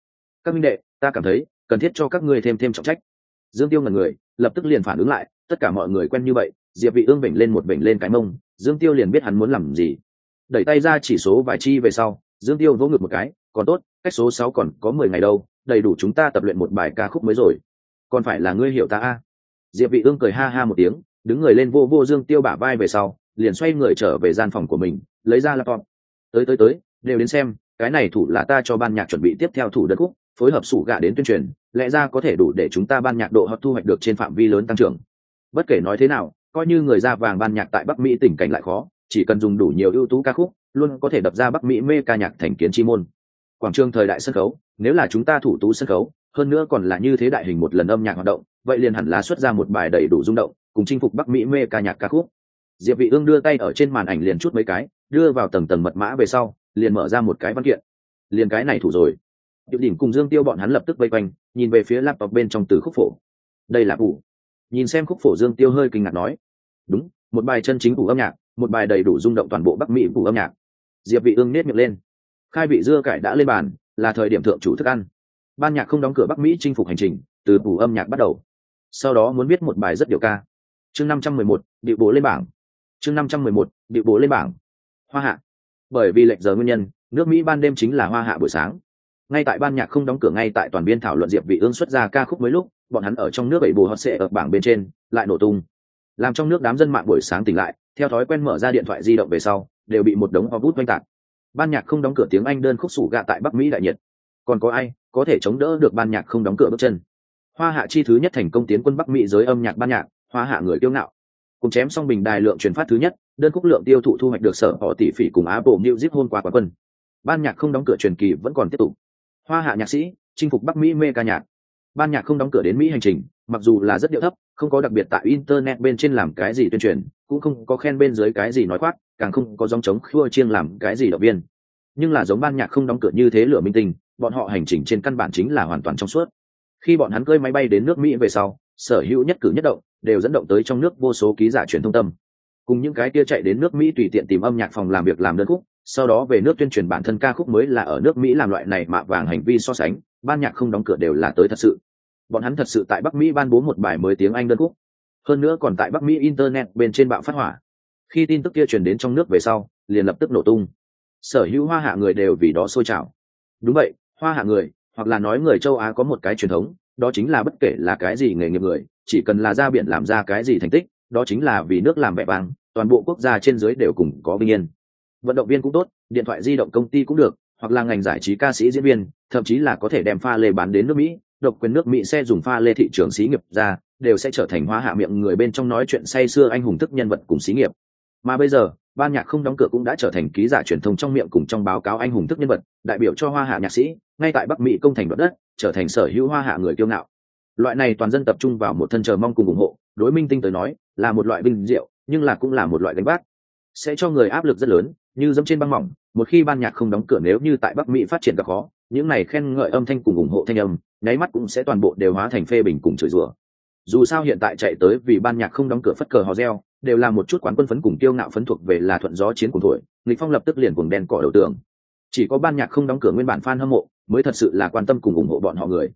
S1: Các minh đệ, ta cảm thấy, cần thiết cho các ngươi thêm thêm trọng trách. Dương tiêu ngần người, lập tức liền phản ứng lại, tất cả mọi người quen như vậy, diệp vị ương vểnh lên một vểnh lên cái mông, dương tiêu liền biết hắn muốn làm gì. Đẩy tay ra chỉ số vài chi về sau, dương tiêu vỗ ngực một cái, còn tốt, cách số sáu còn có mười ngày đâu, đầy đủ chúng ta tập luyện một bài ca khúc mới rồi. Còn phải là ngươi hiểu ta a. Diệp vị ương cười ha ha một tiếng, đứng người lên vô vô dương tiêu bả vai về sau liền xoay người trở về gian phòng của mình, lấy ra laptop. Tới tới tới, đều đến xem, cái này thủ là ta cho ban nhạc chuẩn bị tiếp theo thủ đất khúc, phối hợp sủ gạ đến tuyên truyền, lẽ ra có thể đủ để chúng ta ban nhạc độ hấp thu hoạch được trên phạm vi lớn tăng trưởng. Bất kể nói thế nào, coi như người ra vàng ban nhạc tại bắc mỹ tình cảnh lại khó, chỉ cần dùng đủ nhiều ưu tú ca khúc, luôn có thể đập ra bắc mỹ mê ca nhạc thành kiến chi môn. Quảng trường thời đại sân khấu, nếu là chúng ta thủ tú sân khấu, hơn nữa còn là như thế đại hình một lần âm nhạc hoạt động, vậy liền hẳn là xuất ra một bài đầy đủ rung động, cùng chinh phục bắc mỹ mê ca nhạc ca khúc diệp vị ương đưa tay ở trên màn ảnh liền chút mấy cái đưa vào tầng tầng mật mã về sau liền mở ra một cái văn kiện liền cái này thủ rồi Diệu đỉnh cùng Dương Tiêu bọn hắn lập tức vây quanh, nhìn về phía laptop bên trong từ khúc phổ. Đây là phủ. Nhìn xem khúc phổ Dương Tiêu hơi kinh ngạc nói, đúng, một bài chân chính phủ âm nhạc, một bài đầy đủ rung động toàn bộ Bắc Mỹ phủ âm nhạc. Diệp Vị Ương nét miệng lên. Khai vị dưa cải đã lên bàn, là thời điểm thượng chủ thức ăn. Ban nhạc không đóng cửa Bắc Mỹ chinh phục hành trình, từ phủ âm nhạc bắt đầu. Sau đó muốn biết một bài rất điều ca. Chương 511, điệu bố lên bảng. Chương 511, điệu bố lên bảng. Hoa hạ. Bởi vì lệch giờ nguyên nhân, nước Mỹ ban đêm chính là hoa hạ buổi sáng. Ngay tại ban nhạc không đóng cửa ngay tại toàn biên thảo luận diệp vị ương xuất ra ca khúc mới lúc bọn hắn ở trong nước bảy bù họ sẽ ở bảng bên trên lại nổ tung. Làm trong nước đám dân mạng buổi sáng tỉnh lại theo thói quen mở ra điện thoại di động về sau đều bị một đống ho bút quanh tạc. Ban nhạc không đóng cửa tiếng anh đơn khúc sủ gạ tại bắc mỹ đại nhiệt. Còn có ai có thể chống đỡ được ban nhạc không đóng cửa bước chân? Hoa hạ chi thứ nhất thành công tiến quân bắc mỹ giới âm nhạc ban nhạc hoa hạ người kiêu ngạo cùng chém xong bình đài lượng truyền phát thứ nhất, đơn khúc lượng tiêu thụ thu hoạch được sở họ tỷ phỉ cùng apple music hôn qua quán quân. Ban nhạc không đóng cửa truyền kỳ vẫn còn tiếp tục. Hoa hạ nhạc sĩ, chinh phục bắc mỹ mê ca nhạc. Ban nhạc không đóng cửa đến mỹ hành trình, mặc dù là rất điệu thấp, không có đặc biệt tại internet bên trên làm cái gì tuyên truyền, cũng không có khen bên dưới cái gì nói khoác, càng không có dòng chống khua chiêng làm cái gì động viên. Nhưng là giống ban nhạc không đóng cửa như thế lửa minh tinh, bọn họ hành trình trên căn bản chính là hoàn toàn trong suốt. Khi bọn hắn cơi máy bay đến nước mỹ về sau, sở hữu nhất cử nhất động đều dẫn động tới trong nước vô số ký giả truyền thông tâm. Cùng những cái kia chạy đến nước mỹ tùy tiện tìm âm nhạc phòng làm việc làm đơn khúc, sau đó về nước tuyên truyền bản thân ca khúc mới là ở nước mỹ làm loại này mạ vàng hành vi so sánh, ban nhạc không đóng cửa đều là tới thật sự. Bọn hắn thật sự tại bắc mỹ ban bố một bài mới tiếng anh đơn khúc. Hơn nữa còn tại bắc mỹ internet bên trên bạo phát hỏa. Khi tin tức kia truyền đến trong nước về sau, liền lập tức nổ tung. Sở hữu hoa hạ người đều vì đó sôi trào. Đúng vậy, hoa hạ người, hoặc là nói người châu á có một cái truyền thống, đó chính là bất kể là cái gì nghề nghiệp người chỉ cần là ra biển làm ra cái gì thành tích, đó chính là vì nước làm vẻ vang, toàn bộ quốc gia trên dưới đều cùng có vinh yên. Vận động viên cũng tốt, điện thoại di động công ty cũng được, hoặc là ngành giải trí ca sĩ diễn viên, thậm chí là có thể đem pha lê bán đến nước mỹ, độc quyền nước mỹ sẽ dùng pha lê thị trường xí nghiệp ra, đều sẽ trở thành hoa hạ miệng người bên trong nói chuyện say xưa anh hùng thức nhân vật cùng xí nghiệp. Mà bây giờ, ban nhạc không đóng cửa cũng đã trở thành ký giả truyền thông trong miệng cùng trong báo cáo anh hùng thức nhân vật, đại biểu cho hoa hạ nhạc sĩ, ngay tại bắc mỹ công thành đoạt đất, trở thành sở hữu hoa hạ người kiêu ngạo loại này toàn dân tập trung vào một thân chờ mong cùng ủng hộ, đối minh tinh tới nói, là một loại vinh diệu, nhưng là cũng là một loại đánh bác sẽ cho người áp lực rất lớn, như dẫm trên băng mỏng, một khi ban nhạc không đóng cửa nếu như tại bắc mỹ phát triển gặp khó, những này khen ngợi âm thanh cùng ủng hộ thanh âm, nháy mắt cũng sẽ toàn bộ đều hóa thành phê bình cùng chửi rủa. Dù sao hiện tại chạy tới vì ban nhạc không đóng cửa phất cờ hò reo, đều là một chút quán quân phấn cùng kiêu ngạo phấn thuộc về là thuận gió chiến cùng thổi, nghịch phong lập tức liền cùng đen cỏ đầu tường. Chỉ có ban nhạc không đóng cửa nguyên bản fan hâm mộ, mới thật sự là quan tâm cùng ủng hộ bọn họ người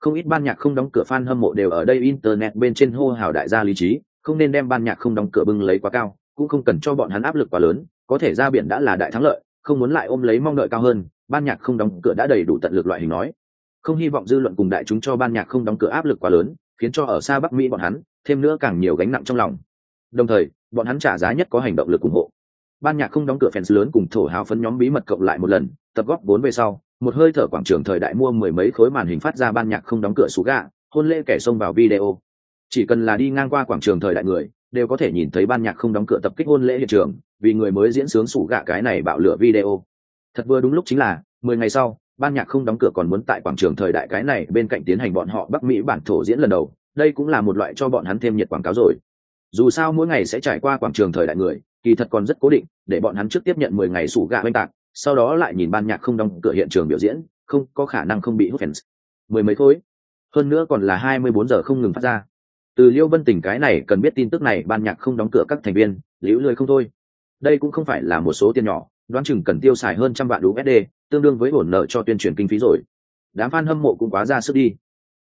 S1: không ít ban nhạc không đóng cửa fan hâm mộ đều ở đây internet bên trên hô hào đại gia lý trí, không nên đem ban nhạc không đóng cửa bưng lấy quá cao, cũng không cần cho bọn hắn áp lực quá lớn, có thể ra biển đã là đại thắng lợi, không muốn lại ôm lấy mong đợi cao hơn, ban nhạc không đóng cửa đã đầy đủ tận lực loại hình nói. Không hy vọng dư luận cùng đại chúng cho ban nhạc không đóng cửa áp lực quá lớn, khiến cho ở xa bắc mỹ bọn hắn, thêm nữa càng nhiều gánh nặng trong lòng. Đồng thời, bọn hắn trả giá nhất có hành động lực ủng hộ. Ban nhạc không đóng cửa fans lớn cùng thổ hào phấn nhóm bí mật cộng lại một lần, tập góp vốn về sau một hơi thở quảng trường thời đại mua mười mấy khối màn hình phát ra ban nhạc không đóng cửa xú gà, hôn lễ kẻ xông vào video. Chỉ cần là đi ngang qua quảng trường thời đại người, đều có thể nhìn thấy ban nhạc không đóng cửa tập kích hôn lễ hiện trường, vì người mới diễn sướng sủ gạ cái này bạo lửa video. Thật vừa đúng lúc chính là, mười ngày sau, ban nhạc không đóng cửa còn muốn tại quảng trường thời đại cái này bên cạnh tiến hành bọn họ bắc mỹ bản thổ diễn lần đầu. Đây cũng là một loại cho bọn hắn thêm nhiệt quảng cáo rồi. Dù sao mỗi ngày sẽ trải qua quảng trường thời đại người, kỳ thật còn rất cố định, để bọn hắn trước tiếp nhận mười ngày sủ gạ oanh tạc sau đó lại nhìn ban nhạc không đóng cửa hiện trường biểu diễn, không có khả năng không bị hút fans. Mười mấy khối. Hơn nữa còn là hai mươi bốn giờ không ngừng phát ra. Từ liêu vân tình cái này cần biết tin tức này, ban nhạc không đóng cửa các thành viên, liễu lười không thôi. Đây cũng không phải là một số tiền nhỏ, đoán chừng cần tiêu xài hơn trăm vạn usd tương đương với bổn nợ cho tuyên truyền kinh phí rồi. Đám fan hâm mộ cũng quá ra sức đi.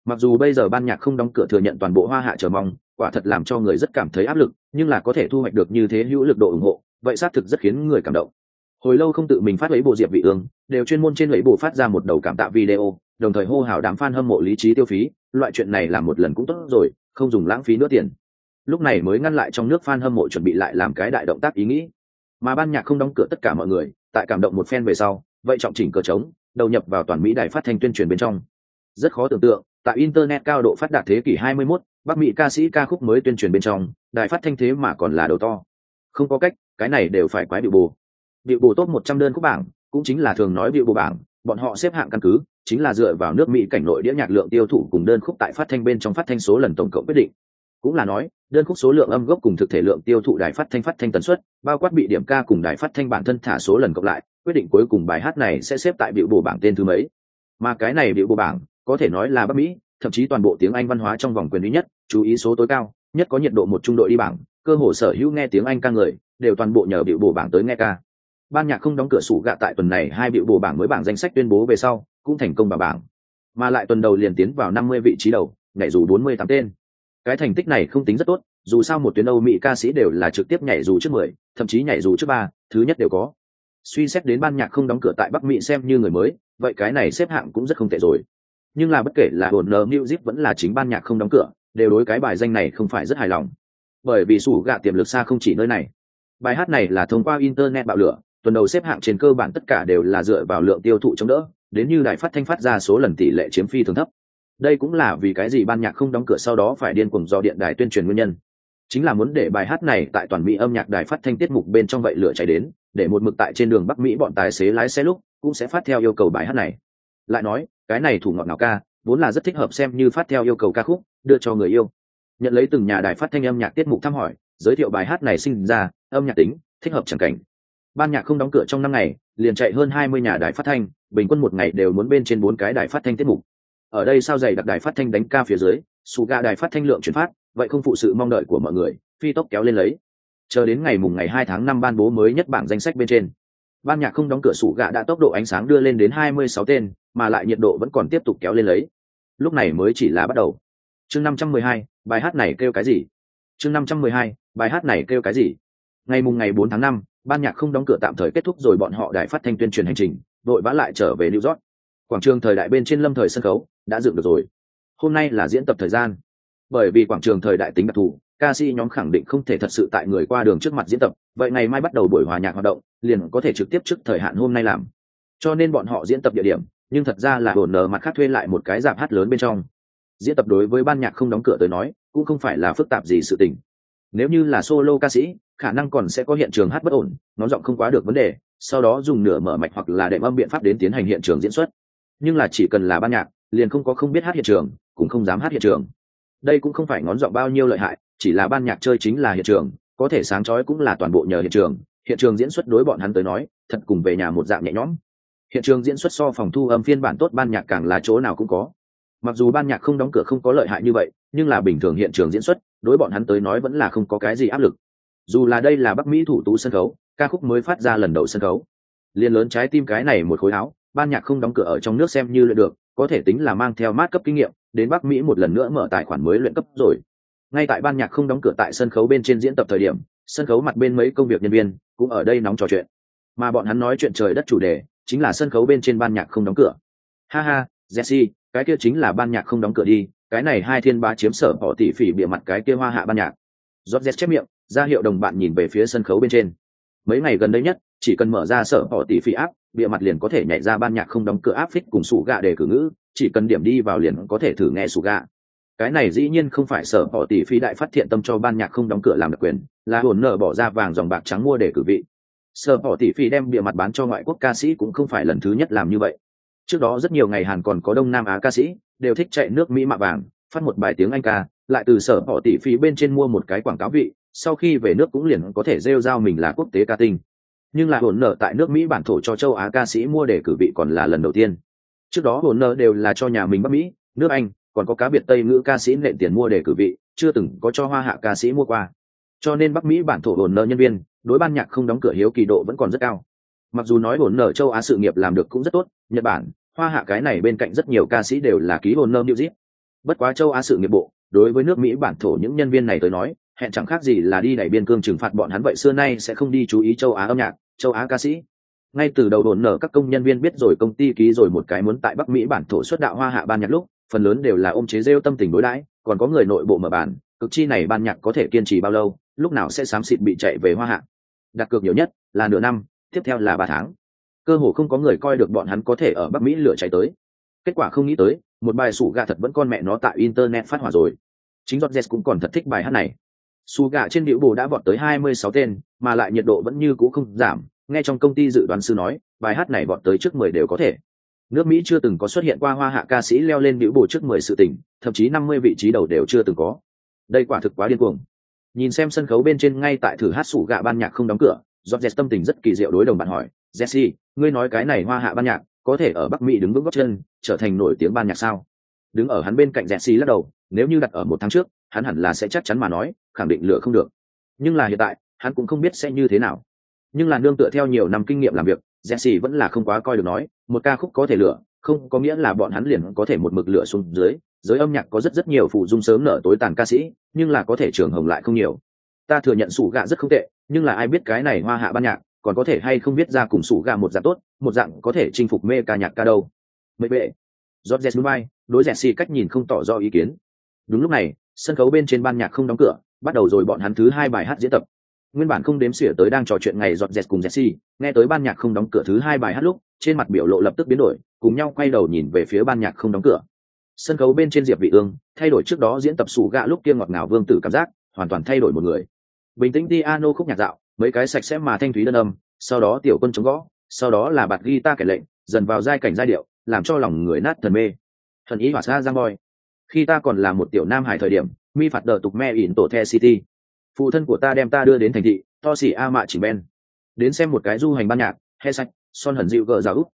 S1: Mặc dù bây giờ ban nhạc không đóng cửa thừa nhận toàn bộ hoa hạ chờ mong, quả thật làm cho người rất cảm thấy áp lực, nhưng là có thể thu hoạch được như thế hữu lực độ ủng hộ, vậy xác thực rất khiến người cảm động hồi lâu không tự mình phát lấy bộ diệp vị ương đều chuyên môn trên lấy bộ phát ra một đầu cảm tạ video đồng thời hô hào đám fan hâm mộ lý trí tiêu phí loại chuyện này làm một lần cũng tốt rồi không dùng lãng phí nữa tiền. Lúc này mới ngăn lại trong nước fan hâm mộ chuẩn bị lại làm cái đại động tác ý nghĩ. Mà ban nhạc không đóng cửa tất cả mọi người tại cảm động một phen về sau vậy trọng chỉnh cờ trống đầu nhập vào toàn mỹ đài phát thanh tuyên truyền bên trong. Rất khó tưởng tượng tại internet cao độ phát đạt thế kỷ 21, bắc mỹ ca sĩ ca khúc mới tuyên truyền bên trong đài phát thanh thế mà còn là đầu to. Không có cách cái này đều phải quái bị bù bị bù tốt một trăm đơn khúc bảng, cũng chính là thường nói bị bù bảng, bọn họ xếp hạng căn cứ, chính là dựa vào nước mỹ cảnh nội đĩa nhạc lượng tiêu thụ cùng đơn khúc tại phát thanh bên trong phát thanh số lần tổng cộng quyết định. Cũng là nói, đơn khúc số lượng âm gốc cùng thực thể lượng tiêu thụ đài phát thanh phát thanh tần suất, bao quát bị điểm ca cùng đài phát thanh bản thân thả số lần cộng lại, quyết định cuối cùng bài hát này sẽ xếp tại biểu bổ bảng tên thứ mấy. Mà cái này biểu bổ bảng, có thể nói là bắc mỹ, thậm chí toàn bộ tiếng anh văn hóa trong vòng quyền duy nhất, chú ý số tối cao, nhất có nhiệt độ một trung đội đi bảng, cơ hồ sở hữu nghe tiếng anh ca người, đều toàn bộ nhờ biểu bổ bảng tới nghe ca ban nhạc không đóng cửa sủ gạ tại tuần này hai biểu bổ bảng mới bảng danh sách tuyên bố về sau, cũng thành công vào bảng. Mà lại tuần đầu liền tiến vào năm mươi vị trí đầu, nhảy dù bốn mươi tám tên. Cái thành tích này không tính rất tốt, dù sao một tuyến âu mỹ ca sĩ đều là trực tiếp nhảy dù trước mười, thậm chí nhảy dù trước ba, thứ nhất đều có. Suy xét đến ban nhạc không đóng cửa tại bắc mỹ xem như người mới, vậy cái này xếp hạng cũng rất không tệ rồi. Nhưng là bất kể là hồn nờ music vẫn là chính ban nhạc không đóng cửa, đều đối cái bài danh này không phải rất hài lòng. Bởi vì sủ gạ tiềm lực xa không chỉ nơi này. Bài hát này là thông qua internet bạo lửa tuần đầu xếp hạng trên cơ bản tất cả đều là dựa vào lượng tiêu thụ chống đỡ, đến như đài phát thanh phát ra số lần tỷ lệ chiếm phi thường thấp. Đây cũng là vì cái gì ban nhạc không đóng cửa sau đó phải điên cuồng do điện đài tuyên truyền nguyên nhân. Chính là muốn để bài hát này tại toàn mỹ âm nhạc đài phát thanh tiết mục bên trong vậy lửa cháy đến, để một mực tại trên đường bắc mỹ bọn tài xế lái xe lúc cũng sẽ phát theo yêu cầu bài hát này. Lại nói, cái này thủ ngọt nào ca, vốn là rất thích hợp xem như phát theo yêu cầu ca khúc, đưa cho người yêu. Nhận lấy từng nhà đài phát thanh âm nhạc tiết mục thăm hỏi, giới thiệu bài hát này sinh ra, âm nhạc tính, thích hợp chẳng cảnh ban nhạc không đóng cửa trong năm ngày, liền chạy hơn hai mươi nhà đài phát thanh, bình quân một ngày đều muốn bên trên bốn cái đài phát thanh tiết mục. Ở đây sao dày đặc đài phát thanh đánh ca phía dưới sụ ga đài phát thanh lượng chuyển phát, vậy không phụ sự mong đợi của mọi người, phi tốc kéo lên lấy. Chờ đến ngày mùng ngày hai tháng năm ban bố mới nhất bảng danh sách bên trên. Ban nhạc không đóng cửa sủ gạ đã tốc độ ánh sáng đưa lên đến hai mươi sáu tên, mà lại nhiệt độ vẫn còn tiếp tục kéo lên lấy. Lúc này mới chỉ là bắt đầu. Chương năm trăm mười hai, bài hát này kêu cái gì? Chương năm trăm mười hai, bài hát này kêu cái gì? Ngày mùng ngày bốn tháng năm ban nhạc không đóng cửa tạm thời kết thúc rồi bọn họ đài phát thanh tuyên truyền hành trình, đội vã lại trở về new york. Quảng trường thời đại bên trên lâm thời sân khấu đã dựng được rồi. Hôm nay là diễn tập thời gian. Bởi vì quảng trường thời đại tính đặc thù, ca sĩ nhóm khẳng định không thể thật sự tại người qua đường trước mặt diễn tập, vậy ngày mai bắt đầu buổi hòa nhạc hoạt động, liền có thể trực tiếp trước thời hạn hôm nay làm. Cho nên bọn họ diễn tập địa điểm, nhưng thật ra là ổn nở mặt khác thuê lại một cái dạp hát lớn bên trong. Diễn tập đối với ban nhạc không đóng cửa tới nói, cũng không phải là phức tạp gì sự tình nếu như là solo ca sĩ, khả năng còn sẽ có hiện trường hát bất ổn, nó giọng không quá được vấn đề, sau đó dùng nửa mở mạch hoặc là đệm âm biện pháp đến tiến hành hiện trường diễn xuất. Nhưng là chỉ cần là ban nhạc, liền không có không biết hát hiện trường, cũng không dám hát hiện trường. Đây cũng không phải ngón giọng bao nhiêu lợi hại, chỉ là ban nhạc chơi chính là hiện trường, có thể sáng chói cũng là toàn bộ nhờ hiện trường. Hiện trường diễn xuất đối bọn hắn tới nói, thật cùng về nhà một dạng nhẹ nhõm. Hiện trường diễn xuất so phòng thu âm phiên bản tốt ban nhạc càng là chỗ nào cũng có. Mặc dù ban nhạc không đóng cửa không có lợi hại như vậy nhưng là bình thường hiện trường diễn xuất, đối bọn hắn tới nói vẫn là không có cái gì áp lực. Dù là đây là bắc mỹ thủ tú sân khấu, ca khúc mới phát ra lần đầu sân khấu. Liên lớn trái tim cái này một khối áo, ban nhạc không đóng cửa ở trong nước xem như luyện được, có thể tính là mang theo mát cấp kinh nghiệm, đến bắc mỹ một lần nữa mở tài khoản mới luyện cấp rồi. Ngay tại ban nhạc không đóng cửa tại sân khấu bên trên diễn tập thời điểm, sân khấu mặt bên mấy công việc nhân viên cũng ở đây nóng trò chuyện. Mà bọn hắn nói chuyện trời đất chủ đề, chính là sân khấu bên trên ban nhạc không đóng cửa. Ha ha, jesse, cái kia chính là ban nhạc không đóng cửa đi cái này hai thiên ba chiếm sở họ tỷ phỉ bịa mặt cái kia hoa hạ ban nhạc. Rót rét chép miệng, ra hiệu đồng bạn nhìn về phía sân khấu bên trên. Mấy ngày gần đây nhất, chỉ cần mở ra sở họ tỷ phỉ áp bịa mặt liền có thể nhảy ra ban nhạc không đóng cửa áp phích cùng sủ gạ để cử ngữ, chỉ cần điểm đi vào liền có thể thử nghe sủ gạ cái này dĩ nhiên không phải sở họ tỷ phí đại phát thiện tâm cho ban nhạc không đóng cửa làm đặc quyền, là hồn nợ bỏ ra vàng dòng bạc trắng mua để cử vị. Sở họ tỷ phí đem bịa mặt bán cho ngoại quốc ca sĩ cũng không phải lần thứ nhất làm như vậy. Trước đó rất nhiều ngày hàn còn có đông nam á ca sĩ đều thích chạy nước mỹ mạ vàng, phát một bài tiếng anh ca, lại từ sở họ tỷ phí bên trên mua một cái quảng cáo vị, sau khi về nước cũng liền có thể rêu rao mình là quốc tế ca tinh. Nhưng là hồn nợ tại nước mỹ bản thổ cho châu á ca sĩ mua để cử vị còn là lần đầu tiên. Trước đó hồn nợ đều là cho nhà mình bắc mỹ, nước anh, còn có cá biệt tây ngữ ca sĩ nện tiền mua để cử vị, chưa từng có cho hoa hạ ca sĩ mua qua. Cho nên bắc mỹ bản thổ hồn nợ nhân viên, đối ban nhạc không đóng cửa hiếu kỳ độ vẫn còn rất cao. Mặc dù nói hồn nợ châu á sự nghiệp làm được cũng rất tốt, nhật bản hoa hạ cái này bên cạnh rất nhiều ca sĩ đều là ký hồn nợ new zip bất quá châu á sự nghiệp bộ, đối với nước mỹ bản thổ những nhân viên này tới nói, hẹn chẳng khác gì là đi đẩy biên cương trừng phạt bọn hắn vậy xưa nay sẽ không đi chú ý châu á âm nhạc, châu á ca sĩ. Ngay từ đầu đồn nở các công nhân viên biết rồi công ty ký rồi một cái muốn tại bắc mỹ bản thổ xuất đạo hoa hạ ban nhạc lúc, phần lớn đều là ôm chế rêu tâm tình đối đãi, còn có người nội bộ mở bản, cực chi này ban nhạc có thể kiên trì bao lâu, lúc nào sẽ xám xịt bị chạy về hoa hạ. Đặt cược nhiều nhất là nửa năm, tiếp theo là ba tháng cơ hồ không có người coi được bọn hắn có thể ở bắc mỹ lửa cháy tới. Kết quả không nghĩ tới, một bài sủ gà thật vẫn con mẹ nó tại internet phát hỏa rồi. Chính George cũng còn thật thích bài hát này. Su gà trên biểu bồ đã vọt tới 26 tên, mà lại nhiệt độ vẫn như cũ không giảm. Nghe trong công ty dự đoán sư nói, bài hát này vọt tới trước 10 đều có thể. Nước mỹ chưa từng có xuất hiện qua hoa hạ ca sĩ leo lên biểu bồ trước 10 sự tỉnh thậm chí 50 vị trí đầu đều chưa từng có. Đây quả thực quá điên cuồng. Nhìn xem sân khấu bên trên ngay tại thử hát sủ gạ ban nhạc không đóng cửa George tâm tình rất kỳ diệu đối đồng bạn hỏi jesse, ngươi nói cái này hoa hạ ban nhạc, có thể ở bắc mỹ đứng vững góc chân, trở thành nổi tiếng ban nhạc sao? Đứng ở hắn bên cạnh jesse lắc đầu, nếu như đặt ở một tháng trước, hắn hẳn là sẽ chắc chắn mà nói, khẳng định lựa không được. Nhưng là hiện tại, hắn cũng không biết sẽ như thế nào. Nhưng là nương tựa theo nhiều năm kinh nghiệm làm việc, jesse vẫn là không quá coi được nói, một ca khúc có thể lựa, không có nghĩa là bọn hắn liền có thể một mực lựa xuống dưới. Giới âm nhạc có rất rất nhiều phụ dung sớm nở tối tàn ca sĩ, nhưng là có thể trường hồng lại không nhiều. Ta thừa nhận sủ gạ rất không tệ, nhưng là ai biết cái này hoa hạ ban nhạc còn có thể hay không biết ra cùng sủ gà một dạng tốt một dạng có thể chinh phục mê ca nhạc ca đâu mấy bệ núi bay, đối dẹt si cách nhìn không tỏ rõ ý kiến. Đúng lúc này, sân khấu bên trên ban nhạc không đóng cửa, bắt đầu rồi bọn hắn thứ hai bài hát diễn tập. Nguyên bản không đếm xỉa tới đang trò chuyện ngày giọt dẹt cùng dẹt si, nghe tới ban nhạc không đóng cửa thứ hai bài hát lúc, trên mặt biểu lộ lập tức biến đổi, cùng nhau quay đầu nhìn về phía ban nhạc không đóng cửa. sân khấu bên trên diệp vị ương thay đổi trước đó diễn tập sủ gạ lúc kia ngọt ngào vương tử cảm giác hoàn toàn thay đổi một người bình tĩnh piano khúc nhạc dạo mấy cái sạch sẽ mà thanh thúy đơn âm, sau đó tiểu quân chống gõ, sau đó là bạt guitar kể lệnh, dần vào giai cảnh giai điệu, làm cho lòng người nát thần mê. Thần ý hỏa xa giang voi. Khi ta còn là một tiểu nam hải thời điểm, mi phạt đờ tục me ỉn tổ the city. Phụ thân của ta đem ta đưa đến thành thị, to xỉ a mạ chỉ ben đến xem một cái du hành ban nhạc, he sạch, son hẩn dịu gờ giáo úc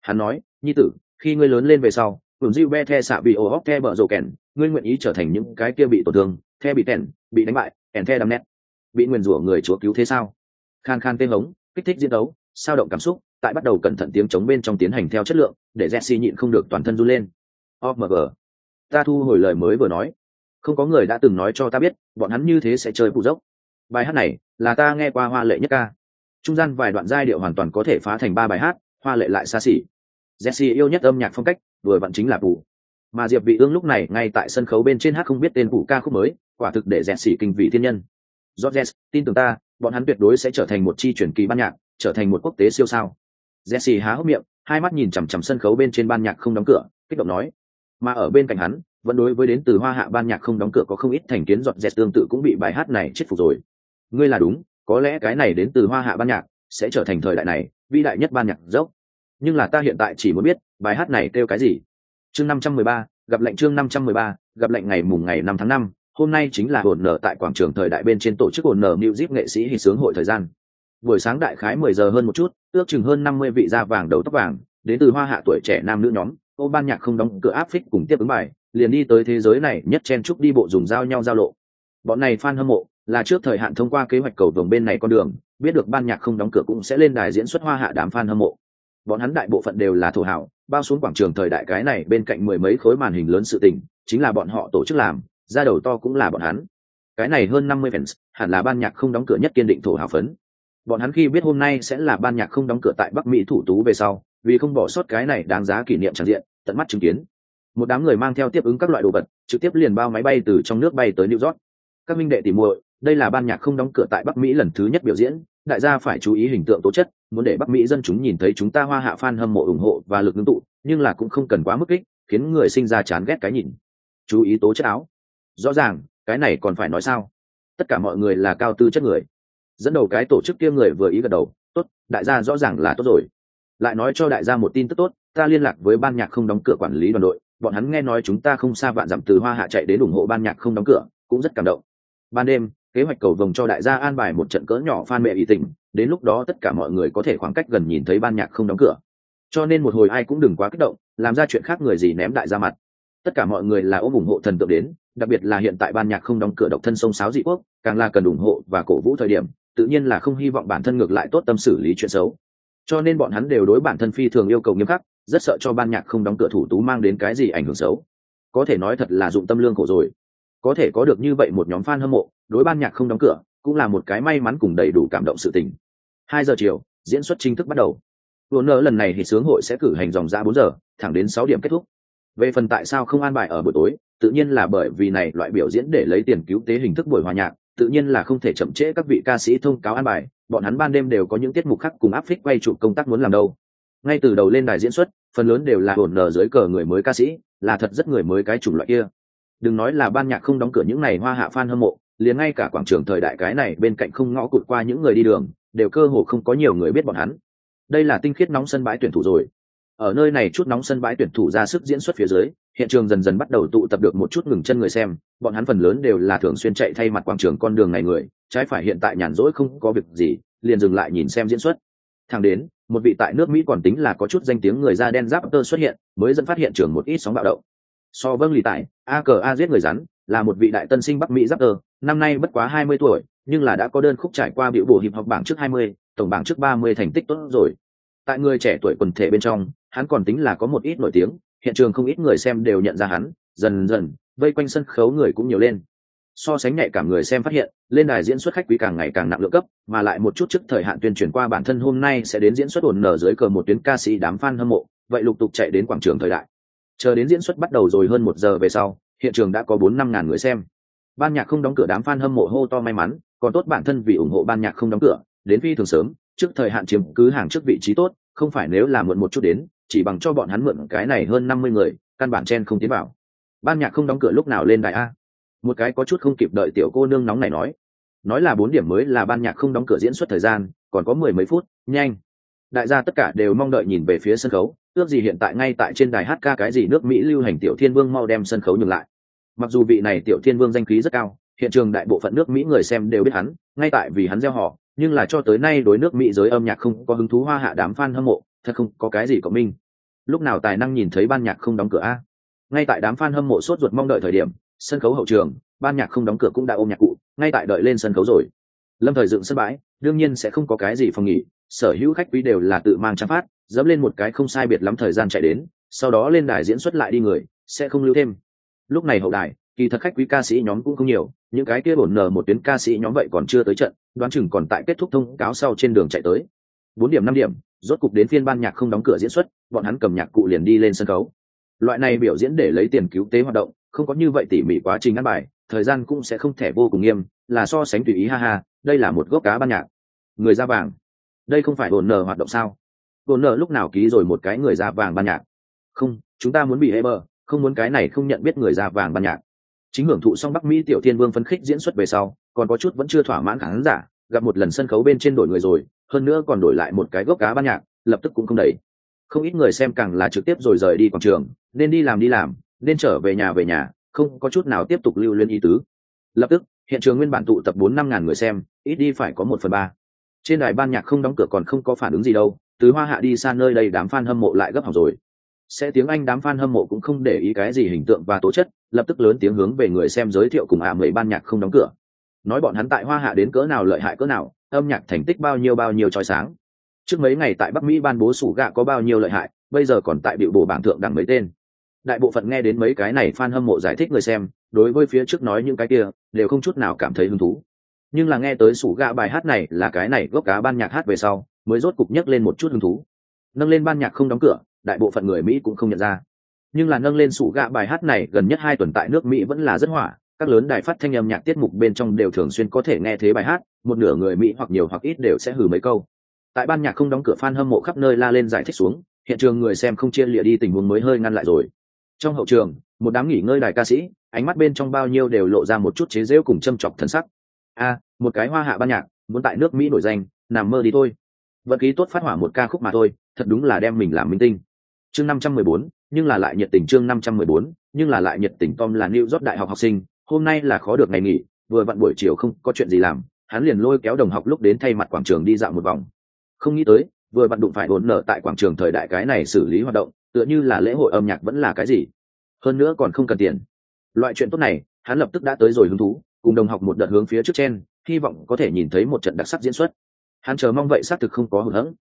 S1: hắn nói, nhi tử, khi ngươi lớn lên về sau hưởng dịu be the xạ bị ổ hóc the bở rổ kèn, ngươi nguyện ý trở thành những cái kia bị tổn thương, the bị tèn, bị đánh bại, kèn the đắm nét bị nguyền rủa người chúa cứu thế sao? Khan khan tên hống, kích thích diễn đấu, sao động cảm xúc, tại bắt đầu cẩn thận tiếng chống bên trong tiến hành theo chất lượng, để jesse nhịn không được toàn thân run lên. Omg ta thu hồi lời mới vừa nói. Không có người đã từng nói cho ta biết, bọn hắn như thế sẽ chơi phụ dốc. Bài hát này, là ta nghe qua hoa lệ nhất ca. Trung gian vài đoạn giai điệu hoàn toàn có thể phá thành ba bài hát, hoa lệ lại xa xỉ. Jesse yêu nhất âm nhạc phong cách, vừa vặn chính là phụ. Mà diệp vị ương lúc này ngay tại sân khấu bên trên hát không biết tên phụ ca khúc mới, quả thực để jesse kinh vị thiên nhân. Rodgers, tin tưởng ta, bọn hắn tuyệt đối sẽ trở thành một chi truyền kỳ ban nhạc, trở thành một quốc tế siêu sao. Jesse há hốc miệng, hai mắt nhìn chằm chằm sân khấu bên trên ban nhạc không đóng cửa, kích động nói. Mà ở bên cạnh hắn, vẫn đối với đến từ Hoa Hạ ban nhạc không đóng cửa có không ít thành kiến giọt dẹt tương tự cũng bị bài hát này chết phục rồi. Ngươi là đúng, có lẽ cái này đến từ Hoa Hạ ban nhạc sẽ trở thành thời đại này vĩ đại nhất ban nhạc dốc. Nhưng là ta hiện tại chỉ muốn biết, bài hát này kêu cái gì. Chương 513, gặp lệnh chương 513, gặp lệnh ngày mùng ngày 5 tháng 5, hôm nay chính là hồn nở tại quảng trường thời đại bên trên tổ chức hồn nở music nghệ sĩ hình sướng hội thời gian. Buổi sáng đại khái mười giờ hơn một chút, ước chừng hơn năm mươi vị da vàng đầu tóc vàng, đến từ hoa hạ tuổi trẻ nam nữ nhóm, ô ban nhạc không đóng cửa áp phích cùng tiếp ứng bài, liền đi tới thế giới này, nhất chen chúc đi bộ dùng dao nhau giao lộ. Bọn này fan hâm mộ, là trước thời hạn thông qua kế hoạch cầu vồng bên này con đường, biết được ban nhạc không đóng cửa cũng sẽ lên đài diễn xuất hoa hạ đám fan hâm mộ. Bọn hắn đại bộ phận đều là thổ hảo bao xuống quảng trường thời đại cái này bên cạnh mười mấy khối màn hình lớn sự tình, chính là bọn họ tổ chức làm ra đầu to cũng là bọn hắn. Cái này hơn năm mươi fans, hẳn là ban nhạc không đóng cửa nhất kiên định thổ hào phấn. Bọn hắn khi biết hôm nay sẽ là ban nhạc không đóng cửa tại bắc mỹ thủ tú về sau, vì không bỏ sót cái này đáng giá kỷ niệm tràn diện, tận mắt chứng kiến. Một đám người mang theo tiếp ứng các loại đồ vật, trực tiếp liền bao máy bay từ trong nước bay tới new york. Các minh đệ tìm muội, đây là ban nhạc không đóng cửa tại bắc mỹ lần thứ nhất biểu diễn, đại gia phải chú ý hình tượng tố chất, muốn để bắc mỹ dân chúng nhìn thấy chúng ta hoa hạ fan hâm mộ ủng hộ và lực ngưng tụ, nhưng là cũng không cần quá mức kích, khiến người sinh ra chán ghét cái nhìn. Chú ý tố chất áo rõ ràng, cái này còn phải nói sao? Tất cả mọi người là cao tư chất người. Dẫn đầu cái tổ chức kia người vừa ý gật đầu, tốt, đại gia rõ ràng là tốt rồi. Lại nói cho đại gia một tin tức tốt, ta liên lạc với ban nhạc không đóng cửa quản lý đoàn đội, bọn hắn nghe nói chúng ta không xa vạn dặm từ hoa hạ chạy đến ủng hộ ban nhạc không đóng cửa, cũng rất cảm động. Ban đêm, kế hoạch cầu vồng cho đại gia an bài một trận cỡ nhỏ phan mẹ ý tình, đến lúc đó tất cả mọi người có thể khoảng cách gần nhìn thấy ban nhạc không đóng cửa. Cho nên một hồi ai cũng đừng quá kích động, làm ra chuyện khác người gì ném đại ra mặt. Tất cả mọi người là ôm ủng hộ thần tượng đến đặc biệt là hiện tại ban nhạc không đóng cửa độc thân sông sáo dị quốc, càng là cần ủng hộ và cổ vũ thời điểm, tự nhiên là không hy vọng bản thân ngược lại tốt tâm xử lý chuyện xấu. Cho nên bọn hắn đều đối bản thân phi thường yêu cầu nghiêm khắc, rất sợ cho ban nhạc không đóng cửa thủ tú mang đến cái gì ảnh hưởng xấu. Có thể nói thật là dụng tâm lương khổ rồi. Có thể có được như vậy một nhóm fan hâm mộ, đối ban nhạc không đóng cửa, cũng là một cái may mắn cùng đầy đủ cảm động sự tình. Hai giờ chiều, diễn xuất chính thức bắt đầu. Vua nợ lần này thì sướng hội sẽ cử hành dòng ra bốn giờ, thẳng đến sáu điểm kết thúc về phần tại sao không an bài ở buổi tối, tự nhiên là bởi vì này loại biểu diễn để lấy tiền cứu tế hình thức buổi hòa nhạc, tự nhiên là không thể chậm trễ các vị ca sĩ thông cáo an bài, bọn hắn ban đêm đều có những tiết mục khác cùng áp phích quay chụp công tác muốn làm đâu. Ngay từ đầu lên đài diễn xuất, phần lớn đều là hồn nở dưới cờ người mới ca sĩ, là thật rất người mới cái chủng loại kia. Đừng nói là ban nhạc không đóng cửa những này hoa hạ fan hâm mộ, liền ngay cả quảng trường thời đại cái này bên cạnh không ngõ cụt qua những người đi đường, đều cơ hồ không có nhiều người biết bọn hắn. Đây là tinh khiết nóng sân bãi tuyển thủ rồi ở nơi này chút nóng sân bãi tuyển thủ ra sức diễn xuất phía dưới, hiện trường dần dần bắt đầu tụ tập được một chút ngừng chân người xem, bọn hắn phần lớn đều là thường xuyên chạy thay mặt quảng trường con đường này người, trái phải hiện tại nhàn rỗi không có việc gì, liền dừng lại nhìn xem diễn xuất. Thẳng đến, một vị tại nước mỹ còn tính là có chút danh tiếng người da đen giáp tơ xuất hiện, mới dẫn phát hiện trường một ít sóng bạo động. So vâng lì tại, a cờ a giết người rắn, là một vị đại tân sinh bắc mỹ giáp tơ, năm nay bất quá hai mươi tuổi, nhưng là đã có đơn khúc trải qua biểu bổ hiệp học bảng trước hai mươi, tổng bảng trước ba mươi thành tích tốt rồi. Tại người trẻ tuổi quần thể bên trong hắn còn tính là có một ít nổi tiếng, hiện trường không ít người xem đều nhận ra hắn, dần dần, vây quanh sân khấu người cũng nhiều lên. So sánh nhạy cảm người xem phát hiện, lên đài diễn xuất khách quý càng ngày càng nặng lượng cấp, mà lại một chút trước thời hạn tuyên truyền qua bản thân hôm nay sẽ đến diễn xuất ổn nở dưới cờ một tuyến ca sĩ đám fan hâm mộ, vậy lục tục chạy đến quảng trường thời đại. Chờ đến diễn xuất bắt đầu rồi hơn một giờ về sau, hiện trường đã có bốn năm ngàn người xem. Ban nhạc không đóng cửa đám fan hâm mộ hô to may mắn, còn tốt bản thân vì ủng hộ ban nhạc không đóng cửa, đến phi thường sớm, trước thời hạn chiếm cứ hàng trước vị trí tốt, không phải nếu là muộn một chút đến chỉ bằng cho bọn hắn mượn cái này hơn năm mươi người, căn bản chen không tiến vào. Ban nhạc không đóng cửa lúc nào lên đại a. Một cái có chút không kịp đợi tiểu cô nương nóng này nói. Nói là bốn điểm mới là ban nhạc không đóng cửa diễn xuất thời gian, còn có mười mấy phút, nhanh. Đại gia tất cả đều mong đợi nhìn về phía sân khấu, ước gì hiện tại ngay tại trên đài hát ca cái gì nước mỹ lưu hành tiểu thiên vương mau đem sân khấu nhường lại. Mặc dù vị này tiểu thiên vương danh khí rất cao, hiện trường đại bộ phận nước mỹ người xem đều biết hắn, ngay tại vì hắn gieo họ, nhưng là cho tới nay đối nước mỹ giới âm nhạc không có hứng thú hoa hạ đám fan hâm mộ thật không, có cái gì của mình. Lúc nào tài năng nhìn thấy ban nhạc không đóng cửa a? Ngay tại đám fan hâm mộ sốt ruột mong đợi thời điểm, sân khấu hậu trường, ban nhạc không đóng cửa cũng đã ôm nhạc cụ, ngay tại đợi lên sân khấu rồi. Lâm thời dựng sân bãi, đương nhiên sẽ không có cái gì phòng nghỉ, sở hữu khách quý đều là tự mang trang phát, dẫm lên một cái không sai biệt lắm thời gian chạy đến, sau đó lên đài diễn xuất lại đi người, sẽ không lưu thêm. Lúc này hậu đài, kỳ thật khách quý ca sĩ nhóm cũng không nhiều, những cái kia bổn nở một tuyến ca sĩ nhóm vậy còn chưa tới trận, đoán chừng còn tại kết thúc thông cáo sau trên đường chạy tới. Bốn điểm, năm điểm rốt cục đến phiên ban nhạc không đóng cửa diễn xuất, bọn hắn cầm nhạc cụ liền đi lên sân khấu. Loại này biểu diễn để lấy tiền cứu tế hoạt động, không có như vậy tỉ mỉ quá trình ăn bài, thời gian cũng sẽ không thể vô cùng nghiêm, là so sánh tùy ý, ha ha, đây là một gốc cá ban nhạc. Người da vàng. Đây không phải bổn nở hoạt động sao? Bổn nở lúc nào ký rồi một cái người da vàng ban nhạc? Không, chúng ta muốn bị hệ bờ không muốn cái này không nhận biết người da vàng ban nhạc. Chính hưởng thụ xong bắc mỹ tiểu thiên vương phân khích diễn xuất về sau, còn có chút vẫn chưa thỏa mãn khán giả gặp một lần sân khấu bên trên đổi người rồi, hơn nữa còn đổi lại một cái gốc cá ban nhạc, lập tức cũng không đẩy. không ít người xem càng là trực tiếp rồi rời đi quảng trường, nên đi làm đi làm, nên trở về nhà về nhà, không có chút nào tiếp tục lưu luyến ý tứ. Lập tức, hiện trường nguyên bản tụ tập bốn năm ngàn người xem, ít đi phải có một phần ba. Trên đài ban nhạc không đóng cửa còn không có phản ứng gì đâu tứ hoa hạ đi xa nơi đây đám f a n hâm mộ lại gấp học rồi. Sẽ tiếng anh đám f a n hâm mộ cũng không để ý cái gì hình tượng và tố chất, lập tức lớn tiếng hướng về người xem giới thiệu cùng ả mười ban nhạc không đóng cửa nói bọn hắn tại hoa hạ đến cỡ nào lợi hại cỡ nào, âm nhạc thành tích bao nhiêu bao nhiêu trói sáng. Trước mấy ngày tại bắc mỹ ban bố sủ gạ có bao nhiêu lợi hại, bây giờ còn tại biểu bổ bảng thượng đẳng mấy tên. Đại bộ phận nghe đến mấy cái này f a n hâm mộ giải thích người xem, đối với phía trước nói những cái kia, đều không chút nào cảm thấy hứng thú. Nhưng là nghe tới sủ gạ bài hát này là cái này gốc cá ban nhạc hát về sau, mới rốt cục nhấc lên một chút hứng thú. Nâng lên ban nhạc không đóng cửa, đại bộ phận người mỹ cũng không nhận ra. Nhưng là nâng lên sủ gạ bài hát này gần nhất hai tuần tại nước mỹ vẫn là rất hỏa các lớn đài phát thanh âm nhạc tiết mục bên trong đều thường xuyên có thể nghe thấy bài hát, một nửa người mỹ hoặc nhiều hoặc ít đều sẽ hử mấy câu. Tại ban nhạc không đóng cửa fan hâm mộ khắp nơi la lên giải thích xuống, hiện trường người xem không chia lịa đi tình huống mới hơi ngăn lại rồi. Trong hậu trường, một đám nghỉ ngơi đài ca sĩ, ánh mắt bên trong bao nhiêu đều lộ ra một chút chế rễu cùng châm chọc thân sắc. A, một cái hoa hạ ban nhạc, muốn tại nước mỹ nổi danh, nằm mơ đi thôi. Vật ký tốt phát hỏa một ca khúc mà thôi, thật đúng là đem mình làm minh tinh. Chương năm trăm mười bốn, nhưng là lại nhiệt tình chương năm trăm mười bốn, nhưng là lại nhiệt tình tom là new york đại học học sinh hôm nay là khó được ngày nghỉ, vừa vặn buổi chiều không có chuyện gì làm, hắn liền lôi kéo đồng học lúc đến thay mặt quảng trường đi dạo một vòng. Không nghĩ tới, vừa vặn đụng phải hỗn nở tại quảng trường thời đại cái này xử lý hoạt động, tựa như là lễ hội âm nhạc vẫn là cái gì. Hơn nữa còn không cần tiền. Loại chuyện tốt này, hắn lập tức đã tới rồi hứng thú, cùng đồng học một đợt hướng phía trước trên hy vọng có thể nhìn thấy một trận đặc sắc diễn xuất. Hắn chờ mong vậy xác thực không có hưởng hẫng.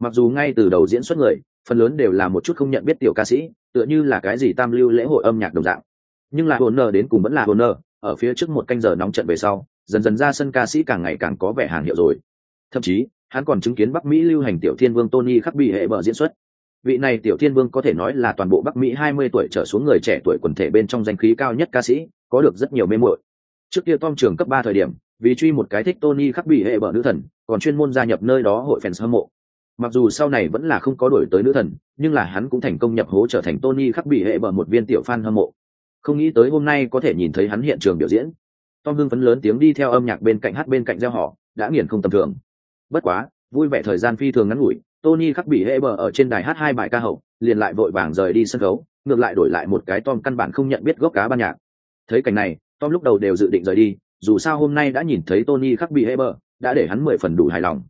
S1: Mặc dù ngay từ đầu diễn xuất người, phần lớn đều là một chút không nhận biết tiểu ca sĩ, tựa như là cái gì tam lưu lễ hội âm nhạc đồng dạng nhưng là hồn nờ đến cùng vẫn là hồn nờ ở phía trước một canh giờ nóng trận về sau, dần dần ra sân ca sĩ càng ngày càng có vẻ hàng hiệu rồi. Thậm chí, hắn còn chứng kiến bắc mỹ lưu hành tiểu thiên vương tony khắc bị hệ bờ diễn xuất. Vị này tiểu thiên vương có thể nói là toàn bộ bắc mỹ hai mươi tuổi trở xuống người trẻ tuổi quần thể bên trong danh khí cao nhất ca sĩ, có được rất nhiều mê muội. Trước kia tom trường cấp ba thời điểm, vì truy một cái thích tony khắc bị hệ bờ nữ thần, còn chuyên môn gia nhập nơi đó hội fans hâm mộ. Mặc dù sau này vẫn là không có đổi tới nữ thần, nhưng là hắn cũng thành công nhập hố trở thành tony khắc bị hệ bờ một viên tiểu fan hâm mộ không nghĩ tới hôm nay có thể nhìn thấy hắn hiện trường biểu diễn. Tom hưng phấn lớn tiếng đi theo âm nhạc bên cạnh hát bên cạnh gieo họ, đã nghiền không tầm thường. Bất quá, vui vẻ thời gian phi thường ngắn ngủi, tony khắc bị hễ bờ ở trên đài hát hai bài ca hậu, liền lại vội vàng rời đi sân khấu, ngược lại đổi lại một cái tom căn bản không nhận biết gốc cá ban nhạc. Thấy cảnh này, tom lúc đầu đều dự định rời đi, dù sao hôm nay đã nhìn thấy tony khắc bị hễ bờ, đã để hắn mười phần đủ hài lòng.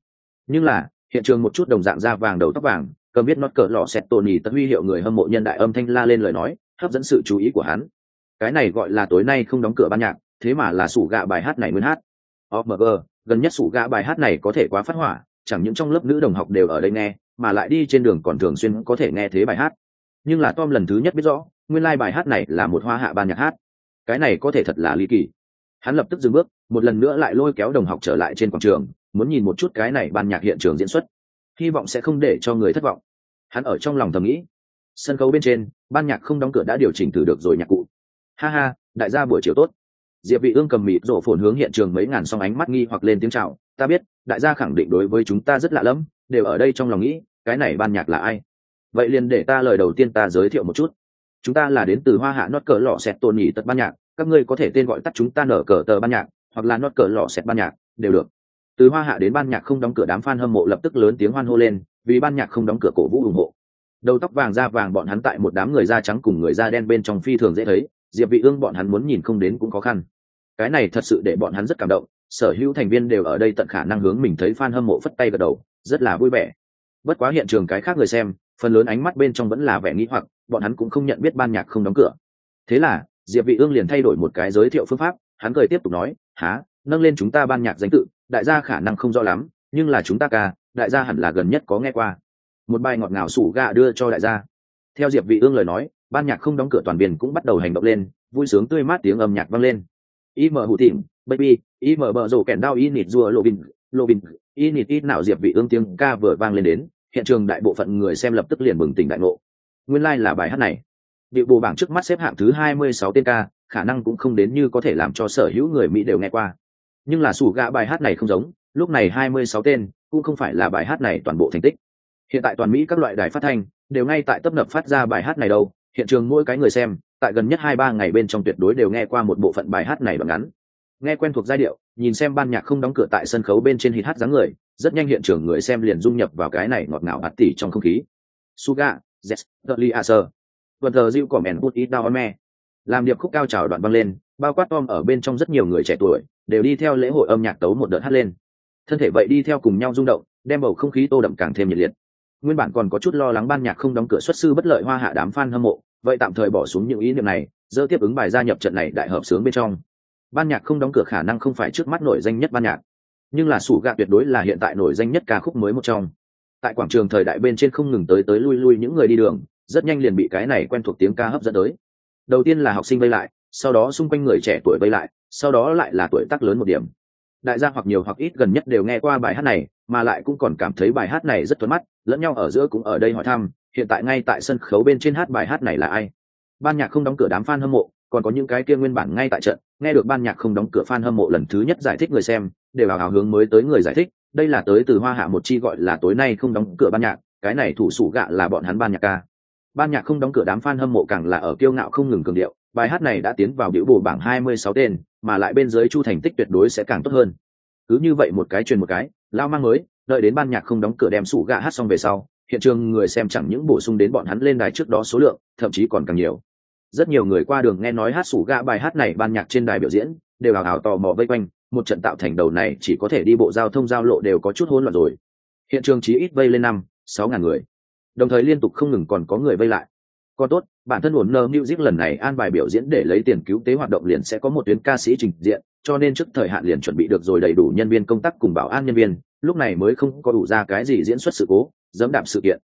S1: Nhưng là, hiện trường một chút đồng dạng da vàng đầu tóc vàng, cầm biết nót cờ lọ xẹt tony tật huy hiệu người hâm mộ nhân đại âm thanh la lên lời nói, hấp dẫn sự chú ý của hắn cái này gọi là tối nay không đóng cửa ban nhạc, thế mà là sủ gạ bài hát này nguyên hát. Omg gần nhất sủ gạ bài hát này có thể quá phát hỏa, chẳng những trong lớp nữ đồng học đều ở đây nghe, mà lại đi trên đường còn thường xuyên có thể nghe thế bài hát. Nhưng là tom lần thứ nhất biết rõ, nguyên lai、like、bài hát này là một hoa hạ ban nhạc hát. Cái này có thể thật là ly kỳ. Hắn lập tức dừng bước, một lần nữa lại lôi kéo đồng học trở lại trên quảng trường, muốn nhìn một chút cái này ban nhạc hiện trường diễn xuất. Hy vọng sẽ không để cho người thất vọng. Hắn ở trong lòng thầm nghĩ, sân khấu bên trên, ban nhạc không đóng cửa đã điều chỉnh từ được rồi nhạc cụ ha ha, đại gia buổi chiều tốt. Diệp vị ương cầm mịt rổ phồn hướng hiện trường mấy ngàn song ánh mắt nghi hoặc lên tiếng chào. Ta biết, đại gia khẳng định đối với chúng ta rất lạ lẫm, đều ở đây trong lòng nghĩ, cái này ban nhạc là ai? Vậy liền để ta lời đầu tiên ta giới thiệu một chút. Chúng ta là đến từ hoa hạ nót cờ lọ sẹt tôn nhỉ tật ban nhạc. Các ngươi có thể tên gọi tắt chúng ta nở cờ tờ ban nhạc, hoặc là nót cờ lọ Sẹt ban nhạc, đều được. Từ hoa hạ đến ban nhạc không đóng cửa đám fan hâm mộ lập tức lớn tiếng hoan hô lên, vì ban nhạc không đóng cửa cổ vũ ủng hộ. Đầu tóc vàng da vàng bọn hắn tại một đám người da trắng cùng người da đen bên trong phi thường dễ thấy diệp vị ương bọn hắn muốn nhìn không đến cũng khó khăn. Cái này thật sự để bọn hắn rất cảm động, sở hữu thành viên đều ở đây tận khả năng hướng mình thấy fan hâm mộ phất tay gật đầu, rất là vui vẻ. Bất quá hiện trường cái khác người xem, phần lớn ánh mắt bên trong vẫn là vẻ nghĩ hoặc, bọn hắn cũng không nhận biết ban nhạc không đóng cửa. Thế là, diệp vị ương liền thay đổi một cái giới thiệu phương pháp, hắn cười tiếp tục nói há nâng lên chúng ta ban nhạc danh tự, đại gia khả năng không rõ lắm, nhưng là chúng ta ca, đại gia hẳn là gần nhất có nghe qua. Một bài ngọt ngào sủ gà đưa cho đại gia. Theo diệp vị ương lời nói ban nhạc không đóng cửa toàn biển cũng bắt đầu hành động lên, vui sướng tươi mát tiếng âm nhạc vang lên. Im hụ tìm baby im bờ rổ kèn đau in nịt rùa lộ bình lộ bình in nịt ít nào diệp vị ương tiếng ca vừa vang lên đến, hiện trường đại bộ phận người xem lập tức liền bừng tỉnh đại ngộ. Nguyên lai like là bài hát này. Điệu bộ bảng trước mắt xếp hạng thứ 26 tên ca, khả năng cũng không đến như có thể làm cho sở hữu người mỹ đều nghe qua. Nhưng là sủ gạ bài hát này không giống, lúc này 26 tên, cũng không phải là bài hát này toàn bộ thành tích. Hiện tại toàn mỹ các loại đài phát thanh, đều ngay tại tấp nập phát ra bài hát này đâu hiện trường mỗi cái người xem, tại gần nhất hai ba ngày bên trong tuyệt đối đều nghe qua một bộ phận bài hát này đoạn ngắn. Nghe quen thuộc giai điệu, nhìn xem ban nhạc không đóng cửa tại sân khấu bên trên hít hát dáng người, rất nhanh hiện trường người xem liền dung nhập vào cái này ngọt ngào hạt tỉ trong không khí. Suga zes the li aser tuần thờ diệu cỏ mèn put ít down me. Làm điệp khúc cao trào đoạn băng lên, bao quát tom ở bên trong rất nhiều người trẻ tuổi, đều đi theo lễ hội âm nhạc tấu một đợt hát lên. Thân thể vậy đi theo cùng nhau rung động, đem bầu không khí tô đậm càng thêm nhiệt liệt nguyên bản còn có chút lo lắng ban nhạc không đóng cửa xuất sư bất lợi hoa hạ đám fan hâm mộ, vậy tạm thời bỏ xuống những ý niệm này, dơ tiếp ứng bài gia nhập trận này đại hợp sướng bên trong. Ban nhạc không đóng cửa khả năng không phải trước mắt nổi danh nhất ban nhạc, nhưng là sủ gạ tuyệt đối là hiện tại nổi danh nhất ca khúc mới một trong. Tại quảng trường thời đại bên trên không ngừng tới tới lui lui những người đi đường, rất nhanh liền bị cái này quen thuộc tiếng ca hấp dẫn tới. Đầu tiên là học sinh vây lại, sau đó xung quanh người trẻ tuổi vây lại, sau đó lại là tuổi tác lớn một điểm. Đại gia hoặc nhiều hoặc ít gần nhất đều nghe qua bài hát này mà lại cũng còn cảm thấy bài hát này rất thuận mắt, lẫn nhau ở giữa cũng ở đây hỏi thăm, hiện tại ngay tại sân khấu bên trên hát bài hát này là ai? Ban nhạc không đóng cửa đám fan hâm mộ, còn có những cái kia nguyên bản ngay tại trận, nghe được ban nhạc không đóng cửa fan hâm mộ lần thứ nhất giải thích người xem, đều vào hào hướng mới tới người giải thích, đây là tới từ hoa hạ một chi gọi là tối nay không đóng cửa ban nhạc, cái này thủ sủ gạ là bọn hắn ban nhạc ca. Ban nhạc không đóng cửa đám fan hâm mộ càng là ở kiêu ngạo không ngừng cường điệu, bài hát này đã tiến vào biểu bổ bảng 26 tên, mà lại bên dưới chu thành tích tuyệt đối sẽ càng tốt hơn cứ như vậy một cái truyền một cái, lao mang mới, đợi đến ban nhạc không đóng cửa đem sủ gà hát xong về sau, hiện trường người xem chẳng những bổ sung đến bọn hắn lên đài trước đó số lượng, thậm chí còn càng nhiều. Rất nhiều người qua đường nghe nói hát sủ gà bài hát này ban nhạc trên đài biểu diễn, đều hào hào tò mò vây quanh, một trận tạo thành đầu này chỉ có thể đi bộ giao thông giao lộ đều có chút hỗn loạn rồi. Hiện trường chỉ ít vây lên năm, sáu ngàn người. Đồng thời liên tục không ngừng còn có người vây lại. Còn tốt bản thân ổn nơ music lần này an bài biểu diễn để lấy tiền cứu tế hoạt động liền sẽ có một tuyến ca sĩ trình diện, cho nên trước thời hạn liền chuẩn bị được rồi đầy đủ nhân viên công tác cùng bảo an nhân viên, lúc này mới không có đủ ra cái gì diễn xuất sự cố, dẫm đạp sự kiện.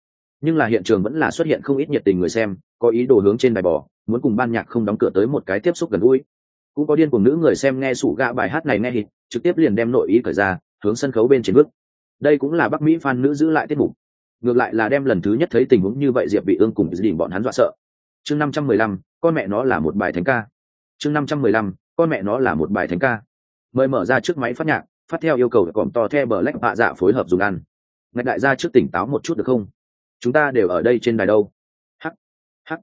S1: Nhưng là hiện trường vẫn là xuất hiện không ít nhiệt tình người xem, có ý đồ hướng trên đài bò, muốn cùng ban nhạc không đóng cửa tới một cái tiếp xúc gần gũi. Cũng có điên cùng nữ người xem nghe sủ gạ bài hát này nghe hít trực tiếp liền đem nội ý cởi ra, hướng sân khấu bên trên bước. Đây cũng là bắc mỹ fan nữ giữ lại tiết mục. Ngược lại là đem lần thứ nhất thấy tình huống như vậy diệp bị ương cùng đình bọn hắn dọa sợ chương năm trăm mười lăm, con mẹ nó là một bài thánh ca. Chương năm trăm mười lăm, con mẹ nó là một bài thánh ca. Mời mở ra trước máy phát nhạc, phát theo yêu cầu còm to the bờ lách bạ dạ phối hợp dùng ăn. Ngạch đại gia trước tỉnh táo một chút được không? Chúng ta đều ở đây trên đài đâu? Hắc hắc.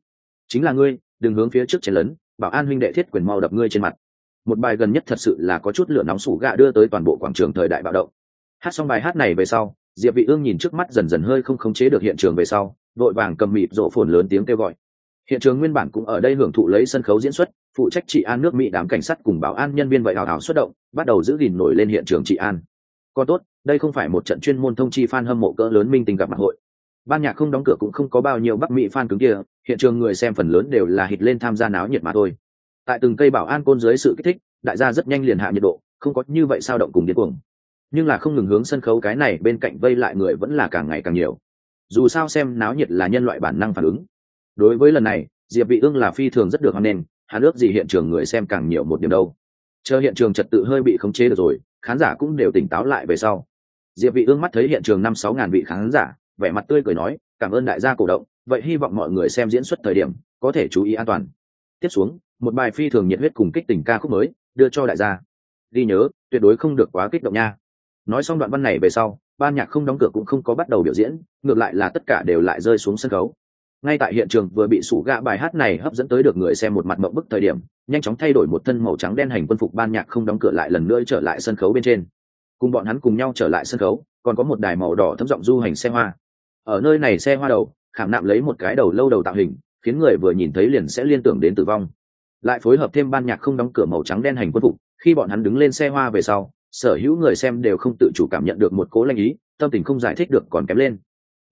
S1: Chính là ngươi, đừng hướng phía trước chén lớn bảo an huynh đệ thiết quyền mau đập ngươi trên mặt. Một bài gần nhất thật sự là có chút lửa nóng sủ gạ đưa tới toàn bộ quảng trường thời đại bạo động. Hát xong bài hát này về sau, diệp vị ương nhìn trước mắt dần dần hơi không khống chế được hiện trường về sau, vội vàng cầm mịt rộ phồn lớn tiếng kêu gọi hiện trường nguyên bản cũng ở đây hưởng thụ lấy sân khấu diễn xuất, phụ trách trị an nước mỹ đám cảnh sát cùng bảo an nhân viên vậy hào hào xuất động, bắt đầu giữ gìn nổi lên hiện trường trị an. Còn tốt, đây không phải một trận chuyên môn thông chi fan hâm mộ cỡ lớn minh tình gặp mặt hội. Ban nhạc không đóng cửa cũng không có bao nhiêu bắc mỹ fan cứng kia, hiện trường người xem phần lớn đều là hít lên tham gia náo nhiệt mà thôi. Tại từng cây bảo an côn dưới sự kích thích, đại gia rất nhanh liền hạ nhiệt độ, không có như vậy sao động cùng điên cuồng. Nhưng là không ngừng hướng sân khấu cái này bên cạnh vây lại người vẫn là càng ngày càng nhiều. Dù sao xem náo nhiệt là nhân loại bản năng phản ứng đối với lần này, diệp vị ương là phi thường rất được hoan nghênh, hắn ước gì hiện trường người xem càng nhiều một điểm đâu. Chờ hiện trường trật tự hơi bị khống chế được rồi, khán giả cũng đều tỉnh táo lại về sau. Diệp vị ương mắt thấy hiện trường năm sáu ngàn vị khán giả, vẻ mặt tươi cười nói, cảm ơn đại gia cổ động, vậy hy vọng mọi người xem diễn xuất thời điểm, có thể chú ý an toàn. Tiếp xuống, một bài phi thường nhiệt huyết cùng kích tình ca khúc mới, đưa cho đại gia. Ghi nhớ, tuyệt đối không được quá kích động nha. Nói xong đoạn văn này về sau, ban nhạc không đóng cửa cũng không có bắt đầu biểu diễn, ngược lại là tất cả đều lại rơi xuống sân khấu ngay tại hiện trường vừa bị sủ gạ bài hát này hấp dẫn tới được người xem một mặt mộng bức thời điểm, nhanh chóng thay đổi một thân màu trắng đen hành quân phục ban nhạc không đóng cửa lại lần nữa trở lại sân khấu bên trên. Cùng bọn hắn cùng nhau trở lại sân khấu, còn có một đài màu đỏ thấm giọng du hành xe hoa. Ở nơi này xe hoa đầu, khảm nạm lấy một cái đầu lâu đầu tạo hình, khiến người vừa nhìn thấy liền sẽ liên tưởng đến tử vong. Lại phối hợp thêm ban nhạc không đóng cửa màu trắng đen hành quân phục, khi bọn hắn đứng lên xe hoa về sau, sở hữu người xem đều không tự chủ cảm nhận được một cố lanh ý, tâm tình không giải thích được còn kém lên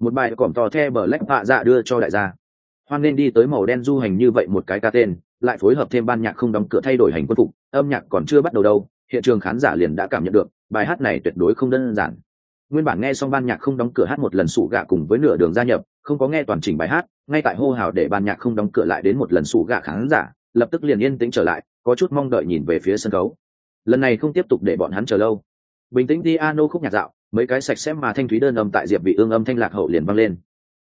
S1: một bài cỏm to the bờ lách hạ dạ đưa cho đại gia. Hoan nên đi tới màu đen du hành như vậy một cái ca tên, lại phối hợp thêm ban nhạc không đóng cửa thay đổi hành quân phục, âm nhạc còn chưa bắt đầu đâu, hiện trường khán giả liền đã cảm nhận được, bài hát này tuyệt đối không đơn giản. Nguyên bản nghe xong ban nhạc không đóng cửa hát một lần sụ gạ cùng với nửa đường gia nhập, không có nghe toàn chỉnh bài hát, ngay tại hô hào để ban nhạc không đóng cửa lại đến một lần sụ gạ khán giả, lập tức liền yên tĩnh trở lại, có chút mong đợi nhìn về phía sân khấu. Lần này không tiếp tục để bọn hắn chờ lâu. Bình tĩnh đi ano khúc nhạc dạo mấy cái sạch sẽ mà thanh thúy đơn âm tại diệp vị ương âm thanh lạc hậu liền vang lên.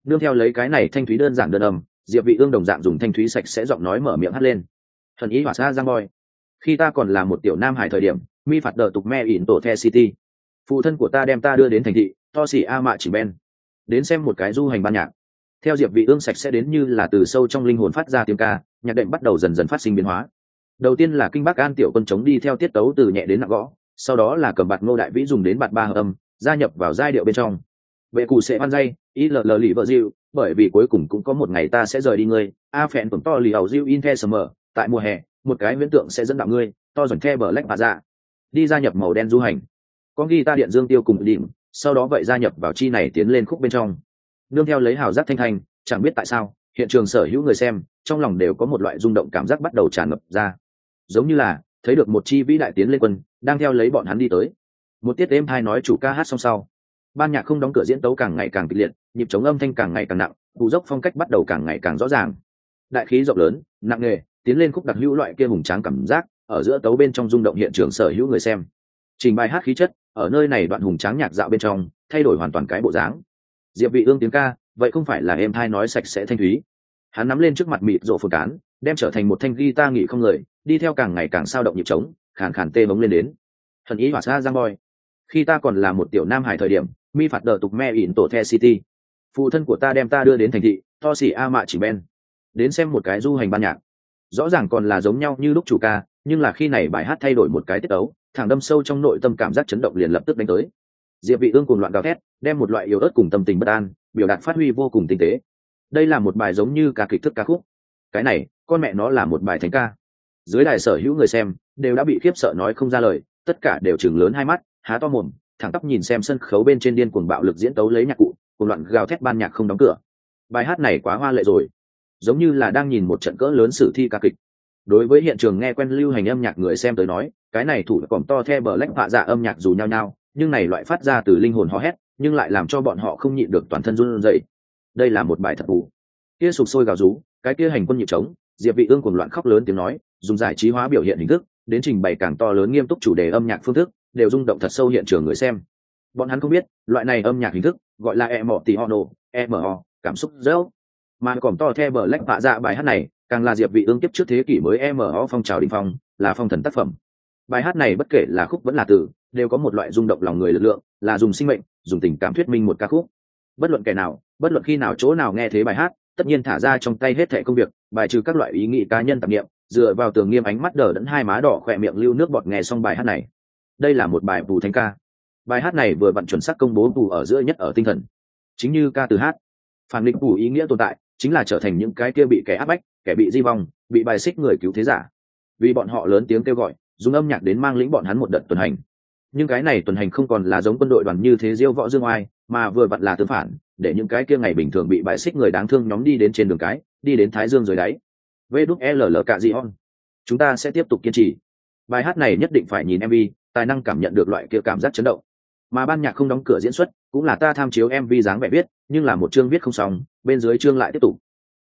S1: Đương theo lấy cái này thanh thúy đơn giản đơn âm, diệp vị ương đồng dạng dùng thanh thúy sạch sẽ giọng nói mở miệng hát lên. Thần ý hỏa xa giang boy khi ta còn là một tiểu nam hải thời điểm, mi phạt đờ tục me ỉn tổ the city. Phụ thân của ta đem ta đưa đến thành thị, to xỉ a mạ chỉ ben đến xem một cái du hành ban nhạc. Theo diệp vị ương sạch sẽ đến như là từ sâu trong linh hồn phát ra tiếng ca, nhạc đệm bắt đầu dần dần phát sinh biến hóa. Đầu tiên là kinh bắc an tiểu quân chống đi theo tiết tấu từ nhẹ đến nặng gõ, sau đó là cầm bạt ngô đại vĩ dùng đến bạt ba hợp âm gia nhập vào giai điệu bên trong. Vệ cụ sẽ ăn dây, ý lờ lờ lì vợ diệu bởi vì cuối cùng cũng có một ngày ta sẽ rời đi ngươi. A phèn tổng to lì hầu diệu in the summer, tại mùa hè, một cái viễn tượng sẽ dẫn đạo ngươi, to dần the bờ lách bà ra. Dạ. đi gia nhập màu đen du hành. Con ghi ta điện dương tiêu cùng đỉnh sau đó vậy gia nhập vào chi này tiến lên khúc bên trong. Nương theo lấy hào giác thanh thanh, chẳng biết tại sao, hiện trường sở hữu người xem, trong lòng đều có một loại rung động cảm giác bắt đầu tràn ngập ra. Giống như là, thấy được một chi vĩ đại tiến lên quân, đang theo lấy bọn hắn đi tới một tiết êm hai nói chủ ca hát xong sau. Ban nhạc không đóng cửa diễn tấu càng ngày càng kịch liệt, nhịp chống âm thanh càng ngày càng nặng vụ dốc phong cách bắt đầu càng ngày càng rõ ràng. Đại khí rộng lớn, nặng nề tiến lên khúc đặc hữu loại kia hùng tráng cảm giác, ở giữa tấu bên trong rung động hiện trường sở hữu người xem. Trình bài hát khí chất, ở nơi này đoạn hùng tráng nhạc dạo bên trong, thay đổi hoàn toàn cái bộ dáng. Diệp vị ương tiếng ca, vậy không phải là em thai nói sạch sẽ thanh thúy. Hắn nắm lên trước mặt mịt rộ phồn cán, đem trở thành một thanh guitar nghỉ không lời đi theo càng ngày càng sao động nhịp trống, khàn khàn tê bóng lên đến. Thần ý hỏa xa giang boy khi ta còn là một tiểu nam hải thời điểm, mi phạt đờ tục me ỉn tổ the city. Phụ thân của ta đem ta đưa đến thành thị, to xỉ a mạ chỉ ben đến xem một cái du hành ban nhạc. Rõ ràng còn là giống nhau như lúc chủ ca, nhưng là khi này bài hát thay đổi một cái tiết ấu thẳng đâm sâu trong nội tâm cảm giác chấn động liền lập tức đánh tới. Diệp vị ương cùng loạn gào thét, đem một loại yếu ớt cùng tâm tình bất an, biểu đạt phát huy vô cùng tinh tế. Đây là một bài giống như ca kịch thức ca khúc. Cái này, con mẹ nó là một bài thánh ca. Dưới đài sở hữu người xem, đều đã bị khiếp sợ nói không ra lời, tất cả đều chừng lớn hai mắt há to mồm, thẳng tắp nhìn xem sân khấu bên trên điên cuồng bạo lực diễn tấu lấy nhạc cụ cùng loạn gào thét ban nhạc không đóng cửa. Bài hát này quá hoa lệ rồi. Giống như là đang nhìn một trận cỡ lớn sử thi ca kịch. Đối với hiện trường nghe quen lưu hành âm nhạc người xem tới nói, cái này thủ cỏm to the bờ lách họa dạ âm nhạc dù nhau nhau nhưng này loại phát ra từ linh hồn hò hét, nhưng lại làm cho bọn họ không nhịn được toàn thân run rẩy. Đây là một bài thật ủ. kia sụp sôi gào rú, cái kia hành quân nhịp trống, diệp vị ương cuồng loạn khóc lớn tiếng nói, dùng giải trí hóa biểu hiện hình thức, đến trình bày càng to lớn nghiêm túc chủ đề âm nhạc phương thức đều rung động thật sâu hiện trường người xem. Bọn hắn không biết, loại này âm nhạc hình thức, gọi là e mọ tì ho nổ e mờ cảm xúc dẫu mà còn to the bờ lách bạ dạ bài hát này, càng là diệp vị ương tiếp trước thế kỷ mới e mờ phong trào đỉnh phong, là phong thần tác phẩm. Bài hát này bất kể là khúc vẫn là từ, đều có một loại rung động lòng người lực lượng, là dùng sinh mệnh, dùng tình cảm thuyết minh một ca khúc. Bất luận kẻ nào, bất luận khi nào chỗ nào nghe thấy bài hát, tất nhiên thả ra trong tay hết thẻ công việc, bài trừ các loại ý nghĩ cá nhân tạp nghiệm dựa vào tường nghiêm ánh mắt đờ đẫn hai má đỏ khỏe miệng lưu nước bọt nghe xong bài hát này đây là một bài bù thanh ca. Bài hát này vừa vặn chuẩn xác công bố bù ở giữa nhất ở tinh thần. Chính như ca từ hát. Phản định bù ý nghĩa tồn tại, chính là trở thành những cái kia bị kẻ áp bách, kẻ bị di vong, bị bài xích người cứu thế giả. Vì bọn họ lớn tiếng kêu gọi, dùng âm nhạc đến mang lĩnh bọn hắn một đợt tuần hành. Nhưng cái này tuần hành không còn là giống quân đội đoàn như thế diêu võ dương oai, mà vừa vặn là tương phản, để những cái kia ngày bình thường bị bài xích người đáng thương nhóm đi đến trên đường cái, đi đến thái dương dưới đáy. Vê đúc L cạ dị on chúng ta sẽ tiếp tục kiên trì. Bài hát này nhất định phải nhìn mv tài năng cảm nhận được loại kia cảm giác chấn động. Mà ban nhạc không đóng cửa diễn xuất, cũng là ta tham chiếu mv dáng vẻ viết, nhưng là một chương viết không xong, bên dưới chương lại tiếp tục.